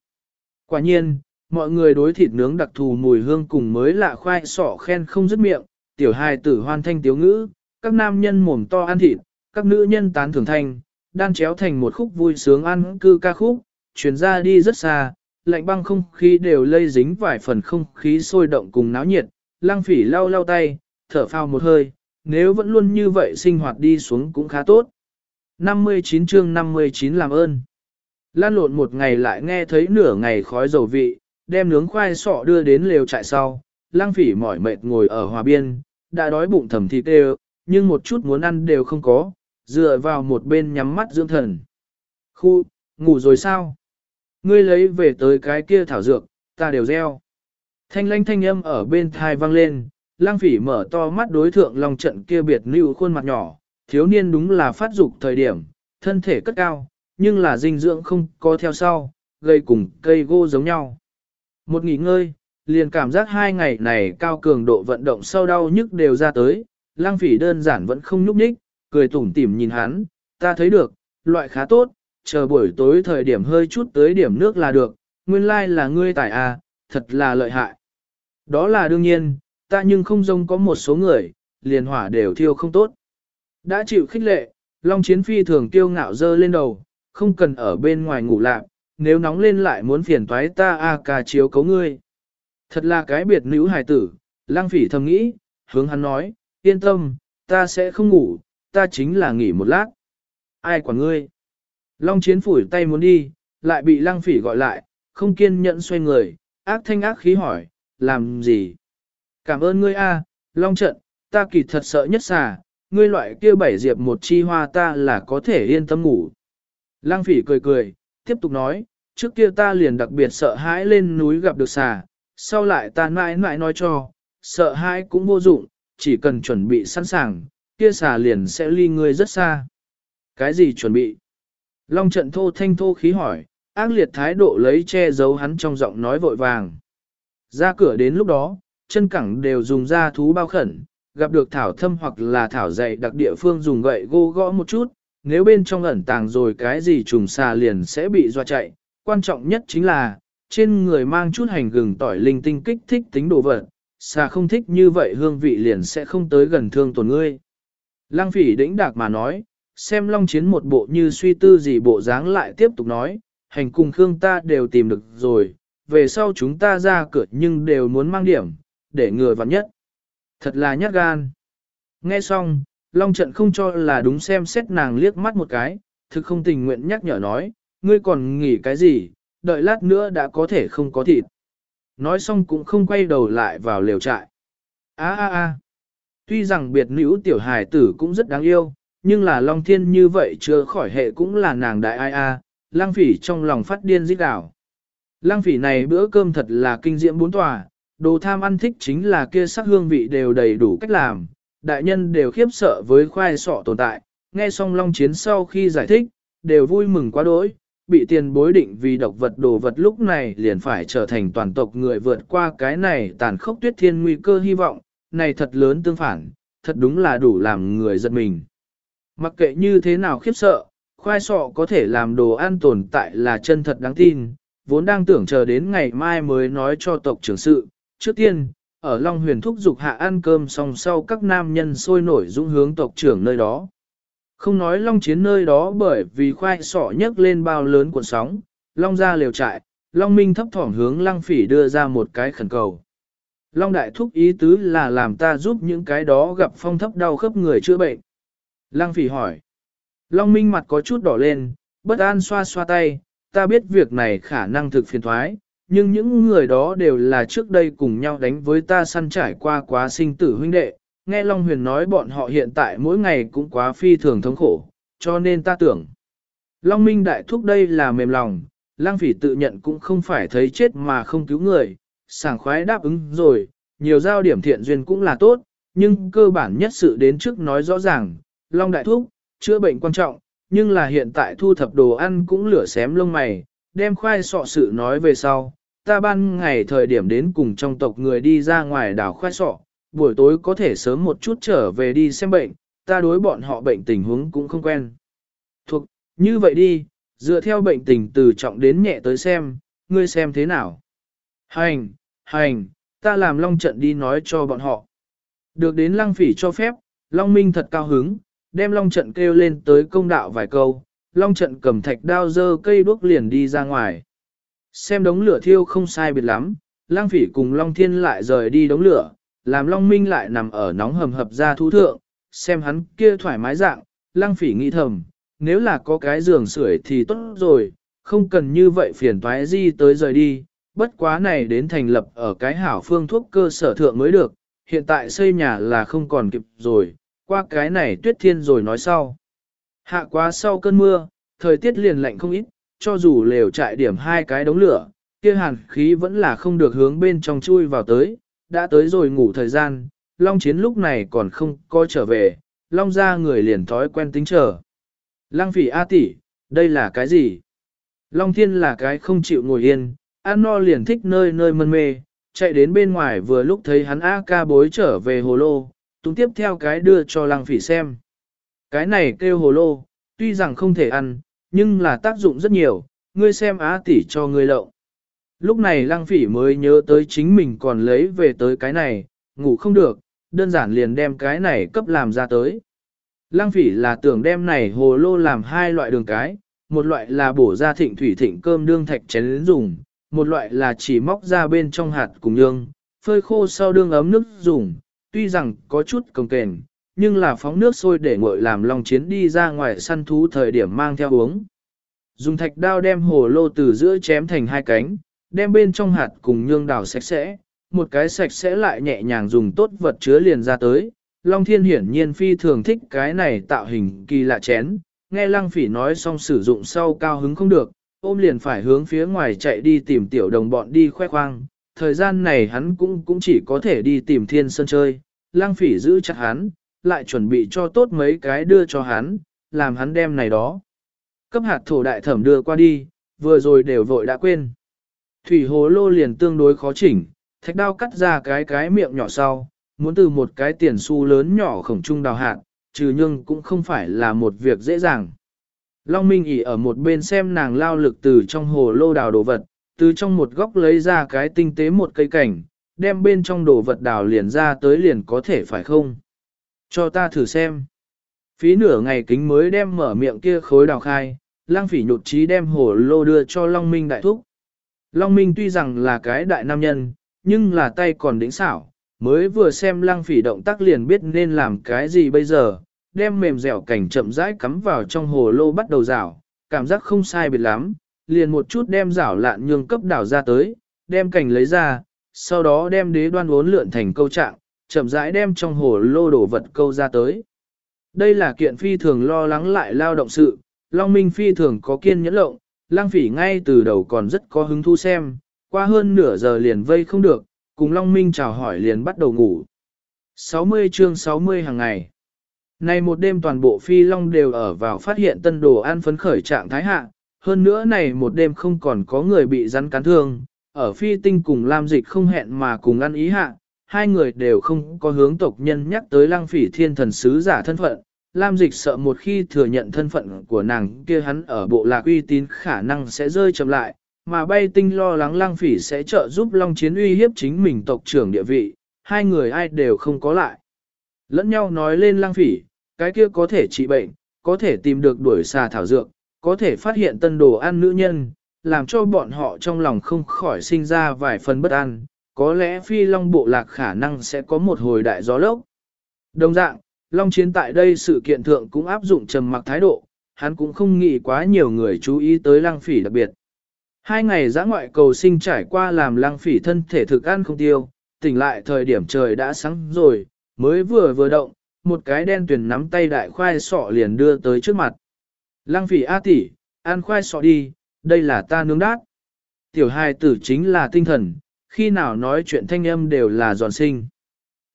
Quả nhiên, mọi người đối thịt nướng đặc thù mùi hương cùng mới lạ khoai sọ khen không dứt miệng, tiểu hài tử hoan thanh tiếu ngữ, các nam nhân mồm to ăn thịt, các nữ nhân tán thưởng thanh, đan chéo thành một khúc vui sướng ăn cư ca khúc, chuyển ra đi rất xa, lạnh băng không khí đều lây dính vài phần không khí sôi động cùng náo nhiệt, lang phỉ lau lau tay, thở phào một hơi, nếu vẫn luôn như vậy sinh hoạt đi xuống cũng khá tốt. 59 chương 59 làm ơn. Lan lộn một ngày lại nghe thấy nửa ngày khói dầu vị, đem nướng khoai sọ đưa đến lều trại sau, lang phỉ mỏi mệt ngồi ở hòa biên, đã đói bụng thầm thịt đều, nhưng một chút muốn ăn đều không có, dựa vào một bên nhắm mắt dưỡng thần. Khu, ngủ rồi sao? Ngươi lấy về tới cái kia thảo dược, ta đều gieo. Thanh lanh thanh âm ở bên thai vang lên, lang phỉ mở to mắt đối thượng lòng trận kia biệt lưu khuôn mặt nhỏ, thiếu niên đúng là phát dục thời điểm, thân thể cất cao, nhưng là dinh dưỡng không có theo sau, gây cùng cây gô giống nhau. Một nghỉ ngơi, liền cảm giác hai ngày này cao cường độ vận động sâu đau nhức đều ra tới, lang phỉ đơn giản vẫn không nhúc nhích, cười tủm tỉm nhìn hắn, ta thấy được, loại khá tốt, chờ buổi tối thời điểm hơi chút tới điểm nước là được, nguyên lai like là ngươi tài à, thật là lợi hại. Đó là đương nhiên, ta nhưng không giống có một số người, liền hỏa đều thiêu không tốt. Đã chịu khích lệ, Long Chiến Phi thường tiêu ngạo dơ lên đầu, không cần ở bên ngoài ngủ lạc, nếu nóng lên lại muốn phiền toái ta a ca chiếu cấu ngươi. Thật là cái biệt nữ hài tử, lang phỉ thầm nghĩ, hướng hắn nói, yên tâm, ta sẽ không ngủ, ta chính là nghỉ một lát. Ai quản ngươi? Long chiến phủi tay muốn đi, lại bị lang phỉ gọi lại, không kiên nhẫn xoay người, ác thanh ác khí hỏi, làm gì? Cảm ơn ngươi a, Long trận, ta kỳ thật sợ nhất xà, ngươi loại kia bảy diệp một chi hoa ta là có thể yên tâm ngủ. lang phỉ cười cười, tiếp tục nói, trước kia ta liền đặc biệt sợ hãi lên núi gặp được xà, sau lại ta mãi mãi nói cho, sợ hãi cũng vô dụng, chỉ cần chuẩn bị sẵn sàng, kia xà liền sẽ ly ngươi rất xa. Cái gì chuẩn bị? Long trận thô thanh thô khí hỏi, ác liệt thái độ lấy che giấu hắn trong giọng nói vội vàng. Ra cửa đến lúc đó, chân cẳng đều dùng da thú bao khẩn, gặp được thảo thâm hoặc là thảo dày đặc địa phương dùng gậy gô gõ một chút, nếu bên trong ẩn tàng rồi cái gì trùng xà liền sẽ bị doa chạy. Quan trọng nhất chính là, trên người mang chút hành gừng tỏi linh tinh kích thích tính đồ vật, xà không thích như vậy hương vị liền sẽ không tới gần thương tổn ngươi. Lăng phỉ đĩnh đạc mà nói, xem long chiến một bộ như suy tư gì bộ dáng lại tiếp tục nói, hành cùng Khương ta đều tìm được rồi, về sau chúng ta ra cửa nhưng đều muốn mang điểm, để ngừa vặn nhất. Thật là nhát gan. Nghe xong, Long trận không cho là đúng xem xét nàng liếc mắt một cái, thực không tình nguyện nhắc nhở nói, ngươi còn nghỉ cái gì, đợi lát nữa đã có thể không có thịt. Nói xong cũng không quay đầu lại vào lều trại. A a a. Tuy rằng biệt nữ tiểu hài tử cũng rất đáng yêu, nhưng là Long Thiên như vậy chưa khỏi hệ cũng là nàng đại ai a, lang phỉ trong lòng phát điên giết đảo. Lang phỉ này bữa cơm thật là kinh diễm bốn tòa, đồ tham ăn thích chính là kia sắc hương vị đều đầy đủ cách làm, đại nhân đều khiếp sợ với khoai sọ tồn tại, nghe xong Long Chiến sau khi giải thích, đều vui mừng quá đỗi, bị tiền bối định vì độc vật đồ vật lúc này liền phải trở thành toàn tộc người vượt qua cái này tàn khốc tuyết thiên nguy cơ hy vọng, này thật lớn tương phản, thật đúng là đủ làm người giật mình. Mặc kệ như thế nào khiếp sợ, khoai sọ có thể làm đồ ăn tồn tại là chân thật đáng tin, vốn đang tưởng chờ đến ngày mai mới nói cho tộc trưởng sự. Trước tiên, ở Long Huyền thúc dục hạ ăn cơm xong sau các nam nhân sôi nổi dũng hướng tộc trưởng nơi đó. Không nói Long chiến nơi đó bởi vì khoai sọ nhấc lên bao lớn cuộn sóng, Long ra liều trại, Long Minh thấp thỏm hướng Lăng Phỉ đưa ra một cái khẩn cầu. Long Đại Thúc ý tứ là làm ta giúp những cái đó gặp phong thấp đau khớp người chữa bệnh. Lăng Phỉ hỏi. Long Minh mặt có chút đỏ lên, bất an xoa xoa tay, ta biết việc này khả năng thực phiền thoái, nhưng những người đó đều là trước đây cùng nhau đánh với ta săn trải qua quá sinh tử huynh đệ. Nghe Long Huyền nói bọn họ hiện tại mỗi ngày cũng quá phi thường thống khổ, cho nên ta tưởng. Long Minh đại thúc đây là mềm lòng, lang phỉ tự nhận cũng không phải thấy chết mà không cứu người, sảng khoái đáp ứng rồi, nhiều giao điểm thiện duyên cũng là tốt, nhưng cơ bản nhất sự đến trước nói rõ ràng, Long đại thúc, chữa bệnh quan trọng, nhưng là hiện tại thu thập đồ ăn cũng lửa xém lông mày, đem khoai sọ sự nói về sau. Ta ban ngày thời điểm đến cùng trong tộc người đi ra ngoài đảo khoai sọ, buổi tối có thể sớm một chút trở về đi xem bệnh, ta đối bọn họ bệnh tình huống cũng không quen. Thuộc, như vậy đi, dựa theo bệnh tình từ trọng đến nhẹ tới xem, ngươi xem thế nào. Hành, hành, ta làm long trận đi nói cho bọn họ. Được đến lăng phỉ cho phép, long minh thật cao hứng, đem long trận kêu lên tới công đạo vài câu, long trận cầm thạch đao dơ cây đuốc liền đi ra ngoài. Xem đống lửa thiêu không sai biệt lắm, lang phỉ cùng long thiên lại rời đi đống lửa, làm long minh lại nằm ở nóng hầm hập ra thú thượng, xem hắn kia thoải mái dạng, lang phỉ nghĩ thầm, nếu là có cái giường sưởi thì tốt rồi, không cần như vậy phiền toái gì tới rời đi, bất quá này đến thành lập ở cái hảo phương thuốc cơ sở thượng mới được, hiện tại xây nhà là không còn kịp rồi, qua cái này tuyết thiên rồi nói sau. Hạ quá sau cơn mưa, thời tiết liền lạnh không ít, cho dù lều trại điểm hai cái đống lửa, kia hàn khí vẫn là không được hướng bên trong chui vào tới, đã tới rồi ngủ thời gian, Long Chiến lúc này còn không coi trở về, Long ra người liền thói quen tính chờ. Lăng phỉ A tỷ, đây là cái gì? Long Thiên là cái không chịu ngồi yên, An no liền thích nơi nơi mân mê, chạy đến bên ngoài vừa lúc thấy hắn A ca bối trở về hồ lô, tung tiếp theo cái đưa cho lăng phỉ xem. Cái này kêu hồ lô, tuy rằng không thể ăn, nhưng là tác dụng rất nhiều, ngươi xem á tỷ cho ngươi lậu. Lúc này lăng phỉ mới nhớ tới chính mình còn lấy về tới cái này, ngủ không được, đơn giản liền đem cái này cấp làm ra tới. Lăng phỉ là tưởng đem này hồ lô làm hai loại đường cái, một loại là bổ ra thịnh thủy thịnh cơm đương thạch chén dùng, một loại là chỉ móc ra bên trong hạt cùng nhương, phơi khô sau đương ấm nước dùng, tuy rằng có chút cồng kềnh, nhưng là phóng nước sôi để nguội làm Long chiến đi ra ngoài săn thú thời điểm mang theo uống. Dùng thạch đao đem hồ lô từ giữa chém thành hai cánh, đem bên trong hạt cùng nhương đào sạch sẽ, một cái sạch sẽ lại nhẹ nhàng dùng tốt vật chứa liền ra tới. Long Thiên hiển nhiên phi thường thích cái này tạo hình kỳ lạ chén, nghe Lăng Phỉ nói xong sử dụng sau cao hứng không được, ôm liền phải hướng phía ngoài chạy đi tìm tiểu đồng bọn đi khoe khoang. Thời gian này hắn cũng cũng chỉ có thể đi tìm thiên sơn chơi, Lăng Phỉ giữ chặt hắn, lại chuẩn bị cho tốt mấy cái đưa cho hắn, làm hắn đem này đó. Cấp hạt thổ đại thẩm đưa qua đi, vừa rồi đều vội đã quên. Thủy hồ lô liền tương đối khó chỉnh, thạch đao cắt ra cái cái miệng nhỏ sau, muốn từ một cái tiền xu lớn nhỏ khổng trung đào hạt, trừ nhưng cũng không phải là một việc dễ dàng. Long Minh ỉ ở một bên xem nàng lao lực từ trong hồ lô đào đồ vật, từ trong một góc lấy ra cái tinh tế một cây cảnh, đem bên trong đồ vật đào liền ra tới liền có thể phải không? Cho ta thử xem. Phí nửa ngày kính mới đem mở miệng kia khối đào khai, lang phỉ nhột trí đem hồ lô đưa cho Long Minh đại thúc. Long Minh tuy rằng là cái đại nam nhân, nhưng là tay còn đỉnh xảo, mới vừa xem lang phỉ động tác liền biết nên làm cái gì bây giờ, đem mềm dẻo cảnh chậm rãi cắm vào trong hồ lô bắt đầu rảo, cảm giác không sai biệt lắm, liền một chút đem rảo lạn nhương cấp đảo ra tới, đem cảnh lấy ra, sau đó đem đế đoan uốn lượn thành câu trạng, chậm rãi đem trong hồ lô đổ vật câu ra tới. Đây là kiện phi thường lo lắng lại lao động sự, Long Minh phi thường có kiên nhẫn lộng, lang phỉ ngay từ đầu còn rất có hứng thú xem, qua hơn nửa giờ liền vây không được, cùng Long Minh chào hỏi liền bắt đầu ngủ. 60 chương 60 hàng ngày. Này một đêm toàn bộ phi long đều ở vào phát hiện tân đồ ăn phấn khởi trạng thái hạ, hơn nữa này một đêm không còn có người bị rắn cắn thương, ở phi tinh cùng Lam Dịch không hẹn mà cùng ăn ý hạ, hai người đều không có hướng tộc nhân nhắc tới lăng phỉ thiên thần sứ giả thân phận. Lam Dịch sợ một khi thừa nhận thân phận của nàng kia hắn ở bộ lạc uy tín khả năng sẽ rơi chậm lại, mà bay tinh lo lắng lăng phỉ sẽ trợ giúp Long Chiến uy hiếp chính mình tộc trưởng địa vị, hai người ai đều không có lại. Lẫn nhau nói lên lăng phỉ, cái kia có thể trị bệnh, có thể tìm được đuổi xà thảo dược, có thể phát hiện tân đồ ăn nữ nhân, làm cho bọn họ trong lòng không khỏi sinh ra vài phần bất an, có lẽ phi long bộ lạc khả năng sẽ có một hồi đại gió lốc. Đồng dạng, long chiến tại đây sự kiện thượng cũng áp dụng trầm mặc thái độ, hắn cũng không nghĩ quá nhiều người chú ý tới lăng phỉ đặc biệt. Hai ngày giã ngoại cầu sinh trải qua làm lăng phỉ thân thể thực ăn không tiêu, tỉnh lại thời điểm trời đã sáng rồi, mới vừa vừa động, một cái đen tuyển nắm tay đại khoai sọ liền đưa tới trước mặt. Lăng phỉ A tỷ, ăn khoai sọ đi, đây là ta nướng đát. Tiểu hài tử chính là tinh thần, khi nào nói chuyện thanh âm đều là giòn sinh.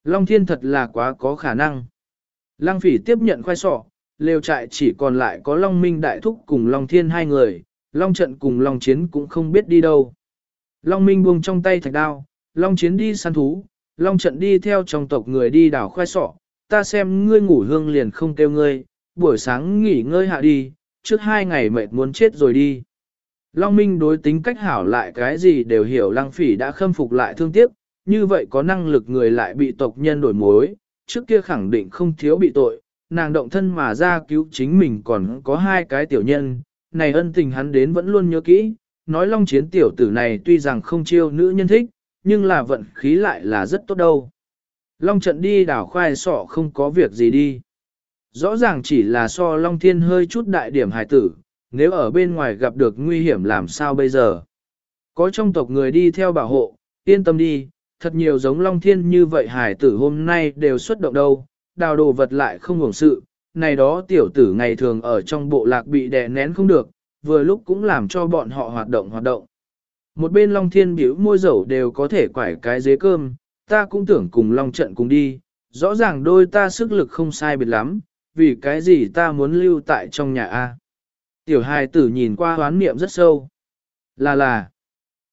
Long thiên thật là quá có khả năng. Lăng phỉ tiếp nhận khoai sọ, lều trại chỉ còn lại có Long Minh Đại Thúc cùng Long Thiên hai người, Long Trận cùng Long Chiến cũng không biết đi đâu. Long Minh buông trong tay thạch đao, Long Chiến đi săn thú, Long Trận đi theo trong tộc người đi đảo khoai sọ, ta xem ngươi ngủ hương liền không kêu ngươi, buổi sáng nghỉ ngơi hạ đi, trước hai ngày mệt muốn chết rồi đi. Long Minh đối tính cách hảo lại cái gì đều hiểu Lăng Phỉ đã khâm phục lại thương tiếc, như vậy có năng lực người lại bị tộc nhân đổi mối, trước kia khẳng định không thiếu bị tội, nàng động thân mà ra cứu chính mình còn có hai cái tiểu nhân, này ân tình hắn đến vẫn luôn nhớ kỹ, nói long chiến tiểu tử này tuy rằng không chiêu nữ nhân thích, nhưng là vận khí lại là rất tốt đâu. Long trận đi đảo khoai sọ không có việc gì đi. Rõ ràng chỉ là so Long Thiên hơi chút đại điểm hài tử, nếu ở bên ngoài gặp được nguy hiểm làm sao bây giờ. Có trong tộc người đi theo bảo hộ, yên tâm đi, thật nhiều giống Long Thiên như vậy hải tử hôm nay đều xuất động đâu, đào đồ vật lại không hưởng sự, này đó tiểu tử ngày thường ở trong bộ lạc bị đè nén không được, vừa lúc cũng làm cho bọn họ hoạt động hoạt động. Một bên Long Thiên biểu môi dầu đều có thể quải cái dế cơm, ta cũng tưởng cùng Long trận cùng đi, rõ ràng đôi ta sức lực không sai biệt lắm, vì cái gì ta muốn lưu tại trong nhà A. Tiểu hài tử nhìn qua hoán niệm rất sâu. Là là.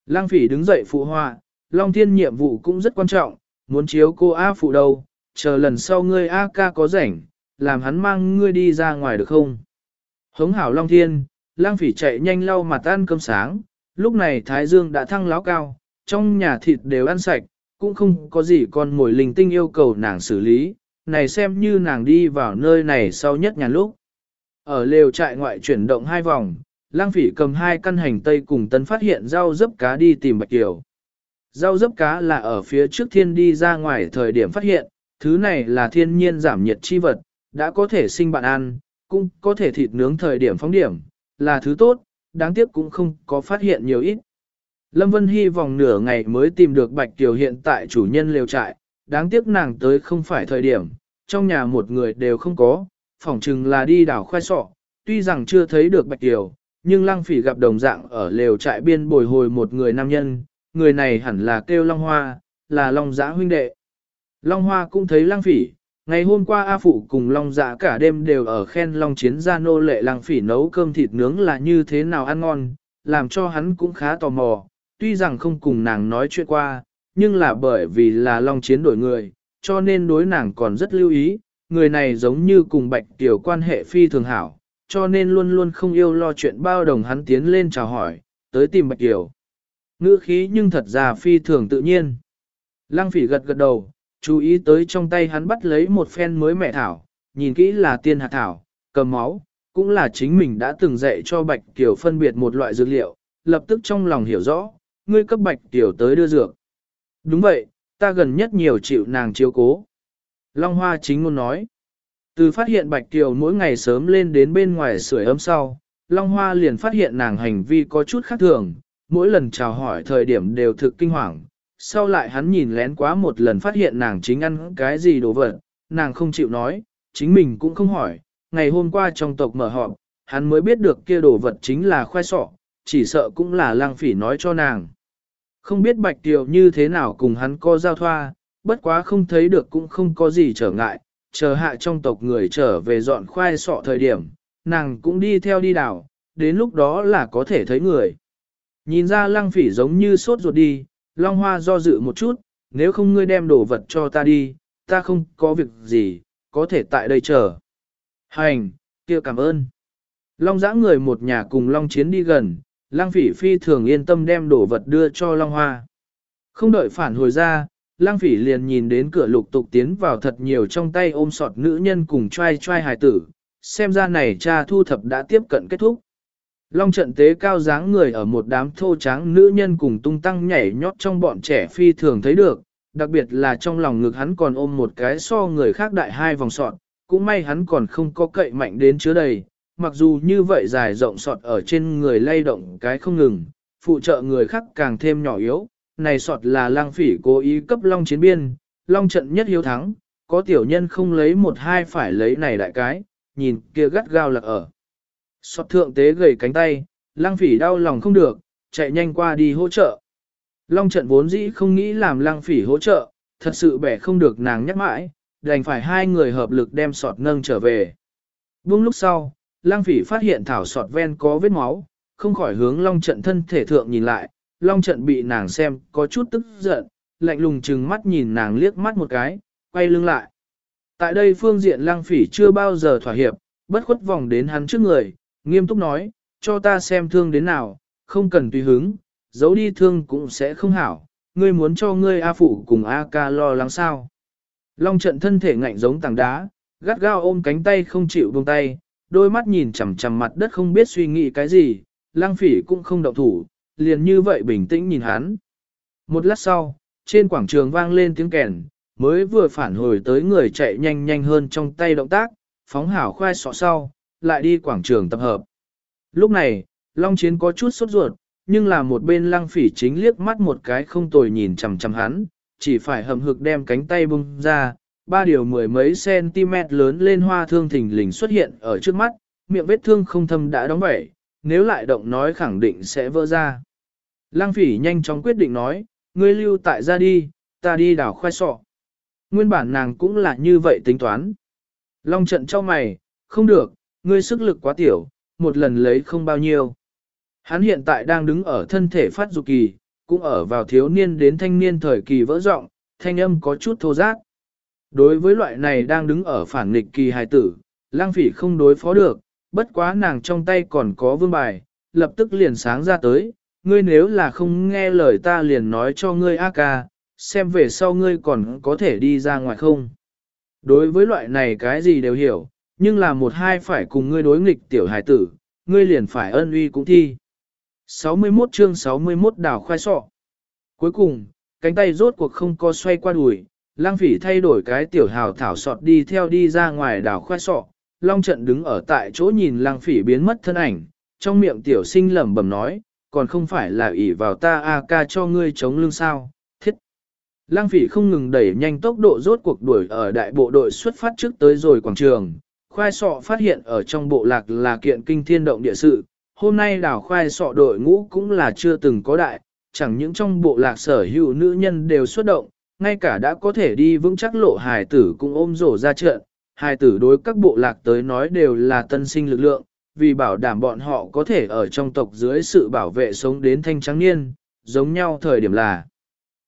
Lăng phỉ đứng dậy phụ họa, Long Thiên nhiệm vụ cũng rất quan trọng, muốn chiếu cô A phụ đâu, chờ lần sau ngươi A ca có rảnh, làm hắn mang ngươi đi ra ngoài được không? Hống hảo Long Thiên, lang phỉ chạy nhanh lau mặt ăn cơm sáng, lúc này Thái Dương đã thăng láo cao, trong nhà thịt đều ăn sạch, cũng không có gì con mồi linh tinh yêu cầu nàng xử lý, này xem như nàng đi vào nơi này sau nhất nhà lúc. Ở lều trại ngoại chuyển động hai vòng, lang phỉ cầm hai căn hành tây cùng tân phát hiện rau dấp cá đi tìm bạch kiều. Rau dấp cá là ở phía trước thiên đi ra ngoài thời điểm phát hiện, thứ này là thiên nhiên giảm nhiệt chi vật, đã có thể sinh bạn ăn, cũng có thể thịt nướng thời điểm phóng điểm, là thứ tốt, đáng tiếc cũng không có phát hiện nhiều ít. Lâm Vân hy vọng nửa ngày mới tìm được Bạch Kiều hiện tại chủ nhân lều trại, đáng tiếc nàng tới không phải thời điểm, trong nhà một người đều không có, phỏng chừng là đi đảo khoai sọ, tuy rằng chưa thấy được Bạch tiểu, nhưng Lăng Phỉ gặp đồng dạng ở lều trại biên bồi hồi một người nam nhân, người này hẳn là kêu Long Hoa, là Long Giã huynh đệ. Long Hoa cũng thấy Lăng Phỉ, ngày hôm qua A Phụ cùng Long Giã cả đêm đều ở khen Long Chiến gia nô lệ Lăng Phỉ nấu cơm thịt nướng là như thế nào ăn ngon, làm cho hắn cũng khá tò mò, tuy rằng không cùng nàng nói chuyện qua, nhưng là bởi vì là Long Chiến đổi người, cho nên đối nàng còn rất lưu ý, người này giống như cùng Bạch Tiểu quan hệ phi thường hảo, cho nên luôn luôn không yêu lo chuyện bao đồng hắn tiến lên chào hỏi, tới tìm Bạch Tiểu. Ngữ khí nhưng thật ra phi thường tự nhiên. Lăng phỉ gật gật đầu, chú ý tới trong tay hắn bắt lấy một phen mới mẹ thảo, nhìn kỹ là tiên hạt thảo, cầm máu, cũng là chính mình đã từng dạy cho Bạch tiểu phân biệt một loại dược liệu, lập tức trong lòng hiểu rõ, ngươi cấp Bạch tiểu tới đưa dược. Đúng vậy, ta gần nhất nhiều chịu nàng chiếu cố. Long Hoa chính ngôn nói, từ phát hiện Bạch Kiều mỗi ngày sớm lên đến bên ngoài sưởi ấm sau, Long Hoa liền phát hiện nàng hành vi có chút khác thường, mỗi lần chào hỏi thời điểm đều thực kinh hoàng. Sau lại hắn nhìn lén quá một lần phát hiện nàng chính ăn cái gì đồ vật, nàng không chịu nói, chính mình cũng không hỏi. Ngày hôm qua trong tộc mở họp, hắn mới biết được kia đồ vật chính là khoai sọ, chỉ sợ cũng là lang phỉ nói cho nàng. Không biết Bạch Tiều như thế nào cùng hắn co giao thoa, bất quá không thấy được cũng không có gì trở ngại, chờ hạ trong tộc người trở về dọn khoai sọ thời điểm, nàng cũng đi theo đi đảo, đến lúc đó là có thể thấy người. Nhìn ra lăng phỉ giống như sốt ruột đi, Long Hoa do dự một chút, nếu không ngươi đem đồ vật cho ta đi, ta không có việc gì, có thể tại đây chờ. Hành, kia cảm ơn. Long giã người một nhà cùng Long Chiến đi gần, Lăng Phỉ phi thường yên tâm đem đồ vật đưa cho Long Hoa. Không đợi phản hồi ra, Lang Phỉ liền nhìn đến cửa lục tục tiến vào thật nhiều trong tay ôm sọt nữ nhân cùng trai trai hài tử, xem ra này cha thu thập đã tiếp cận kết thúc. Long trận tế cao dáng người ở một đám thô tráng nữ nhân cùng tung tăng nhảy nhót trong bọn trẻ phi thường thấy được, đặc biệt là trong lòng ngực hắn còn ôm một cái so người khác đại hai vòng sọt, cũng may hắn còn không có cậy mạnh đến chứa đầy, mặc dù như vậy dài rộng sọt ở trên người lay động cái không ngừng, phụ trợ người khác càng thêm nhỏ yếu, này sọt là lang phỉ cố ý cấp long chiến biên, long trận nhất hiếu thắng, có tiểu nhân không lấy một hai phải lấy này đại cái, nhìn kia gắt gao là ở. Sọt thượng tế gầy cánh tay, lang phỉ đau lòng không được, chạy nhanh qua đi hỗ trợ. Long trận vốn dĩ không nghĩ làm lang phỉ hỗ trợ, thật sự bẻ không được nàng nhắc mãi, đành phải hai người hợp lực đem sọt nâng trở về. Buông lúc sau, lang phỉ phát hiện thảo sọt ven có vết máu, không khỏi hướng long trận thân thể thượng nhìn lại, long trận bị nàng xem có chút tức giận, lạnh lùng chừng mắt nhìn nàng liếc mắt một cái, quay lưng lại. Tại đây phương diện lang phỉ chưa bao giờ thỏa hiệp, bất khuất vòng đến hắn trước người, nghiêm túc nói, cho ta xem thương đến nào, không cần tùy hứng, giấu đi thương cũng sẽ không hảo, ngươi muốn cho ngươi A Phụ cùng A ca lo lắng sao. Long trận thân thể ngạnh giống tảng đá, gắt gao ôm cánh tay không chịu buông tay, đôi mắt nhìn chằm chằm mặt đất không biết suy nghĩ cái gì, lang phỉ cũng không động thủ, liền như vậy bình tĩnh nhìn hắn. Một lát sau, trên quảng trường vang lên tiếng kèn, mới vừa phản hồi tới người chạy nhanh nhanh hơn trong tay động tác, phóng hảo khoai sọ sau, lại đi quảng trường tập hợp. Lúc này, Long Chiến có chút sốt ruột, nhưng là một bên lăng phỉ chính liếc mắt một cái không tồi nhìn chằm chằm hắn, chỉ phải hầm hực đem cánh tay bung ra, ba điều mười mấy cm lớn lên hoa thương thình lình xuất hiện ở trước mắt, miệng vết thương không thâm đã đóng bẩy, nếu lại động nói khẳng định sẽ vỡ ra. Lăng phỉ nhanh chóng quyết định nói, ngươi lưu tại ra đi, ta đi đảo khoai sọ. Nguyên bản nàng cũng là như vậy tính toán. Long trận cho mày, không được, ngươi sức lực quá tiểu, một lần lấy không bao nhiêu. Hắn hiện tại đang đứng ở thân thể phát dục kỳ, cũng ở vào thiếu niên đến thanh niên thời kỳ vỡ rộng, thanh âm có chút thô giác. Đối với loại này đang đứng ở phản nghịch kỳ hài tử, lang phỉ không đối phó được, bất quá nàng trong tay còn có vương bài, lập tức liền sáng ra tới, ngươi nếu là không nghe lời ta liền nói cho ngươi a ca, xem về sau ngươi còn có thể đi ra ngoài không. Đối với loại này cái gì đều hiểu, nhưng là một hai phải cùng ngươi đối nghịch tiểu hải tử, ngươi liền phải ân uy cũng thi. 61 chương 61 đảo khoai sọ. Cuối cùng, cánh tay rốt cuộc không có xoay qua đùi, lang phỉ thay đổi cái tiểu hào thảo sọt đi theo đi ra ngoài đảo khoai sọ. Long trận đứng ở tại chỗ nhìn lang phỉ biến mất thân ảnh, trong miệng tiểu sinh lẩm bẩm nói, còn không phải là ỷ vào ta a ca cho ngươi chống lưng sao, thiết. Lang phỉ không ngừng đẩy nhanh tốc độ rốt cuộc đuổi ở đại bộ đội xuất phát trước tới rồi quảng trường, khoai sọ phát hiện ở trong bộ lạc là kiện kinh thiên động địa sự, hôm nay đảo khoai sọ đội ngũ cũng là chưa từng có đại, chẳng những trong bộ lạc sở hữu nữ nhân đều xuất động, ngay cả đã có thể đi vững chắc lộ hài tử cũng ôm rổ ra trận, hài tử đối các bộ lạc tới nói đều là tân sinh lực lượng, vì bảo đảm bọn họ có thể ở trong tộc dưới sự bảo vệ sống đến thanh trắng niên, giống nhau thời điểm là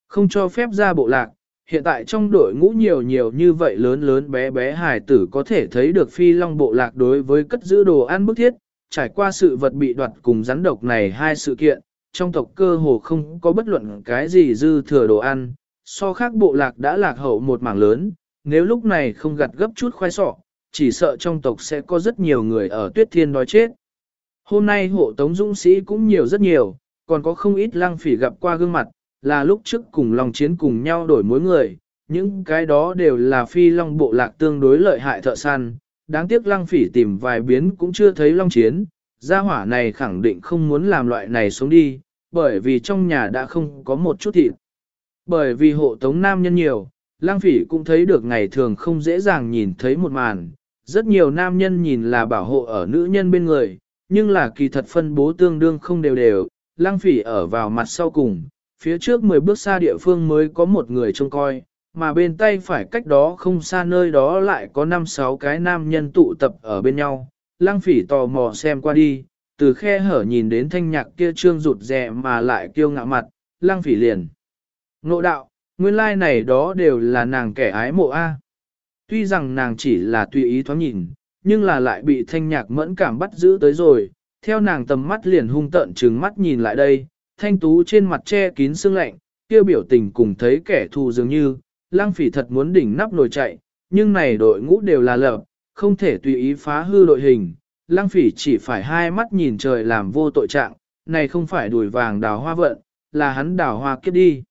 không cho phép ra bộ lạc. Hiện tại trong đội ngũ nhiều nhiều như vậy lớn lớn bé bé hài tử có thể thấy được phi long bộ lạc đối với cất giữ đồ ăn bức thiết, trải qua sự vật bị đoạt cùng rắn độc này hai sự kiện, trong tộc cơ hồ không có bất luận cái gì dư thừa đồ ăn, so khác bộ lạc đã lạc hậu một mảng lớn, nếu lúc này không gặt gấp chút khoai sọ, chỉ sợ trong tộc sẽ có rất nhiều người ở tuyết thiên đói chết. Hôm nay hộ tống dũng sĩ cũng nhiều rất nhiều, còn có không ít lang phỉ gặp qua gương mặt, là lúc trước cùng lòng chiến cùng nhau đổi mối người, những cái đó đều là phi long bộ lạc tương đối lợi hại thợ săn, đáng tiếc lang phỉ tìm vài biến cũng chưa thấy long chiến, gia hỏa này khẳng định không muốn làm loại này xuống đi, bởi vì trong nhà đã không có một chút thịt. Bởi vì hộ tống nam nhân nhiều, lang phỉ cũng thấy được ngày thường không dễ dàng nhìn thấy một màn, rất nhiều nam nhân nhìn là bảo hộ ở nữ nhân bên người, nhưng là kỳ thật phân bố tương đương không đều đều, lăng phỉ ở vào mặt sau cùng, phía trước 10 bước xa địa phương mới có một người trông coi, mà bên tay phải cách đó không xa nơi đó lại có 5-6 cái nam nhân tụ tập ở bên nhau. Lăng phỉ tò mò xem qua đi, từ khe hở nhìn đến thanh nhạc kia trương rụt rè mà lại kiêu ngạo mặt, lăng phỉ liền. Ngộ đạo, nguyên lai like này đó đều là nàng kẻ ái mộ A. Tuy rằng nàng chỉ là tùy ý thoáng nhìn, nhưng là lại bị thanh nhạc mẫn cảm bắt giữ tới rồi, theo nàng tầm mắt liền hung tợn trừng mắt nhìn lại đây, thanh tú trên mặt che kín sương lạnh, kia biểu tình cùng thấy kẻ thù dường như, lang phỉ thật muốn đỉnh nắp nồi chạy, nhưng này đội ngũ đều là lợp, không thể tùy ý phá hư đội hình. Lang phỉ chỉ phải hai mắt nhìn trời làm vô tội trạng, này không phải đùi vàng đào hoa vận, là hắn đào hoa kết đi.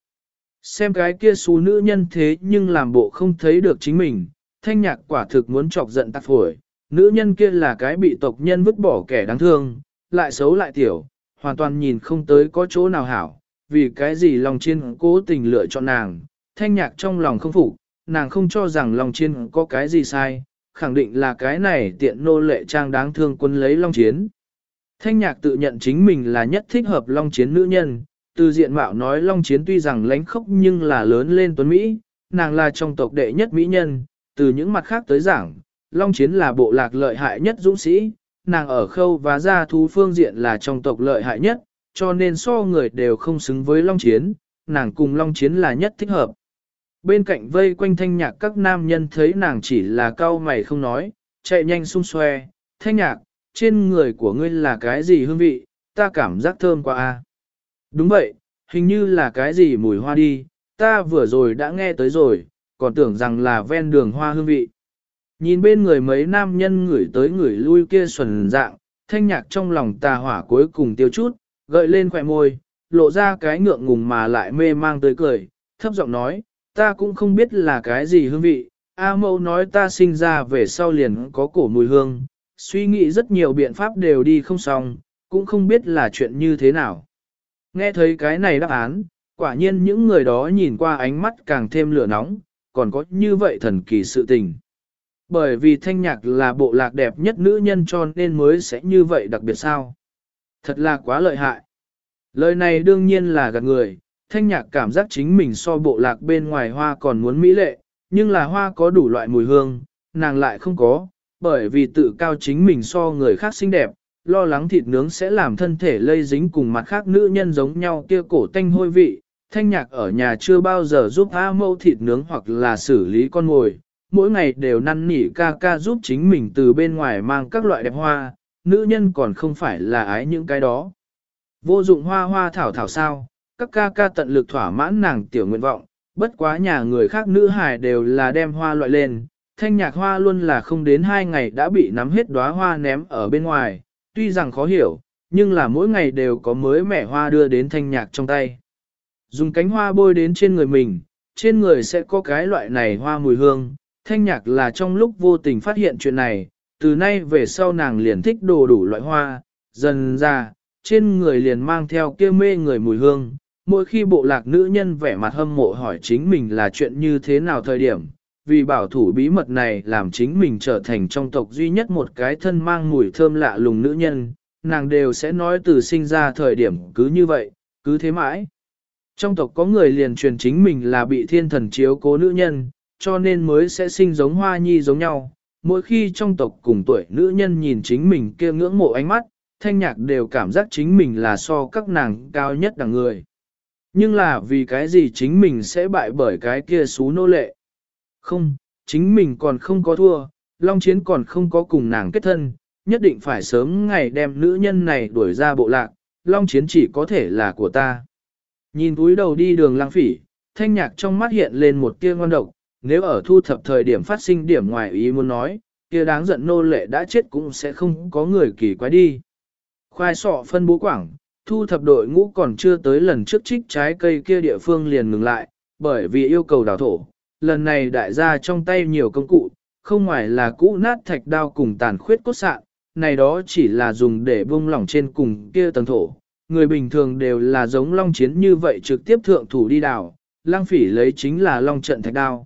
Xem cái kia xú nữ nhân thế nhưng làm bộ không thấy được chính mình, thanh nhạc quả thực muốn chọc giận tạc phổi, nữ nhân kia là cái bị tộc nhân vứt bỏ kẻ đáng thương, lại xấu lại tiểu, hoàn toàn nhìn không tới có chỗ nào hảo, vì cái gì lòng chiên cố tình lựa chọn nàng, thanh nhạc trong lòng không phục, nàng không cho rằng lòng chiên có cái gì sai, khẳng định là cái này tiện nô lệ trang đáng thương quân lấy long chiến. Thanh nhạc tự nhận chính mình là nhất thích hợp long chiến nữ nhân, từ diện mạo nói long chiến tuy rằng lánh khốc nhưng là lớn lên tuấn Mỹ, nàng là trong tộc đệ nhất mỹ nhân, từ những mặt khác tới giảng, long chiến là bộ lạc lợi hại nhất dũng sĩ, nàng ở khâu và gia thú phương diện là trong tộc lợi hại nhất, cho nên so người đều không xứng với long chiến, nàng cùng long chiến là nhất thích hợp. Bên cạnh vây quanh thanh nhạc các nam nhân thấy nàng chỉ là cao mày không nói, chạy nhanh xung xoe, thanh nhạc, trên người của ngươi là cái gì hương vị, ta cảm giác thơm quá a. Đúng vậy, hình như là cái gì mùi hoa đi, ta vừa rồi đã nghe tới rồi, còn tưởng rằng là ven đường hoa hương vị. Nhìn bên người mấy nam nhân ngửi tới ngửi lui kia xuẩn dạng, thanh nhạc trong lòng tà hỏa cuối cùng tiêu chút, gợi lên khỏe môi, lộ ra cái ngượng ngùng mà lại mê mang tới cười, thấp giọng nói, ta cũng không biết là cái gì hương vị, A mâu nói ta sinh ra về sau liền có cổ mùi hương, suy nghĩ rất nhiều biện pháp đều đi không xong, cũng không biết là chuyện như thế nào. Nghe thấy cái này đáp án, quả nhiên những người đó nhìn qua ánh mắt càng thêm lửa nóng, còn có như vậy thần kỳ sự tình. Bởi vì thanh nhạc là bộ lạc đẹp nhất nữ nhân cho nên mới sẽ như vậy đặc biệt sao. Thật là quá lợi hại. Lời này đương nhiên là gạt người, thanh nhạc cảm giác chính mình so bộ lạc bên ngoài hoa còn muốn mỹ lệ, nhưng là hoa có đủ loại mùi hương, nàng lại không có, bởi vì tự cao chính mình so người khác xinh đẹp, lo lắng thịt nướng sẽ làm thân thể lây dính cùng mặt khác nữ nhân giống nhau kia cổ tanh hôi vị. Thanh nhạc ở nhà chưa bao giờ giúp A mâu thịt nướng hoặc là xử lý con ngồi, mỗi ngày đều năn nỉ ca ca giúp chính mình từ bên ngoài mang các loại đẹp hoa, nữ nhân còn không phải là ái những cái đó. Vô dụng hoa hoa thảo thảo sao, các ca ca tận lực thỏa mãn nàng tiểu nguyện vọng, bất quá nhà người khác nữ hài đều là đem hoa loại lên, thanh nhạc hoa luôn là không đến hai ngày đã bị nắm hết đóa hoa ném ở bên ngoài, tuy rằng khó hiểu, nhưng là mỗi ngày đều có mới mẻ hoa đưa đến thanh nhạc trong tay. Dùng cánh hoa bôi đến trên người mình, trên người sẽ có cái loại này hoa mùi hương, thanh nhạc là trong lúc vô tình phát hiện chuyện này, từ nay về sau nàng liền thích đồ đủ loại hoa, dần ra, trên người liền mang theo kia mê người mùi hương. Mỗi khi bộ lạc nữ nhân vẻ mặt hâm mộ hỏi chính mình là chuyện như thế nào thời điểm, vì bảo thủ bí mật này làm chính mình trở thành trong tộc duy nhất một cái thân mang mùi thơm lạ lùng nữ nhân, nàng đều sẽ nói từ sinh ra thời điểm cứ như vậy, cứ thế mãi. Trong tộc có người liền truyền chính mình là bị thiên thần chiếu cố nữ nhân, cho nên mới sẽ sinh giống hoa nhi giống nhau. Mỗi khi trong tộc cùng tuổi nữ nhân nhìn chính mình kia ngưỡng mộ ánh mắt, thanh nhạc đều cảm giác chính mình là so các nàng cao nhất đẳng người. Nhưng là vì cái gì chính mình sẽ bại bởi cái kia xú nô lệ? Không, chính mình còn không có thua, Long Chiến còn không có cùng nàng kết thân, nhất định phải sớm ngày đem nữ nhân này đuổi ra bộ lạc, Long Chiến chỉ có thể là của ta. Nhìn túi đầu đi đường lang phỉ, thanh nhạc trong mắt hiện lên một tia ngon độc, nếu ở thu thập thời điểm phát sinh điểm ngoài ý muốn nói, kia đáng giận nô lệ đã chết cũng sẽ không có người kỳ quái đi. Khoai sọ phân bố quảng, thu thập đội ngũ còn chưa tới lần trước trích trái cây kia địa phương liền ngừng lại, bởi vì yêu cầu đào thổ. Lần này đại gia trong tay nhiều công cụ, không ngoài là cũ nát thạch đao cùng tàn khuyết cốt sạn, này đó chỉ là dùng để bung lỏng trên cùng kia tầng thổ. Người bình thường đều là giống long chiến như vậy trực tiếp thượng thủ đi đào, lang phỉ lấy chính là long trận thạch đao.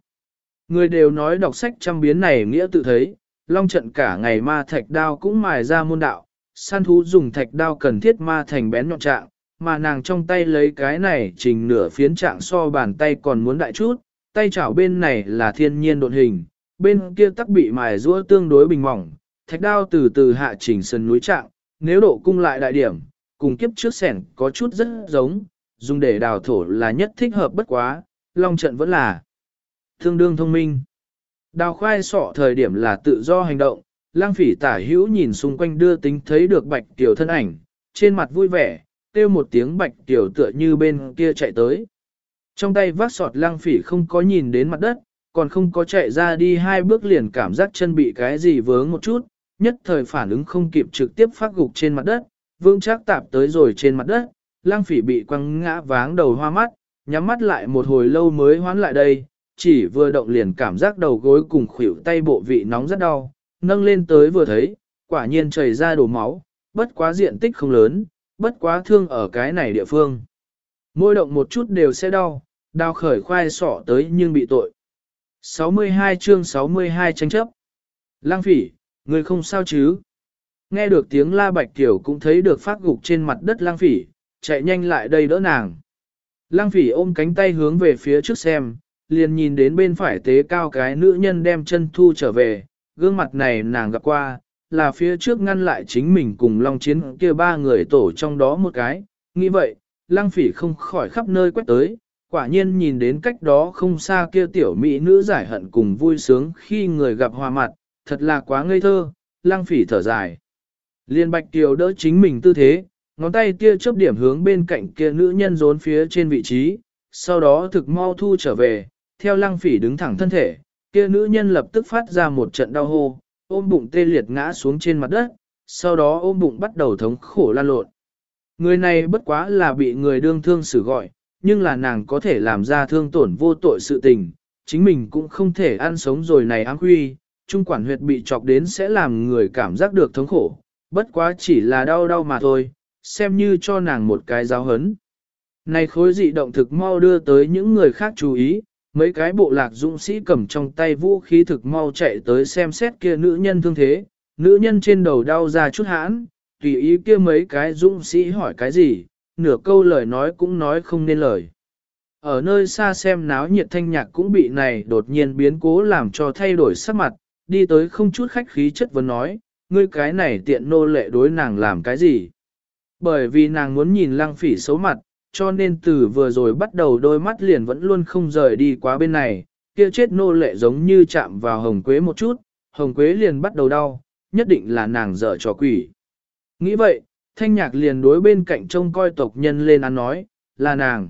Người đều nói đọc sách trăm biến này nghĩa tự thấy, long trận cả ngày ma thạch đao cũng mài ra môn đạo, săn thú dùng thạch đao cần thiết ma thành bén nhọn trạng, mà nàng trong tay lấy cái này trình nửa phiến trạng so bàn tay còn muốn đại chút, tay chảo bên này là thiên nhiên độn hình, bên kia tắc bị mài rũa tương đối bình mỏng, thạch đao từ từ hạ chỉnh sân núi trạng, nếu độ cung lại đại điểm, cùng kiếp trước sẻn có chút rất giống, dùng để đào thổ là nhất thích hợp bất quá, long trận vẫn là tương đương thông minh. Đào khoai sọ thời điểm là tự do hành động, lang phỉ tả hữu nhìn xung quanh đưa tính thấy được bạch tiểu thân ảnh, trên mặt vui vẻ, kêu một tiếng bạch tiểu tựa như bên kia chạy tới. Trong tay vác sọt lang phỉ không có nhìn đến mặt đất, còn không có chạy ra đi hai bước liền cảm giác chân bị cái gì vướng một chút, nhất thời phản ứng không kịp trực tiếp phát gục trên mặt đất, vương chắc tạp tới rồi trên mặt đất, lang phỉ bị quăng ngã váng đầu hoa mắt, nhắm mắt lại một hồi lâu mới hoán lại đây, chỉ vừa động liền cảm giác đầu gối cùng khuỷu tay bộ vị nóng rất đau, nâng lên tới vừa thấy, quả nhiên chảy ra đổ máu, bất quá diện tích không lớn, bất quá thương ở cái này địa phương. Môi động một chút đều sẽ đau, đau khởi khoai sọ tới nhưng bị tội. 62 chương 62 tranh chấp. Lang phỉ, người không sao chứ? Nghe được tiếng la bạch tiểu cũng thấy được phát gục trên mặt đất lang phỉ, chạy nhanh lại đây đỡ nàng. Lang phỉ ôm cánh tay hướng về phía trước xem, liền nhìn đến bên phải tế cao cái nữ nhân đem chân thu trở về, gương mặt này nàng gặp qua, là phía trước ngăn lại chính mình cùng Long Chiến kia ba người tổ trong đó một cái. Nghĩ vậy, lang phỉ không khỏi khắp nơi quét tới, quả nhiên nhìn đến cách đó không xa kia tiểu mỹ nữ giải hận cùng vui sướng khi người gặp hòa mặt, thật là quá ngây thơ, lang phỉ thở dài. Liên bạch kiều đỡ chính mình tư thế, ngón tay tia chớp điểm hướng bên cạnh kia nữ nhân rốn phía trên vị trí, sau đó thực mau thu trở về, theo lăng phỉ đứng thẳng thân thể, kia nữ nhân lập tức phát ra một trận đau hô, ôm bụng tê liệt ngã xuống trên mặt đất, sau đó ôm bụng bắt đầu thống khổ lan lộn. Người này bất quá là bị người đương thương xử gọi, nhưng là nàng có thể làm ra thương tổn vô tội sự tình, chính mình cũng không thể ăn sống rồi này áng huy, trung quản huyệt bị chọc đến sẽ làm người cảm giác được thống khổ, bất quá chỉ là đau đau mà thôi, xem như cho nàng một cái giáo hấn. Này khối dị động thực mau đưa tới những người khác chú ý, mấy cái bộ lạc dũng sĩ cầm trong tay vũ khí thực mau chạy tới xem xét kia nữ nhân thương thế, nữ nhân trên đầu đau ra chút hãn, tùy ý kia mấy cái dũng sĩ hỏi cái gì, nửa câu lời nói cũng nói không nên lời. Ở nơi xa xem náo nhiệt thanh nhạc cũng bị này đột nhiên biến cố làm cho thay đổi sắc mặt, đi tới không chút khách khí chất vấn nói, ngươi cái này tiện nô lệ đối nàng làm cái gì? Bởi vì nàng muốn nhìn lăng phỉ xấu mặt, cho nên từ vừa rồi bắt đầu đôi mắt liền vẫn luôn không rời đi quá bên này, kia chết nô lệ giống như chạm vào hồng quế một chút, hồng quế liền bắt đầu đau, nhất định là nàng dở trò quỷ. Nghĩ vậy, thanh nhạc liền đối bên cạnh trông coi tộc nhân lên ăn nói, là nàng.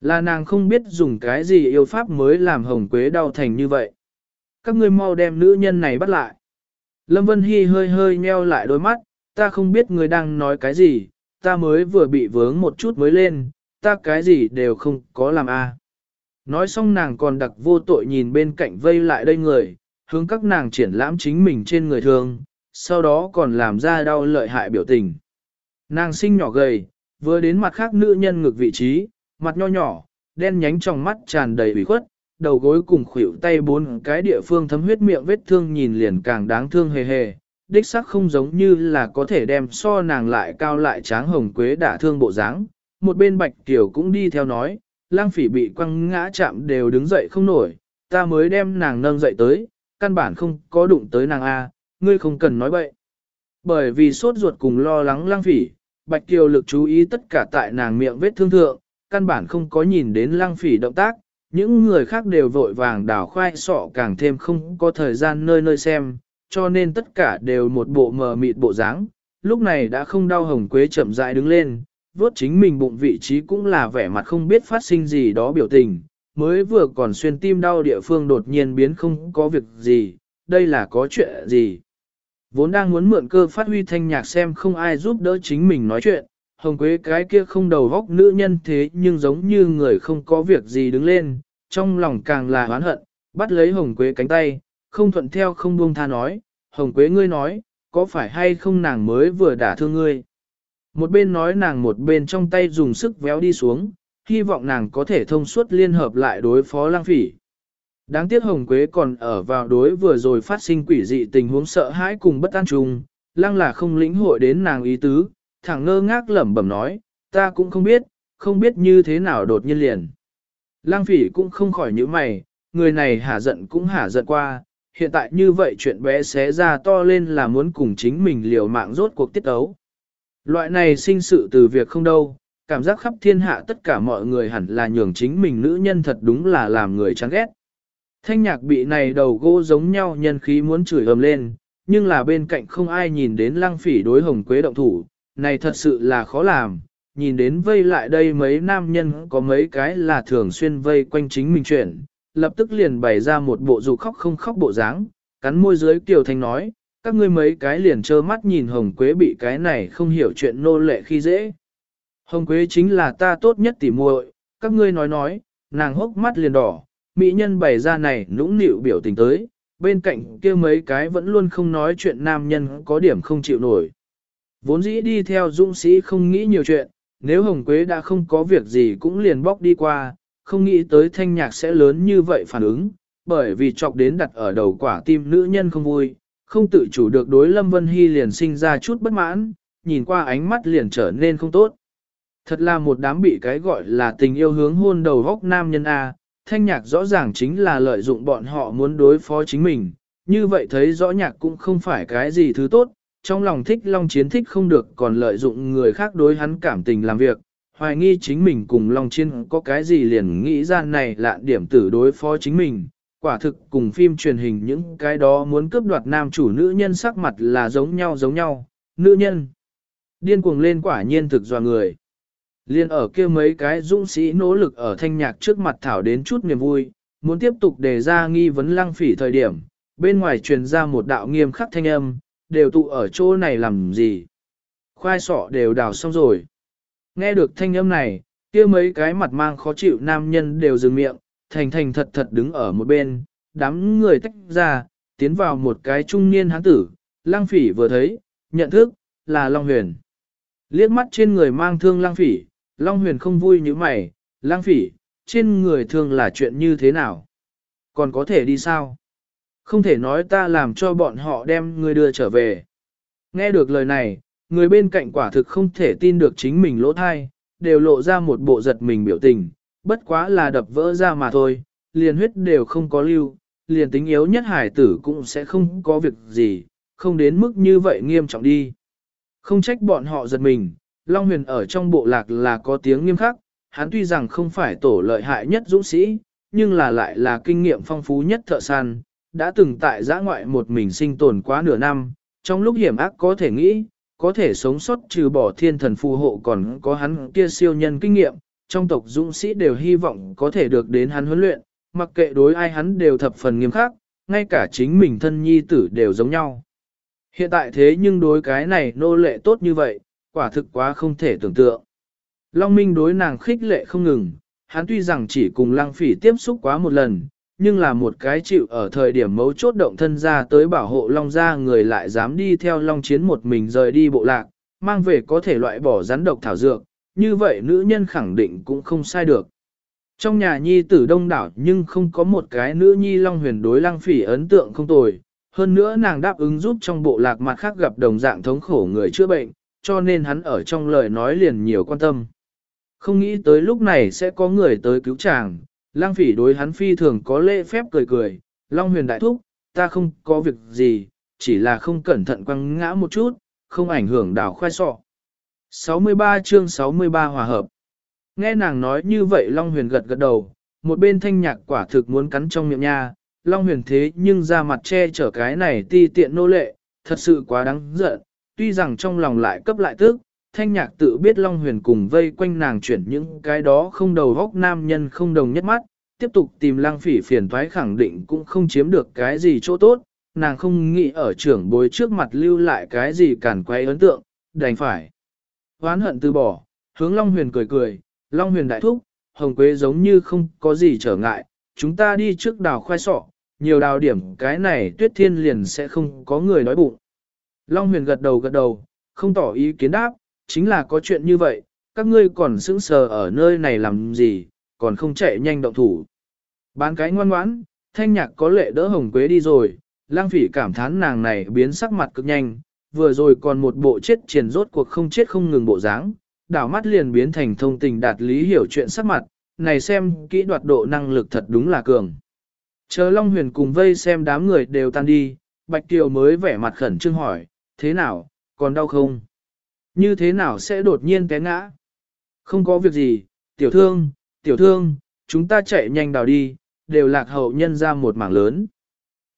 Là nàng không biết dùng cái gì yêu pháp mới làm hồng quế đau thành như vậy. Các ngươi mau đem nữ nhân này bắt lại. Lâm Vân Hy hơi hơi nheo lại đôi mắt, ta không biết người đang nói cái gì, ta mới vừa bị vướng một chút mới lên, ta cái gì đều không có làm a. Nói xong nàng còn đặc vô tội nhìn bên cạnh vây lại đây người, hướng các nàng triển lãm chính mình trên người thường, sau đó còn làm ra đau lợi hại biểu tình. Nàng sinh nhỏ gầy, vừa đến mặt khác nữ nhân ngược vị trí, mặt nho nhỏ, đen nhánh trong mắt tràn đầy ủy khuất, đầu gối cùng khuỷu tay bốn cái địa phương thấm huyết miệng vết thương nhìn liền càng đáng thương hề hề, đích sắc không giống như là có thể đem so nàng lại cao lại tráng hồng quế đả thương bộ dáng. Một bên bạch tiểu cũng đi theo nói, lang phỉ bị quăng ngã chạm đều đứng dậy không nổi, ta mới đem nàng nâng dậy tới, căn bản không có đụng tới nàng A, ngươi không cần nói bậy. Bởi vì sốt ruột cùng lo lắng lang phỉ, bạch tiểu lực chú ý tất cả tại nàng miệng vết thương thượng, căn bản không có nhìn đến lang phỉ động tác, những người khác đều vội vàng đảo khoai sọ càng thêm không có thời gian nơi nơi xem, cho nên tất cả đều một bộ mờ mịt bộ dáng. Lúc này đã không đau hồng quế chậm rãi đứng lên, vốt chính mình bụng vị trí cũng là vẻ mặt không biết phát sinh gì đó biểu tình, mới vừa còn xuyên tim đau địa phương đột nhiên biến không có việc gì, đây là có chuyện gì. Vốn đang muốn mượn cơ phát huy thanh nhạc xem không ai giúp đỡ chính mình nói chuyện, hồng quế cái kia không đầu góc nữ nhân thế nhưng giống như người không có việc gì đứng lên, trong lòng càng là oán hận, bắt lấy hồng quế cánh tay, không thuận theo không buông tha nói, hồng quế ngươi nói, có phải hay không nàng mới vừa đả thương ngươi. Một bên nói nàng một bên trong tay dùng sức véo đi xuống, hy vọng nàng có thể thông suốt liên hợp lại đối phó lang phỉ. Đáng tiếc Hồng Quế còn ở vào đối vừa rồi phát sinh quỷ dị tình huống sợ hãi cùng bất an trùng, lăng là không lĩnh hội đến nàng ý tứ, thẳng ngơ ngác lẩm bẩm nói, ta cũng không biết, không biết như thế nào đột nhiên liền. Lang phỉ cũng không khỏi những mày, người này hả giận cũng hả giận qua, hiện tại như vậy chuyện bé xé ra to lên là muốn cùng chính mình liều mạng rốt cuộc tiết ấu. Loại này sinh sự từ việc không đâu, cảm giác khắp thiên hạ tất cả mọi người hẳn là nhường chính mình nữ nhân thật đúng là làm người chán ghét. Thanh nhạc bị này đầu gỗ giống nhau nhân khí muốn chửi ầm lên, nhưng là bên cạnh không ai nhìn đến lăng phỉ đối hồng quế động thủ, này thật sự là khó làm, nhìn đến vây lại đây mấy nam nhân có mấy cái là thường xuyên vây quanh chính mình chuyện, lập tức liền bày ra một bộ dù khóc không khóc bộ dáng, cắn môi dưới Kiều Thanh nói, các ngươi mấy cái liền trơ mắt nhìn Hồng Quế bị cái này không hiểu chuyện nô lệ khi dễ. Hồng Quế chính là ta tốt nhất tỉ muội, các ngươi nói nói, nàng hốc mắt liền đỏ, mỹ nhân bày ra này nũng nịu biểu tình tới, bên cạnh kia mấy cái vẫn luôn không nói chuyện nam nhân có điểm không chịu nổi. Vốn dĩ đi theo dũng sĩ không nghĩ nhiều chuyện, nếu Hồng Quế đã không có việc gì cũng liền bóc đi qua, không nghĩ tới thanh nhạc sẽ lớn như vậy phản ứng, bởi vì chọc đến đặt ở đầu quả tim nữ nhân không vui, không tự chủ được đối Lâm Vân Hy liền sinh ra chút bất mãn, nhìn qua ánh mắt liền trở nên không tốt. Thật là một đám bị cái gọi là tình yêu hướng hôn đầu góc nam nhân A, thanh nhạc rõ ràng chính là lợi dụng bọn họ muốn đối phó chính mình, như vậy thấy rõ nhạc cũng không phải cái gì thứ tốt, trong lòng thích Long Chiến thích không được còn lợi dụng người khác đối hắn cảm tình làm việc, hoài nghi chính mình cùng Long Chiến có cái gì liền nghĩ ra này là điểm tử đối phó chính mình, quả thực cùng phim truyền hình những cái đó muốn cướp đoạt nam chủ nữ nhân sắc mặt là giống nhau giống nhau, nữ nhân. Điên cuồng lên quả nhiên thực dò người. Liên ở kia mấy cái dũng sĩ nỗ lực ở thanh nhạc trước mặt thảo đến chút niềm vui, muốn tiếp tục đề ra nghi vấn lăng phỉ thời điểm, bên ngoài truyền ra một đạo nghiêm khắc thanh âm, đều tụ ở chỗ này làm gì. Khoai sọ đều đào xong rồi. Nghe được thanh âm này, kia mấy cái mặt mang khó chịu nam nhân đều dừng miệng, thành thành thật thật đứng ở một bên, đám người tách ra, tiến vào một cái trung niên hán tử, lang phỉ vừa thấy, nhận thức, là Long Huyền. Liếc mắt trên người mang thương lang phỉ, Long Huyền không vui như mày, lang phỉ, trên người thương là chuyện như thế nào? Còn có thể đi sao? Không thể nói ta làm cho bọn họ đem người đưa trở về. Nghe được lời này, người bên cạnh quả thực không thể tin được chính mình lỗ thai, đều lộ ra một bộ giật mình biểu tình, bất quá là đập vỡ ra mà thôi, liền huyết đều không có lưu, liền tính yếu nhất hải tử cũng sẽ không có việc gì, không đến mức như vậy nghiêm trọng đi. Không trách bọn họ giật mình, Long Huyền ở trong bộ lạc là có tiếng nghiêm khắc, hắn tuy rằng không phải tổ lợi hại nhất dũng sĩ, nhưng là lại là kinh nghiệm phong phú nhất thợ săn, đã từng tại giã ngoại một mình sinh tồn quá nửa năm, trong lúc hiểm ác có thể nghĩ, có thể sống sót trừ bỏ thiên thần phù hộ còn có hắn kia siêu nhân kinh nghiệm, trong tộc dũng sĩ đều hy vọng có thể được đến hắn huấn luyện, mặc kệ đối ai hắn đều thập phần nghiêm khắc, ngay cả chính mình thân nhi tử đều giống nhau. Hiện tại thế nhưng đối cái này nô lệ tốt như vậy, quả thực quá không thể tưởng tượng. Long Minh đối nàng khích lệ không ngừng, hắn tuy rằng chỉ cùng lăng phỉ tiếp xúc quá một lần, nhưng là một cái chịu ở thời điểm mấu chốt động thân ra tới bảo hộ Long gia người lại dám đi theo Long chiến một mình rời đi bộ lạc, mang về có thể loại bỏ rắn độc thảo dược, như vậy nữ nhân khẳng định cũng không sai được. Trong nhà nhi tử đông đảo nhưng không có một cái nữ nhi long huyền đối lăng phỉ ấn tượng không tồi. Hơn nữa nàng đáp ứng giúp trong bộ lạc mặt khác gặp đồng dạng thống khổ người chữa bệnh, cho nên hắn ở trong lời nói liền nhiều quan tâm. Không nghĩ tới lúc này sẽ có người tới cứu chàng, lang phỉ đối hắn phi thường có lễ phép cười cười, long huyền đại thúc, ta không có việc gì, chỉ là không cẩn thận quăng ngã một chút, không ảnh hưởng đảo khoai sọ. 63 chương 63 hòa hợp. Nghe nàng nói như vậy Long Huyền gật gật đầu, một bên thanh nhạc quả thực muốn cắn trong miệng nha, Long Huyền thế nhưng ra mặt che chở cái này ti tiện nô lệ, thật sự quá đáng giận, tuy rằng trong lòng lại cấp lại tức, thanh nhạc tự biết Long Huyền cùng vây quanh nàng chuyển những cái đó không đầu góc nam nhân không đồng nhất mắt, tiếp tục tìm lang phỉ phiền thoái khẳng định cũng không chiếm được cái gì chỗ tốt, nàng không nghĩ ở trưởng bối trước mặt lưu lại cái gì cản quay ấn tượng, đành phải hoán hận từ bỏ, hướng Long Huyền cười cười, Long Huyền đại thúc, Hồng Quế giống như không có gì trở ngại, chúng ta đi trước đào khoai sọ, nhiều đào điểm cái này tuyết thiên liền sẽ không có người nói bụng. Long Huyền gật đầu gật đầu, không tỏ ý kiến đáp, chính là có chuyện như vậy, các ngươi còn sững sờ ở nơi này làm gì, còn không chạy nhanh động thủ. Bán cái ngoan ngoãn, thanh nhạc có lệ đỡ Hồng Quế đi rồi, lang phỉ cảm thán nàng này biến sắc mặt cực nhanh, vừa rồi còn một bộ chết triển rốt cuộc không chết không ngừng bộ dáng, đảo mắt liền biến thành thông tình đạt lý hiểu chuyện sắc mặt, này xem kỹ đoạt độ năng lực thật đúng là cường. Chờ Long Huyền cùng vây xem đám người đều tan đi, Bạch Kiều mới vẻ mặt khẩn trương hỏi, thế nào, còn đau không? Như thế nào sẽ đột nhiên té ngã? Không có việc gì, tiểu thương, tiểu thương, chúng ta chạy nhanh đào đi, đều lạc hậu nhân ra một mảng lớn.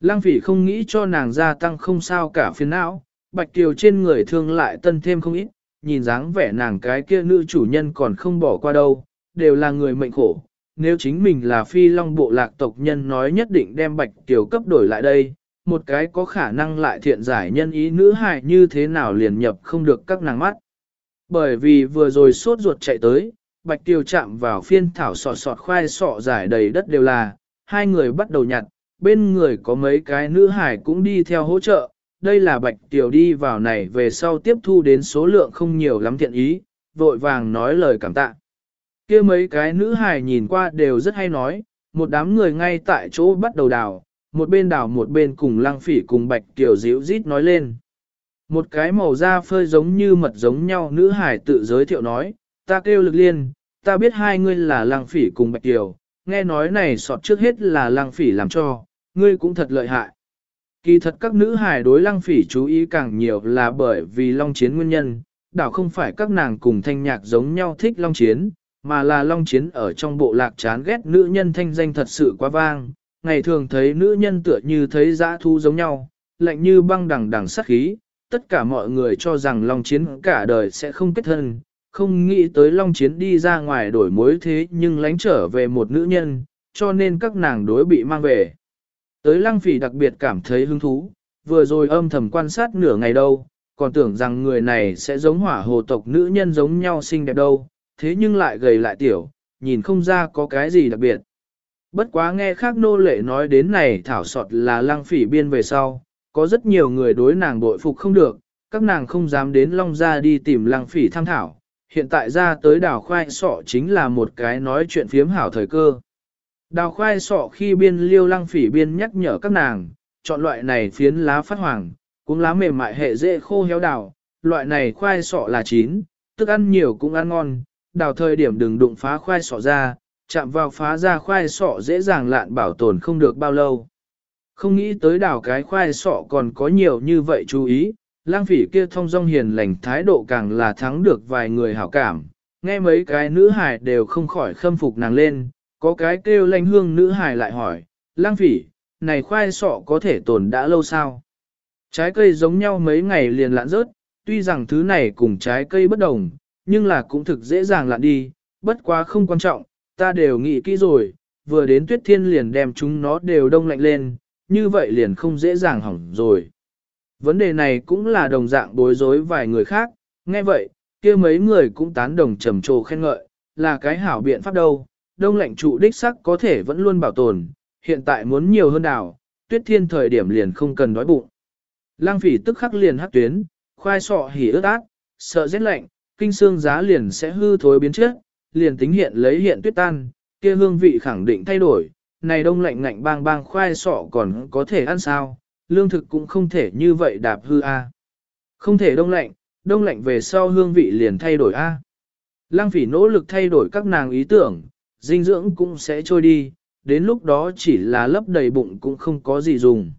Lăng phỉ không nghĩ cho nàng gia tăng không sao cả phiền não, Bạch Kiều trên người thương lại tân thêm không ít, nhìn dáng vẻ nàng cái kia nữ chủ nhân còn không bỏ qua đâu, đều là người mệnh khổ. Nếu chính mình là phi long bộ lạc tộc nhân nói nhất định đem Bạch Kiều cấp đổi lại đây, một cái có khả năng lại thiện giải nhân ý nữ hài như thế nào liền nhập không được các nàng mắt. Bởi vì vừa rồi sốt ruột chạy tới, Bạch tiêu chạm vào phiên thảo sọt sọt khoai sọ giải đầy đất đều là, hai người bắt đầu nhặt, bên người có mấy cái nữ hải cũng đi theo hỗ trợ, đây là bạch tiểu đi vào này về sau tiếp thu đến số lượng không nhiều lắm thiện ý, vội vàng nói lời cảm tạ. kia mấy cái nữ hải nhìn qua đều rất hay nói, một đám người ngay tại chỗ bắt đầu đào, một bên đào một bên cùng lăng phỉ cùng bạch tiểu díu rít nói lên. Một cái màu da phơi giống như mật giống nhau nữ hải tự giới thiệu nói, ta kêu lực liên, ta biết hai ngươi là lăng phỉ cùng bạch tiểu, nghe nói này sọt trước hết là lăng phỉ làm cho, ngươi cũng thật lợi hại. Kỳ thật các nữ hải đối lăng phỉ chú ý càng nhiều là bởi vì long chiến nguyên nhân, đảo không phải các nàng cùng thanh nhạc giống nhau thích long chiến, mà là long chiến ở trong bộ lạc chán ghét nữ nhân thanh danh thật sự quá vang, ngày thường thấy nữ nhân tựa như thấy dã thu giống nhau, lạnh như băng đằng đằng sát khí, tất cả mọi người cho rằng long chiến cả đời sẽ không kết thân, không nghĩ tới long chiến đi ra ngoài đổi mối thế nhưng lánh trở về một nữ nhân, cho nên các nàng đối bị mang về. Tới lăng phỉ đặc biệt cảm thấy hứng thú, vừa rồi âm thầm quan sát nửa ngày đâu, còn tưởng rằng người này sẽ giống hỏa hồ tộc nữ nhân giống nhau xinh đẹp đâu, thế nhưng lại gầy lại tiểu, nhìn không ra có cái gì đặc biệt. Bất quá nghe khác nô lệ nói đến này thảo sọt là lăng phỉ biên về sau, có rất nhiều người đối nàng bội phục không được, các nàng không dám đến Long Gia đi tìm lăng phỉ tham thảo, hiện tại ra tới đào khoai sọ chính là một cái nói chuyện phiếm hảo thời cơ. Đào khoai sọ khi biên liêu lăng phỉ biên nhắc nhở các nàng, chọn loại này phiến lá phát hoàng, cũng lá mềm mại hệ dễ khô héo đào, loại này khoai sọ là chín, tức ăn nhiều cũng ăn ngon, đào thời điểm đừng đụng phá khoai sọ ra, chạm vào phá ra khoai sọ dễ dàng lạn bảo tồn không được bao lâu. Không nghĩ tới đào cái khoai sọ còn có nhiều như vậy chú ý, lang phỉ kia thông dong hiền lành thái độ càng là thắng được vài người hảo cảm, nghe mấy cái nữ hài đều không khỏi khâm phục nàng lên, có cái kêu lanh hương nữ hài lại hỏi, lang phỉ, này khoai sọ có thể tồn đã lâu sao? Trái cây giống nhau mấy ngày liền lạn rớt, tuy rằng thứ này cùng trái cây bất đồng, nhưng là cũng thực dễ dàng lạn đi, bất quá không quan trọng, ta đều nghĩ kỹ rồi, vừa đến tuyết thiên liền đem chúng nó đều đông lạnh lên, như vậy liền không dễ dàng hỏng rồi. Vấn đề này cũng là đồng dạng bối rối vài người khác, nghe vậy, kia mấy người cũng tán đồng trầm trồ khen ngợi, là cái hảo biện pháp đâu, đông lạnh trụ đích sắc có thể vẫn luôn bảo tồn, hiện tại muốn nhiều hơn đảo, tuyết thiên thời điểm liền không cần đói bụng. Lang phỉ tức khắc liền hắc tuyến, khoai sọ hỉ ướt át, sợ rét lạnh, kinh xương giá liền sẽ hư thối biến chất, liền tính hiện lấy hiện tuyết tan, kia hương vị khẳng định thay đổi, này đông lạnh ngạnh bang bang khoai sọ còn có thể ăn sao, lương thực cũng không thể như vậy đạp hư a. Không thể đông lạnh, đông lạnh về sau hương vị liền thay đổi a. Lăng phỉ nỗ lực thay đổi các nàng ý tưởng, dinh dưỡng cũng sẽ trôi đi, đến lúc đó chỉ là lấp đầy bụng cũng không có gì dùng.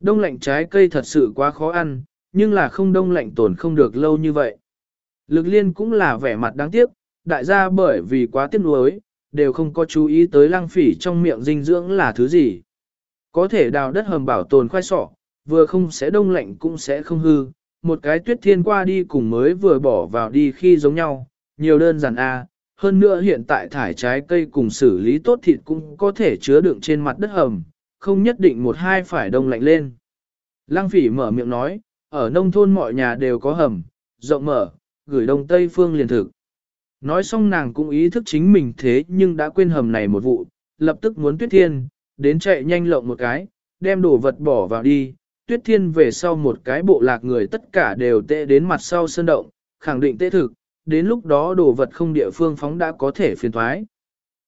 Đông lạnh trái cây thật sự quá khó ăn, nhưng là không đông lạnh tồn không được lâu như vậy. Lực liên cũng là vẻ mặt đáng tiếc, đại gia bởi vì quá tiếc nuối, đều không có chú ý tới lăng phỉ trong miệng dinh dưỡng là thứ gì. Có thể đào đất hầm bảo tồn khoai sọ, vừa không sẽ đông lạnh cũng sẽ không hư, một cái tuyết thiên qua đi cùng mới vừa bỏ vào đi khi giống nhau, nhiều đơn giản a hơn nữa hiện tại thải trái cây cùng xử lý tốt thịt cũng có thể chứa đựng trên mặt đất hầm, không nhất định một hai phải đông lạnh lên. Lăng phỉ mở miệng nói, ở nông thôn mọi nhà đều có hầm, rộng mở, gửi đông tây phương liền thực. Nói xong nàng cũng ý thức chính mình thế nhưng đã quên hầm này một vụ, lập tức muốn tuyết thiên, đến chạy nhanh lộng một cái, đem đồ vật bỏ vào đi, tuyết thiên về sau một cái bộ lạc người tất cả đều tệ đến mặt sau sơn động, khẳng định tệ thực, đến lúc đó đồ vật không địa phương phóng đã có thể phiền thoái.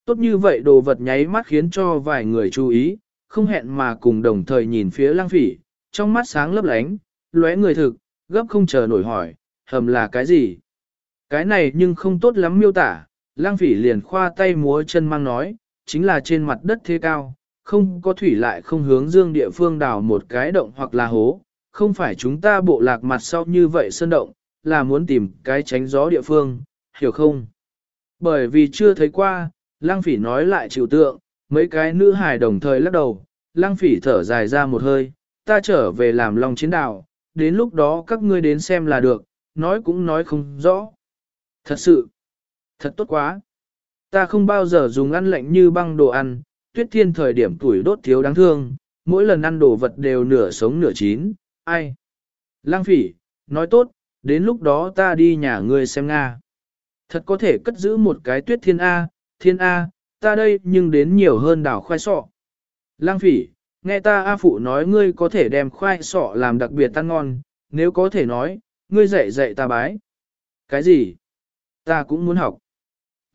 Tốt như vậy đồ vật nháy mắt khiến cho vài người chú ý, không hẹn mà cùng đồng thời nhìn phía lang phỉ, trong mắt sáng lấp lánh, lóe người thực, gấp không chờ nổi hỏi, hầm là cái gì? Cái này nhưng không tốt lắm miêu tả, lang phỉ liền khoa tay múa chân mang nói, chính là trên mặt đất thế cao, không có thủy lại không hướng dương địa phương đào một cái động hoặc là hố, không phải chúng ta bộ lạc mặt sau như vậy sơn động, là muốn tìm cái tránh gió địa phương, hiểu không? Bởi vì chưa thấy qua, lang Phỉ nói lại chịu tượng, mấy cái nữ hài đồng thời lắc đầu, lang Phỉ thở dài ra một hơi, ta trở về làm lòng chiến đạo, đến lúc đó các ngươi đến xem là được, nói cũng nói không rõ. Thật sự, thật tốt quá. Ta không bao giờ dùng ăn lạnh như băng đồ ăn, tuyết thiên thời điểm tuổi đốt thiếu đáng thương, mỗi lần ăn đồ vật đều nửa sống nửa chín, ai. Lăng phỉ, nói tốt, đến lúc đó ta đi nhà ngươi xem Nga. Thật có thể cất giữ một cái tuyết thiên A, thiên A, ta đây nhưng đến nhiều hơn đảo khoai sọ. Lang phỉ, nghe ta A Phụ nói ngươi có thể đem khoai sọ làm đặc biệt ăn ngon, nếu có thể nói, ngươi dạy dạy ta bái. Cái gì? Ta cũng muốn học.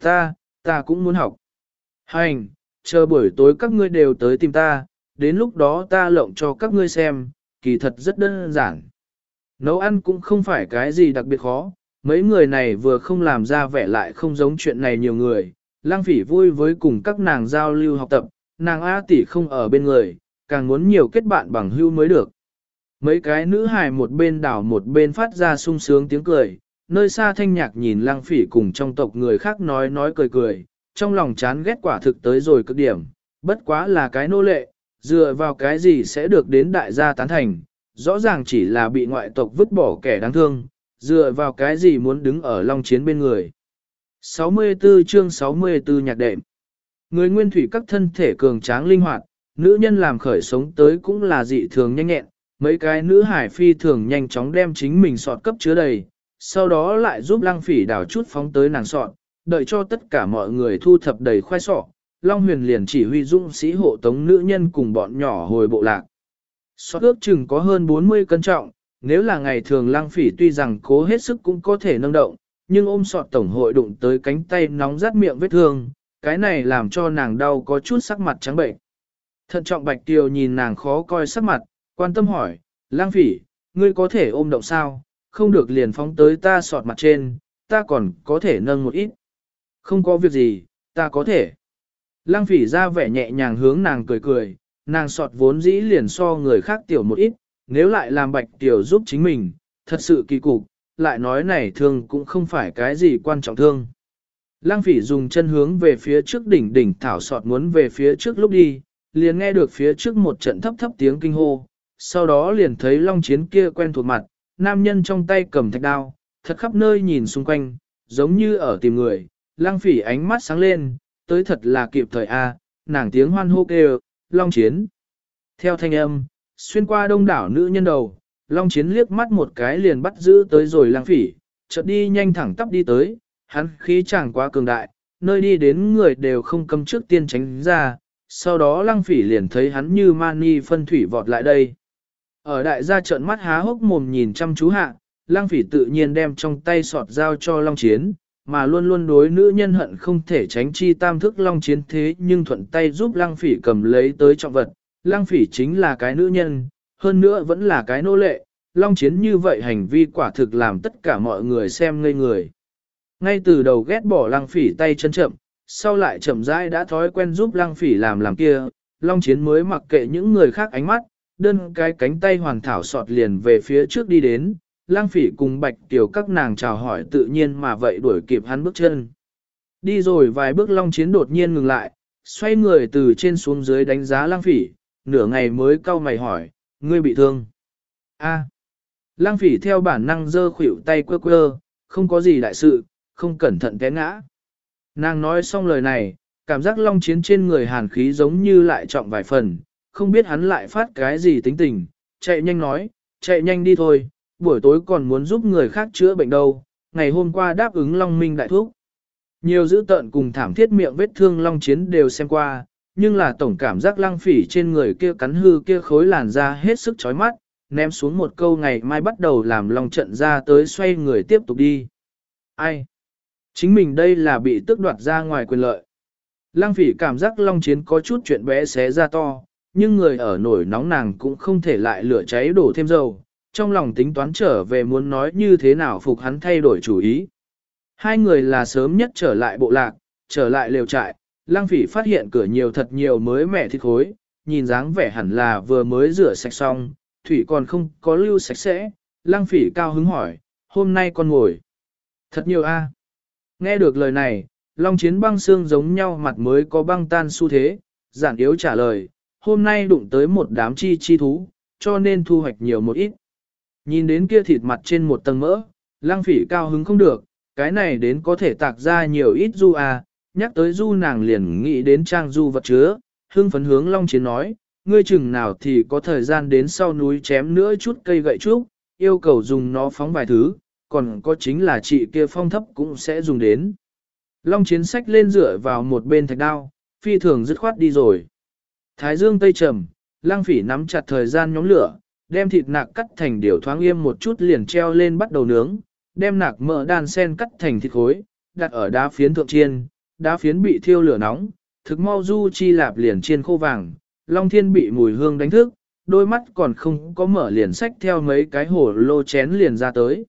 Ta, ta cũng muốn học. Hành, chờ buổi tối các ngươi đều tới tìm ta, đến lúc đó ta lộng cho các ngươi xem, kỳ thật rất đơn giản. Nấu ăn cũng không phải cái gì đặc biệt khó, mấy người này vừa không làm ra vẻ lại không giống chuyện này nhiều người. Lang phỉ vui với cùng các nàng giao lưu học tập, nàng A tỷ không ở bên người, càng muốn nhiều kết bạn bằng hưu mới được. Mấy cái nữ hài một bên đảo một bên phát ra sung sướng tiếng cười, nơi xa thanh nhạc nhìn lang phỉ cùng trong tộc người khác nói nói cười cười, trong lòng chán ghét quả thực tới rồi cực điểm, bất quá là cái nô lệ, dựa vào cái gì sẽ được đến đại gia tán thành, rõ ràng chỉ là bị ngoại tộc vứt bỏ kẻ đáng thương, dựa vào cái gì muốn đứng ở long chiến bên người. 64 chương 64 nhạc đệm Người nguyên thủy các thân thể cường tráng linh hoạt, nữ nhân làm khởi sống tới cũng là dị thường nhanh nhẹn, mấy cái nữ hải phi thường nhanh chóng đem chính mình sọt cấp chứa đầy, sau đó lại giúp lăng phỉ đào chút phóng tới nàng sọn, đợi cho tất cả mọi người thu thập đầy khoai sọ, Long Huyền liền chỉ huy dũng sĩ hộ tống nữ nhân cùng bọn nhỏ hồi bộ lạc. Sọt ước chừng có hơn 40 cân trọng, nếu là ngày thường lăng phỉ tuy rằng cố hết sức cũng có thể nâng động, nhưng ôm sọt tổng hội đụng tới cánh tay nóng rát miệng vết thương, cái này làm cho nàng đau có chút sắc mặt trắng bệnh. Thận trọng bạch tiêu nhìn nàng khó coi sắc mặt, quan tâm hỏi, lang phỉ, ngươi có thể ôm động sao, không được liền phóng tới ta sọt mặt trên, ta còn có thể nâng một ít. Không có việc gì, ta có thể. Lang phỉ ra vẻ nhẹ nhàng hướng nàng cười cười, nàng sọt vốn dĩ liền so người khác tiểu một ít, nếu lại làm bạch tiểu giúp chính mình, thật sự kỳ cục, lại nói này thương cũng không phải cái gì quan trọng thương. Lang phỉ dùng chân hướng về phía trước đỉnh đỉnh thảo sọt muốn về phía trước lúc đi, liền nghe được phía trước một trận thấp thấp tiếng kinh hô, sau đó liền thấy long chiến kia quen thuộc mặt, nam nhân trong tay cầm thạch đao, thật khắp nơi nhìn xung quanh, giống như ở tìm người, lang phỉ ánh mắt sáng lên, tới thật là kịp thời a, nàng tiếng hoan hô kêu, long chiến. Theo thanh âm, xuyên qua đông đảo nữ nhân đầu, long chiến liếc mắt một cái liền bắt giữ tới rồi lang phỉ, chợt đi nhanh thẳng tắp đi tới, hắn khí chẳng quá cường đại, nơi đi đến người đều không cầm trước tiên tránh ra, sau đó lăng phỉ liền thấy hắn như mani phân thủy vọt lại đây. Ở đại gia trợn mắt há hốc mồm nhìn chăm chú hạ, lăng phỉ tự nhiên đem trong tay sọt dao cho long chiến, mà luôn luôn đối nữ nhân hận không thể tránh chi tam thức long chiến thế nhưng thuận tay giúp lăng phỉ cầm lấy tới trọng vật. Lăng phỉ chính là cái nữ nhân, hơn nữa vẫn là cái nô lệ, long chiến như vậy hành vi quả thực làm tất cả mọi người xem ngây người. Ngay từ đầu ghét bỏ lăng phỉ tay chân chậm, sau lại chậm rãi đã thói quen giúp lăng phỉ làm làm kia, long chiến mới mặc kệ những người khác ánh mắt, đơn cái cánh tay hoàn thảo sọt liền về phía trước đi đến, lang phỉ cùng bạch tiểu các nàng chào hỏi tự nhiên mà vậy đuổi kịp hắn bước chân. Đi rồi vài bước long chiến đột nhiên ngừng lại, xoay người từ trên xuống dưới đánh giá lang phỉ, nửa ngày mới cau mày hỏi, ngươi bị thương. A. Lang phỉ theo bản năng dơ khuỷu tay quơ quơ, không có gì đại sự, không cẩn thận té ngã. Nàng nói xong lời này, cảm giác long chiến trên người hàn khí giống như lại trọng vài phần, không biết hắn lại phát cái gì tính tình, chạy nhanh nói, chạy nhanh đi thôi, buổi tối còn muốn giúp người khác chữa bệnh đâu, ngày hôm qua đáp ứng Long Minh đại thuốc. Nhiều dữ tợn cùng thảm thiết miệng vết thương Long Chiến đều xem qua, nhưng là tổng cảm giác lăng phỉ trên người kia cắn hư kia khối làn da hết sức chói mắt, ném xuống một câu ngày mai bắt đầu làm Long trận ra tới xoay người tiếp tục đi. Ai? Chính mình đây là bị tước đoạt ra ngoài quyền lợi. Lăng phỉ cảm giác Long Chiến có chút chuyện bé xé ra to, nhưng người ở nổi nóng nàng cũng không thể lại lửa cháy đổ thêm dầu, trong lòng tính toán trở về muốn nói như thế nào phục hắn thay đổi chủ ý. Hai người là sớm nhất trở lại bộ lạc, trở lại lều trại, lang phỉ phát hiện cửa nhiều thật nhiều mới mẻ thịt khối, nhìn dáng vẻ hẳn là vừa mới rửa sạch xong, thủy còn không có lưu sạch sẽ, lang phỉ cao hứng hỏi, hôm nay con ngồi. Thật nhiều a. Nghe được lời này, long chiến băng xương giống nhau mặt mới có băng tan xu thế, giản yếu trả lời, hôm nay đụng tới một đám chi chi thú, cho nên thu hoạch nhiều một ít. Nhìn đến kia thịt mặt trên một tầng mỡ, lang phỉ cao hứng không được, cái này đến có thể tạc ra nhiều ít du à, nhắc tới du nàng liền nghĩ đến trang du vật chứa, hưng phấn hướng Long Chiến nói, ngươi chừng nào thì có thời gian đến sau núi chém nữa chút cây gậy trúc, yêu cầu dùng nó phóng vài thứ, còn có chính là chị kia phong thấp cũng sẽ dùng đến. Long Chiến sách lên dựa vào một bên thạch đao, phi thường dứt khoát đi rồi. Thái dương tây trầm, lang phỉ nắm chặt thời gian nhóm lửa, đem thịt nạc cắt thành điều thoáng yêm một chút liền treo lên bắt đầu nướng, đem nạc mỡ đan sen cắt thành thịt khối, đặt ở đá phiến thượng chiên, đá phiến bị thiêu lửa nóng, thực mau du chi lạp liền chiên khô vàng, Long Thiên bị mùi hương đánh thức, đôi mắt còn không có mở liền sách theo mấy cái hổ lô chén liền ra tới.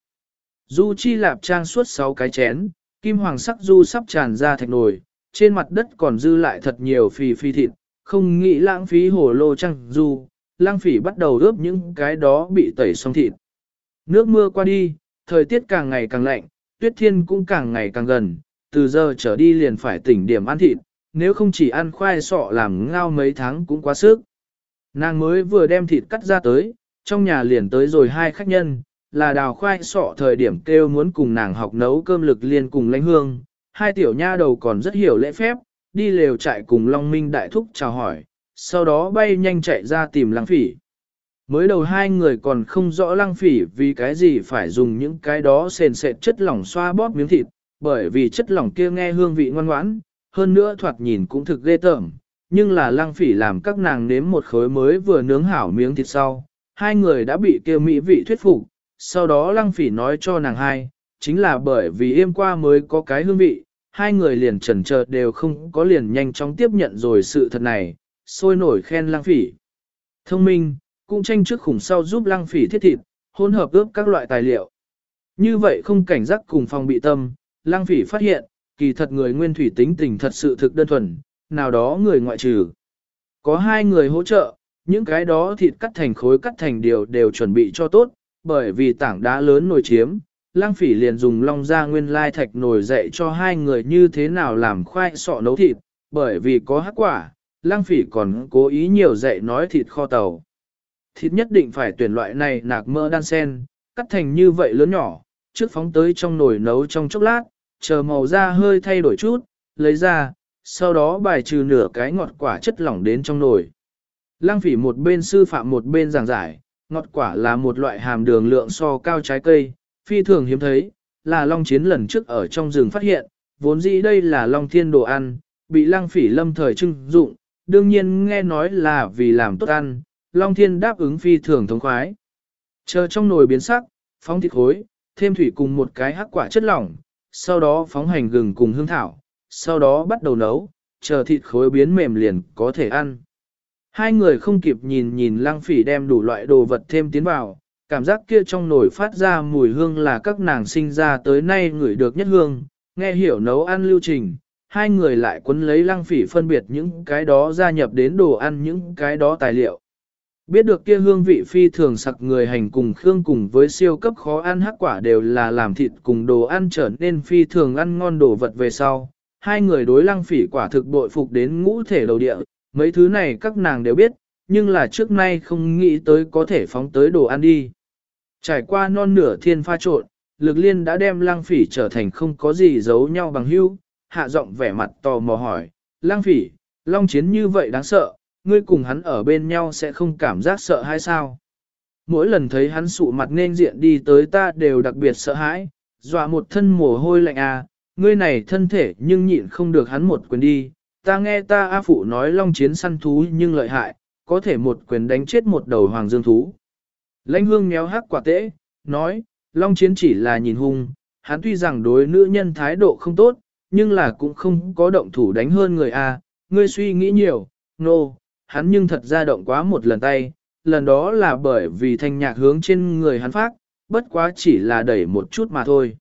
Du chi lạp trang suốt 6 cái chén, kim hoàng sắc du sắp tràn ra thạch nồi, trên mặt đất còn dư lại thật nhiều phì phi thịt, không nghĩ lãng phí hồ lô trăng du, lang phỉ bắt đầu ướp những cái đó bị tẩy xong thịt. Nước mưa qua đi, thời tiết càng ngày càng lạnh, tuyết thiên cũng càng ngày càng gần, từ giờ trở đi liền phải tỉnh điểm ăn thịt, nếu không chỉ ăn khoai sọ làm ngao mấy tháng cũng quá sức. Nàng mới vừa đem thịt cắt ra tới, trong nhà liền tới rồi hai khách nhân, là đào khoai sọ thời điểm kêu muốn cùng nàng học nấu cơm lực liên cùng lãnh hương, hai tiểu nha đầu còn rất hiểu lễ phép, đi lều chạy cùng Long Minh đại thúc chào hỏi, sau đó bay nhanh chạy ra tìm lăng phỉ. Mới đầu hai người còn không rõ lăng phỉ vì cái gì phải dùng những cái đó sền sệt chất lỏng xoa bóp miếng thịt, bởi vì chất lỏng kia nghe hương vị ngoan ngoãn, hơn nữa thoạt nhìn cũng thực ghê tởm, nhưng là lăng phỉ làm các nàng nếm một khối mới vừa nướng hảo miếng thịt sau, hai người đã bị kia mỹ vị thuyết phục, sau đó lăng phỉ nói cho nàng hai, chính là bởi vì im qua mới có cái hương vị, hai người liền trần chờ đều không có liền nhanh chóng tiếp nhận rồi sự thật này, sôi nổi khen lăng phỉ. Thông minh, cũng tranh trước khủng sau giúp lăng phỉ thiết thịt, hỗn hợp ướp các loại tài liệu. Như vậy không cảnh giác cùng phòng bị tâm, lăng phỉ phát hiện, kỳ thật người nguyên thủy tính tình thật sự thực đơn thuần, nào đó người ngoại trừ. Có hai người hỗ trợ, những cái đó thịt cắt thành khối cắt thành điều đều chuẩn bị cho tốt, bởi vì tảng đá lớn nổi chiếm, lang phỉ liền dùng long ra nguyên lai thạch nồi dạy cho hai người như thế nào làm khoai sọ nấu thịt, bởi vì có hắc quả, lang phỉ còn cố ý nhiều dạy nói thịt kho tàu. Thịt nhất định phải tuyển loại này nạc mỡ đan sen, cắt thành như vậy lớn nhỏ, trước phóng tới trong nồi nấu trong chốc lát, chờ màu da hơi thay đổi chút, lấy ra, sau đó bài trừ nửa cái ngọt quả chất lỏng đến trong nồi. Lăng phỉ một bên sư phạm một bên giảng giải, ngọt quả là một loại hàm đường lượng so cao trái cây, phi thường hiếm thấy, là Long Chiến lần trước ở trong rừng phát hiện, vốn dĩ đây là Long Thiên đồ ăn, bị Lăng Phỉ lâm thời trưng dụng, đương nhiên nghe nói là vì làm tốt ăn, Long Thiên đáp ứng phi thường thống khoái. Chờ trong nồi biến sắc, phóng thịt khối, thêm thủy cùng một cái hắc quả chất lỏng, sau đó phóng hành gừng cùng hương thảo, sau đó bắt đầu nấu, chờ thịt khối biến mềm liền có thể ăn. Hai người không kịp nhìn nhìn lăng phỉ đem đủ loại đồ vật thêm tiến vào, cảm giác kia trong nồi phát ra mùi hương là các nàng sinh ra tới nay ngửi được nhất hương, nghe hiểu nấu ăn lưu trình, hai người lại quấn lấy lăng phỉ phân biệt những cái đó gia nhập đến đồ ăn những cái đó tài liệu. Biết được kia hương vị phi thường sặc người hành cùng khương cùng với siêu cấp khó ăn hắc quả đều là làm thịt cùng đồ ăn trở nên phi thường ăn ngon đồ vật về sau. Hai người đối lăng phỉ quả thực bội phục đến ngũ thể đầu địa, mấy thứ này các nàng đều biết, nhưng là trước nay không nghĩ tới có thể phóng tới đồ ăn đi. Trải qua non nửa thiên pha trộn, lực liên đã đem Lang phỉ trở thành không có gì giấu nhau bằng hữu, hạ giọng vẻ mặt tò mò hỏi, Lang phỉ, long chiến như vậy đáng sợ, ngươi cùng hắn ở bên nhau sẽ không cảm giác sợ hay sao? Mỗi lần thấy hắn sụ mặt nên diện đi tới ta đều đặc biệt sợ hãi, dọa một thân mồ hôi lạnh à, ngươi này thân thể nhưng nhịn không được hắn một quyền đi, ta nghe ta A Phụ nói long chiến săn thú nhưng lợi hại, có thể một quyền đánh chết một đầu hoàng dương thú. Lãnh hương méo hắc quả tễ, nói, long chiến chỉ là nhìn hung, hắn tuy rằng đối nữ nhân thái độ không tốt, nhưng là cũng không có động thủ đánh hơn người A, ngươi suy nghĩ nhiều, nô, no, hắn nhưng thật ra động quá một lần tay, lần đó là bởi vì thanh nhạc hướng trên người hắn phát, bất quá chỉ là đẩy một chút mà thôi.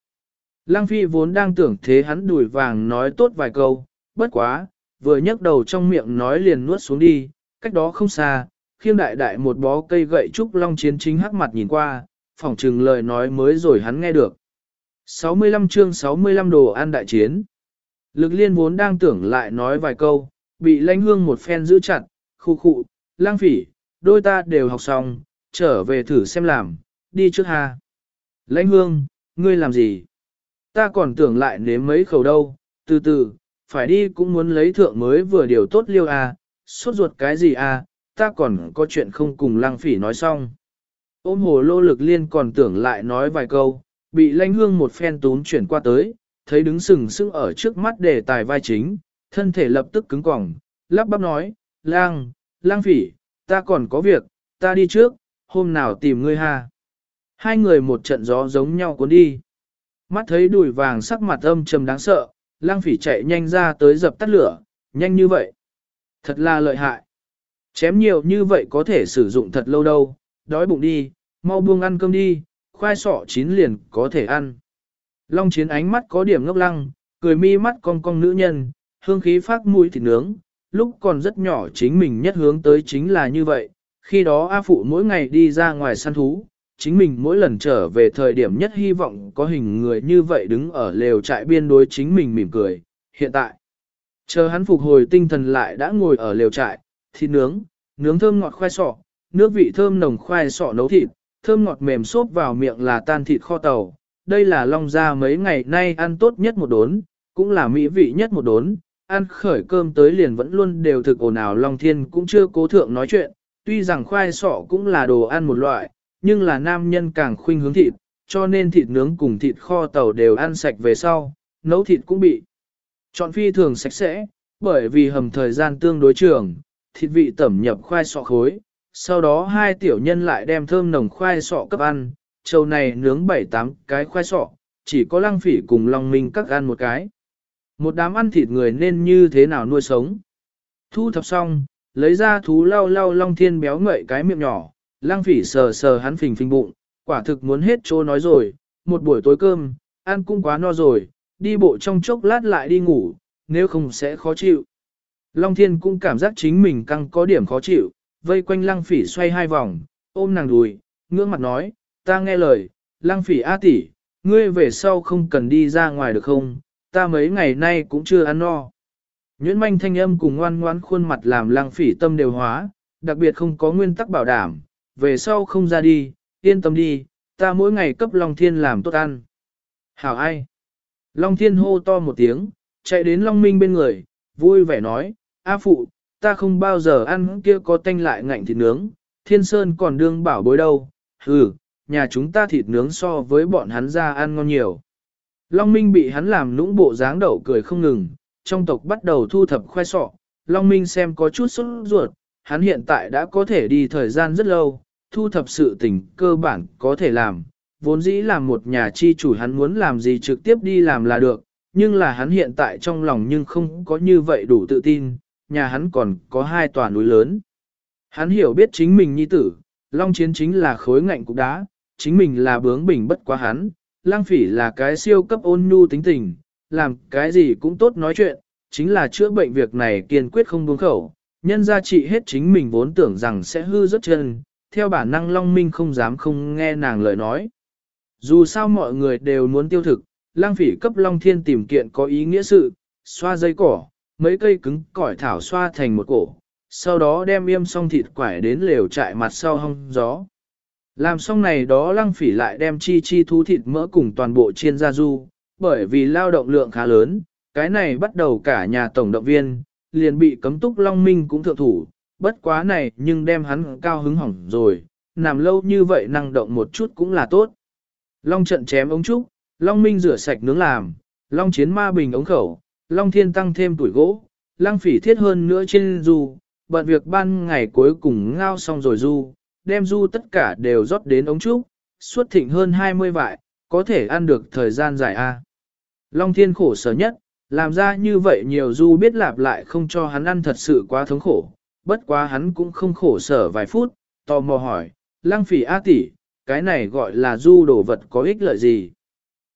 Lăng Phi vốn đang tưởng thế hắn đùi vàng nói tốt vài câu, bất quá, vừa nhấc đầu trong miệng nói liền nuốt xuống đi, cách đó không xa, khiêng đại đại một bó cây gậy trúc long chiến chính hắc mặt nhìn qua, phỏng trừng lời nói mới rồi hắn nghe được. 65 chương 65 đồ ăn đại chiến. Lực liên vốn đang tưởng lại nói vài câu, bị lãnh hương một phen giữ chặt, khu khụ, lang phỉ, đôi ta đều học xong, trở về thử xem làm, đi trước ha. Lãnh hương, ngươi làm gì? Ta còn tưởng lại nếm mấy khẩu đâu, từ từ, phải đi cũng muốn lấy thượng mới vừa điều tốt liêu à, sốt ruột cái gì à, ta còn có chuyện không cùng lang phỉ nói xong. Ôm hồ lô lực liên còn tưởng lại nói vài câu, bị lãnh hương một phen tún chuyển qua tới, thấy đứng sừng sững ở trước mắt đề tài vai chính, thân thể lập tức cứng cỏng, lắp bắp nói, lang, lang phỉ, ta còn có việc, ta đi trước, hôm nào tìm ngươi ha. Hai người một trận gió giống nhau cuốn đi. Mắt thấy đùi vàng sắc mặt âm trầm đáng sợ, lang phỉ chạy nhanh ra tới dập tắt lửa, nhanh như vậy. Thật là lợi hại. Chém nhiều như vậy có thể sử dụng thật lâu đâu, đói bụng đi, mau buông ăn cơm đi, khoai sọ chín liền có thể ăn. Long chiến ánh mắt có điểm ngốc lăng, cười mi mắt cong cong nữ nhân, hương khí phát mũi thịt nướng, lúc còn rất nhỏ chính mình nhất hướng tới chính là như vậy, khi đó A Phụ mỗi ngày đi ra ngoài săn thú, chính mình mỗi lần trở về thời điểm nhất hy vọng có hình người như vậy đứng ở lều trại biên đối chính mình mỉm cười, hiện tại. Chờ hắn phục hồi tinh thần lại đã ngồi ở lều trại, thịt nướng, nướng thơm ngọt khoai sọ, nước vị thơm nồng khoai sọ nấu thịt, thơm ngọt mềm xốp vào miệng là tan thịt kho tàu. Đây là long gia mấy ngày nay ăn tốt nhất một đốn, cũng là mỹ vị nhất một đốn, ăn khởi cơm tới liền vẫn luôn đều thực ồn ào Long Thiên cũng chưa cố thượng nói chuyện, tuy rằng khoai sọ cũng là đồ ăn một loại, nhưng là nam nhân càng khuynh hướng thịt, cho nên thịt nướng cùng thịt kho tàu đều ăn sạch về sau, nấu thịt cũng bị chọn phi thường sạch sẽ, bởi vì hầm thời gian tương đối trường, thịt vị tẩm nhập khoai sọ khối, sau đó hai tiểu nhân lại đem thơm nồng khoai sọ cấp ăn, trâu này nướng 7-8 cái khoai sọ, chỉ có lăng phỉ cùng long minh các ăn một cái. Một đám ăn thịt người nên như thế nào nuôi sống. Thu thập xong, lấy ra thú lau lau long thiên béo ngậy cái miệng nhỏ, lăng phỉ sờ sờ hắn phình phình bụng, quả thực muốn hết trô nói rồi, một buổi tối cơm, ăn cũng quá no rồi, đi bộ trong chốc lát lại đi ngủ, nếu không sẽ khó chịu. Long thiên cũng cảm giác chính mình căng có điểm khó chịu, vây quanh lăng phỉ xoay hai vòng, ôm nàng đùi, ngưỡng mặt nói, ta nghe lời, lăng phỉ A tỷ, ngươi về sau không cần đi ra ngoài được không, ta mấy ngày nay cũng chưa ăn no. Nhuyễn manh thanh âm cùng ngoan ngoãn khuôn mặt làm lăng phỉ tâm đều hóa, đặc biệt không có nguyên tắc bảo đảm, về sau không ra đi, yên tâm đi, ta mỗi ngày cấp Long Thiên làm tốt ăn. Hảo ai? Long Thiên hô to một tiếng, chạy đến Long Minh bên người, vui vẻ nói, A phụ, ta không bao giờ ăn kia có tanh lại ngạnh thịt nướng, Thiên Sơn còn đương bảo bối đâu, hừ, nhà chúng ta thịt nướng so với bọn hắn ra ăn ngon nhiều. Long Minh bị hắn làm nũng bộ dáng đậu cười không ngừng, trong tộc bắt đầu thu thập khoai sọ, Long Minh xem có chút sốt ruột, hắn hiện tại đã có thể đi thời gian rất lâu, thu thập sự tình cơ bản có thể làm, vốn dĩ làm một nhà chi chủ hắn muốn làm gì trực tiếp đi làm là được, nhưng là hắn hiện tại trong lòng nhưng không có như vậy đủ tự tin, nhà hắn còn có hai tòa núi lớn. Hắn hiểu biết chính mình nhi tử, Long Chiến chính là khối ngạnh cục đá, chính mình là bướng bỉnh bất quá hắn, lang phỉ là cái siêu cấp ôn nhu tính tình, làm cái gì cũng tốt nói chuyện, chính là chữa bệnh việc này kiên quyết không buông khẩu, nhân gia trị hết chính mình vốn tưởng rằng sẽ hư rất chân, theo bản năng Long Minh không dám không nghe nàng lời nói. Dù sao mọi người đều muốn tiêu thực, lang phỉ cấp Long Thiên tìm kiện có ý nghĩa sự, xoa dây cỏ, mấy cây cứng cỏi thảo xoa thành một cổ, sau đó đem yêm xong thịt quải đến lều trại mặt sau hông gió. Làm xong này đó lăng phỉ lại đem chi chi thú thịt mỡ cùng toàn bộ chiên ra du, bởi vì lao động lượng khá lớn, cái này bắt đầu cả nhà tổng động viên, liền bị cấm túc Long Minh cũng thượng thủ, bất quá này nhưng đem hắn cao hứng hỏng rồi, nằm lâu như vậy năng động một chút cũng là tốt. Long trận chém ống trúc, Long Minh rửa sạch nướng làm, Long chiến ma bình ống khẩu, Long thiên tăng thêm tuổi gỗ, lăng phỉ thiết hơn nữa trên du, bận việc ban ngày cuối cùng ngao xong rồi du, đem du tất cả đều rót đến ống trúc, suốt thịnh hơn 20 vại, có thể ăn được thời gian dài a. Long thiên khổ sở nhất, làm ra như vậy nhiều du biết lạp lại không cho hắn ăn thật sự quá thống khổ, bất quá hắn cũng không khổ sở vài phút, tò mò hỏi, lăng phỉ A tỷ, cái này gọi là du đồ vật có ích lợi gì?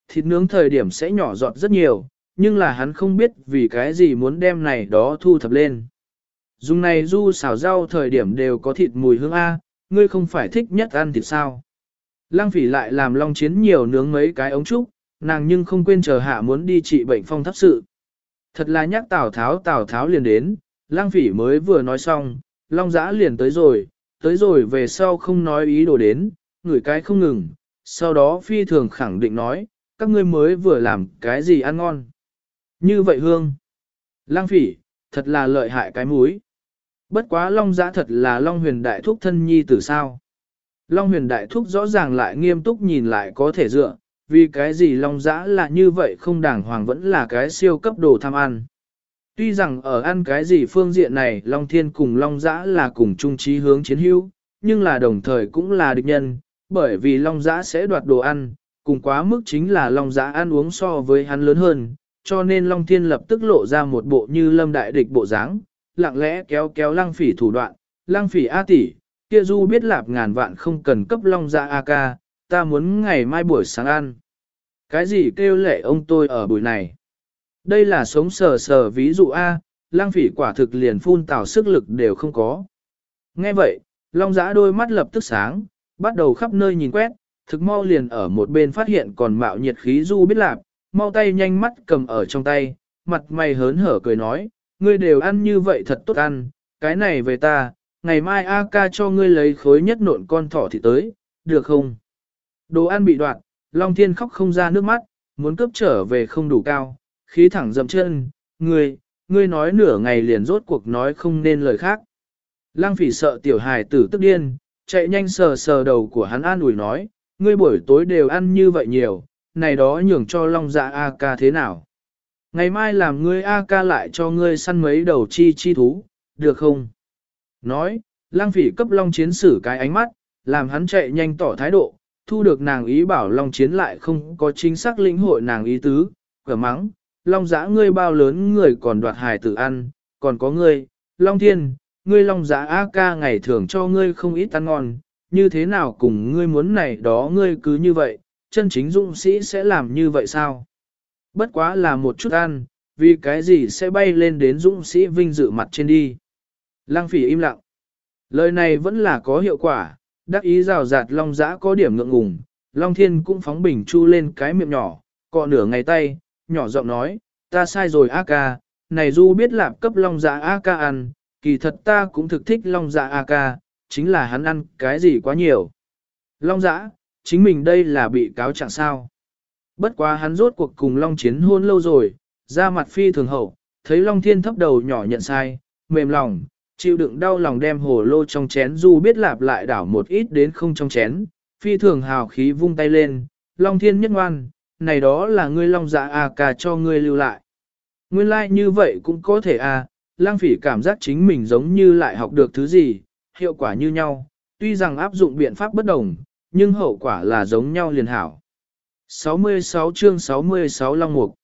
Thịt nướng thời điểm sẽ nhỏ giọt rất nhiều, nhưng là hắn không biết vì cái gì muốn đem này đó thu thập lên. Dùng này du xào rau thời điểm đều có thịt mùi hương A, ngươi không phải thích nhất ăn thịt sao? Lăng phỉ lại làm long chiến nhiều nướng mấy cái ống trúc, nàng nhưng không quên chờ hạ muốn đi trị bệnh phong thấp sự. Thật là nhắc Tào Tháo Tào Tháo liền đến, lang phỉ mới vừa nói xong, long giã liền tới rồi, tới rồi về sau không nói ý đồ đến, ngửi cái không ngừng, sau đó phi thường khẳng định nói, các ngươi mới vừa làm cái gì ăn ngon. Như vậy hương. Lang phỉ, thật là lợi hại cái múi. Bất quá long giã thật là long huyền đại thúc thân nhi tử sao. Long huyền đại thúc rõ ràng lại nghiêm túc nhìn lại có thể dựa, vì cái gì long Giã là như vậy không đàng hoàng vẫn là cái siêu cấp đồ tham ăn. Tuy rằng ở ăn cái gì phương diện này Long Thiên cùng Long Giã là cùng chung trí hướng chiến hữu, nhưng là đồng thời cũng là địch nhân, bởi vì Long Giã sẽ đoạt đồ ăn, cùng quá mức chính là Long Giã ăn uống so với hắn lớn hơn, cho nên Long Thiên lập tức lộ ra một bộ như lâm đại địch bộ dáng, lặng lẽ kéo kéo lăng phỉ thủ đoạn, lăng phỉ A tỷ, kia du biết lạp ngàn vạn không cần cấp Long ra A ca, ta muốn ngày mai buổi sáng ăn. Cái gì kêu lệ ông tôi ở buổi này? Đây là sống sờ sờ ví dụ A, lang phỉ quả thực liền phun tào sức lực đều không có. Nghe vậy, long giã đôi mắt lập tức sáng, bắt đầu khắp nơi nhìn quét, thực mau liền ở một bên phát hiện còn mạo nhiệt khí du biết lạp, mau tay nhanh mắt cầm ở trong tay, mặt mày hớn hở cười nói, ngươi đều ăn như vậy thật tốt ăn, cái này về ta, ngày mai A ca cho ngươi lấy khối nhất nộn con thỏ thì tới, được không? Đồ ăn bị đoạn, Long Thiên khóc không ra nước mắt, muốn cướp trở về không đủ cao, khí thẳng dậm chân, ngươi, ngươi nói nửa ngày liền rốt cuộc nói không nên lời khác. Lăng phỉ sợ tiểu hài tử tức điên, chạy nhanh sờ sờ đầu của hắn an ủi nói, ngươi buổi tối đều ăn như vậy nhiều, này đó nhường cho long dạ A ca thế nào. Ngày mai làm ngươi A ca lại cho ngươi săn mấy đầu chi chi thú, được không? Nói, lang phỉ cấp long chiến sử cái ánh mắt, làm hắn chạy nhanh tỏ thái độ, thu được nàng ý bảo long chiến lại không có chính xác lĩnh hội nàng ý tứ, cửa mắng, long giã ngươi bao lớn người còn đoạt hài tử ăn, còn có ngươi, long thiên, ngươi long giã A ca ngày thường cho ngươi không ít ăn ngon, như thế nào cùng ngươi muốn này đó ngươi cứ như vậy, chân chính dũng sĩ sẽ làm như vậy sao? Bất quá là một chút ăn, vì cái gì sẽ bay lên đến dũng sĩ vinh dự mặt trên đi. Lăng phỉ im lặng. Lời này vẫn là có hiệu quả, đắc ý rào rạt long giã có điểm ngượng ngùng, long thiên cũng phóng bình chu lên cái miệng nhỏ, cọ nửa ngày tay, nhỏ giọng nói, ta sai rồi A ca, này du biết lạp cấp long giã A ca ăn, kỳ thật ta cũng thực thích long giã A ca, chính là hắn ăn cái gì quá nhiều. Long giã, chính mình đây là bị cáo trạng sao. Bất quá hắn rốt cuộc cùng long chiến hôn lâu rồi, ra mặt phi thường hậu, thấy long thiên thấp đầu nhỏ nhận sai, mềm lòng, chịu đựng đau lòng đem hồ lô trong chén dù biết lạp lại đảo một ít đến không trong chén, phi thường hào khí vung tay lên, long thiên nhất ngoan, này đó là ngươi long dạ à cà cho ngươi lưu lại. Nguyên lai like như vậy cũng có thể à, lang phỉ cảm giác chính mình giống như lại học được thứ gì, hiệu quả như nhau, tuy rằng áp dụng biện pháp bất đồng, nhưng hậu quả là giống nhau liền hảo. 66 chương 66 Long Mục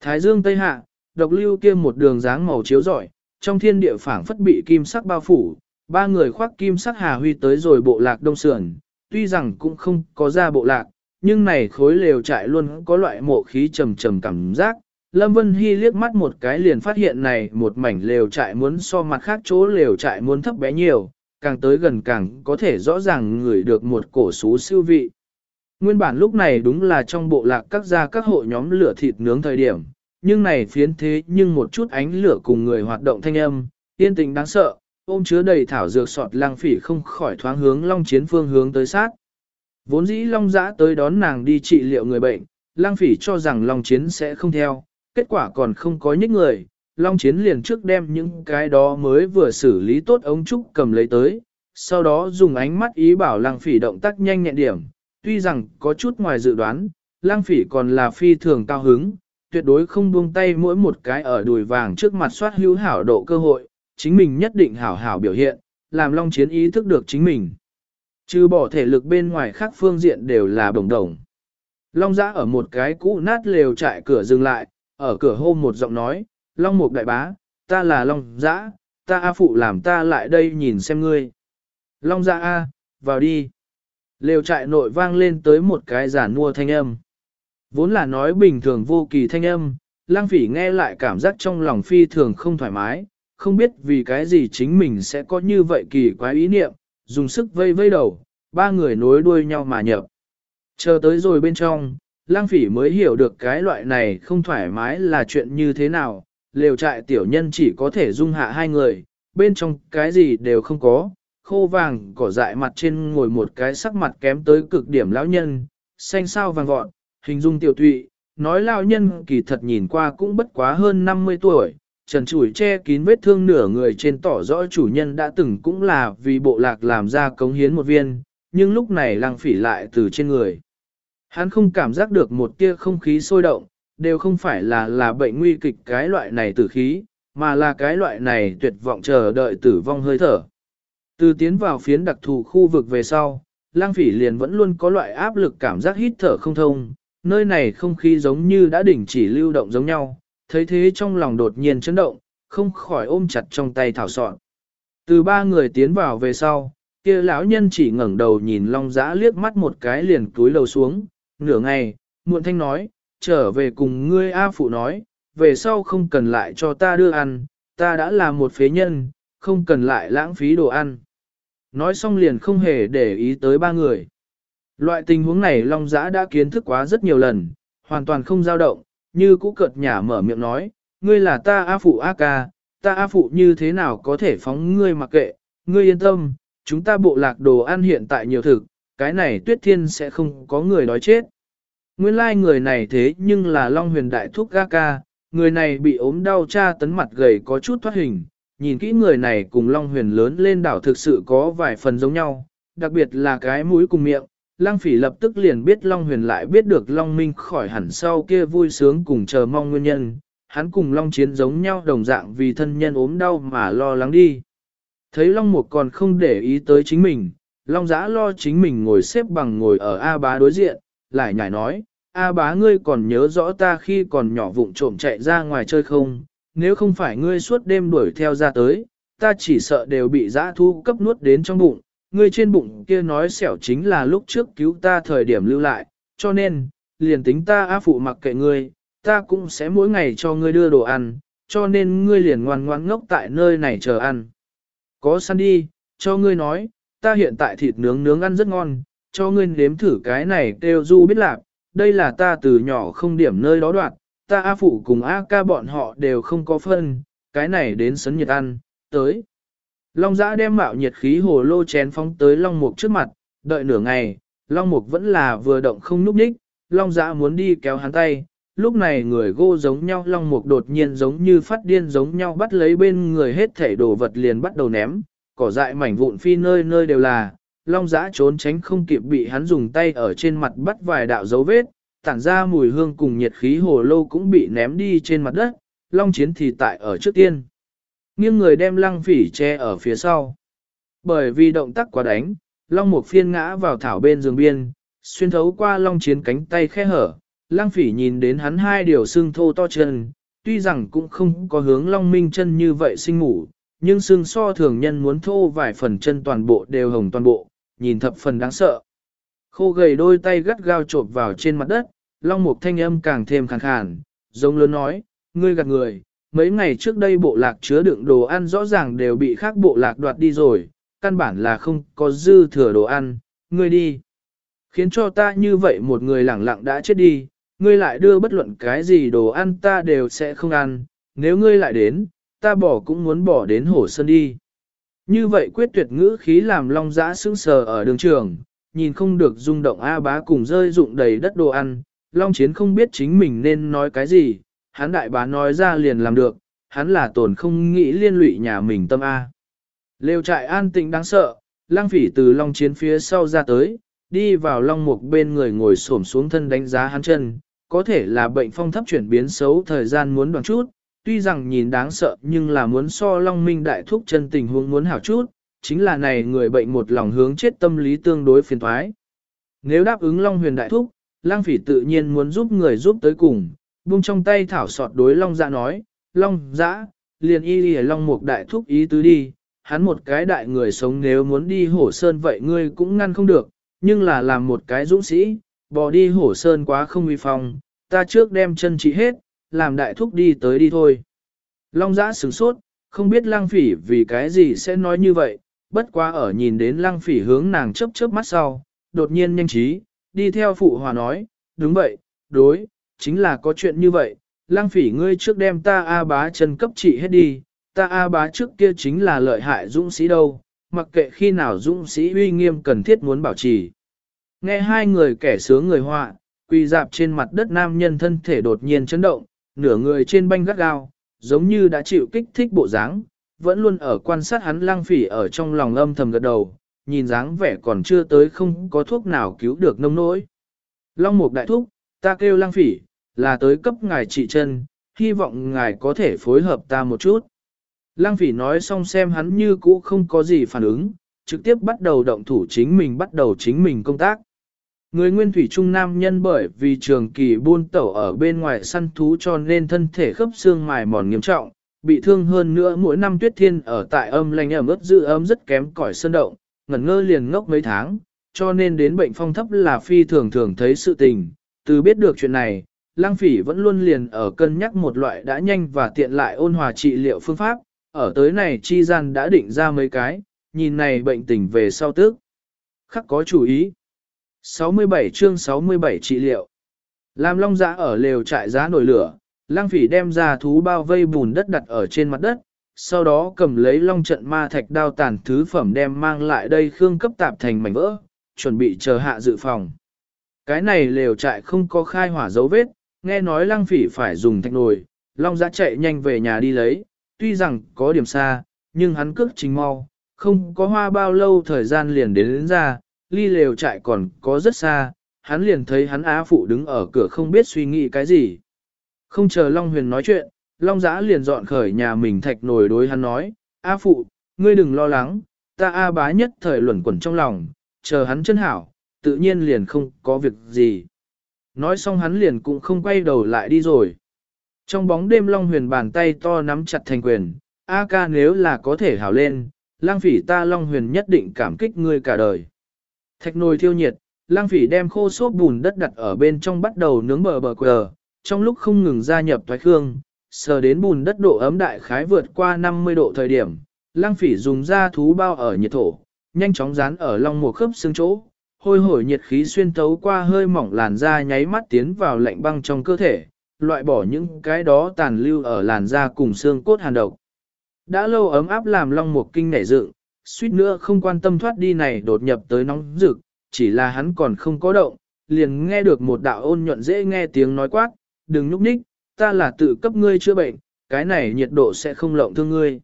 Thái Dương Tây Hạ, độc lưu kia một đường dáng màu chiếu rọi, trong thiên địa phảng phất bị kim sắc bao phủ, ba người khoác kim sắc hà huy tới rồi bộ lạc đông sườn, tuy rằng cũng không có ra bộ lạc, nhưng này khối lều trại luôn có loại mộ khí trầm trầm cảm giác. Lâm Vân Hy liếc mắt một cái liền phát hiện này một mảnh lều trại muốn so mặt khác chỗ lều trại muốn thấp bé nhiều, càng tới gần càng có thể rõ ràng ngửi được một cổ xú siêu vị. Nguyên bản lúc này đúng là trong bộ lạc các gia các hộ nhóm lửa thịt nướng thời điểm, nhưng này phiến thế nhưng một chút ánh lửa cùng người hoạt động thanh âm, yên tĩnh đáng sợ, ôm chứa đầy thảo dược sọt lang phỉ không khỏi thoáng hướng long chiến phương hướng tới sát. Vốn dĩ Long Giã tới đón nàng đi trị liệu người bệnh, lang phỉ cho rằng Long Chiến sẽ không theo, kết quả còn không có nhích người. Long Chiến liền trước đem những cái đó mới vừa xử lý tốt ống trúc cầm lấy tới, sau đó dùng ánh mắt ý bảo lang phỉ động tác nhanh nhẹn điểm. Tuy rằng có chút ngoài dự đoán, lang phỉ còn là phi thường cao hứng, tuyệt đối không buông tay mỗi một cái ở đùi vàng trước mặt soát hữu hảo độ cơ hội, chính mình nhất định hảo hảo biểu hiện, làm Long Chiến ý thức được chính mình. Trừ bỏ thể lực bên ngoài khác phương diện đều là đồng đồng. Long giã ở một cái cũ nát lều trại cửa dừng lại, ở cửa hô một giọng nói, Long Mục đại bá, ta là Long giã, ta A phụ làm ta lại đây nhìn xem ngươi. Long giã A, vào đi. Lều trại nội vang lên tới một cái giản mua thanh âm. Vốn là nói bình thường vô kỳ thanh âm, lang phỉ nghe lại cảm giác trong lòng phi thường không thoải mái, không biết vì cái gì chính mình sẽ có như vậy kỳ quái ý niệm, dùng sức vây vây đầu, ba người nối đuôi nhau mà nhập. Chờ tới rồi bên trong, lang phỉ mới hiểu được cái loại này không thoải mái là chuyện như thế nào, lều trại tiểu nhân chỉ có thể dung hạ hai người, bên trong cái gì đều không có, khô vàng cỏ dại mặt trên ngồi một cái sắc mặt kém tới cực điểm lão nhân, xanh sao vàng vọt, hình dung tiểu tụy, nói lão nhân kỳ thật nhìn qua cũng bất quá hơn 50 tuổi, trần chủi che kín vết thương nửa người trên tỏ rõ chủ nhân đã từng cũng là vì bộ lạc làm ra cống hiến một viên, nhưng lúc này lăng phỉ lại từ trên người. Hắn không cảm giác được một tia không khí sôi động, đều không phải là là bệnh nguy kịch cái loại này tử khí, mà là cái loại này tuyệt vọng chờ đợi tử vong hơi thở. Từ tiến vào phiến đặc thù khu vực về sau, lang phỉ liền vẫn luôn có loại áp lực cảm giác hít thở không thông, nơi này không khí giống như đã đỉnh chỉ lưu động giống nhau, thấy thế trong lòng đột nhiên chấn động, không khỏi ôm chặt trong tay thảo sọn. Từ ba người tiến vào về sau, kia lão nhân chỉ ngẩng đầu nhìn Long Giã liếc mắt một cái liền túi lầu xuống, nửa ngày, muộn thanh nói, trở về cùng ngươi A phụ nói, về sau không cần lại cho ta đưa ăn, ta đã là một phế nhân, không cần lại lãng phí đồ ăn. Nói xong liền không hề để ý tới ba người. Loại tình huống này Long Giã đã kiến thức quá rất nhiều lần, hoàn toàn không dao động, như cũ cợt nhả mở miệng nói, ngươi là ta A phụ A ca, ta A phụ như thế nào có thể phóng ngươi mặc kệ, ngươi yên tâm, chúng ta bộ lạc đồ ăn hiện tại nhiều thực, cái này tuyết thiên sẽ không có người đói chết. Nguyên lai like người này thế nhưng là Long huyền đại thúc ga ca, người này bị ốm đau cha tấn mặt gầy có chút thoát hình, nhìn kỹ người này cùng Long huyền lớn lên đảo thực sự có vài phần giống nhau, đặc biệt là cái mũi cùng miệng. Lăng phỉ lập tức liền biết Long huyền lại biết được Long Minh khỏi hẳn sau kia vui sướng cùng chờ mong nguyên nhân, hắn cùng Long chiến giống nhau đồng dạng vì thân nhân ốm đau mà lo lắng đi. Thấy Long Mục còn không để ý tới chính mình, Long Giã lo chính mình ngồi xếp bằng ngồi ở A bá đối diện, lại nhảy nói, A bá ngươi còn nhớ rõ ta khi còn nhỏ vụng trộm chạy ra ngoài chơi không, nếu không phải ngươi suốt đêm đuổi theo ra tới, ta chỉ sợ đều bị dã thu cấp nuốt đến trong bụng, ngươi trên bụng kia nói xẻo chính là lúc trước cứu ta thời điểm lưu lại, cho nên, liền tính ta A phụ mặc kệ ngươi, ta cũng sẽ mỗi ngày cho ngươi đưa đồ ăn, cho nên ngươi liền ngoan ngoan ngốc tại nơi này chờ ăn. Có săn đi, cho ngươi nói, ta hiện tại thịt nướng nướng ăn rất ngon, cho ngươi nếm thử cái này kêu du biết lạc, đây là ta từ nhỏ không điểm nơi đó đoạn, ta A phụ cùng A ca bọn họ đều không có phân, cái này đến sấn nhiệt ăn, tới. Long giã đem mạo nhiệt khí hồ lô chén phóng tới Long Mục trước mặt, đợi nửa ngày, Long Mục vẫn là vừa động không núp đích, Long giã muốn đi kéo hắn tay, lúc này người gô giống nhau long mục đột nhiên giống như phát điên giống nhau bắt lấy bên người hết thể đồ vật liền bắt đầu ném, cỏ dại mảnh vụn phi nơi nơi đều là, long giã trốn tránh không kịp bị hắn dùng tay ở trên mặt bắt vài đạo dấu vết, tản ra mùi hương cùng nhiệt khí hồ lô cũng bị ném đi trên mặt đất, long chiến thì tại ở trước tiên. Nghiêng người đem lăng phỉ che ở phía sau. Bởi vì động tác quá đánh, long một phiên ngã vào thảo bên giường biên, xuyên thấu qua long chiến cánh tay khe hở, Lăng phỉ nhìn đến hắn hai điều xương thô to chân, tuy rằng cũng không có hướng long minh chân như vậy sinh ngủ, nhưng xương so thường nhân muốn thô vài phần chân toàn bộ đều hồng toàn bộ, nhìn thập phần đáng sợ. Khô gầy đôi tay gắt gao chộp vào trên mặt đất, long mục thanh âm càng thêm khàn khàn, giống lớn nói, ngươi gạt người, mấy ngày trước đây bộ lạc chứa đựng đồ ăn rõ ràng đều bị khác bộ lạc đoạt đi rồi, căn bản là không có dư thừa đồ ăn, ngươi đi. Khiến cho ta như vậy một người lẳng lặng đã chết đi, ngươi lại đưa bất luận cái gì đồ ăn ta đều sẽ không ăn, nếu ngươi lại đến, ta bỏ cũng muốn bỏ đến hổ sơn đi. Như vậy quyết tuyệt ngữ khí làm long giã sững sờ ở đường trường, nhìn không được rung động A bá cùng rơi rụng đầy đất đồ ăn, long chiến không biết chính mình nên nói cái gì, hắn đại bá nói ra liền làm được, hắn là tổn không nghĩ liên lụy nhà mình tâm A. Lêu trại an tĩnh đáng sợ, lang phỉ từ long chiến phía sau ra tới, đi vào long mục bên người ngồi xổm xuống thân đánh giá hắn chân, có thể là bệnh phong thấp chuyển biến xấu thời gian muốn đoạn chút, tuy rằng nhìn đáng sợ nhưng là muốn so long minh đại thúc chân tình huống muốn hảo chút, chính là này người bệnh một lòng hướng chết tâm lý tương đối phiền thoái. Nếu đáp ứng long huyền đại thúc, lang phỉ tự nhiên muốn giúp người giúp tới cùng, buông trong tay thảo sọt đối long dạ nói, long dã, liền y lìa long mục đại thúc ý tứ đi, hắn một cái đại người sống nếu muốn đi hổ sơn vậy ngươi cũng ngăn không được, nhưng là làm một cái dũng sĩ, bỏ đi hổ sơn quá không uy phong, ta trước đem chân trị hết, làm đại thúc đi tới đi thôi. Long giã sửng sốt, không biết lang phỉ vì cái gì sẽ nói như vậy, bất quá ở nhìn đến lang phỉ hướng nàng chớp chớp mắt sau, đột nhiên nhanh trí, đi theo phụ hòa nói, đúng vậy, đối, chính là có chuyện như vậy, lang phỉ ngươi trước đem ta A bá chân cấp trị hết đi, ta A bá trước kia chính là lợi hại dũng sĩ đâu, mặc kệ khi nào dũng sĩ uy nghiêm cần thiết muốn bảo trì. Nghe hai người kẻ sướng người họa, quỳ dạp trên mặt đất nam nhân thân thể đột nhiên chấn động, nửa người trên banh gắt gao, giống như đã chịu kích thích bộ dáng, vẫn luôn ở quan sát hắn lang phỉ ở trong lòng âm thầm gật đầu, nhìn dáng vẻ còn chưa tới không có thuốc nào cứu được nông nỗi. Long mục đại thúc, ta kêu lang phỉ, là tới cấp ngài trị chân, hy vọng ngài có thể phối hợp ta một chút. lang phỉ nói xong xem hắn như cũ không có gì phản ứng, trực tiếp bắt đầu động thủ chính mình bắt đầu chính mình công tác. Người nguyên thủy trung nam nhân bởi vì trường kỳ buôn tẩu ở bên ngoài săn thú cho nên thân thể khớp xương mài mòn nghiêm trọng, bị thương hơn nữa mỗi năm tuyết thiên ở tại âm lành ẩm ướt giữ ấm rất kém cỏi sơn động, ngẩn ngơ liền ngốc mấy tháng, cho nên đến bệnh phong thấp là phi thường thường thấy sự tình. Từ biết được chuyện này, lang phỉ vẫn luôn liền ở cân nhắc một loại đã nhanh và tiện lại ôn hòa trị liệu phương pháp, ở tới này chi gian đã định ra mấy cái, nhìn này bệnh tình về sau tức. Khắc có chủ ý. 67 chương 67 trị liệu. Làm long giã ở lều trại giá nổi lửa, lang phỉ đem ra thú bao vây bùn đất đặt ở trên mặt đất, sau đó cầm lấy long trận ma thạch đao tàn thứ phẩm đem mang lại đây khương cấp tạp thành mảnh vỡ, chuẩn bị chờ hạ dự phòng. Cái này lều trại không có khai hỏa dấu vết, nghe nói lang phỉ phải dùng thạch nồi, long giã chạy nhanh về nhà đi lấy, tuy rằng có điểm xa, nhưng hắn cước chính mau, không có hoa bao lâu thời gian liền đến, đến ra, ly lều trại còn có rất xa, hắn liền thấy hắn á phụ đứng ở cửa không biết suy nghĩ cái gì. Không chờ Long Huyền nói chuyện, Long Giã liền dọn khởi nhà mình thạch nổi đối hắn nói, A phụ, ngươi đừng lo lắng, ta A bá nhất thời luẩn quẩn trong lòng, chờ hắn chân hảo, tự nhiên liền không có việc gì. Nói xong hắn liền cũng không quay đầu lại đi rồi. Trong bóng đêm Long Huyền bàn tay to nắm chặt thành quyền, A ca nếu là có thể hảo lên, lang phỉ ta Long Huyền nhất định cảm kích ngươi cả đời. Thạch nồi thiêu nhiệt, lang phỉ đem khô xốp bùn đất đặt ở bên trong bắt đầu nướng bờ bờ quờ, trong lúc không ngừng gia nhập thoái khương, sờ đến bùn đất độ ấm đại khái vượt qua 50 độ thời điểm, lang phỉ dùng da thú bao ở nhiệt thổ, nhanh chóng dán ở long mùa khớp xương chỗ, hôi hổi nhiệt khí xuyên thấu qua hơi mỏng làn da nháy mắt tiến vào lạnh băng trong cơ thể, loại bỏ những cái đó tàn lưu ở làn da cùng xương cốt hàn độc. Đã lâu ấm áp làm long mục kinh nảy dựng, suýt nữa không quan tâm thoát đi này đột nhập tới nóng rực, chỉ là hắn còn không có động, liền nghe được một đạo ôn nhuận dễ nghe tiếng nói quát, đừng nhúc nhích, ta là tự cấp ngươi chữa bệnh, cái này nhiệt độ sẽ không lộng thương ngươi.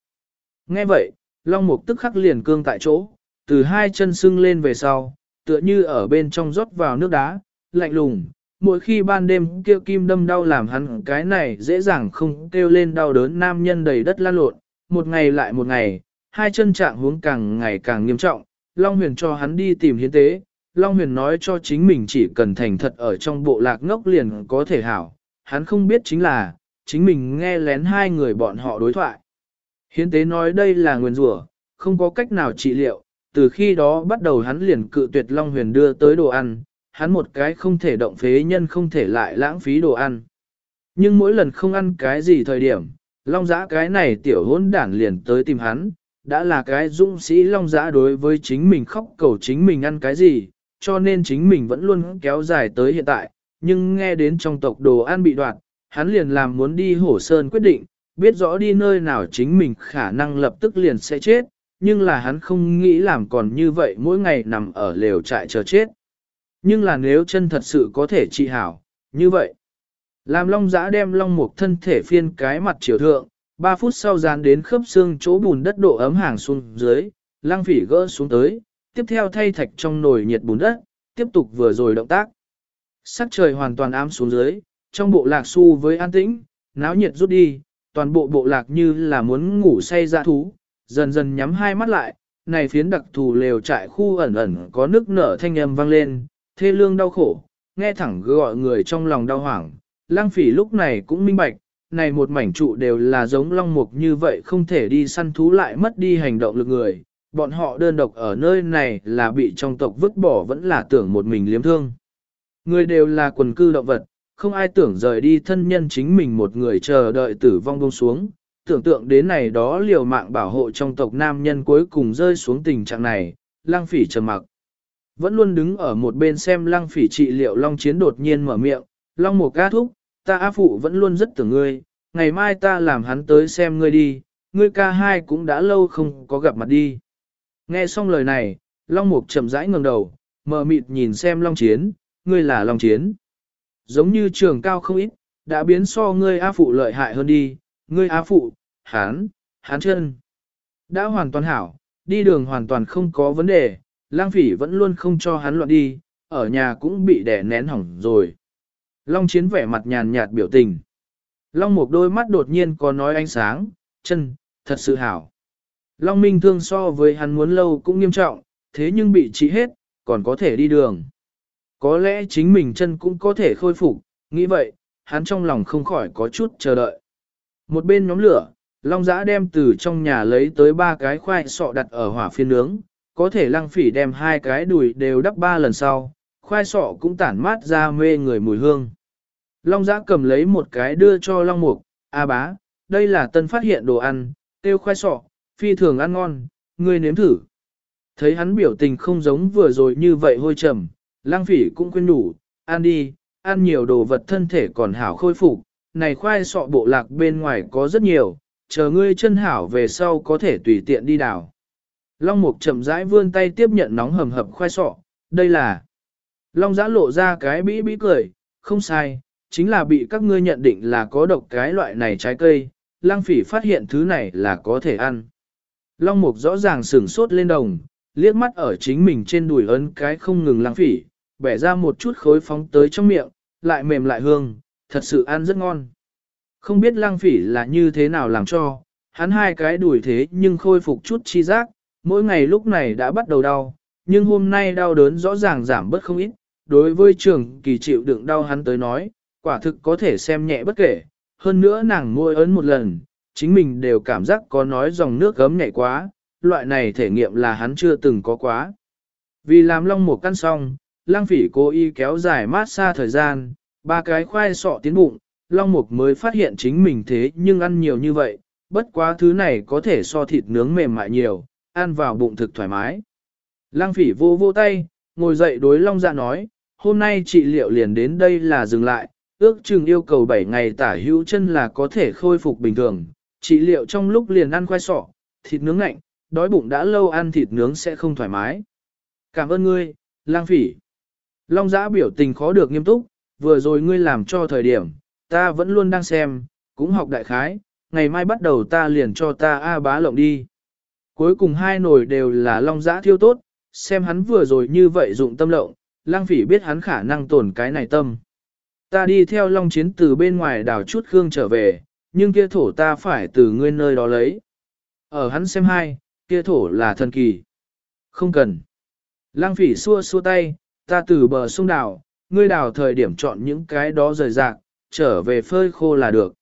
Nghe vậy, long mục tức khắc liền cương tại chỗ, từ hai chân sưng lên về sau, tựa như ở bên trong rót vào nước đá, lạnh lùng, mỗi khi ban đêm kêu kim đâm đau làm hắn cái này dễ dàng không kêu lên đau đớn nam nhân đầy đất lan lộn, một ngày lại một ngày, hai chân trạng hướng càng ngày càng nghiêm trọng, Long Huyền cho hắn đi tìm hiến tế, Long Huyền nói cho chính mình chỉ cần thành thật ở trong bộ lạc ngốc liền có thể hảo, hắn không biết chính là, chính mình nghe lén hai người bọn họ đối thoại. Hiến tế nói đây là nguyên rủa, không có cách nào trị liệu, từ khi đó bắt đầu hắn liền cự tuyệt Long Huyền đưa tới đồ ăn, hắn một cái không thể động phế nhân không thể lại lãng phí đồ ăn. Nhưng mỗi lần không ăn cái gì thời điểm, Long giã cái này tiểu hỗn đản liền tới tìm hắn, đã là cái dũng sĩ Long giã đối với chính mình khóc cầu chính mình ăn cái gì, cho nên chính mình vẫn luôn kéo dài tới hiện tại, nhưng nghe đến trong tộc đồ ăn bị đoạt, hắn liền làm muốn đi hổ sơn quyết định, biết rõ đi nơi nào chính mình khả năng lập tức liền sẽ chết, nhưng là hắn không nghĩ làm còn như vậy mỗi ngày nằm ở lều trại chờ chết. Nhưng là nếu chân thật sự có thể trị hảo, như vậy. Làm long giã đem long mục thân thể phiên cái mặt chiều thượng, 3 phút sau dán đến khớp xương chỗ bùn đất độ ấm hàng xuống dưới, lang phỉ gỡ xuống tới, tiếp theo thay thạch trong nồi nhiệt bùn đất, tiếp tục vừa rồi động tác. Sắc trời hoàn toàn ám xuống dưới, trong bộ lạc su với an tĩnh, náo nhiệt rút đi, toàn bộ bộ lạc như là muốn ngủ say ra thú, dần dần nhắm hai mắt lại, này phiến đặc thù lều trại khu ẩn ẩn có nước nở thanh âm vang lên, thê lương đau khổ, nghe thẳng gọi người trong lòng đau hoảng. Lang phỉ lúc này cũng minh bạch, này một mảnh trụ đều là giống long mục như vậy không thể đi săn thú lại mất đi hành động lực người. Bọn họ đơn độc ở nơi này là bị trong tộc vứt bỏ vẫn là tưởng một mình liếm thương. Người đều là quần cư động vật, không ai tưởng rời đi thân nhân chính mình một người chờ đợi tử vong buông xuống. Tưởng tượng đến này đó liều mạng bảo hộ trong tộc nam nhân cuối cùng rơi xuống tình trạng này, lang phỉ trầm mặc. Vẫn luôn đứng ở một bên xem lang phỉ trị liệu Long Chiến đột nhiên mở miệng, Long mục ca thúc, ta á phụ vẫn luôn rất tưởng ngươi, ngày mai ta làm hắn tới xem ngươi đi, ngươi ca hai cũng đã lâu không có gặp mặt đi. Nghe xong lời này, Long Mục chậm rãi ngẩng đầu, mở mịt nhìn xem Long Chiến, ngươi là Long Chiến. Giống như trường cao không ít, đã biến so ngươi á phụ lợi hại hơn đi, ngươi á phụ, hán, hán chân. Đã hoàn toàn hảo, đi đường hoàn toàn không có vấn đề, lang phỉ vẫn luôn không cho hắn loạn đi, ở nhà cũng bị đè nén hỏng rồi. Long chiến vẻ mặt nhàn nhạt biểu tình. Long Mục đôi mắt đột nhiên có nói ánh sáng, chân, thật sự hảo. Long Minh thương so với hắn muốn lâu cũng nghiêm trọng, thế nhưng bị trị hết, còn có thể đi đường. Có lẽ chính mình chân cũng có thể khôi phục, nghĩ vậy, hắn trong lòng không khỏi có chút chờ đợi. Một bên nhóm lửa, Long Giã đem từ trong nhà lấy tới ba cái khoai sọ đặt ở hỏa phiên nướng, có thể lăng phỉ đem hai cái đùi đều đắp ba lần sau, khoai sọ cũng tản mát ra mê người mùi hương. Long Giã cầm lấy một cái đưa cho Long Mục, A bá, đây là tân phát hiện đồ ăn, tiêu khoai sọ, phi thường ăn ngon, ngươi nếm thử. Thấy hắn biểu tình không giống vừa rồi như vậy hôi trầm, lang phỉ cũng quên đủ, ăn đi, ăn nhiều đồ vật thân thể còn hảo khôi phục, này khoai sọ bộ lạc bên ngoài có rất nhiều, chờ ngươi chân hảo về sau có thể tùy tiện đi đảo. Long mục chậm rãi vươn tay tiếp nhận nóng hầm hập khoai sọ, đây là. Long giã lộ ra cái bĩ bĩ cười, không sai, chính là bị các ngươi nhận định là có độc cái loại này trái cây, lang phỉ phát hiện thứ này là có thể ăn. Long mục rõ ràng sửng sốt lên đồng, liếc mắt ở chính mình trên đùi ấn cái không ngừng lang phỉ, bẻ ra một chút khối phóng tới trong miệng, lại mềm lại hương, thật sự ăn rất ngon. Không biết lang phỉ là như thế nào làm cho, hắn hai cái đùi thế nhưng khôi phục chút chi giác, mỗi ngày lúc này đã bắt đầu đau, nhưng hôm nay đau đớn rõ ràng giảm bớt không ít. Đối với trường kỳ chịu đựng đau hắn tới nói, quả thực có thể xem nhẹ bất kể, hơn nữa nàng môi ấn một lần, chính mình đều cảm giác có nói dòng nước gấm nhảy quá, loại này thể nghiệm là hắn chưa từng có quá. Vì làm long một căn xong, lang phỉ cố ý kéo dài mát xa thời gian, ba cái khoai sọ tiến bụng, long mục mới phát hiện chính mình thế nhưng ăn nhiều như vậy, bất quá thứ này có thể so thịt nướng mềm mại nhiều, ăn vào bụng thực thoải mái. Lang phỉ vô vô tay, ngồi dậy đối long dạ nói, hôm nay trị liệu liền đến đây là dừng lại, ước chừng yêu cầu 7 ngày tả hữu chân là có thể khôi phục bình thường, trị liệu trong lúc liền ăn khoai sọ, thịt nướng lạnh, đói bụng đã lâu ăn thịt nướng sẽ không thoải mái. Cảm ơn ngươi, lang phỉ. Long giã biểu tình khó được nghiêm túc, vừa rồi ngươi làm cho thời điểm, ta vẫn luôn đang xem, cũng học đại khái, ngày mai bắt đầu ta liền cho ta A bá lộng đi. Cuối cùng hai nồi đều là long giã thiêu tốt, xem hắn vừa rồi như vậy dụng tâm lộng, lang phỉ biết hắn khả năng tổn cái này tâm. Ta đi theo long chiến từ bên ngoài đảo chút khương trở về, nhưng kia thổ ta phải từ ngươi nơi đó lấy. Ở hắn xem hai, kia thổ là thần kỳ. Không cần. Lang phỉ xua xua tay, ta từ bờ sông đảo, ngươi đào thời điểm chọn những cái đó rời rạc, trở về phơi khô là được.